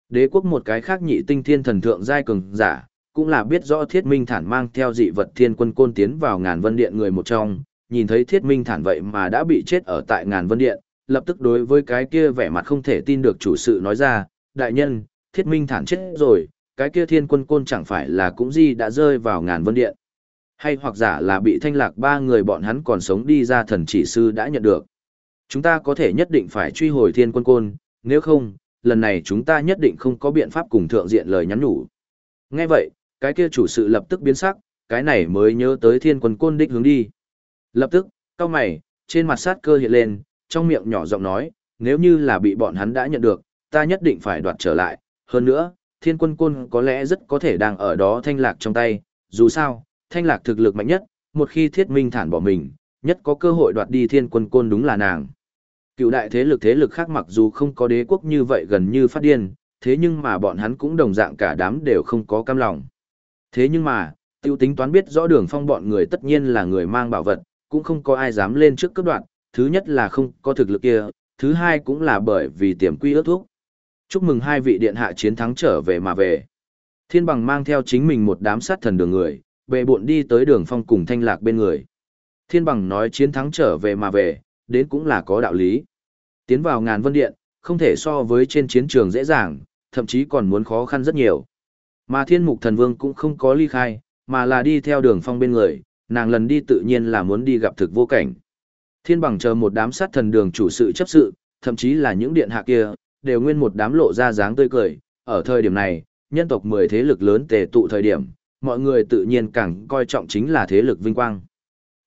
Đế quốc một cái khác nhị tinh thiên thần thượng giai cường giả, cũng là biết rõ thiết minh thản mang theo dị vật thiên quân côn tiến vào ngàn vân điện người một trong, nhìn thấy thiết minh thản vậy mà đã bị chết ở tại ngàn vân điện, lập tức đối với cái kia vẻ mặt không thể tin được chủ sự nói ra, đại nhân, thiết minh thản chết rồi, cái kia thiên quân côn chẳng phải là cũng gì đã rơi vào ngàn vân điện. Hay hoặc giả là bị thanh lạc ba người bọn hắn còn sống đi ra thần chỉ sư đã nhận được. Chúng ta có thể nhất định phải truy hồi thiên quân côn, nếu không, lần này chúng ta nhất định không có biện pháp cùng thượng diện lời nhắn nhủ. Nghe vậy, cái kia chủ sự lập tức biến sắc, cái này mới nhớ tới thiên quân côn đích hướng đi. Lập tức, cao mày, trên mặt sát cơ hiện lên, trong miệng nhỏ giọng nói, nếu như là bị bọn hắn đã nhận được, ta nhất định phải đoạt trở lại. Hơn nữa, thiên quân côn có lẽ rất có thể đang ở đó thanh lạc trong tay, dù sao, thanh lạc thực lực mạnh nhất, một khi thiết minh thản bỏ mình, nhất có cơ hội đoạt đi thiên quân côn đúng là nàng. Cựu đại thế lực thế lực khác mặc dù không có đế quốc như vậy gần như phát điên, thế nhưng mà bọn hắn cũng đồng dạng cả đám đều không có cam lòng. Thế nhưng mà, tiêu tính toán biết rõ đường phong bọn người tất nhiên là người mang bảo vật, cũng không có ai dám lên trước cấp đoạn, thứ nhất là không có thực lực kia, thứ hai cũng là bởi vì tiềm quy ước thuốc. Chúc mừng hai vị điện hạ chiến thắng trở về mà về. Thiên bằng mang theo chính mình một đám sát thần đường người, bệ bộn đi tới đường phong cùng thanh lạc bên người. Thiên bằng nói chiến thắng trở về mà về, đến cũng là có đạo lý. Tiến vào ngàn vân điện, không thể so với trên chiến trường dễ dàng, thậm chí còn muốn khó khăn rất nhiều. Mà thiên mục thần vương cũng không có ly khai, mà là đi theo đường phong bên người, nàng lần đi tự nhiên là muốn đi gặp thực vô cảnh. Thiên bằng chờ một đám sát thần đường chủ sự chấp sự, thậm chí là những điện hạ kia, đều nguyên một đám lộ ra dáng tươi cười. Ở thời điểm này, nhân tộc 10 thế lực lớn tề tụ thời điểm, mọi người tự nhiên càng coi trọng chính là thế lực vinh quang.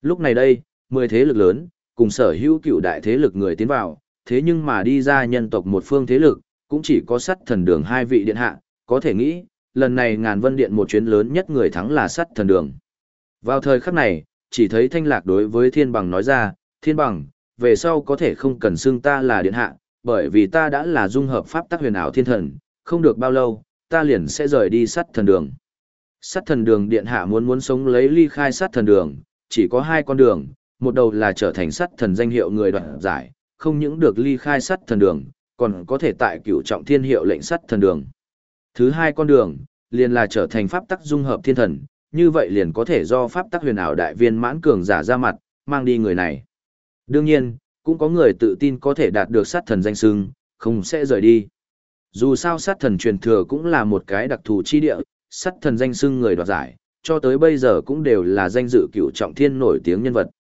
Lúc này đây, 10 thế lực lớn, cùng sở hữu cựu đại thế lực người tiến vào, thế nhưng mà đi ra nhân tộc một phương thế lực, cũng chỉ có sắt thần đường hai vị điện hạ, có thể nghĩ, lần này ngàn vân điện một chuyến lớn nhất người thắng là sắt thần đường. Vào thời khắc này, chỉ thấy thanh lạc đối với thiên bằng nói ra, thiên bằng, về sau có thể không cần xưng ta là điện hạ, bởi vì ta đã là dung hợp pháp tắc huyền ảo thiên thần, không được bao lâu, ta liền sẽ rời đi sắt thần đường. Sắt thần đường điện hạ muốn muốn sống lấy ly khai sắt thần đường, chỉ có hai con đường, một đầu là trở thành sắt thần danh hiệu người đoạn giải, không những được ly khai sắt thần đường, còn có thể tại cửu trọng thiên hiệu lệnh sắt thần đường. Thứ hai con đường, liền là trở thành pháp tắc dung hợp thiên thần, như vậy liền có thể do pháp tắc huyền ảo đại viên mãn cường giả ra mặt, mang đi người này. Đương nhiên, cũng có người tự tin có thể đạt được sát thần danh xưng, không sẽ rời đi. Dù sao sát thần truyền thừa cũng là một cái đặc thù chi địa, Sắt thần danh sưng người đoạt giải, cho tới bây giờ cũng đều là danh dự cựu trọng thiên nổi tiếng nhân vật.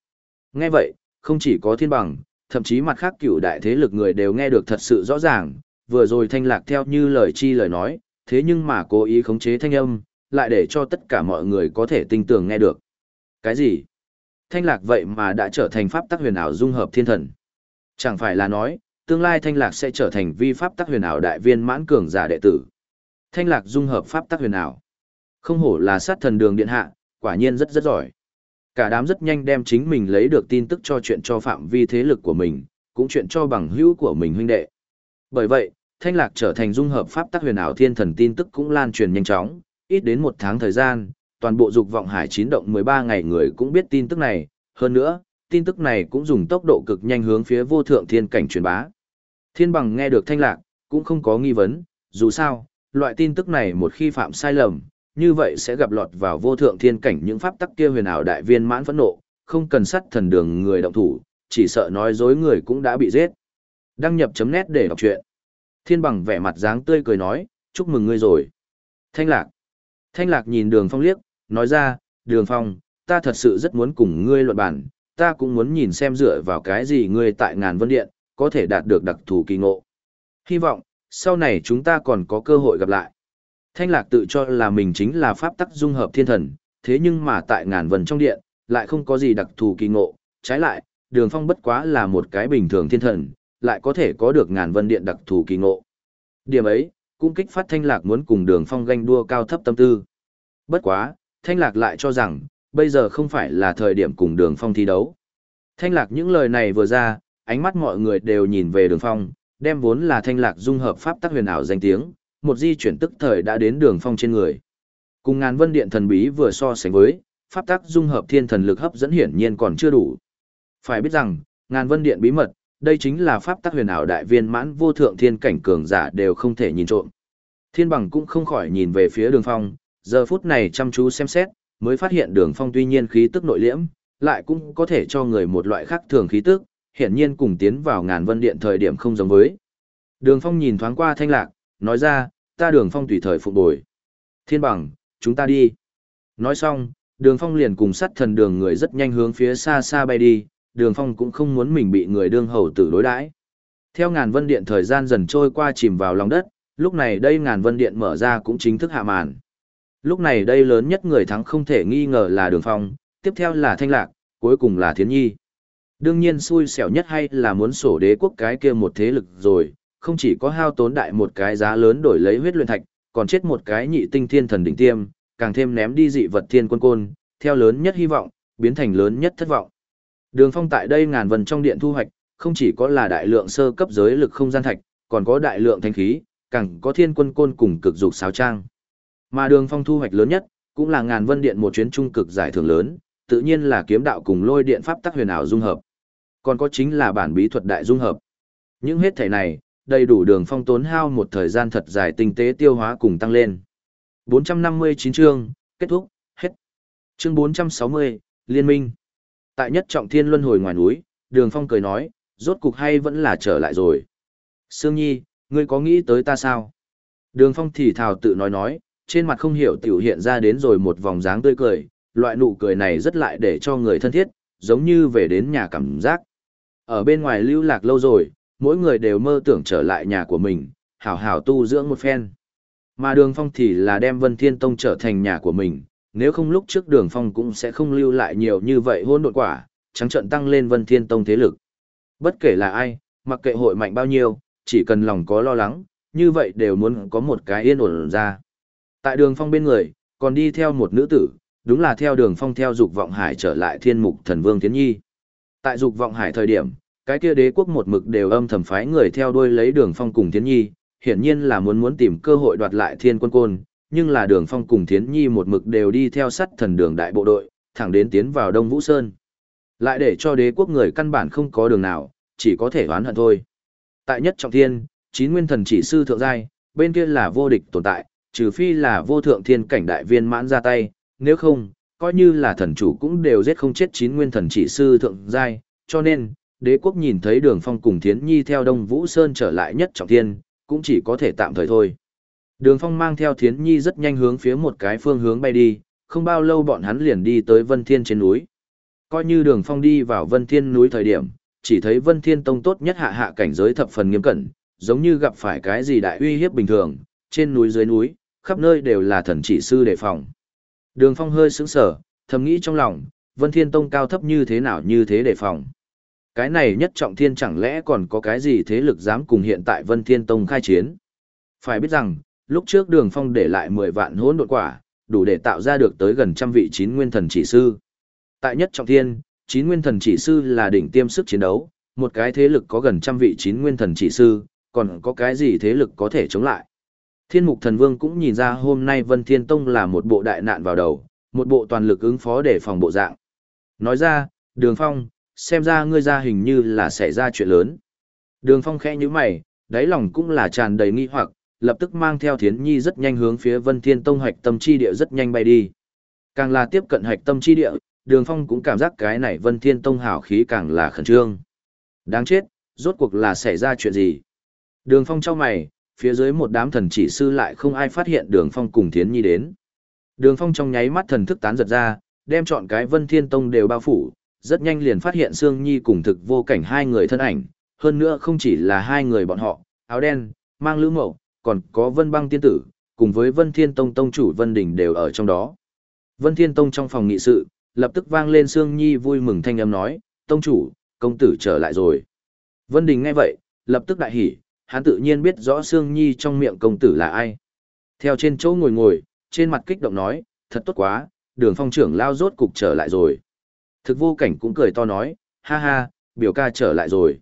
Nghe vậy, không chỉ có thiên bằng, thậm chí mặt khác cựu đại thế lực người đều nghe được thật sự rõ ràng, vừa rồi thanh lạc theo như lời chi lời nói, thế nhưng mà cố ý khống chế thanh âm, lại để cho tất cả mọi người có thể tinh tường nghe được. Cái gì? Thanh lạc vậy mà đã trở thành pháp tắc huyền ảo dung hợp thiên thần. Chẳng phải là nói, tương lai thanh lạc sẽ trở thành vi pháp tắc huyền ảo đại viên mãn cường giả đệ tử. Thanh lạc dung hợp pháp tắc huyền ảo. Không hổ là sát thần đường điện hạ, quả nhiên rất rất giỏi. Cả đám rất nhanh đem chính mình lấy được tin tức cho chuyện cho phạm vi thế lực của mình, cũng chuyện cho bằng hữu của mình huynh đệ. Bởi vậy, thanh lạc trở thành dung hợp pháp tắc huyền ảo thiên thần tin tức cũng lan truyền nhanh chóng, ít đến một tháng thời gian, toàn bộ dục vọng hải chín động 13 ngày người cũng biết tin tức này, hơn nữa, tin tức này cũng dùng tốc độ cực nhanh hướng phía vô thượng thiên cảnh truyền bá. Thiên bằng nghe được thanh lạc, cũng không có nghi vấn, dù sao, loại tin tức này một khi phạm sai lầm, như vậy sẽ gặp lọt vào vô thượng thiên cảnh những pháp tắc kia huyền ảo đại viên mãn phẫn nộ, không cần sắt thần đường người động thủ, chỉ sợ nói dối người cũng đã bị giết. Đăng nhập chấm nét để đọc truyện. Thiên bằng vẻ mặt dáng tươi cười nói, chúc mừng ngươi rồi. Thanh lạc. Thanh lạc nhìn đường phong liếc, nói ra, đường phong, ta thật sự rất muốn cùng ngươi luận bản, ta cũng muốn nhìn xem dựa vào cái gì ngươi tại ngàn vân điện, có thể đạt được đặc thù kỳ ngộ. Hy vọng, sau này chúng ta còn có cơ hội gặp lại. Thanh lạc tự cho là mình chính là pháp tắc dung hợp thiên thần, thế nhưng mà tại ngàn vân trong điện, lại không có gì đặc thù kỳ ngộ, trái lại, đường phong bất quá là một cái bình thường thiên thần, lại có thể có được ngàn vân điện đặc thù kỳ ngộ. Điểm ấy, cũng kích phát thanh lạc muốn cùng đường phong ganh đua cao thấp tâm tư. Bất quá, thanh lạc lại cho rằng, bây giờ không phải là thời điểm cùng đường phong thi đấu. Thanh lạc những lời này vừa ra, ánh mắt mọi người đều nhìn về đường phong, đem vốn là thanh lạc dung hợp pháp tắc huyền ảo danh tiếng, một di chuyển tức thời đã đến đường phong trên người. Cùng ngàn vân điện thần bí vừa so sánh với, pháp tắc dung hợp thiên thần lực hấp dẫn hiển nhiên còn chưa đủ. Phải biết rằng, ngàn vân điện bí mật, Đây chính là pháp tắc huyền ảo đại viên mãn vô thượng thiên cảnh cường giả đều không thể nhìn trộm. Thiên bằng cũng không khỏi nhìn về phía đường phong, giờ phút này chăm chú xem xét, mới phát hiện đường phong tuy nhiên khí tức nội liễm, lại cũng có thể cho người một loại khác thường khí tức, hiển nhiên cùng tiến vào ngàn vân điện thời điểm không giống với. Đường phong nhìn thoáng qua thanh lạc, nói ra, ta đường phong tùy thời phục bồi. Thiên bằng, chúng ta đi. Nói xong, đường phong liền cùng sắt thần đường người rất nhanh hướng phía xa xa bay đi, đường phong cũng không muốn mình bị người đương hầu tử đối đãi theo ngàn vân điện thời gian dần trôi qua chìm vào lòng đất lúc này đây ngàn vân điện mở ra cũng chính thức hạ màn lúc này đây lớn nhất người thắng không thể nghi ngờ là đường phong tiếp theo là thanh lạc cuối cùng là thiến nhi đương nhiên xui xẻo nhất hay là muốn sổ đế quốc cái kia một thế lực rồi không chỉ có hao tốn đại một cái giá lớn đổi lấy huyết luyện thạch còn chết một cái nhị tinh thiên thần đỉnh tiêm càng thêm ném đi dị vật thiên quân côn theo lớn nhất hy vọng biến thành lớn nhất thất vọng Đường phong tại đây ngàn vần trong điện thu hoạch, không chỉ có là đại lượng sơ cấp giới lực không gian thạch, còn có đại lượng thanh khí, càng có thiên quân côn cùng cực dục sáo trang. Mà đường phong thu hoạch lớn nhất, cũng là ngàn vân điện một chuyến trung cực giải thưởng lớn, tự nhiên là kiếm đạo cùng lôi điện pháp tắc huyền ảo dung hợp. Còn có chính là bản bí thuật đại dung hợp. Những hết thể này, đầy đủ đường phong tốn hao một thời gian thật dài tinh tế tiêu hóa cùng tăng lên. 459 chương, kết thúc, hết. Chương 460, Liên minh. Tại nhất trọng thiên luân hồi ngoài núi, đường phong cười nói, rốt cục hay vẫn là trở lại rồi. Sương Nhi, ngươi có nghĩ tới ta sao? Đường phong thì thào tự nói nói, trên mặt không hiểu tiểu hiện ra đến rồi một vòng dáng tươi cười, loại nụ cười này rất lại để cho người thân thiết, giống như về đến nhà cảm giác. Ở bên ngoài lưu lạc lâu rồi, mỗi người đều mơ tưởng trở lại nhà của mình, hảo hảo tu dưỡng một phen. Mà đường phong thì là đem Vân Thiên Tông trở thành nhà của mình, nếu không lúc trước đường phong cũng sẽ không lưu lại nhiều như vậy hôn đột quả, trắng trận tăng lên vân thiên tông thế lực. Bất kể là ai, mặc kệ hội mạnh bao nhiêu, chỉ cần lòng có lo lắng, như vậy đều muốn có một cái yên ổn ra. Tại đường phong bên người, còn đi theo một nữ tử, đúng là theo đường phong theo dục vọng hải trở lại thiên mục thần vương Thiến nhi. Tại dục vọng hải thời điểm, cái kia đế quốc một mực đều âm thầm phái người theo đuôi lấy đường phong cùng tiến nhi, hiển nhiên là muốn muốn tìm cơ hội đoạt lại thiên quân côn, nhưng là đường phong cùng thiến nhi một mực đều đi theo sắt thần đường đại bộ đội thẳng đến tiến vào đông vũ sơn. Lại để cho đế quốc người căn bản không có đường nào chỉ có thể oán hận thôi. Tại nhất trọng thiên chín nguyên thần chỉ sư thượng giai bên kia là vô địch tồn tại trừ phi là vô thượng thiên cảnh đại viên mãn ra tay nếu không coi như là thần chủ cũng đều giết không chết chín nguyên thần chỉ sư thượng giai cho nên đế quốc nhìn thấy đường phong cùng thiến nhi theo đông vũ sơn trở lại nhất trọng thiên cũng chỉ có thể tạm thời thôi Đường Phong mang theo Thiến Nhi rất nhanh hướng phía một cái phương hướng bay đi, không bao lâu bọn hắn liền đi tới Vân Thiên trên núi. Coi như Đường Phong đi vào Vân Thiên núi thời điểm, chỉ thấy Vân Thiên Tông tốt nhất hạ hạ cảnh giới thập phần nghiêm cẩn, giống như gặp phải cái gì đại uy hiếp bình thường, trên núi dưới núi, khắp nơi đều là thần chỉ sư đề phòng. Đường Phong hơi sững sờ, thầm nghĩ trong lòng, Vân Thiên Tông cao thấp như thế nào như thế đề phòng. Cái này nhất trọng thiên chẳng lẽ còn có cái gì thế lực dám cùng hiện tại Vân Thiên Tông khai chiến. Phải biết rằng, lúc trước đường phong để lại mười vạn hỗn độn quả, đủ để tạo ra được tới gần trăm vị chín nguyên thần chỉ sư. Tại nhất trọng thiên, chín nguyên thần chỉ sư là đỉnh tiêm sức chiến đấu, một cái thế lực có gần trăm vị chín nguyên thần chỉ sư, còn có cái gì thế lực có thể chống lại. Thiên mục thần vương cũng nhìn ra hôm nay Vân Thiên Tông là một bộ đại nạn vào đầu, một bộ toàn lực ứng phó để phòng bộ dạng. Nói ra, đường phong, xem ra ngươi ra hình như là xảy ra chuyện lớn. Đường phong khẽ như mày, đáy lòng cũng là tràn đầy nghi hoặc, lập tức mang theo thiến nhi rất nhanh hướng phía vân thiên tông hạch tâm chi địa rất nhanh bay đi. Càng là tiếp cận hạch tâm chi địa đường phong cũng cảm giác cái này vân thiên tông hảo khí càng là khẩn trương. Đáng chết rốt cuộc là xảy ra chuyện gì? Đường phong trao mày phía dưới một đám thần chỉ sư lại không ai phát hiện đường phong cùng thiến nhi đến. Đường phong trong nháy mắt thần thức tán giật ra đem chọn cái vân thiên tông đều bao phủ rất nhanh liền phát hiện sương nhi cùng thực vô cảnh hai người thân ảnh hơn nữa không chỉ là hai người bọn họ áo đen mang lữ mậu còn có Vân Băng Tiên Tử, cùng với Vân Thiên Tông Tông chủ Vân Đình đều ở trong đó. Vân Thiên Tông trong phòng nghị sự, lập tức vang lên Sương Nhi vui mừng thanh âm nói, Tông chủ, công tử trở lại rồi. Vân Đình nghe vậy, lập tức đại hỉ, hắn tự nhiên biết rõ Sương Nhi trong miệng công tử là ai. Theo trên chỗ ngồi ngồi, trên mặt kích động nói, thật tốt quá, đường phong trưởng lao rốt cục trở lại rồi. Thực vô cảnh cũng cười to nói, ha ha, biểu ca trở lại rồi.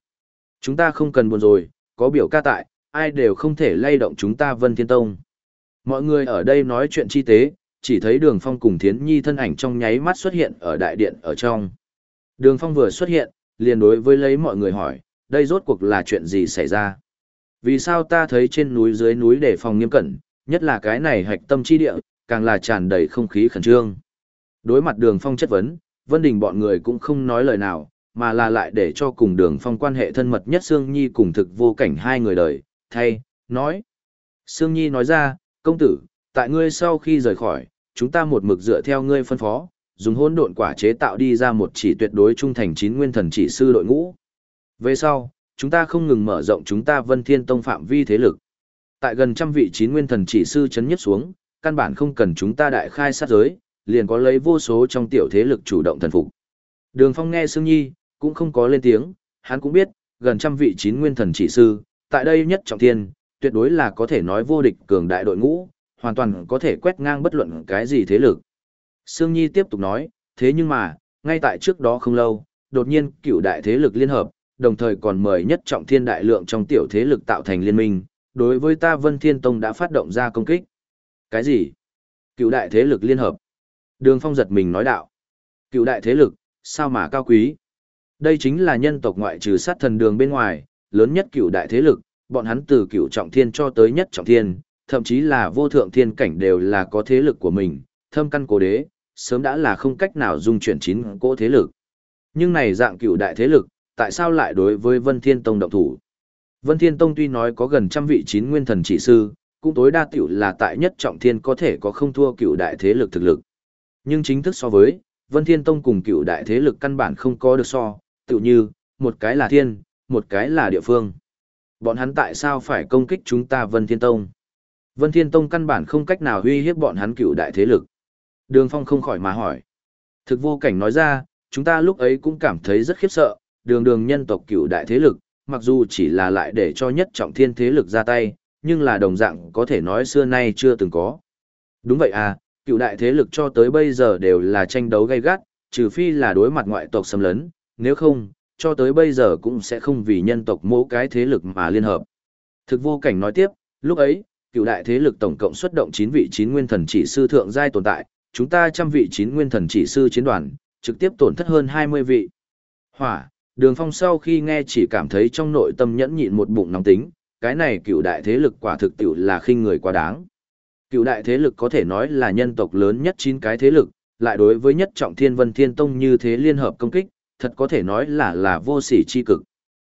Chúng ta không cần buồn rồi, có biểu ca tại, ai đều không thể lay động chúng ta Vân Thiên Tông. Mọi người ở đây nói chuyện chi tế, chỉ thấy Đường Phong cùng Thiến Nhi thân ảnh trong nháy mắt xuất hiện ở đại điện ở trong. Đường Phong vừa xuất hiện, liền đối với lấy mọi người hỏi, đây rốt cuộc là chuyện gì xảy ra? Vì sao ta thấy trên núi dưới núi để phòng nghiêm cẩn, nhất là cái này hạch tâm chi địa, càng là tràn đầy không khí khẩn trương. Đối mặt đường phong chất vấn, Vân Đình bọn người cũng không nói lời nào, mà là lại để cho cùng đường phong quan hệ thân mật nhất Sương Nhi cùng thực vô cảnh hai người đời, thay, nói. Sương Nhi nói ra, công tử, tại ngươi sau khi rời khỏi, chúng ta một mực dựa theo ngươi phân phó, dùng hỗn độn quả chế tạo đi ra một chỉ tuyệt đối trung thành chín nguyên thần chỉ sư đội ngũ. Về sau, chúng ta không ngừng mở rộng chúng ta Vân Thiên Tông phạm vi thế lực. Tại gần trăm vị chín nguyên thần chỉ sư chấn nhất xuống, căn bản không cần chúng ta đại khai sát giới, liền có lấy vô số trong tiểu thế lực chủ động thần phục. Đường Phong nghe Sương Nhi, cũng không có lên tiếng, hắn cũng biết, gần trăm vị chín nguyên thần chỉ sư, tại đây nhất trọng thiên, tuyệt đối là có thể nói vô địch cường đại đội ngũ, hoàn toàn có thể quét ngang bất luận cái gì thế lực. Sương Nhi tiếp tục nói, thế nhưng mà, ngay tại trước đó không lâu, đột nhiên cựu đại thế lực liên hợp, đồng thời còn mời nhất trọng thiên đại lượng trong tiểu thế lực tạo thành liên minh, đối với ta Vân Thiên Tông đã phát động ra công kích. Cái gì? Cựu đại thế lực liên hợp. Đường Phong giật mình nói đạo. Cựu đại thế lực, sao mà cao quý? Đây chính là nhân tộc ngoại trừ sát thần đường bên ngoài, lớn nhất cựu đại thế lực, bọn hắn từ cựu trọng thiên cho tới nhất trọng thiên, thậm chí là vô thượng thiên cảnh đều là có thế lực của mình, thâm căn cố đế, sớm đã là không cách nào dung chuyển chín cỗ thế lực. Nhưng này dạng cựu đại thế lực, tại sao lại đối với Vân Thiên Tông động thủ? Vân Thiên Tông tuy nói có gần trăm vị chín nguyên thần chỉ sư, cũng tối đa tiểu là tại nhất trọng thiên có thể có không thua cựu đại thế lực thực lực. Nhưng chính thức so với, Vân Thiên Tông cùng cựu đại thế lực căn bản không có được so, tự như, một cái là thiên, một cái là địa phương. Bọn hắn tại sao phải công kích chúng ta Vân Thiên Tông? Vân Thiên Tông căn bản không cách nào uy hiếp bọn hắn cựu đại thế lực. Đường Phong không khỏi mà hỏi. Thực vô cảnh nói ra, chúng ta lúc ấy cũng cảm thấy rất khiếp sợ, đường đường nhân tộc cựu đại thế lực, mặc dù chỉ là lại để cho nhất trọng thiên thế lực ra tay, nhưng là đồng dạng có thể nói xưa nay chưa từng có. Đúng vậy à, cựu đại thế lực cho tới bây giờ đều là tranh đấu gay gắt, trừ phi là đối mặt ngoại tộc xâm lấn, nếu không, cho tới bây giờ cũng sẽ không vì nhân tộc mỗi cái thế lực mà liên hợp. Thực vô cảnh nói tiếp, lúc ấy, cựu đại thế lực tổng cộng xuất động 9 vị 9 nguyên thần chỉ sư thượng giai tồn tại, chúng ta trăm vị 9 nguyên thần chỉ sư chiến đoàn, trực tiếp tổn thất hơn 20 vị. Hỏa, đường phong sau khi nghe chỉ cảm thấy trong nội tâm nhẫn nhịn một bụng nóng tính, cái này cựu đại thế lực quả thực tiểu là khinh người quá đáng. Cựu đại thế lực có thể nói là nhân tộc lớn nhất chín cái thế lực, lại đối với nhất trọng thiên vân thiên tông như thế liên hợp công kích, thật có thể nói là là vô sỉ chi cực.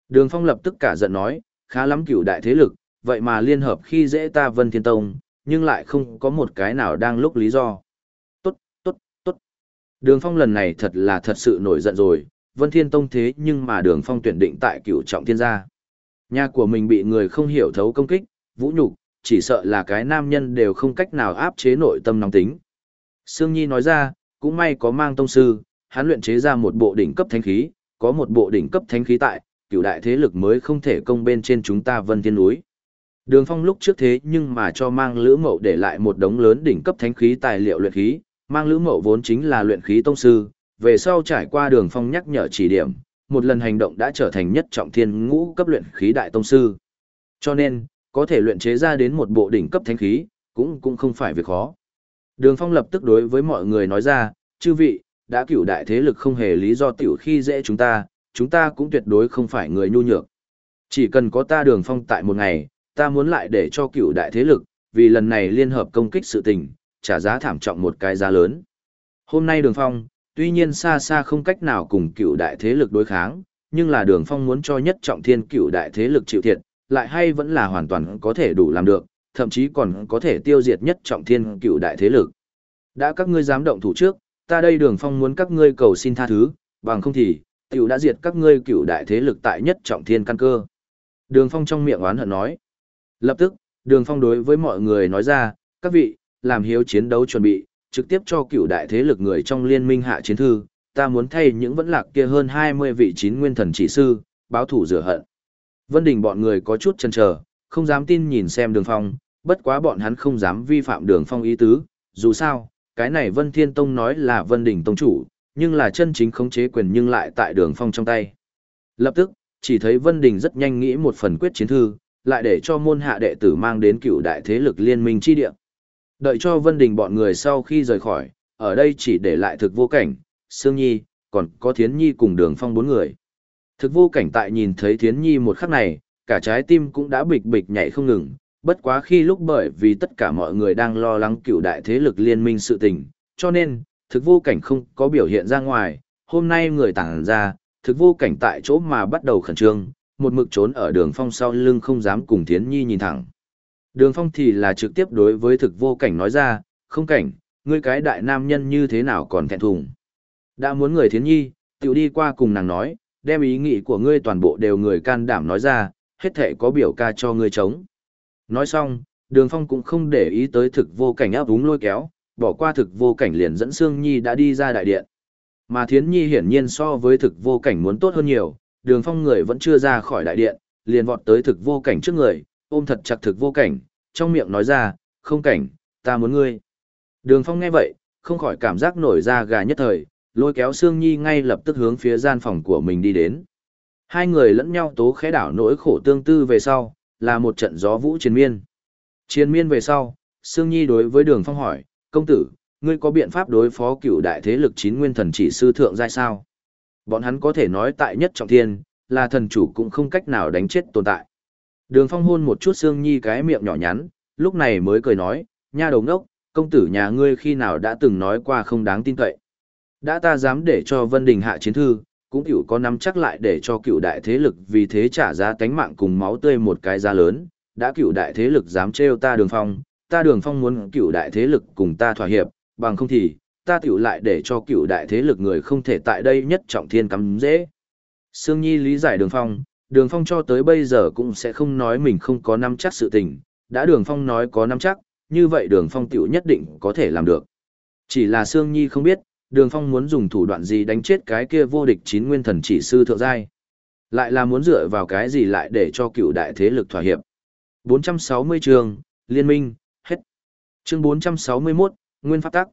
Đường phong lập tức cả giận nói, khá lắm cựu đại thế lực, vậy mà liên hợp khi dễ ta Vân Thiên Tông, nhưng lại không có một cái nào đang lúc lý do. Tốt, tốt, tốt. Đường Phong lần này thật là thật sự nổi giận rồi, Vân Thiên Tông thế nhưng mà Đường Phong tuyển định tại cựu trọng thiên gia. Nhà của mình bị người không hiểu thấu công kích, vũ nhục, chỉ sợ là cái nam nhân đều không cách nào áp chế nội tâm nóng tính. Sương Nhi nói ra, cũng may có mang tông sư, hắn luyện chế ra một bộ đỉnh cấp thánh khí, có một bộ đỉnh cấp thánh khí tại, cửu đại thế lực mới không thể công bên trên chúng ta Vân Thiên núi. Đường Phong lúc trước thế nhưng mà cho mang lữ mậu để lại một đống lớn đỉnh cấp thánh khí tài liệu luyện khí, mang lữ mậu vốn chính là luyện khí tông sư, về sau trải qua đường Phong nhắc nhở chỉ điểm, một lần hành động đã trở thành nhất trọng thiên ngũ cấp luyện khí đại tông sư. Cho nên, có thể luyện chế ra đến một bộ đỉnh cấp thánh khí, cũng cũng không phải việc khó. Đường Phong lập tức đối với mọi người nói ra, chư vị, đã cửu đại thế lực không hề lý do tiểu khi dễ chúng ta, chúng ta cũng tuyệt đối không phải người nhu nhược. Chỉ cần có ta đường Phong tại một ngày, ta muốn lại để cho cựu đại thế lực, vì lần này liên hợp công kích sự tình, trả giá thảm trọng một cái giá lớn. Hôm nay đường phong, tuy nhiên xa xa không cách nào cùng cựu đại thế lực đối kháng, nhưng là đường phong muốn cho nhất trọng thiên cựu đại thế lực chịu thiệt, lại hay vẫn là hoàn toàn có thể đủ làm được, thậm chí còn có thể tiêu diệt nhất trọng thiên cựu đại thế lực. Đã các ngươi dám động thủ trước, ta đây đường phong muốn các ngươi cầu xin tha thứ, bằng không thì, tiểu đã diệt các ngươi cựu đại thế lực tại nhất trọng thiên căn cơ. Đường phong trong miệng oán hận nói, Lập tức, đường phong đối với mọi người nói ra, các vị, làm hiếu chiến đấu chuẩn bị, trực tiếp cho cựu đại thế lực người trong liên minh hạ chiến thư, ta muốn thay những vẫn lạc kia hơn hai mươi vị chín nguyên thần chỉ sư, báo thủ rửa hận. Vân Đình bọn người có chút chần chờ, không dám tin nhìn xem đường phong, bất quá bọn hắn không dám vi phạm đường phong ý tứ, dù sao, cái này Vân Thiên Tông nói là Vân Đình Tông chủ, nhưng là chân chính khống chế quyền nhưng lại tại đường phong trong tay. Lập tức, chỉ thấy Vân Đình rất nhanh nghĩ một phần quyết chiến thư, lại để cho môn hạ đệ tử mang đến cựu đại thế lực liên minh chi địa. Đợi cho Vân Đình bọn người sau khi rời khỏi, ở đây chỉ để lại thực vô cảnh, Sương Nhi, còn có Thiến Nhi cùng đường phong bốn người. Thực vô cảnh tại nhìn thấy Thiến Nhi một khắc này, cả trái tim cũng đã bịch bịch nhảy không ngừng, bất quá khi lúc bởi vì tất cả mọi người đang lo lắng cựu đại thế lực liên minh sự tình, cho nên, thực vô cảnh không có biểu hiện ra ngoài, hôm nay người tàng ra, thực vô cảnh tại chỗ mà bắt đầu khẩn trương, một mực trốn ở đường phong sau lưng không dám cùng Thiến Nhi nhìn thẳng. Đường phong thì là trực tiếp đối với thực vô cảnh nói ra, không cảnh, ngươi cái đại nam nhân như thế nào còn thẹn thùng. Đã muốn người Thiến Nhi, tiểu đi qua cùng nàng nói, đem ý nghĩ của ngươi toàn bộ đều người can đảm nói ra, hết thể có biểu ca cho ngươi chống. Nói xong, đường phong cũng không để ý tới thực vô cảnh áp úng lôi kéo, bỏ qua thực vô cảnh liền dẫn Sương Nhi đã đi ra đại điện. Mà Thiến Nhi hiển nhiên so với thực vô cảnh muốn tốt hơn nhiều, đường phong người vẫn chưa ra khỏi đại điện, liền vọt tới thực vô cảnh trước người, ôm thật chặt thực vô cảnh, trong miệng nói ra, không cảnh, ta muốn ngươi. Đường phong nghe vậy, không khỏi cảm giác nổi ra gà nhất thời, lôi kéo Sương Nhi ngay lập tức hướng phía gian phòng của mình đi đến. Hai người lẫn nhau tố khẽ đảo nỗi khổ tương tư về sau, là một trận gió vũ chiến miên. Chiến miên về sau, Sương Nhi đối với đường phong hỏi, công tử, ngươi có biện pháp đối phó cựu đại thế lực chín nguyên thần chỉ sư thượng giai sao? Bọn hắn có thể nói tại nhất trọng thiên, là thần chủ cũng không cách nào đánh chết tồn tại. Đường phong hôn một chút Sương Nhi cái miệng nhỏ nhắn, lúc này mới cười nói, nha đầu ngốc, công tử nhà ngươi khi nào đã từng nói qua không đáng tin cậy. Đã ta dám để cho Vân Đình hạ chiến thư, cũng cựu có nắm chắc lại để cho cựu đại thế lực vì thế trả giá tánh mạng cùng máu tươi một cái giá lớn, đã cựu đại thế lực dám trêu ta đường phong, ta đường phong muốn cựu đại thế lực cùng ta thỏa hiệp, bằng không thì, ta tiểu lại để cho cựu đại thế lực người không thể tại đây nhất trọng thiên cắm dễ. Sương Nhi lý giải đường phong, đường phong cho tới bây giờ cũng sẽ không nói mình không có nắm chắc sự tình, đã đường phong nói có nắm chắc, như vậy đường phong tiểu nhất định có thể làm được. Chỉ là Sương Nhi không biết, đường phong muốn dùng thủ đoạn gì đánh chết cái kia vô địch chín nguyên thần chỉ sư thượng giai? Lại là muốn dựa vào cái gì lại để cho cựu đại thế lực thỏa hiệp? 460 chương liên minh hết. Chương 461, nguyên pháp tắc.